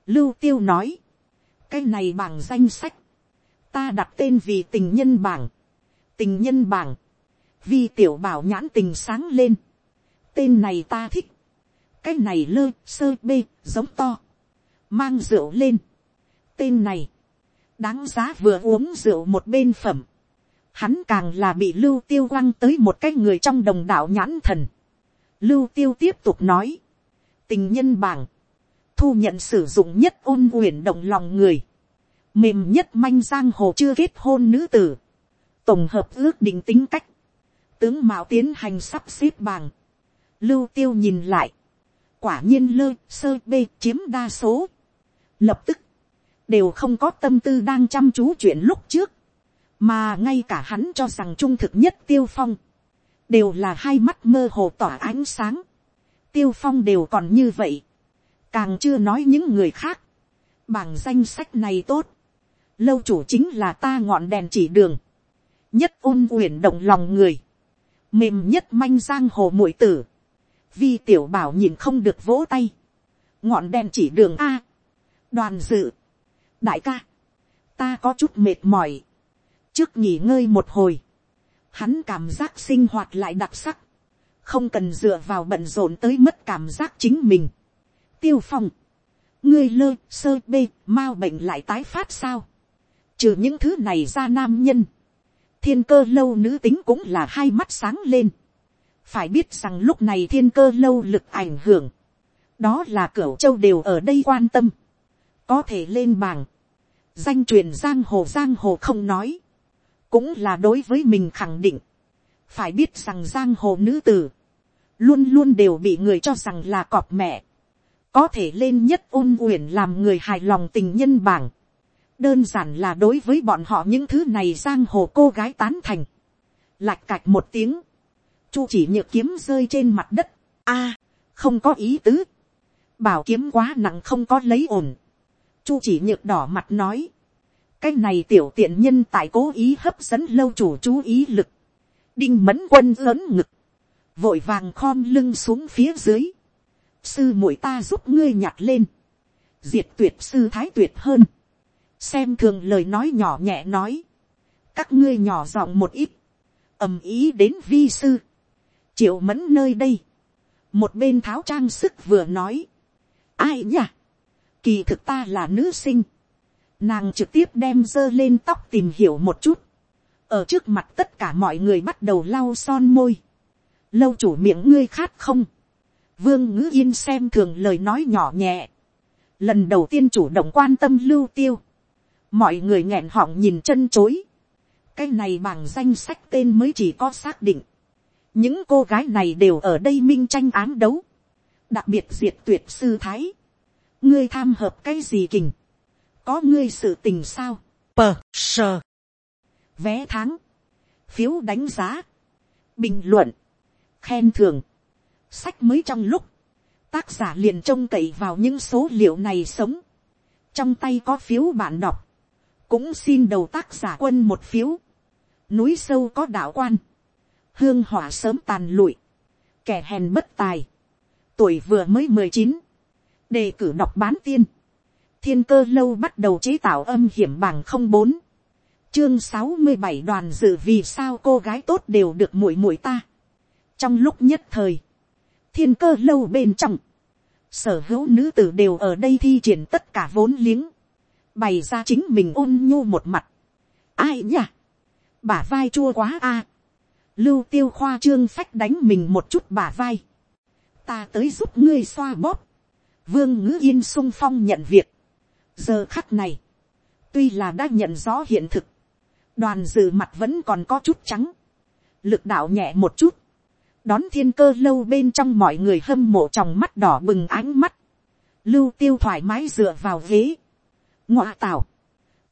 lưu tiêu nói, cái này bảng danh sách, ta đặt tên vì tình nhân bảng, tình nhân bảng, vì tiểu bảo nhãn tình sáng lên, tên này ta thích, cái này lơ sơ bê giống to, mang rượu lên, tên này, đáng giá vừa uống rượu một bên phẩm, hắn càng là bị lưu tiêu quăng tới một cái người trong đồng đạo nhãn thần. Lưu tiêu tiếp tục nói, tình nhân bảng, thu nhận sử dụng nhất ôn uyển động lòng người, mềm nhất manh giang hồ chưa kết hôn nữ tử, tổng hợp ước định tính cách, tướng mạo tiến hành sắp xếp bảng, lưu tiêu nhìn lại, quả nhiên lơ sơ b chiếm đa số, lập tức, đều không có tâm tư đang chăm chú chuyện lúc trước, mà ngay cả hắn cho rằng trung thực nhất tiêu phong, đều là hai mắt mơ hồ tỏa ánh sáng, tiêu phong đều còn như vậy, càng chưa nói những người khác, bảng danh sách này tốt, lâu chủ chính là ta ngọn đèn chỉ đường, nhất ôn uyển động lòng người, mềm nhất manh giang hồ muội tử, vi tiểu bảo nhìn không được vỗ tay, ngọn đèn chỉ đường a, đoàn dự, đại ca, ta có chút mệt mỏi, trước nghỉ ngơi một hồi, hắn cảm giác sinh hoạt lại đặc sắc, không cần dựa vào bận rộn tới mất cảm giác chính mình. tiêu phong, ngươi lơ sơ bê mao bệnh lại tái phát sao, trừ những thứ này ra nam nhân, thiên cơ lâu nữ tính cũng là hai mắt sáng lên, phải biết rằng lúc này thiên cơ lâu lực ảnh hưởng, đó là cửa châu đều ở đây quan tâm, có thể lên bảng, danh truyền giang hồ giang hồ không nói, cũng là đối với mình khẳng định, phải biết rằng giang hồ nữ tử, luôn luôn đều bị người cho rằng là cọp mẹ, có thể lên nhất ôn uyển làm người hài lòng tình nhân bảng, đơn giản là đối với bọn họ những thứ này giang hồ cô gái tán thành, lạch cạch một tiếng, chu chỉ nhược kiếm rơi trên mặt đất, a, không có ý tứ, bảo kiếm quá nặng không có lấy ổn, chu chỉ nhược đỏ mặt nói, cái này tiểu tiện nhân tại cố ý hấp dẫn lâu chủ chú ý lực, đinh mẫn quân lớn ngực, vội vàng khom lưng xuống phía dưới, sư muội ta giúp ngươi nhặt lên, diệt tuyệt sư thái tuyệt hơn, xem thường lời nói nhỏ nhẹ nói, các ngươi nhỏ giọng một ít, ầm ý đến vi sư, triệu mẫn nơi đây, một bên tháo trang sức vừa nói, ai nhỉ, kỳ thực ta là nữ sinh, nàng trực tiếp đem dơ lên tóc tìm hiểu một chút, ở trước mặt tất cả mọi người bắt đầu lau son môi, lâu chủ miệng ngươi khát không, vương ngữ yên xem thường lời nói nhỏ nhẹ, lần đầu tiên chủ động quan tâm lưu tiêu, mọi người nghẹn họng nhìn chân chối, cái này bằng danh sách tên mới chỉ có xác định, những cô gái này đều ở đây minh tranh án đấu, đặc biệt diệt tuyệt sư thái, ngươi tham hợp cái gì kình, có ngươi sự tình sao, pờ sờ, vé tháng, phiếu đánh giá, bình luận, khen thưởng, sách mới trong lúc, tác giả liền trông cậy vào những số liệu này sống, trong tay có phiếu bạn đọc, cũng xin đầu tác giả quân một phiếu, núi sâu có đạo quan, hương hỏa sớm tàn lụi, kẻ hèn bất tài, tuổi vừa mới mười chín, đề cử đọc bán tiên, thiên cơ lâu bắt đầu chế tạo âm hiểm bằng không bốn, chương sáu mươi bảy đoàn dự vì sao cô gái tốt đều được muội muội ta. trong lúc nhất thời, thiên cơ lâu bên trong, sở hữu nữ tử đều ở đây thi triển tất cả vốn liếng, bày ra chính mình ôn nhu một mặt. ai nhỉ, bả vai chua quá a, lưu tiêu khoa trương phách đánh mình một chút bả vai, ta tới giúp ngươi xoa bóp, vương ngữ yên sung phong nhận việc, giờ khắc này, tuy là đã nhận rõ hiện thực, đoàn dự mặt vẫn còn có chút trắng, lực đạo nhẹ một chút, đón thiên cơ lâu bên trong mọi người hâm mộ trong mắt đỏ bừng ánh mắt, lưu tiêu thoải mái dựa vào ghế, ngoa tảo,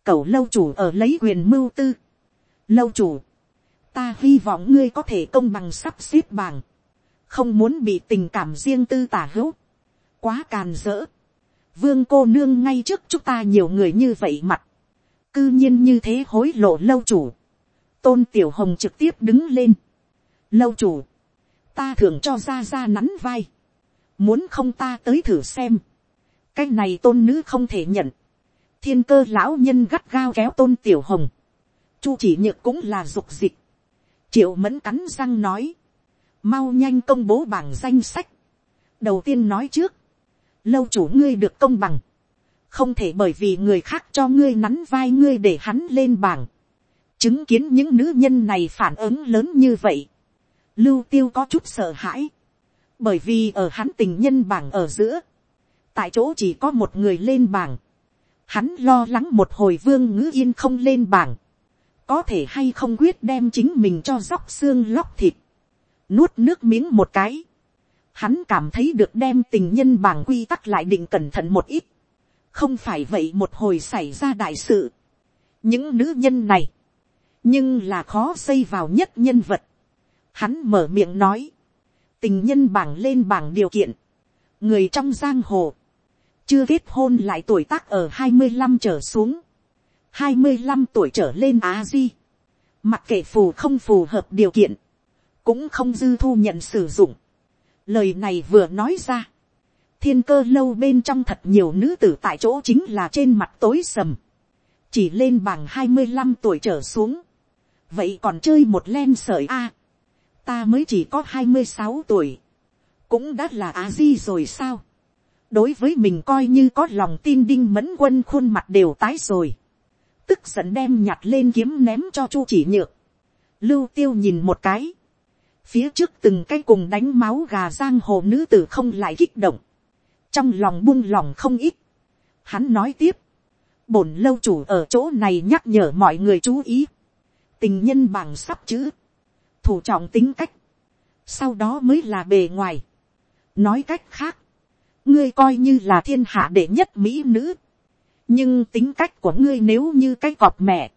cậu lâu chủ ở lấy quyền mưu tư, lâu chủ, ta hy vọng ngươi có thể công bằng sắp xếp bảng, không muốn bị tình cảm riêng tư tả hữu, quá càn rỡ, vương cô nương ngay trước chúng ta nhiều người như vậy mặt, cư nhiên như thế hối lộ lâu chủ, tôn tiểu hồng trực tiếp đứng lên, lâu chủ, ta thường cho ra ra nắn vai, muốn không ta tới thử xem, cái này tôn nữ không thể nhận, thiên cơ lão nhân gắt gao kéo tôn tiểu hồng, chu chỉ nhược cũng là dục dịch, triệu mẫn cắn răng nói, mau nhanh công bố bảng danh sách, đầu tiên nói trước, lâu chủ ngươi được công bằng, không thể bởi vì người khác cho ngươi nắn vai ngươi để hắn lên bảng, chứng kiến những nữ nhân này phản ứng lớn như vậy, lưu tiêu có chút sợ hãi, bởi vì ở hắn tình nhân bảng ở giữa, tại chỗ chỉ có một người lên bảng, hắn lo lắng một hồi vương ngữ yên không lên bảng, có thể hay không quyết đem chính mình cho róc xương lóc thịt, nuốt nước miếng một cái, hắn cảm thấy được đem tình nhân bảng quy tắc lại định cẩn thận một ít, không phải vậy một hồi xảy ra đại sự. những nữ nhân này, nhưng là khó xây vào nhất nhân vật. hắn mở miệng nói, tình nhân bảng lên bảng điều kiện, người trong giang hồ, chưa kết hôn lại tuổi tác ở hai mươi năm trở xuống, hai mươi năm tuổi trở lên á di, mặc kệ phù không phù hợp điều kiện, cũng không dư thu nhận sử dụng. Lời này vừa nói ra, thiên cơ lâu bên trong thật nhiều nữ tử tại chỗ chính là trên mặt tối sầm, chỉ lên bằng hai mươi năm tuổi trở xuống, vậy còn chơi một len sợi a, ta mới chỉ có hai mươi sáu tuổi, cũng đã là á di rồi sao, đối với mình coi như có lòng tin đinh mẫn quân khuôn mặt đều tái rồi, tức giận đem nhặt lên kiếm ném cho chu chỉ nhược, lưu tiêu nhìn một cái, phía trước từng cái cùng đánh máu gà giang hồ nữ tử không lại kích động, trong lòng buông lòng không ít, hắn nói tiếp, bổn lâu chủ ở chỗ này nhắc nhở mọi người chú ý, tình nhân bằng sắp chữ, thủ trọng tính cách, sau đó mới là bề ngoài, nói cách khác, ngươi coi như là thiên hạ đệ nhất mỹ nữ, nhưng tính cách của ngươi nếu như cái cọp mẹ,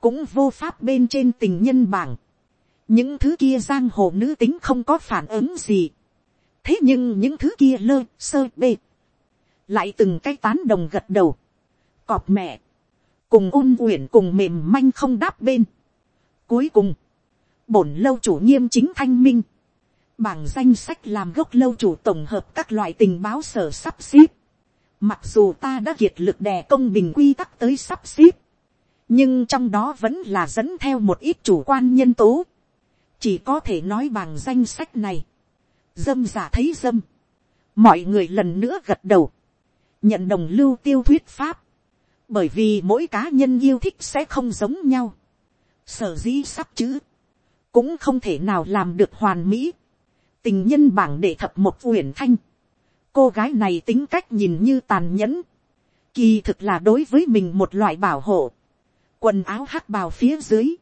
cũng vô pháp bên trên tình nhân bảng, những thứ kia giang hồ nữ tính không có phản ứng gì, thế nhưng những thứ kia lơ sơ bê, lại từng cái tán đồng gật đầu, cọp mẹ, cùng ôn uyển cùng mềm manh không đáp bên. Cuối cùng, bổn lâu chủ nghiêm chính thanh minh, bảng danh sách làm gốc lâu chủ tổng hợp các loại tình báo sở sắp xếp. Mặc dù ta đã kiệt lực đè công bình quy tắc tới sắp xếp, nhưng trong đó vẫn là dẫn theo một ít chủ quan nhân tố chỉ có thể nói bằng danh sách này, dâm giả thấy dâm, mọi người lần nữa gật đầu, nhận đồng lưu tiêu thuyết pháp, bởi vì mỗi cá nhân yêu thích sẽ không giống nhau, sở dĩ sắp chữ, cũng không thể nào làm được hoàn mỹ, tình nhân bảng để thập một uyển thanh, cô gái này tính cách nhìn như tàn nhẫn, kỳ thực là đối với mình một loại bảo hộ, quần áo hắc bào phía dưới,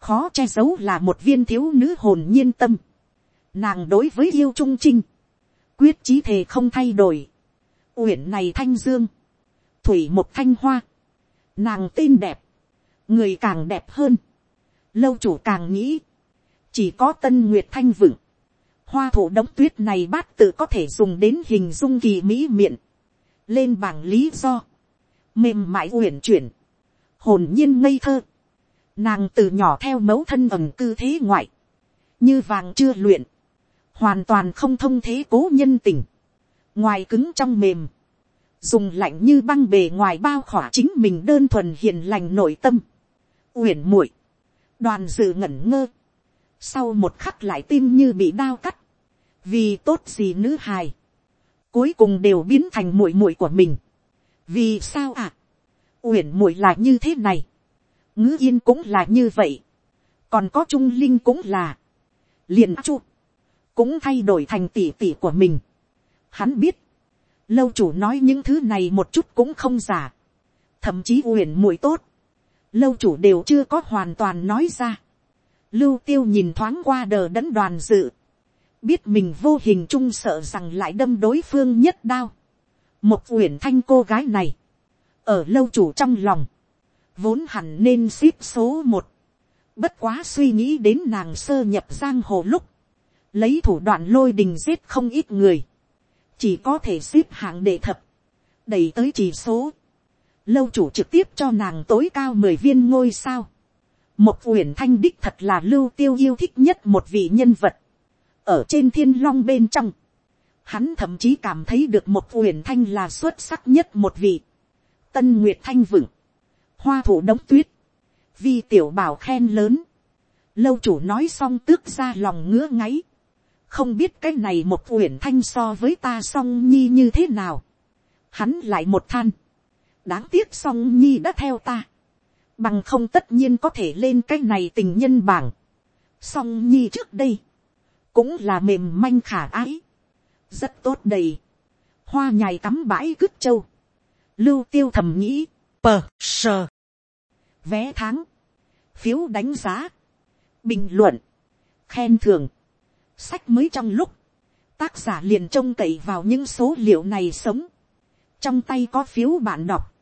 khó che giấu là một viên thiếu nữ hồn nhiên tâm, nàng đối với yêu trung trinh, quyết chí thề không thay đổi, uyển này thanh dương, thủy một thanh hoa, nàng tên đẹp, người càng đẹp hơn, lâu chủ càng nghĩ, chỉ có tân nguyệt thanh vững hoa thủ đống tuyết này bát tự có thể dùng đến hình dung kỳ mỹ miệng, lên bảng lý do, mềm mại uyển chuyển, hồn nhiên ngây thơ, nàng từ nhỏ theo mẫu thân ẩm cư thế ngoại, như vàng chưa luyện, hoàn toàn không thông thế cố nhân tình, ngoài cứng trong mềm, dùng lạnh như băng bề ngoài bao khỏa chính mình đơn thuần hiền lành nội tâm, uyển muội, đoàn dự ngẩn ngơ, sau một khắc lại tim như bị đao cắt, vì tốt gì nữ hài, cuối cùng đều biến thành muội muội của mình, vì sao ạ, à? uyển muội là như thế này, ngữ yên cũng là như vậy, còn có trung linh cũng là, liền chu, cũng thay đổi thành tỷ tỷ của mình. Hắn biết, lâu chủ nói những thứ này một chút cũng không giả, thậm chí uyển mùi tốt, lâu chủ đều chưa có hoàn toàn nói ra. Lưu tiêu nhìn thoáng qua đờ đẫn đoàn dự, biết mình vô hình chung sợ rằng lại đâm đối phương nhất đao. một uyển thanh cô gái này, ở lâu chủ trong lòng, vốn hẳn nên ship số một, bất quá suy nghĩ đến nàng sơ nhập giang hồ lúc, lấy thủ đoạn lôi đình giết không ít người, chỉ có thể xếp hạng đệ thập, đẩy tới chỉ số, lâu chủ trực tiếp cho nàng tối cao mười viên ngôi sao, một uyển thanh đích thật là lưu tiêu yêu thích nhất một vị nhân vật, ở trên thiên long bên trong, hắn thậm chí cảm thấy được một uyển thanh là xuất sắc nhất một vị, tân nguyệt thanh vựng, hoa thủ đống tuyết, vi tiểu bảo khen lớn, lâu chủ nói xong tước ra lòng ngứa ngáy, không biết cái này một uyển thanh so với ta song nhi như thế nào. Hắn lại một than. đáng tiếc song nhi đã theo ta. bằng không tất nhiên có thể lên cái này tình nhân bảng. song nhi trước đây, cũng là mềm manh khả ái. rất tốt đầy. hoa nhài cắm bãi cứt châu. lưu tiêu thầm nghĩ, pờ sờ vé tháng, phiếu đánh giá, bình luận, khen thường sách mới trong lúc, tác giả liền trông cậy vào những số liệu này sống, trong tay có phiếu bạn đọc,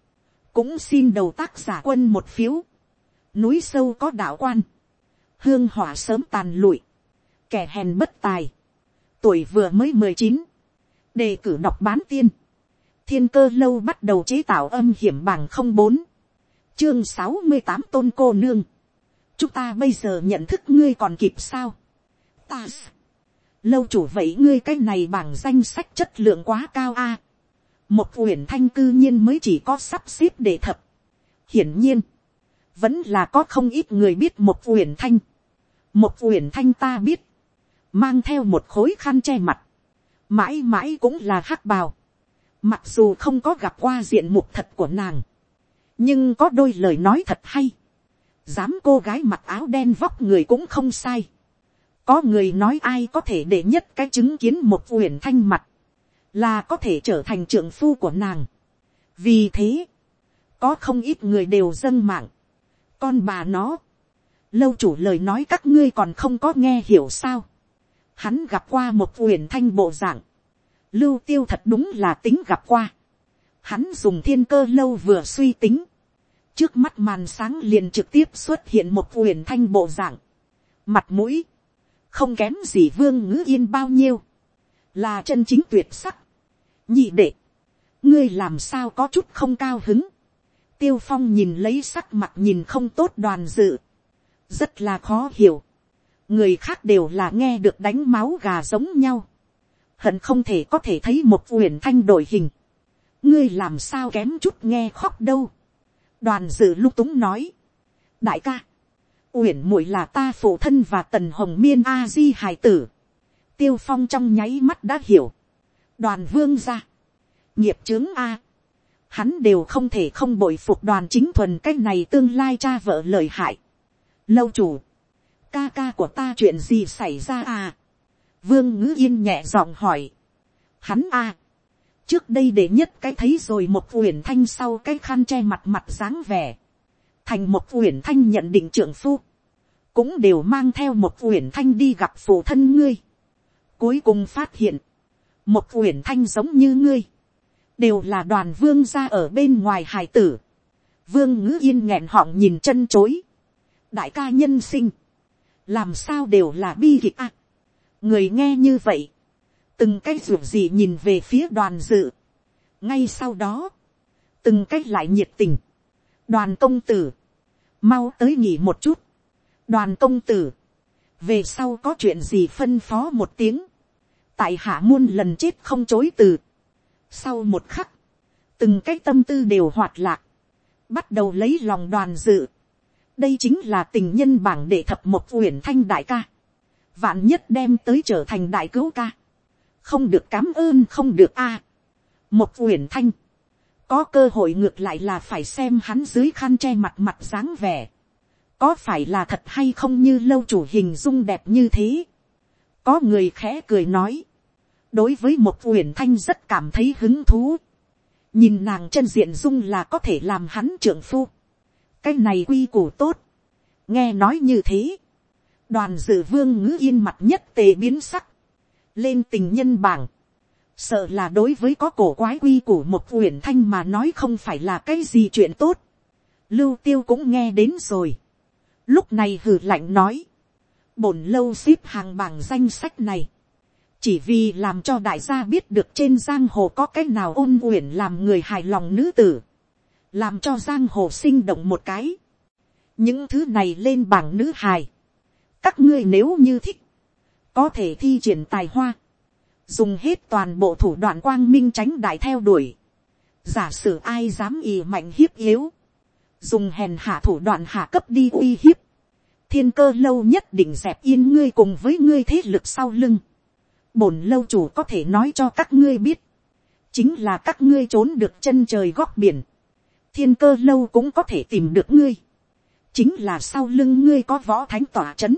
cũng xin đầu tác giả quân một phiếu, núi sâu có đạo quan, hương hỏa sớm tàn lụi, kẻ hèn bất tài, tuổi vừa mới mười chín, đề cử đọc bán tiên, thiên cơ lâu bắt đầu chế tạo âm hiểm bằng không bốn, chương sáu mươi tám tôn cô nương, chúng ta bây giờ nhận thức ngươi còn kịp sao, ta, lâu chủ vậy ngươi cái này bảng danh sách chất lượng quá cao a, một uyển thanh cư nhiên mới chỉ có sắp xếp để thập, hiển nhiên, vẫn là có không ít người biết một uyển thanh, một uyển thanh ta biết, mang theo một khối khăn che mặt, mãi mãi cũng là hắc bào, mặc dù không có gặp qua diện mục thật của nàng, nhưng có đôi lời nói thật hay, dám cô gái mặc áo đen vóc người cũng không sai, có người nói ai có thể để nhất cái chứng kiến một uyển thanh mặt, là có thể trở thành trưởng phu của nàng. vì thế, có không ít người đều dâng mạng, con bà nó, lâu chủ lời nói các ngươi còn không có nghe hiểu sao, hắn gặp qua một uyển thanh bộ dạng, lưu tiêu thật đúng là tính gặp qua, hắn dùng thiên cơ lâu vừa suy tính, trước mắt màn sáng liền trực tiếp xuất hiện một huyền thanh bộ dạng, mặt mũi, không kém gì vương ngữ yên bao nhiêu, là chân chính tuyệt sắc, nhị đệ, ngươi làm sao có chút không cao hứng, tiêu phong nhìn lấy sắc mặt nhìn không tốt đoàn dự, rất là khó hiểu, người khác đều là nghe được đánh máu gà giống nhau, hận không thể có thể thấy một uyển thanh đổi hình, ngươi làm sao kém chút nghe khóc đâu, đoàn dự lung túng nói, đại ca, uyển muội là ta phụ thân và tần hồng miên a di hài tử, tiêu phong trong nháy mắt đã hiểu, đoàn vương ra, nghiệp trướng a, hắn đều không thể không bội phục đoàn chính thuần cái này tương lai cha vợ lời hại. lâu chủ, ca ca của ta chuyện gì xảy ra à, vương ngữ yên nhẹ giọng hỏi, hắn a, trước đây để nhất cái thấy rồi một uyển thanh sau cái khăn che mặt mặt dáng vẻ, thành một uyển thanh nhận định trưởng phu, cũng đều mang theo một uyển thanh đi gặp phụ thân ngươi. Cuối cùng phát hiện, một uyển thanh giống như ngươi, đều là đoàn vương ra ở bên ngoài hài tử. Vương ngữ yên nghẹn họng nhìn chân chối. đại ca nhân sinh, làm sao đều là bi kịch à. người nghe như vậy, từng cái ruột gì nhìn về phía đoàn dự. ngay sau đó, từng cái lại nhiệt tình. đoàn công tử, mau tới nghỉ một chút. đoàn công tử, về sau có chuyện gì phân phó một tiếng. tại hạ muôn lần chết không chối từ sau một khắc, từng cái tâm tư đều hoạt lạc, bắt đầu lấy lòng đoàn dự. đây chính là tình nhân bảng để thập một uyển thanh đại ca. vạn nhất đem tới trở thành đại cứu ca không được cám ơn không được a. một uyển thanh, có cơ hội ngược lại là phải xem hắn dưới khăn che mặt mặt dáng vẻ. có phải là thật hay không như lâu chủ hình dung đẹp như thế. có người khẽ cười nói, đối với một uyển thanh rất cảm thấy hứng thú. nhìn nàng chân diện dung là có thể làm hắn trưởng phu. cái này quy củ tốt. nghe nói như thế. đoàn dự vương ngữ yên mặt nhất tề biến sắc lên tình nhân bảng. sợ là đối với có cổ quái quy của một uyển thanh mà nói không phải là cái gì chuyện tốt. lưu tiêu cũng nghe đến rồi. lúc này hử lạnh nói. bổn lâu xếp hàng bảng danh sách này chỉ vì làm cho đại gia biết được trên giang hồ có cái nào ôn uyển làm người hài lòng nữ tử, làm cho giang hồ sinh động một cái, những thứ này lên bảng nữ hài, các ngươi nếu như thích, có thể thi triển tài hoa, dùng hết toàn bộ thủ đoạn quang minh tránh đại theo đuổi, giả sử ai dám ì mạnh hiếp yếu, dùng hèn hạ thủ đoạn hạ cấp đi uy hiếp, thiên cơ lâu nhất định dẹp yên ngươi cùng với ngươi thế lực sau lưng, bổn lâu chủ có thể nói cho các ngươi biết, chính là các ngươi trốn được chân trời góc biển, thiên cơ lâu cũng có thể tìm được ngươi, chính là sau lưng ngươi có võ thánh tỏa c h ấ n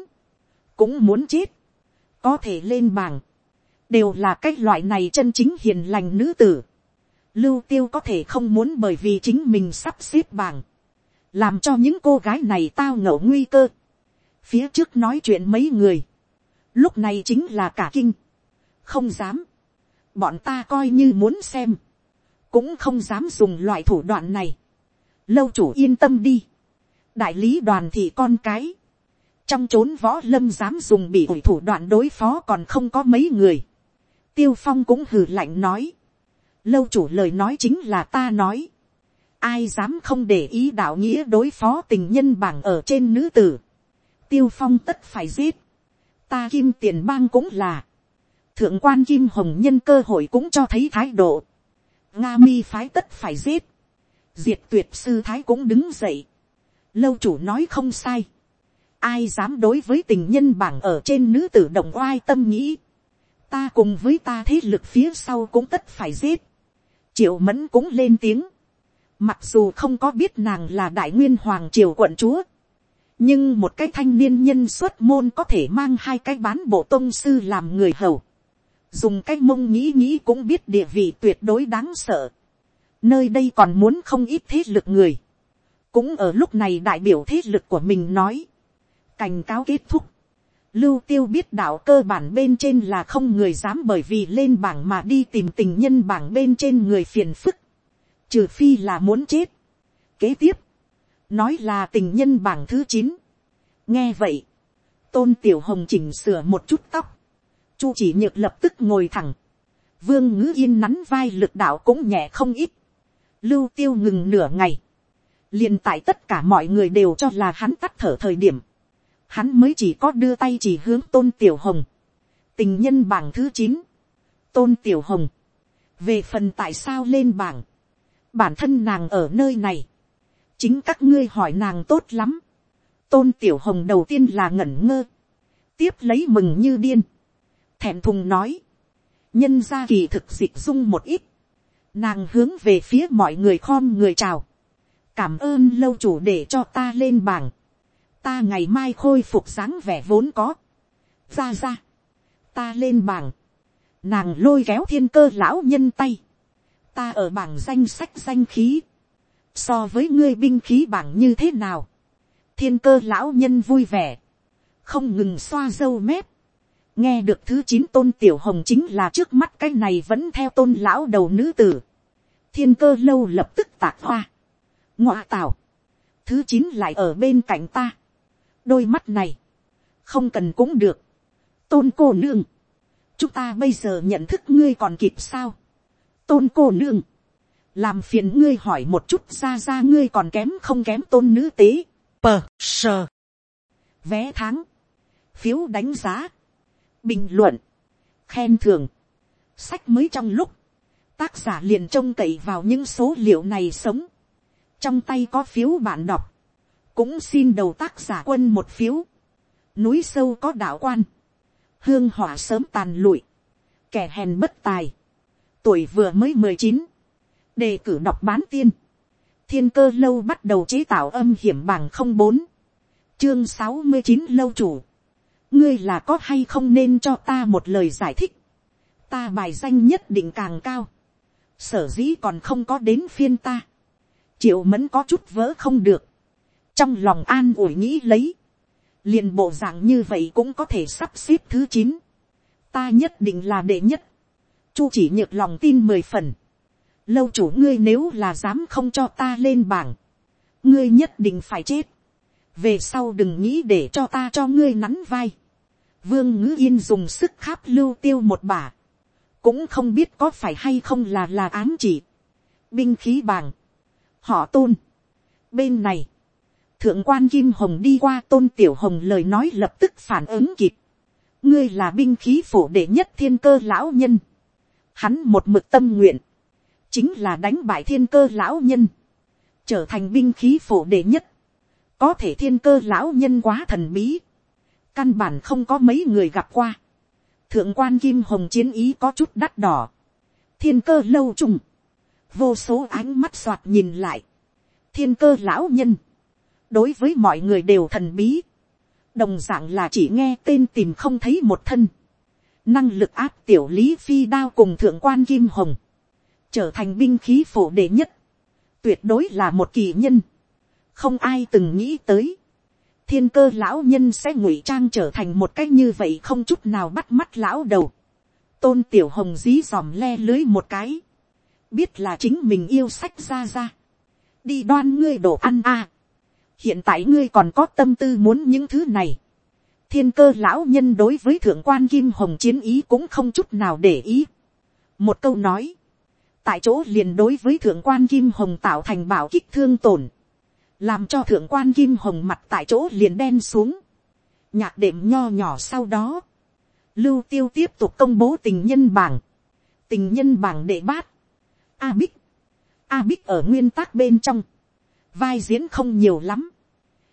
cũng muốn chết, có thể lên bảng, đều là cái loại này chân chính hiền lành nữ tử, lưu tiêu có thể không muốn bởi vì chính mình sắp xếp bảng, làm cho những cô gái này tao ngẫu nguy cơ, phía trước nói chuyện mấy người, lúc này chính là cả kinh, không dám, bọn ta coi như muốn xem, cũng không dám dùng loại thủ đoạn này, lâu chủ yên tâm đi, đại lý đoàn thị con cái, trong chốn võ lâm dám dùng bị ủi thủ đoạn đối phó còn không có mấy người, tiêu phong cũng hừ lạnh nói, lâu chủ lời nói chính là ta nói, ai dám không để ý đạo nghĩa đối phó tình nhân bảng ở trên nữ tử, tiêu phong tất phải giết, ta kim tiền bang cũng là, thượng quan kim hồng nhân cơ hội cũng cho thấy thái độ, nga mi phái tất phải giết, diệt tuyệt sư thái cũng đứng dậy, lâu chủ nói không sai, ai dám đối với tình nhân bảng ở trên nữ tử động oai tâm nghĩ, ta cùng với ta thế lực phía sau cũng tất phải giết, triệu mẫn cũng lên tiếng, mặc dù không có biết nàng là đại nguyên hoàng triều quận chúa, nhưng một cái thanh niên nhân xuất môn có thể mang hai cái bán bộ tôn sư làm người hầu, dùng cái mông nghĩ nghĩ cũng biết địa vị tuyệt đối đáng sợ, nơi đây còn muốn không ít thế lực người, cũng ở lúc này đại biểu thế lực của mình nói, cảnh cáo kết thúc, lưu tiêu biết đạo cơ bản bên trên là không người dám bởi vì lên bảng mà đi tìm tình nhân bảng bên trên người phiền phức, trừ phi là muốn chết. kế tiếp, nói là tình nhân bảng thứ chín, nghe vậy, tôn tiểu hồng chỉnh sửa một chút tóc, chu chỉ nhược lập tức ngồi thẳng, vương ngữ yên nắn vai lực đạo cũng nhẹ không ít, lưu tiêu ngừng nửa ngày, liền tại tất cả mọi người đều cho là hắn tắt thở thời điểm, hắn mới chỉ có đưa tay chỉ hướng tôn tiểu hồng, tình nhân bảng thứ chín, tôn tiểu hồng, về phần tại sao lên bảng, bản thân nàng ở nơi này, chính các ngươi hỏi nàng tốt lắm, tôn tiểu hồng đầu tiên là ngẩn ngơ, tiếp lấy mừng như điên, thẹn thùng nói, nhân ra kỳ thực dịch dung một ít, nàng hướng về phía mọi người khom người chào, cảm ơn lâu chủ để cho ta lên bảng, ta ngày mai khôi phục dáng vẻ vốn có, ra ra, ta lên bảng, nàng lôi kéo thiên cơ lão nhân tay, ta ở bảng danh sách danh khí, so với ngươi binh khí bảng như thế nào, thiên cơ lão nhân vui vẻ, không ngừng xoa dâu mép, nghe được thứ chín tôn tiểu hồng chính là trước mắt cái này vẫn theo tôn lão đầu nữ tử, thiên cơ lâu lập tức tạc hoa, ngọa tào, thứ chín lại ở bên cạnh ta, đôi mắt này, không cần cũng được, tôn cô nương, chúng ta bây giờ nhận thức ngươi còn kịp sao, tôn cô nương, làm phiền ngươi hỏi một chút ra ra ngươi còn kém không kém tôn nữ tế, pờ sờ, vé tháng, phiếu đánh giá, bình luận, khen thưởng, sách mới trong lúc, tác giả liền trông cậy vào những số liệu này sống, trong tay có phiếu bạn đọc, cũng xin đầu tác giả quân một phiếu, núi sâu có đạo quan, hương hỏa sớm tàn lụi, kẻ hèn bất tài, tuổi vừa mới mười chín, đề cử đọc bán tiên, thiên cơ lâu bắt đầu chế tạo âm hiểm bằng không bốn, chương sáu mươi chín lâu chủ, ngươi là có hay không nên cho ta một lời giải thích, ta bài danh nhất định càng cao, sở dĩ còn không có đến phiên ta, triệu mẫn có chút vỡ không được, trong lòng an ủi nghĩ lấy, liền bộ dạng như vậy cũng có thể sắp xếp thứ chín, ta nhất định là đệ nhất, chu chỉ nhược lòng tin mười phần, lâu chủ ngươi nếu là dám không cho ta lên bảng, ngươi nhất định phải chết, về sau đừng nghĩ để cho ta cho ngươi nắn vai, vương ngữ yên dùng sức kháp lưu tiêu một bả, cũng không biết có phải hay không là là ám chỉ, binh khí bảng, họ tôn, bên này, thượng quan kim hồng đi qua tôn tiểu hồng lời nói lập tức phản ứng kịp, ngươi là binh khí phổ đệ nhất thiên cơ lão nhân, hắn một mực tâm nguyện, chính là đánh bại thiên cơ lão nhân, trở thành binh khí phổ đệ nhất, có thể thiên cơ lão nhân quá thần bí, căn bản không có mấy người gặp qua, thượng quan kim hồng chiến ý có chút đắt đỏ, thiên cơ lâu trùng, vô số ánh mắt soạt nhìn lại, thiên cơ lão nhân, đối với mọi người đều thần bí, đồng d ạ n g là chỉ nghe tên tìm không thấy một thân, năng lực áp tiểu lý phi đao cùng thượng quan kim hồng, trở thành binh khí phổ đệ nhất, tuyệt đối là một kỳ nhân, không ai từng nghĩ tới, thiên cơ lão nhân sẽ ngụy trang trở thành một cách như vậy không chút nào bắt mắt lão đầu, tôn tiểu hồng dí dòm le lưới một cái, biết là chính mình yêu sách ra ra, đi đoan ngươi đồ ăn a, hiện tại ngươi còn có tâm tư muốn những thứ này, thiên cơ lão nhân đối với thượng quan kim hồng chiến ý cũng không chút nào để ý. một câu nói, tại chỗ liền đối với thượng quan kim hồng tạo thành bảo kích thương tổn, làm cho thượng quan kim hồng mặt tại chỗ liền đen xuống, nhạc đệm nho nhỏ sau đó, lưu tiêu tiếp tục công bố tình nhân bảng, tình nhân bảng đệ bát, a bích, a bích ở nguyên tắc bên trong, vai diễn không nhiều lắm,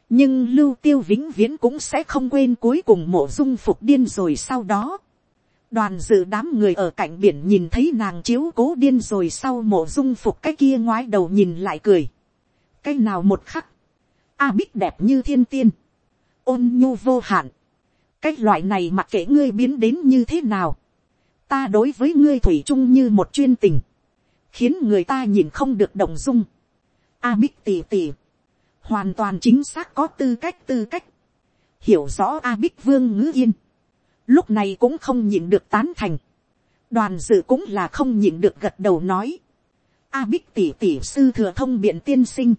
nhưng lưu tiêu vĩnh viễn cũng sẽ không quên cuối cùng mộ dung phục điên rồi sau đó. đoàn dự đám người ở cạnh biển nhìn thấy nàng chiếu cố điên rồi sau mộ dung phục cái kia ngoái đầu nhìn lại cười. cái nào một khắc, a bích đẹp như thiên tiên, ôn nhu vô hạn. cái loại này mặc kệ ngươi biến đến như thế nào, ta đối với ngươi thủy chung như một chuyên tình, khiến người ta nhìn không được động dung a bích tỉ tỉ hoàn toàn chính xác có tư cách tư cách, hiểu rõ a bích vương ngữ yên, lúc này cũng không nhịn được tán thành, đoàn dự cũng là không nhịn được gật đầu nói, a bích tỷ tỷ sư thừa thông biện tiên sinh,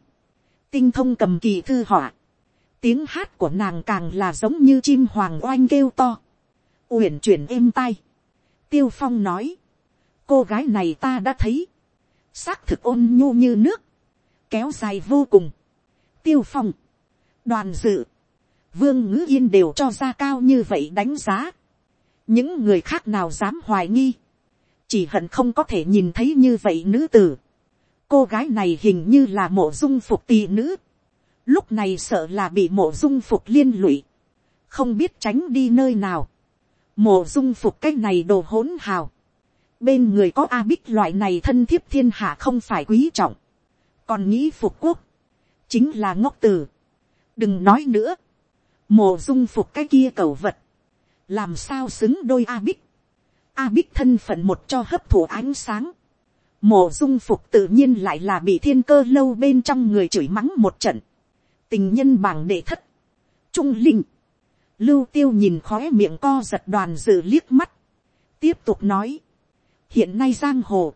tinh thông cầm kỳ thư họa, tiếng hát của nàng càng là giống như chim hoàng oanh kêu to, uyển chuyển êm tai, tiêu phong nói, cô gái này ta đã thấy, xác thực ôn nhu như nước, kéo dài vô cùng, tiêu phong, đoàn dự, vương ngữ yên đều cho ra cao như vậy đánh giá. những người khác nào dám hoài nghi, chỉ hận không có thể nhìn thấy như vậy nữ tử. cô gái này hình như là mộ dung phục tỳ nữ. lúc này sợ là bị mộ dung phục liên lụy, không biết tránh đi nơi nào. mộ dung phục cái này đồ hỗn hào. bên người có a bích loại này thân thiếp thiên hạ không phải quý trọng, còn nghĩ phục quốc, chính là ngốc tử. đừng nói nữa, mồ dung phục cái kia cầu vật, làm sao xứng đôi a bích, a bích thân phận một cho hấp thụ ánh sáng, mồ dung phục tự nhiên lại là bị thiên cơ lâu bên trong người chửi mắng một trận, tình nhân bảng đệ thất, trung linh, lưu tiêu nhìn khóe miệng co giật đoàn dự liếc mắt, tiếp tục nói, hiện nay giang hồ,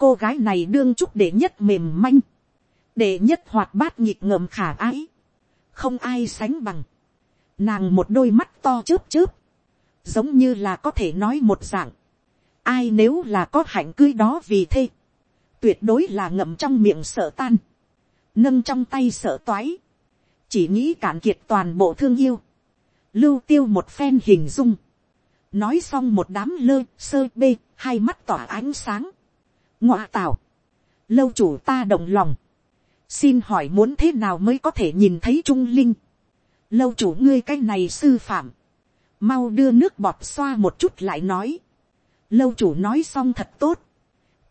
cô gái này đương chúc đệ nhất mềm manh, đệ nhất hoạt bát nhịp ngợm khả ái, không ai sánh bằng, nàng một đôi mắt to chớp chớp, giống như là có thể nói một dạng, ai nếu là có hạnh cưới đó vì thế, tuyệt đối là ngậm trong miệng sợ tan, nâng trong tay sợ toái, chỉ nghĩ cạn kiệt toàn bộ thương yêu, lưu tiêu một phen hình dung, nói xong một đám lơ sơ bê hai mắt tỏa ánh sáng, ngoạ tào, lâu chủ ta động lòng, xin hỏi muốn thế nào mới có thể nhìn thấy trung linh. lâu chủ ngươi cái này sư phạm, mau đưa nước bọt xoa một chút lại nói. lâu chủ nói xong thật tốt,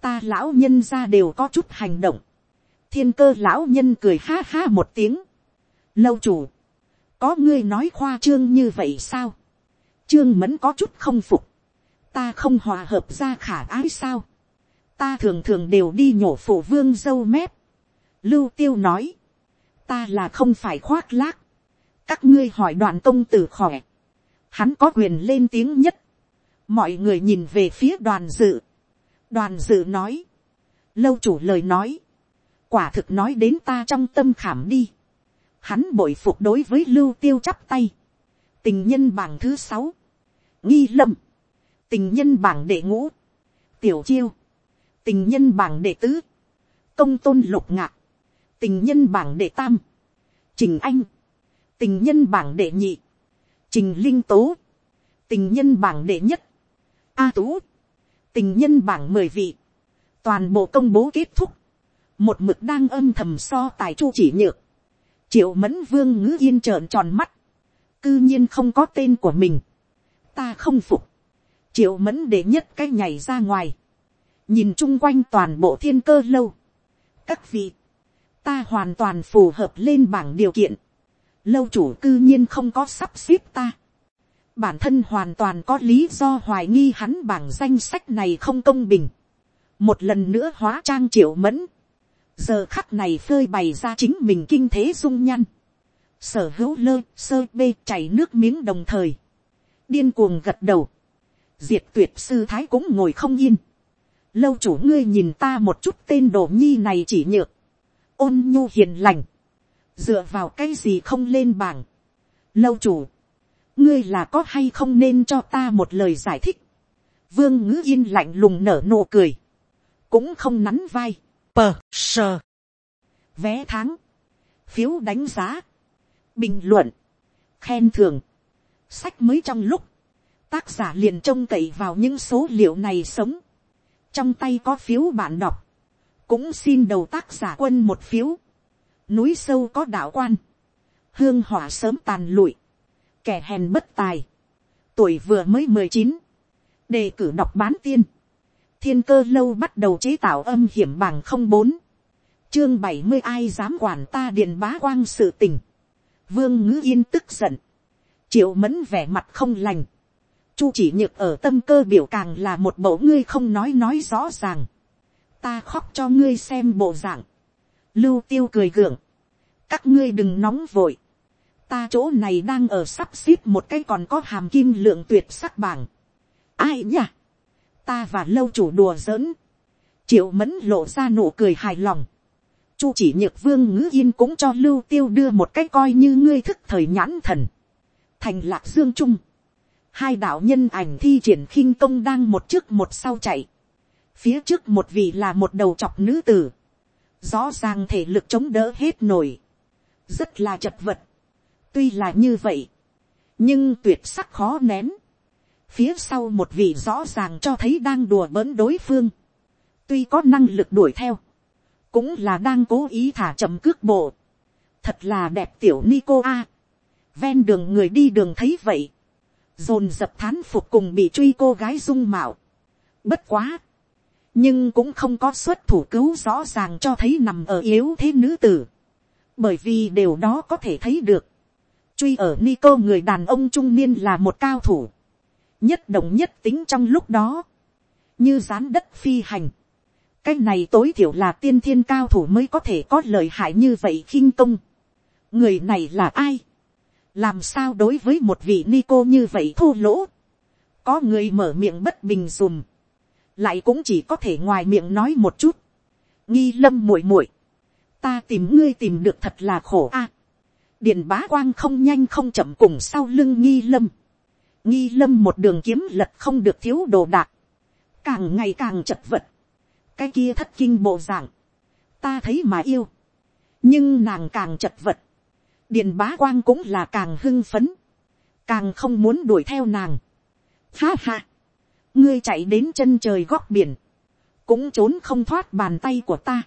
ta lão nhân ra đều có chút hành động. thiên cơ lão nhân cười ha ha một tiếng. lâu chủ, có ngươi nói khoa trương như vậy sao. trương mẫn có chút không phục. ta không hòa hợp ra khả ái sao ta thường thường đều đi nhổ phổ vương dâu mép Lưu tiêu nói. Ta là không phải khoác lác. Các ngươi hỏi đoạn công tử khỏe. Hắn có quyền lên tiếng nhất. Mọi người nhìn về phía đoàn dự. Đoàn dự nói. Lâu chủ lời nói. Quả thực nói đến ta trong tâm khảm đi. Hắn bội phục đối với lưu tiêu chắp tay. Tình nhân bảng thứ sáu. Nghi lâm. Tình nhân bảng đệ ngũ. Tiểu chiêu. Tình nhân bảng đệ tứ. Công tôn lục ngạc tình nhân bảng đệ tam, trình anh, tình nhân bảng đệ nhị, trình linh tố, tình nhân bảng đệ nhất, a tú, tình nhân bảng mười vị, toàn bộ công bố kết thúc, một mực đang âm thầm so tài chu chỉ nhược, triệu mẫn vương ngữ yên trợn tròn mắt, cư nhiên không có tên của mình, ta không phục, triệu mẫn đệ nhất cái nhảy ra ngoài, nhìn chung quanh toàn bộ thiên cơ lâu, các vị, ta hoàn toàn phù hợp lên bảng điều kiện, lâu chủ cư nhiên không có sắp xếp ta, bản thân hoàn toàn có lý do hoài nghi hắn bảng danh sách này không công bình, một lần nữa hóa trang triệu mẫn, giờ khắc này phơi bày ra chính mình kinh thế dung nhăn, sở hữu lơ sơ bê chảy nước miếng đồng thời, điên cuồng gật đầu, diệt tuyệt sư thái cũng ngồi không yên, lâu chủ ngươi nhìn ta một chút tên đồ nhi này chỉ nhược, ôn nhu hiền lành, dựa vào cái gì không lên bảng, lâu chủ, ngươi là có hay không nên cho ta một lời giải thích, vương ngữ yên lạnh lùng nở nụ cười, cũng không nắn vai, pờ sờ, vé tháng, phiếu đánh giá, bình luận, khen thưởng, sách mới trong lúc, tác giả liền trông cậy vào những số liệu này sống, trong tay có phiếu bạn đọc, cũng xin đầu tác giả quân một phiếu, núi sâu có đạo quan, hương hỏa sớm tàn lụi, kẻ hèn bất tài, tuổi vừa mới mười chín, đề cử đọc bán tiên, thiên cơ lâu bắt đầu chế tạo âm hiểm bằng không bốn, chương bảy mươi ai dám quản ta điện bá quang sự tình, vương ngữ yên tức giận, triệu mẫn vẻ mặt không lành, chu chỉ nhược ở tâm cơ biểu càng là một mẫu ngươi không nói nói rõ ràng, ta khóc cho ngươi xem bộ dạng, lưu tiêu cười gượng, các ngươi đừng nóng vội, ta chỗ này đang ở sắp xếp một cái còn có hàm kim lượng tuyệt sắc bảng, ai nhỉ, ta và lâu chủ đùa giỡn, triệu mẫn lộ ra nụ cười hài lòng, chu chỉ nhược vương ngữ yên cũng cho lưu tiêu đưa một cái coi như ngươi thức thời nhãn thần, thành lạc dương trung, hai đạo nhân ảnh thi triển khinh công đang một trước một sau chạy, phía trước một vị là một đầu chọc nữ tử, rõ ràng thể lực chống đỡ hết nổi, rất là chật vật, tuy là như vậy, nhưng tuyệt sắc khó nén, phía sau một vị rõ ràng cho thấy đang đùa bỡn đối phương, tuy có năng lực đuổi theo, cũng là đang cố ý thả chậm cước bộ, thật là đẹp tiểu Nico a, ven đường người đi đường thấy vậy, dồn dập thán phục cùng bị truy cô gái dung mạo, bất quá, nhưng cũng không có xuất thủ cứu rõ ràng cho thấy nằm ở yếu thế nữ tử, bởi vì điều đó có thể thấy được, truy ở Nico người đàn ông trung niên là một cao thủ, nhất đồng nhất tính trong lúc đó, như rán đất phi hành, cái này tối thiểu là tiên thiên cao thủ mới có thể có lợi hại như vậy khinh công. người này là ai, làm sao đối với một vị ni cô như vậy thô lỗ, có người mở miệng bất bình dùm, lại cũng chỉ có thể ngoài miệng nói một chút, nghi lâm muội muội, ta tìm ngươi tìm được thật là khổ a, điện bá quang không nhanh không chậm cùng sau lưng nghi lâm, nghi lâm một đường kiếm lật không được thiếu đồ đạc, càng ngày càng chật vật, cái kia thất kinh bộ dạng, ta thấy mà yêu, nhưng nàng càng chật vật, điện bá quang cũng là càng hưng phấn, càng không muốn đuổi theo nàng. Ha ha, ngươi chạy đến chân trời góc biển, cũng trốn không thoát bàn tay của ta.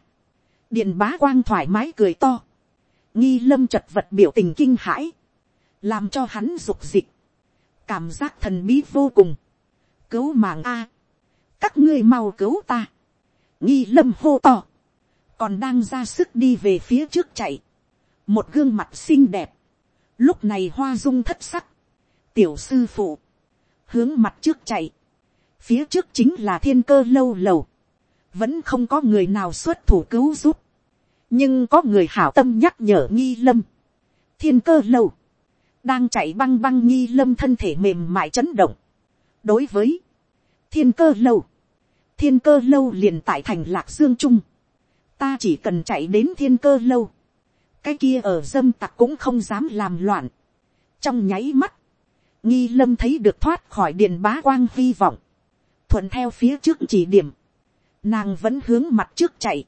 điện bá quang thoải mái cười to, nghi lâm chật vật biểu tình kinh hãi, làm cho hắn dục dịch, cảm giác thần bí vô cùng, cứu mạng a, các ngươi mau cứu ta, nghi lâm hô to, còn đang ra sức đi về phía trước chạy, một gương mặt xinh đẹp, lúc này hoa dung thất sắc, tiểu sư phụ, hướng mặt trước chạy, phía trước chính là thiên cơ lâu lầu, vẫn không có người nào xuất thủ cứu giúp, nhưng có người hảo tâm nhắc nhở nghi lâm, thiên cơ lâu, đang chạy băng băng nghi lâm thân thể mềm mại chấn động, đối với thiên cơ lâu, thiên cơ lâu liền tại thành lạc dương trung, ta chỉ cần chạy đến thiên cơ lâu, cái kia ở dâm tặc cũng không dám làm loạn. trong nháy mắt, nghi lâm thấy được thoát khỏi điện bá quang hy vọng, thuận theo phía trước chỉ điểm, nàng vẫn hướng mặt trước chạy,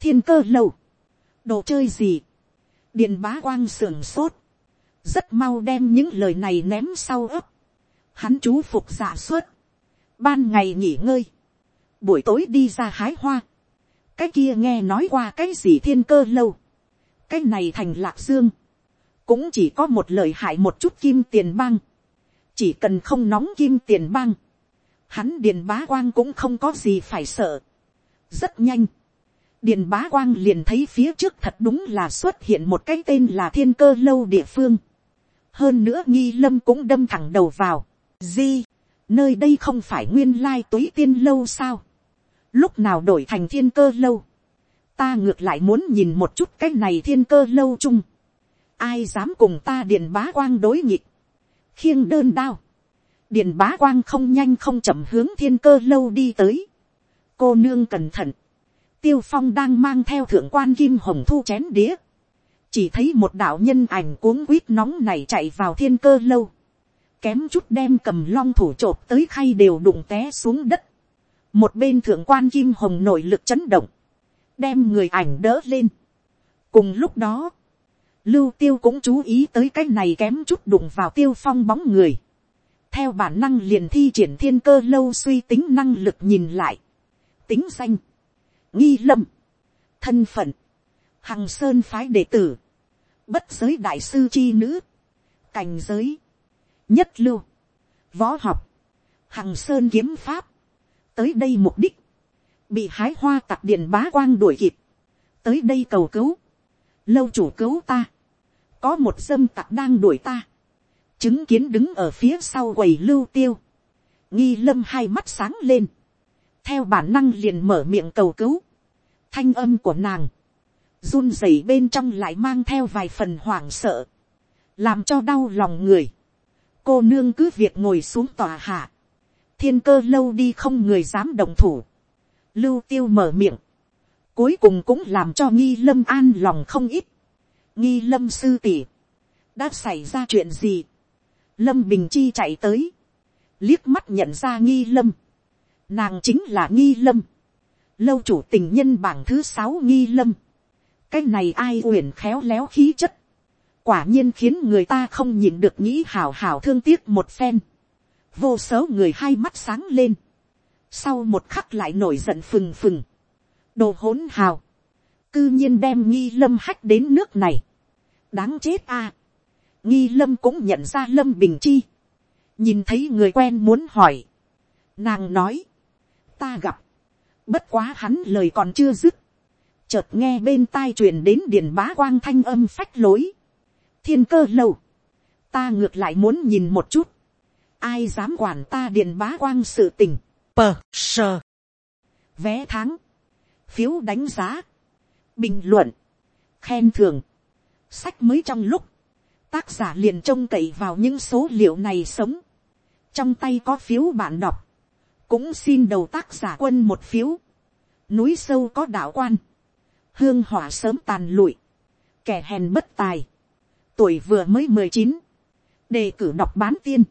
thiên cơ lâu, đồ chơi gì, điện bá quang sưởng sốt, rất mau đem những lời này ném sau ấp, hắn chú phục giả suất, ban ngày nghỉ ngơi, buổi tối đi ra hái hoa, cái kia nghe nói qua cái gì thiên cơ lâu, cái này thành lạc dương, cũng chỉ có một lời hại một chút kim tiền bang, chỉ cần không nóng kim tiền bang, hắn điền bá quang cũng không có gì phải sợ. rất nhanh, điền bá quang liền thấy phía trước thật đúng là xuất hiện một cái tên là thiên cơ lâu địa phương. hơn nữa nghi lâm cũng đâm thẳng đầu vào. di, nơi đây không phải nguyên lai túy tiên lâu sao. lúc nào đổi thành thiên cơ lâu ta ngược lại muốn nhìn một chút cái này thiên cơ lâu chung, ai dám cùng ta điện bá quang đối nghịch, khiêng đơn đao, điền bá quang không nhanh không chậm hướng thiên cơ lâu đi tới. cô nương cẩn thận, tiêu phong đang mang theo thượng quan kim hồng thu chén đĩa, chỉ thấy một đạo nhân ảnh cuống quýt nóng này chạy vào thiên cơ lâu, kém chút đem cầm long thủ t tới khay đều đụng té xuống đất, một bên thượng quan kim hồng nội lực chấn động, đem người ảnh đỡ lên. cùng lúc đó, lưu tiêu cũng chú ý tới cái này kém chút đụng vào tiêu phong bóng người. theo bản năng liền thi triển thiên cơ lâu suy tính năng lực nhìn lại. tính danh, nghi lâm, thân phận, hằng sơn phái đệ tử, bất giới đại sư chi nữ, cảnh giới, nhất lưu, võ học, hằng sơn kiếm pháp, tới đây mục đích, bị hái hoa tặc điện bá quang đuổi kịp, tới đây cầu cứu, lâu chủ cứu ta, có một dâm tặc đang đuổi ta, chứng kiến đứng ở phía sau quầy lưu tiêu, nghi lâm hai mắt sáng lên, theo bản năng liền mở miệng cầu cứu, thanh âm của nàng, run rẩy bên trong lại mang theo vài phần hoảng sợ, làm cho đau lòng người, cô nương cứ việc ngồi xuống tòa hạ, thiên cơ lâu đi không người dám đồng thủ, lưu tiêu mở miệng, cuối cùng cũng làm cho nghi lâm an lòng không ít, nghi lâm sư tỷ, đã xảy ra chuyện gì, lâm bình chi chạy tới, liếc mắt nhận ra nghi lâm, nàng chính là nghi lâm, lâu chủ tình nhân bảng thứ sáu nghi lâm, cái này ai uyển khéo léo khí chất, quả nhiên khiến người ta không nhìn được nghĩ hào hào thương tiếc một phen, vô số người hai mắt sáng lên, sau một khắc lại nổi giận phừng phừng, đồ hỗn hào, cư nhiên đem nghi lâm hách đến nước này, đáng chết a, nghi lâm cũng nhận ra lâm bình chi, nhìn thấy người quen muốn hỏi, nàng nói, ta gặp, bất quá hắn lời còn chưa dứt, chợt nghe bên tai truyền đến điền bá quang thanh âm phách lối, thiên cơ lâu, ta ngược lại muốn nhìn một chút, ai dám quản ta điền bá quang sự tình, pờ sờ, vé tháng, phiếu đánh giá, bình luận, khen thưởng, sách mới trong lúc, tác giả liền trông cậy vào những số liệu này sống, trong tay có phiếu bạn đọc, cũng xin đầu tác giả quân một phiếu, núi sâu có đạo quan, hương hỏa sớm tàn lụi, kẻ hèn bất tài, tuổi vừa mới mười chín, đề cử đọc bán tiên,